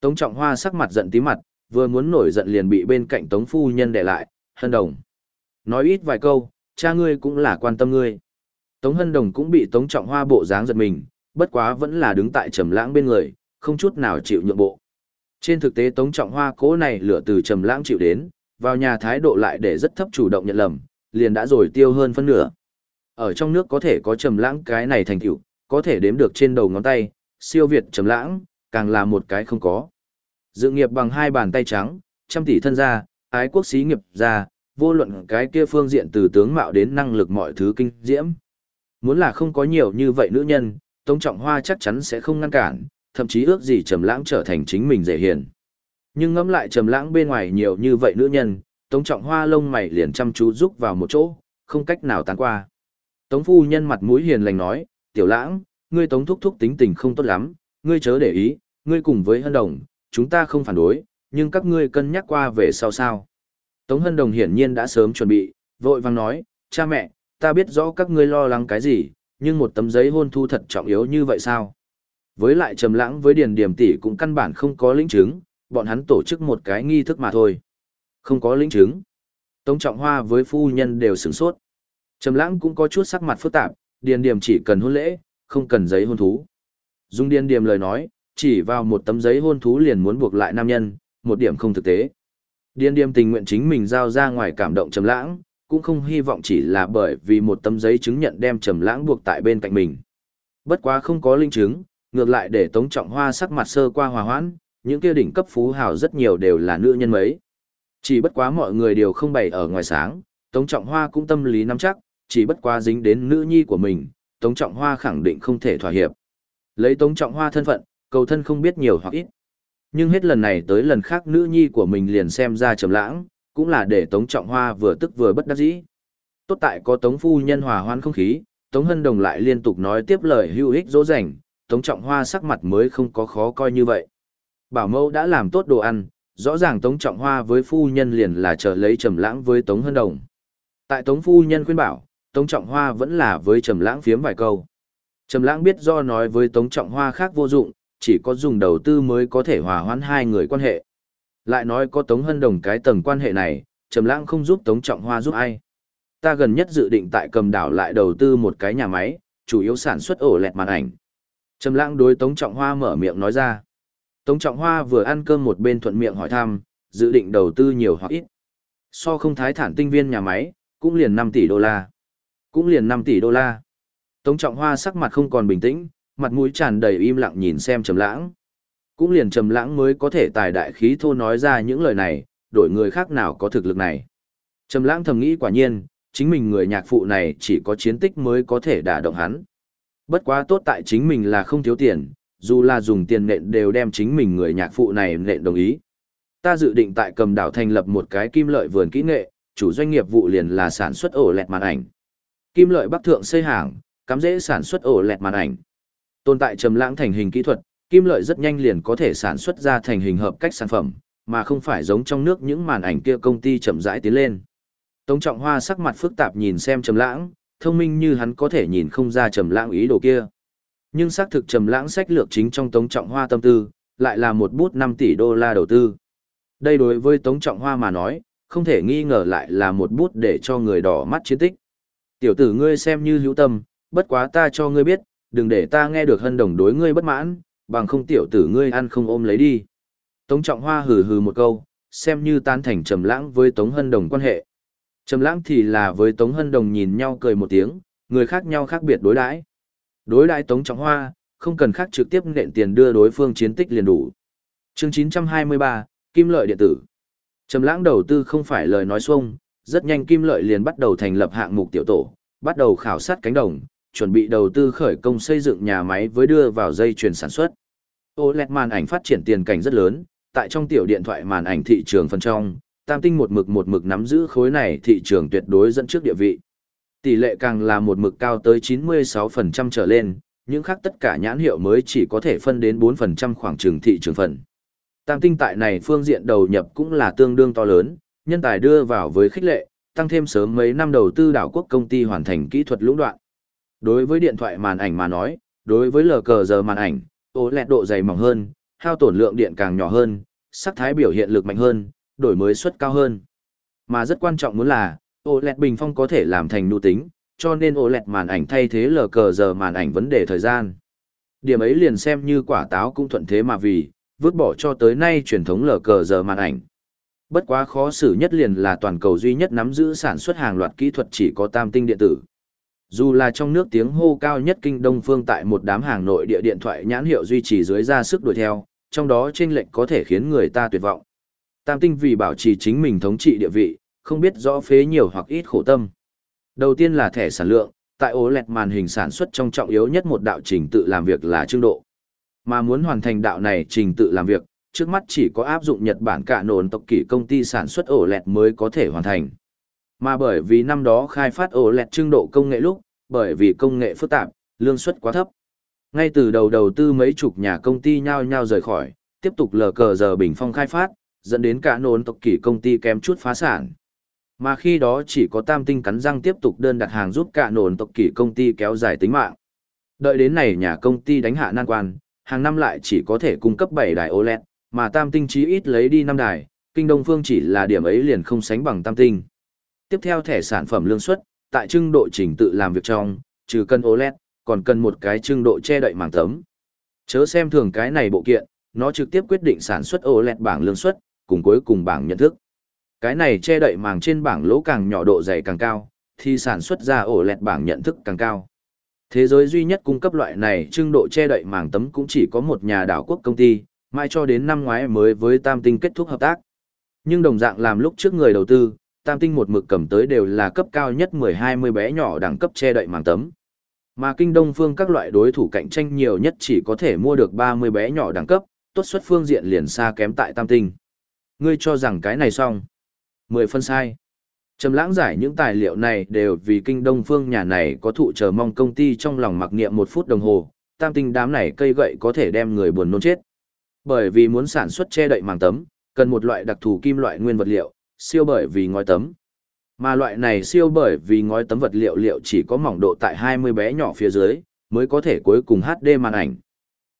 Tống Trọng Hoa sắc mặt giận tí mặt, vừa muốn nổi giận liền bị bên cạnh Tống phu nhân để lại, Hân Đồng. Nói ít vài câu, cha ngươi cũng là quan tâm ngươi. Tống Hân Đồng cũng bị Tống Trọng Hoa bộ dáng giật mình, bất quá vẫn là đứng tại Trầm Lãng bên người, không chút nào chịu nhượng bộ. Trên thực tế Tống Trọng Hoa cố này lửa từ Trầm Lãng chịu đến, vào nhà thái độ lại để rất thấp chủ động nhận lầm, liền đã rồi tiêu hơn phân nửa. Ở trong nước có thể có Trầm Lãng cái này thành tựu, có thể đếm được trên đầu ngón tay, siêu việt Trầm Lãng, càng là một cái không có. Dự nghiệp bằng hai bàn tay trắng, trăm tỷ thân gia, ái quốc xí nghiệp gia, vô luận cái kia phương diện từ tướng mạo đến năng lực mọi thứ kinh diễm. Muốn là không có nhiều như vậy nữ nhân, Tống Trọng Hoa chắc chắn sẽ không ngăn cản, thậm chí ước gì Trầm Lãng trở thành chính mình dễ hiền. Nhưng ngẫm lại Trầm Lãng bên ngoài nhiều như vậy nữ nhân, Tống Trọng Hoa lông mày liền chăm chú rúc vào một chỗ, không cách nào tán qua. Tống phu nhân mặt mũi hiền lành nói, "Tiểu Lãng, ngươi Tống thúc thúc tính tình không tốt lắm, ngươi chớ để ý, ngươi cùng với Hân Đồng, chúng ta không phản đối, nhưng các ngươi cân nhắc qua về sau sao?" Tống Hân Đồng hiển nhiên đã sớm chuẩn bị, vội vàng nói, "Cha mẹ, ta biết rõ các ngươi lo lắng cái gì, nhưng một tấm giấy hôn thu thật trọng yếu như vậy sao? Với lại trầm lãng với Điền Điểm tỷ cũng căn bản không có lĩnh chứng, bọn hắn tổ chức một cái nghi thức mà thôi. Không có lĩnh chứng. Tống Trọng Hoa với phu nhân đều sửng sốt. Trầm lãng cũng có chút sắc mặt phức tạp, Điền Điểm chỉ cần hôn lễ, không cần giấy hôn thú. Dung Điền Điểm lời nói, chỉ vào một tấm giấy hôn thú liền muốn buộc lại nam nhân, một điểm không thực tế. Điên điềm tình nguyện chính mình giao ra ngoài cảm động Trầm lãng, cũng không hy vọng chỉ là bởi vì một tấm giấy chứng nhận đem trầm lãng buộc tại bên cạnh mình. Bất quá không có linh chứng, ngược lại để Tống Trọng Hoa sắc mặt sơ qua hòa hoãn, những kia đỉnh cấp phú hào rất nhiều đều là nữ nhân mấy. Chỉ bất quá mọi người đều không bày ở ngoài sáng, Tống Trọng Hoa cũng tâm lý nắm chắc, chỉ bất quá dính đến nữ nhi của mình, Tống Trọng Hoa khẳng định không thể thỏa hiệp. Lấy Tống Trọng Hoa thân phận, cầu thân không biết nhiều hoặc ít. Nhưng hết lần này tới lần khác nữ nhi của mình liền xem ra trầm lãng, cũng là để Tống Trọng Hoa vừa tức vừa bất đắc dĩ. Tốt tại có Tống phu nhân hòa hoan không khí, Tống Hân Đồng lại liên tục nói tiếp lời hữu ích dỗ dành, Tống Trọng Hoa sắc mặt mới không có khó coi như vậy. Bảo mẫu đã làm tốt đồ ăn, rõ ràng Tống Trọng Hoa với phu nhân liền là chờ lấy Trầm Lãng với Tống Hân Đồng. Tại Tống phu nhân khuyên bảo, Tống Trọng Hoa vẫn là với Trầm Lãng phiếm vài câu. Trầm Lãng biết do nói với Tống Trọng Hoa khác vô dụng, chỉ có dùng đầu tư mới có thể hòa hoãn hai người quan hệ. Lại nói có Tống Hân Đồng cái tầng quan hệ này, Trầm Lãng không giúp Tống Trọng Hoa giúp ai. Ta gần nhất dự định tại Cầm Đảo lại đầu tư một cái nhà máy, chủ yếu sản xuất ổ lẹt màn ảnh. Trầm Lãng đối Tống Trọng Hoa mở miệng nói ra. Tống Trọng Hoa vừa ăn cơm một bên thuận miệng hỏi thăm, dự định đầu tư nhiều hoặc ít. So không thái thản tinh viên nhà máy, cũng liền 5 tỷ đô la. Cũng liền 5 tỷ đô la. Tống Trọng Hoa sắc mặt không còn bình tĩnh, mặt mũi tràn đầy im lặng nhìn xem Trầm Lãng. Cũng liền trầm lãng mới có thể tài đại khí thô nói ra những lời này, đổi người khác nào có thực lực này. Trầm lãng thầm nghĩ quả nhiên, chính mình người nhạc phụ này chỉ có chiến tích mới có thể đả động hắn. Bất quá tốt tại chính mình là không thiếu tiền, dù là dùng tiền nện đều đem chính mình người nhạc phụ này nện đồng ý. Ta dự định tại cầm đảo thành lập một cái kim lợi vườn kỹ nghệ, chủ doanh nghiệp vụ liền là sản xuất ổ lẹt màn ảnh. Kim lợi Bắc Thượng xây hàng, cắm dễ sản xuất ổ lẹt màn ảnh. Tồn tại trầm lãng thành hình kỹ thuật, kim lợi rất nhanh liền có thể sản xuất ra thành hình hợp cách sản phẩm, mà không phải giống trong nước những màn ảnh kia công ty chậm rãi tiến lên. Tống Trọng Hoa sắc mặt phức tạp nhìn xem Trầm Lãng, thông minh như hắn có thể nhìn không ra Trầm Lãng ý đồ kia. Nhưng xác thực Trầm Lãng sách lược chính trong Tống Trọng Hoa tâm tư, lại là một bút 5 tỷ đô la đầu tư. Đây đối với Tống Trọng Hoa mà nói, không thể nghi ngờ lại là một bút để cho người đỏ mắt chiến tích. Tiểu tử ngươi xem như hữu tâm, bất quá ta cho ngươi biết, đừng để ta nghe được hân đồng đối ngươi bất mãn, bằng không tiểu tử ngươi ăn không ôm lấy đi. Tống Trọng Hoa hừ hừ một câu, xem như tan thành Trầm Lãng với Tống Hân Đồng quan hệ. Trầm Lãng thì là với Tống Hân Đồng nhìn nhau cười một tiếng, người khác nhau khác biệt đối đãi. Đối đãi Tống Trọng Hoa, không cần khác trực tiếp nện tiền đưa đối phương chiến tích liền đủ. Chương 923, Kim Lợi điện tử. Trầm Lãng đầu tư không phải lời nói xuông, rất nhanh Kim Lợi liền bắt đầu thành lập hạng mục tiểu tổ, bắt đầu khảo sát cánh đồng, chuẩn bị đầu tư khởi công xây dựng nhà máy với đưa vào dây chuyền sản xuất. OLED màn ảnh phát triển tiền cảnh rất lớn, tại trong tiểu điện thoại màn ảnh thị trường phần trong, Tam Tinh một mực một mực nắm giữ khối này thị trường tuyệt đối dẫn trước địa vị. Tỷ lệ càng là một mực cao tới 96% trở lên, những khác tất cả nhãn hiệu mới chỉ có thể phân đến 4% khoảng trường thị trường phần. Tam Tinh tại này phương diện đầu nhập cũng là tương đương to lớn, nhân tài đưa vào với khích lệ, tăng thêm sớm mấy năm đầu tư đảo quốc công ty hoàn thành kỹ thuật lũng đoạn. Đối với điện thoại màn ảnh mà nói, đối với lờ cờ giờ màn ảnh, OLED độ dày mỏng hơn, hao tổn lượng điện càng nhỏ hơn, sắc thái biểu hiện lực mạnh hơn, đổi mới suất cao hơn. Mà rất quan trọng muốn là, OLED bình phong có thể làm thành nụ tính, cho nên OLED màn ảnh thay thế lờ cờ giờ màn ảnh vấn đề thời gian. Điểm ấy liền xem như quả táo cũng thuận thế mà vì, vứt bỏ cho tới nay truyền thống lờ cờ giờ màn ảnh. Bất quá khó xử nhất liền là toàn cầu duy nhất nắm giữ sản xuất hàng loạt kỹ thuật chỉ có tam tinh điện tử. Dù là trong nước tiếng hô cao nhất kinh đông phương tại một đám hàng nội địa điện thoại nhãn hiệu duy trì dưới ra sức đuổi theo, trong đó chênh lệch có thể khiến người ta tuyệt vọng. Tam tinh vì bảo trì chính mình thống trị địa vị, không biết rõ phế nhiều hoặc ít khổ tâm. Đầu tiên là thẻ sản lượng, tại OLED màn hình sản xuất trong trọng yếu nhất một đạo trình tự làm việc là trưng độ. Mà muốn hoàn thành đạo này trình tự làm việc, trước mắt chỉ có áp dụng Nhật Bản cả nồn tộc kỷ công ty sản xuất OLED mới có thể hoàn thành. Mà bởi vì năm đó khai phát ổ lẹt trưng độ công nghệ lúc, bởi vì công nghệ phức tạp, lương suất quá thấp. Ngay từ đầu đầu tư mấy chục nhà công ty nhau nhau rời khỏi, tiếp tục lờ cờ giờ bình phong khai phát, dẫn đến cả nôn tộc kỷ công ty kém chút phá sản. Mà khi đó chỉ có tam tinh cắn răng tiếp tục đơn đặt hàng giúp cả nồn tộc kỷ công ty kéo dài tính mạng. Đợi đến này nhà công ty đánh hạ nan quan, hàng năm lại chỉ có thể cung cấp 7 đài OLED, mà tam tinh chí ít lấy đi 5 đài, kinh đông phương chỉ là điểm ấy liền không sánh bằng tam tinh. Tiếp theo thẻ sản phẩm lương suất, tại trưng độ trình tự làm việc trong, trừ cân OLED, còn cần một cái trưng độ che đậy màng tấm. Chớ xem thường cái này bộ kiện, nó trực tiếp quyết định sản xuất OLED bảng lương suất, cùng cuối cùng bảng nhận thức. Cái này che đậy màng trên bảng lỗ càng nhỏ độ dày càng cao, thì sản xuất ra OLED bảng nhận thức càng cao. Thế giới duy nhất cung cấp loại này trưng độ che đậy màng tấm cũng chỉ có một nhà đảo quốc công ty, mai cho đến năm ngoái mới với Tam Tinh kết thúc hợp tác. Nhưng đồng dạng làm lúc trước người đầu tư, Tam Tinh một mực cầm tới đều là cấp cao nhất 10-20 bé nhỏ đẳng cấp che đậy màng tấm. Mà kinh đông phương các loại đối thủ cạnh tranh nhiều nhất chỉ có thể mua được 30 bé nhỏ đẳng cấp, tốt xuất phương diện liền xa kém tại Tam Tinh. Ngươi cho rằng cái này xong. Mười phân sai. Trầm lãng giải những tài liệu này đều vì kinh đông phương nhà này có thụ chờ mong công ty trong lòng mặc niệm một phút đồng hồ, tam tinh đám này cây gậy có thể đem người buồn nôn chết. Bởi vì muốn sản xuất che đậy màng tấm, cần một loại đặc thù kim loại nguyên vật liệu, siêu bởi vì ngói tấm. Mà loại này siêu bởi vì ngói tấm vật liệu liệu chỉ có mỏng độ tại 20 bé nhỏ phía dưới, mới có thể cuối cùng HD màn ảnh.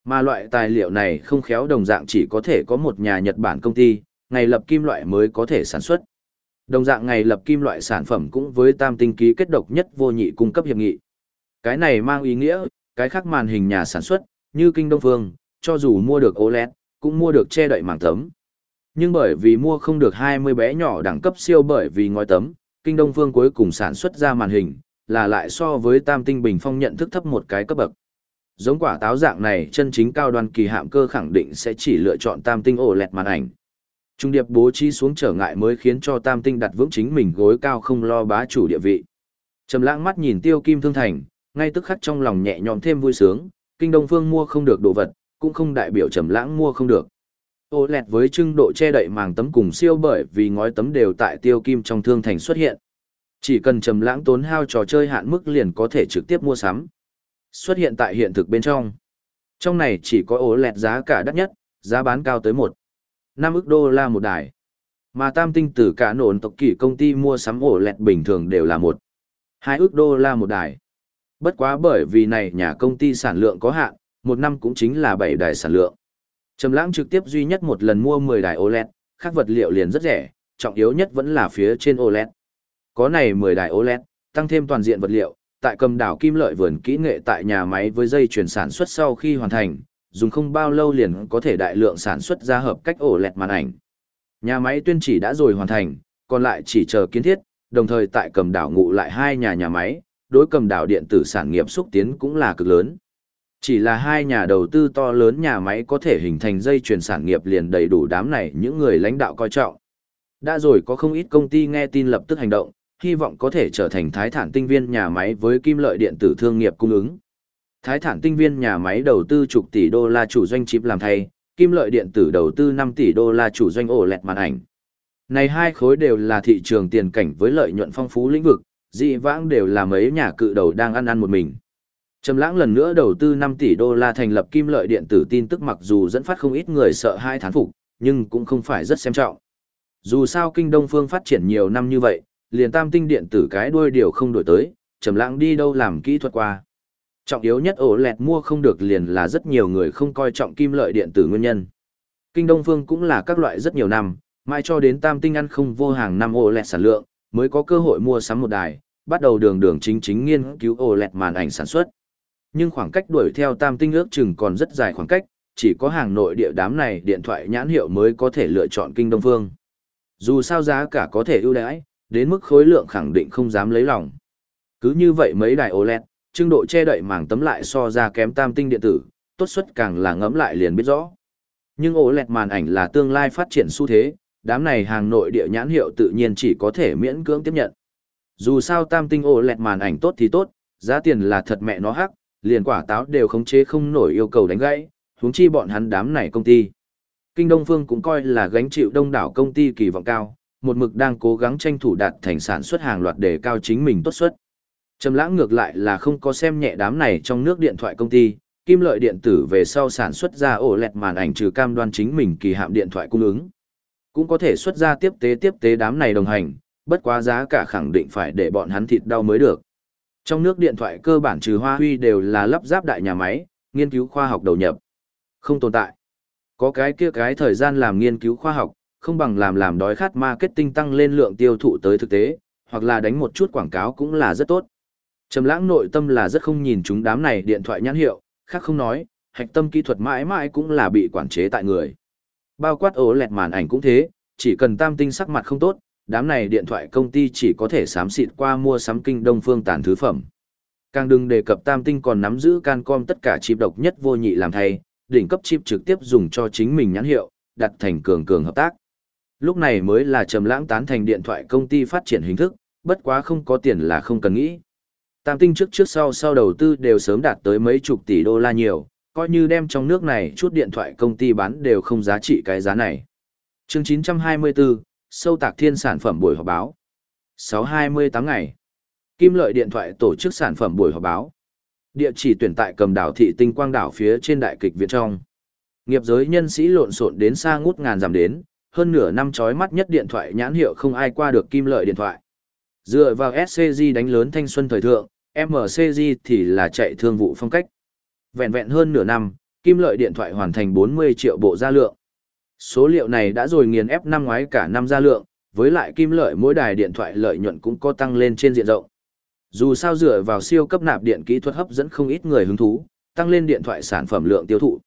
Mà loại tài liệu này không khéo đồng dạng chỉ có thể có một nhà Nhật Bản công ty, ngày lập kim loại mới có thể sản xuất. Đồng dạng ngày lập kim loại sản phẩm cũng với tam tinh ký kết độc nhất vô nhị cung cấp hiệp nghị. Cái này mang ý nghĩa, cái khác màn hình nhà sản xuất, như Kinh Đông Phương, cho dù mua được OLED, cũng mua được che đậy mảng tấm. Nhưng bởi vì mua không được 20 bé nhỏ đẳng cấp siêu bởi vì ngói tấm, Kinh Đông Phương cuối cùng sản xuất ra màn hình, là lại so với tam tinh bình phong nhận thức thấp một cái cấp bậc. Giống quả táo dạng này chân chính cao đoan kỳ hạm cơ khẳng định sẽ chỉ lựa chọn tam tinh ổ lẹt màn ảnh. Trung điệp bố trí xuống trở ngại mới khiến cho tam tinh đặt vững chính mình gối cao không lo bá chủ địa vị. Trầm lãng mắt nhìn tiêu kim thương thành, ngay tức khắc trong lòng nhẹ nhõm thêm vui sướng, kinh đông phương mua không được đồ vật, cũng không đại biểu trầm lãng mua không được. Ô lẹt với trưng độ che đậy màng tấm cùng siêu bởi vì ngói tấm đều tại tiêu kim trong thương thành xuất hiện. Chỉ cần trầm lãng tốn hao trò chơi hạn mức liền có thể trực tiếp mua sắm. Xuất hiện tại hiện thực bên trong. Trong này chỉ có ô lẹt giá cả đắt nhất, giá bán cao tới một năm ức đô la một đài. Mà tam tinh tử cả nổn tộc kỷ công ty mua sắm ổ lẹt bình thường đều là một hai ức đô la một đài. Bất quá bởi vì này nhà công ty sản lượng có hạn, một năm cũng chính là bảy đài sản lượng. Trầm lãng trực tiếp duy nhất một lần mua 10 đài OLED, các vật liệu liền rất rẻ, trọng yếu nhất vẫn là phía trên OLED. Có này 10 đài OLED, tăng thêm toàn diện vật liệu, tại cầm đảo kim lợi vườn kỹ nghệ tại nhà máy với dây chuyển sản xuất sau khi hoàn thành, dùng không bao lâu liền có thể đại lượng sản xuất ra hợp cách OLED màn ảnh. Nhà máy tuyên chỉ đã rồi hoàn thành, còn lại chỉ chờ kiến thiết, đồng thời tại cầm đảo ngụ lại hai nhà nhà máy, đối cầm đảo điện tử sản nghiệp xúc tiến cũng là cực lớn. Chỉ là hai nhà đầu tư to lớn nhà máy có thể hình thành dây chuyển sản nghiệp liền đầy đủ đám này những người lãnh đạo coi trọng. Đã rồi có không ít công ty nghe tin lập tức hành động, hy vọng có thể trở thành thái thản tinh viên nhà máy với kim lợi điện tử thương nghiệp cung ứng. Thái thản tinh viên nhà máy đầu tư chục tỷ đô la chủ doanh chip làm thay, kim lợi điện tử đầu tư 5 tỷ đô la chủ doanh ổ lẹt màn ảnh. Này hai khối đều là thị trường tiền cảnh với lợi nhuận phong phú lĩnh vực, dị vãng đều là mấy nhà cự đầu đang ăn ăn một mình. Trầm lãng lần nữa đầu tư 5 tỷ đô la thành lập kim lợi điện tử tin tức mặc dù dẫn phát không ít người sợ hai thán phục, nhưng cũng không phải rất xem trọng. Dù sao kinh đông phương phát triển nhiều năm như vậy, liền tam tinh điện tử cái đuôi điều không đổi tới, trầm lãng đi đâu làm kỹ thuật qua. Trọng yếu nhất ổ lẹt mua không được liền là rất nhiều người không coi trọng kim lợi điện tử nguyên nhân. Kinh đông phương cũng là các loại rất nhiều năm, mai cho đến tam tinh ăn không vô hàng năm ổ lẹt sản lượng, mới có cơ hội mua sắm một đài, bắt đầu đường đường chính chính nghiên cứu ổ lẹt màn ảnh sản xuất. Nhưng khoảng cách đuổi theo tam tinh ước chừng còn rất dài khoảng cách, chỉ có hàng nội địa đám này điện thoại nhãn hiệu mới có thể lựa chọn kinh đông phương. Dù sao giá cả có thể ưu đãi, đến mức khối lượng khẳng định không dám lấy lòng. Cứ như vậy mấy đài OLED, trưng độ che đậy màng tấm lại so ra kém tam tinh điện tử, tốt suất càng là ngấm lại liền biết rõ. Nhưng OLED màn ảnh là tương lai phát triển xu thế, đám này hàng nội địa nhãn hiệu tự nhiên chỉ có thể miễn cưỡng tiếp nhận. Dù sao tam tinh OLED màn ảnh tốt thì tốt, giá tiền là thật mẹ nó hắc, liền quả táo đều khống chế không nổi yêu cầu đánh gãy, huống chi bọn hắn đám này công ty. Kinh Đông Phương cũng coi là gánh chịu đông đảo công ty kỳ vọng cao, một mực đang cố gắng tranh thủ đạt thành sản xuất hàng loạt để cao chính mình tốt suất. Trầm lãng ngược lại là không có xem nhẹ đám này trong nước điện thoại công ty, kim lợi điện tử về sau sản xuất ra ổ lẹt màn ảnh trừ cam đoan chính mình kỳ hạm điện thoại cung ứng. Cũng có thể xuất ra tiếp tế tiếp tế đám này đồng hành, bất quá giá cả khẳng định phải để bọn hắn thịt đau mới được. Trong nước điện thoại cơ bản trừ Hoa Huy đều là lắp ráp đại nhà máy, nghiên cứu khoa học đầu nhập. Không tồn tại. Có cái kia cái thời gian làm nghiên cứu khoa học, không bằng làm làm đói khát marketing tăng lên lượng tiêu thụ tới thực tế, hoặc là đánh một chút quảng cáo cũng là rất tốt. Trầm lãng nội tâm là rất không nhìn chúng đám này điện thoại nhãn hiệu, khác không nói, hạch tâm kỹ thuật mãi mãi cũng là bị quản chế tại người. Bao quát ổ lẹt màn ảnh cũng thế, chỉ cần tam tinh sắc mặt không tốt, đám này điện thoại công ty chỉ có thể xám xịt qua mua sắm kinh đông phương tàn thứ phẩm. Càng đừng đề cập tam tinh còn nắm giữ cancom tất cả chip độc nhất vô nhị làm thay, đỉnh cấp chip trực tiếp dùng cho chính mình nhãn hiệu, đặt thành cường cường hợp tác. Lúc này mới là trầm lãng tán thành điện thoại công ty phát triển hình thức, bất quá không có tiền là không cần nghĩ. Tam tinh trước trước sau sau đầu tư đều sớm đạt tới mấy chục tỷ đô la nhiều, coi như đem trong nước này chút điện thoại công ty bán đều không giá trị cái giá này. Chương 924, sâu tạc thiên sản phẩm buổi họp báo. 628 ngày. Kim lợi điện thoại tổ chức sản phẩm buổi họp báo. Địa chỉ tuyển tại cầm đảo thị tinh quang đảo phía trên đại kịch viện trong. Nghiệp giới nhân sĩ lộn xộn đến xa ngút ngàn giảm đến, hơn nửa năm chói mắt nhất điện thoại nhãn hiệu không ai qua được kim lợi điện thoại. Dựa vào SCG đánh lớn thanh xuân thời thượng, MCG thì là chạy thương vụ phong cách. Vẹn vẹn hơn nửa năm, kim lợi điện thoại hoàn thành 40 triệu bộ gia lượng. Số liệu này đã rồi nghiền ép năm ngoái cả năm gia lượng, với lại kim lợi mỗi đài điện thoại lợi nhuận cũng có tăng lên trên diện rộng. Dù sao dựa vào siêu cấp nạp điện kỹ thuật hấp dẫn không ít người hứng thú, tăng lên điện thoại sản phẩm lượng tiêu thụ.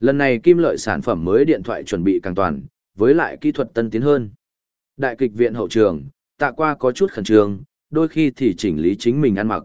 Lần này kim lợi sản phẩm mới điện thoại chuẩn bị càng toàn, với lại kỹ thuật tân tiến hơn. Đại kịch viện hậu trường, tạ qua có chút khẩn trương, đôi khi thì chỉnh lý chính mình ăn mặc.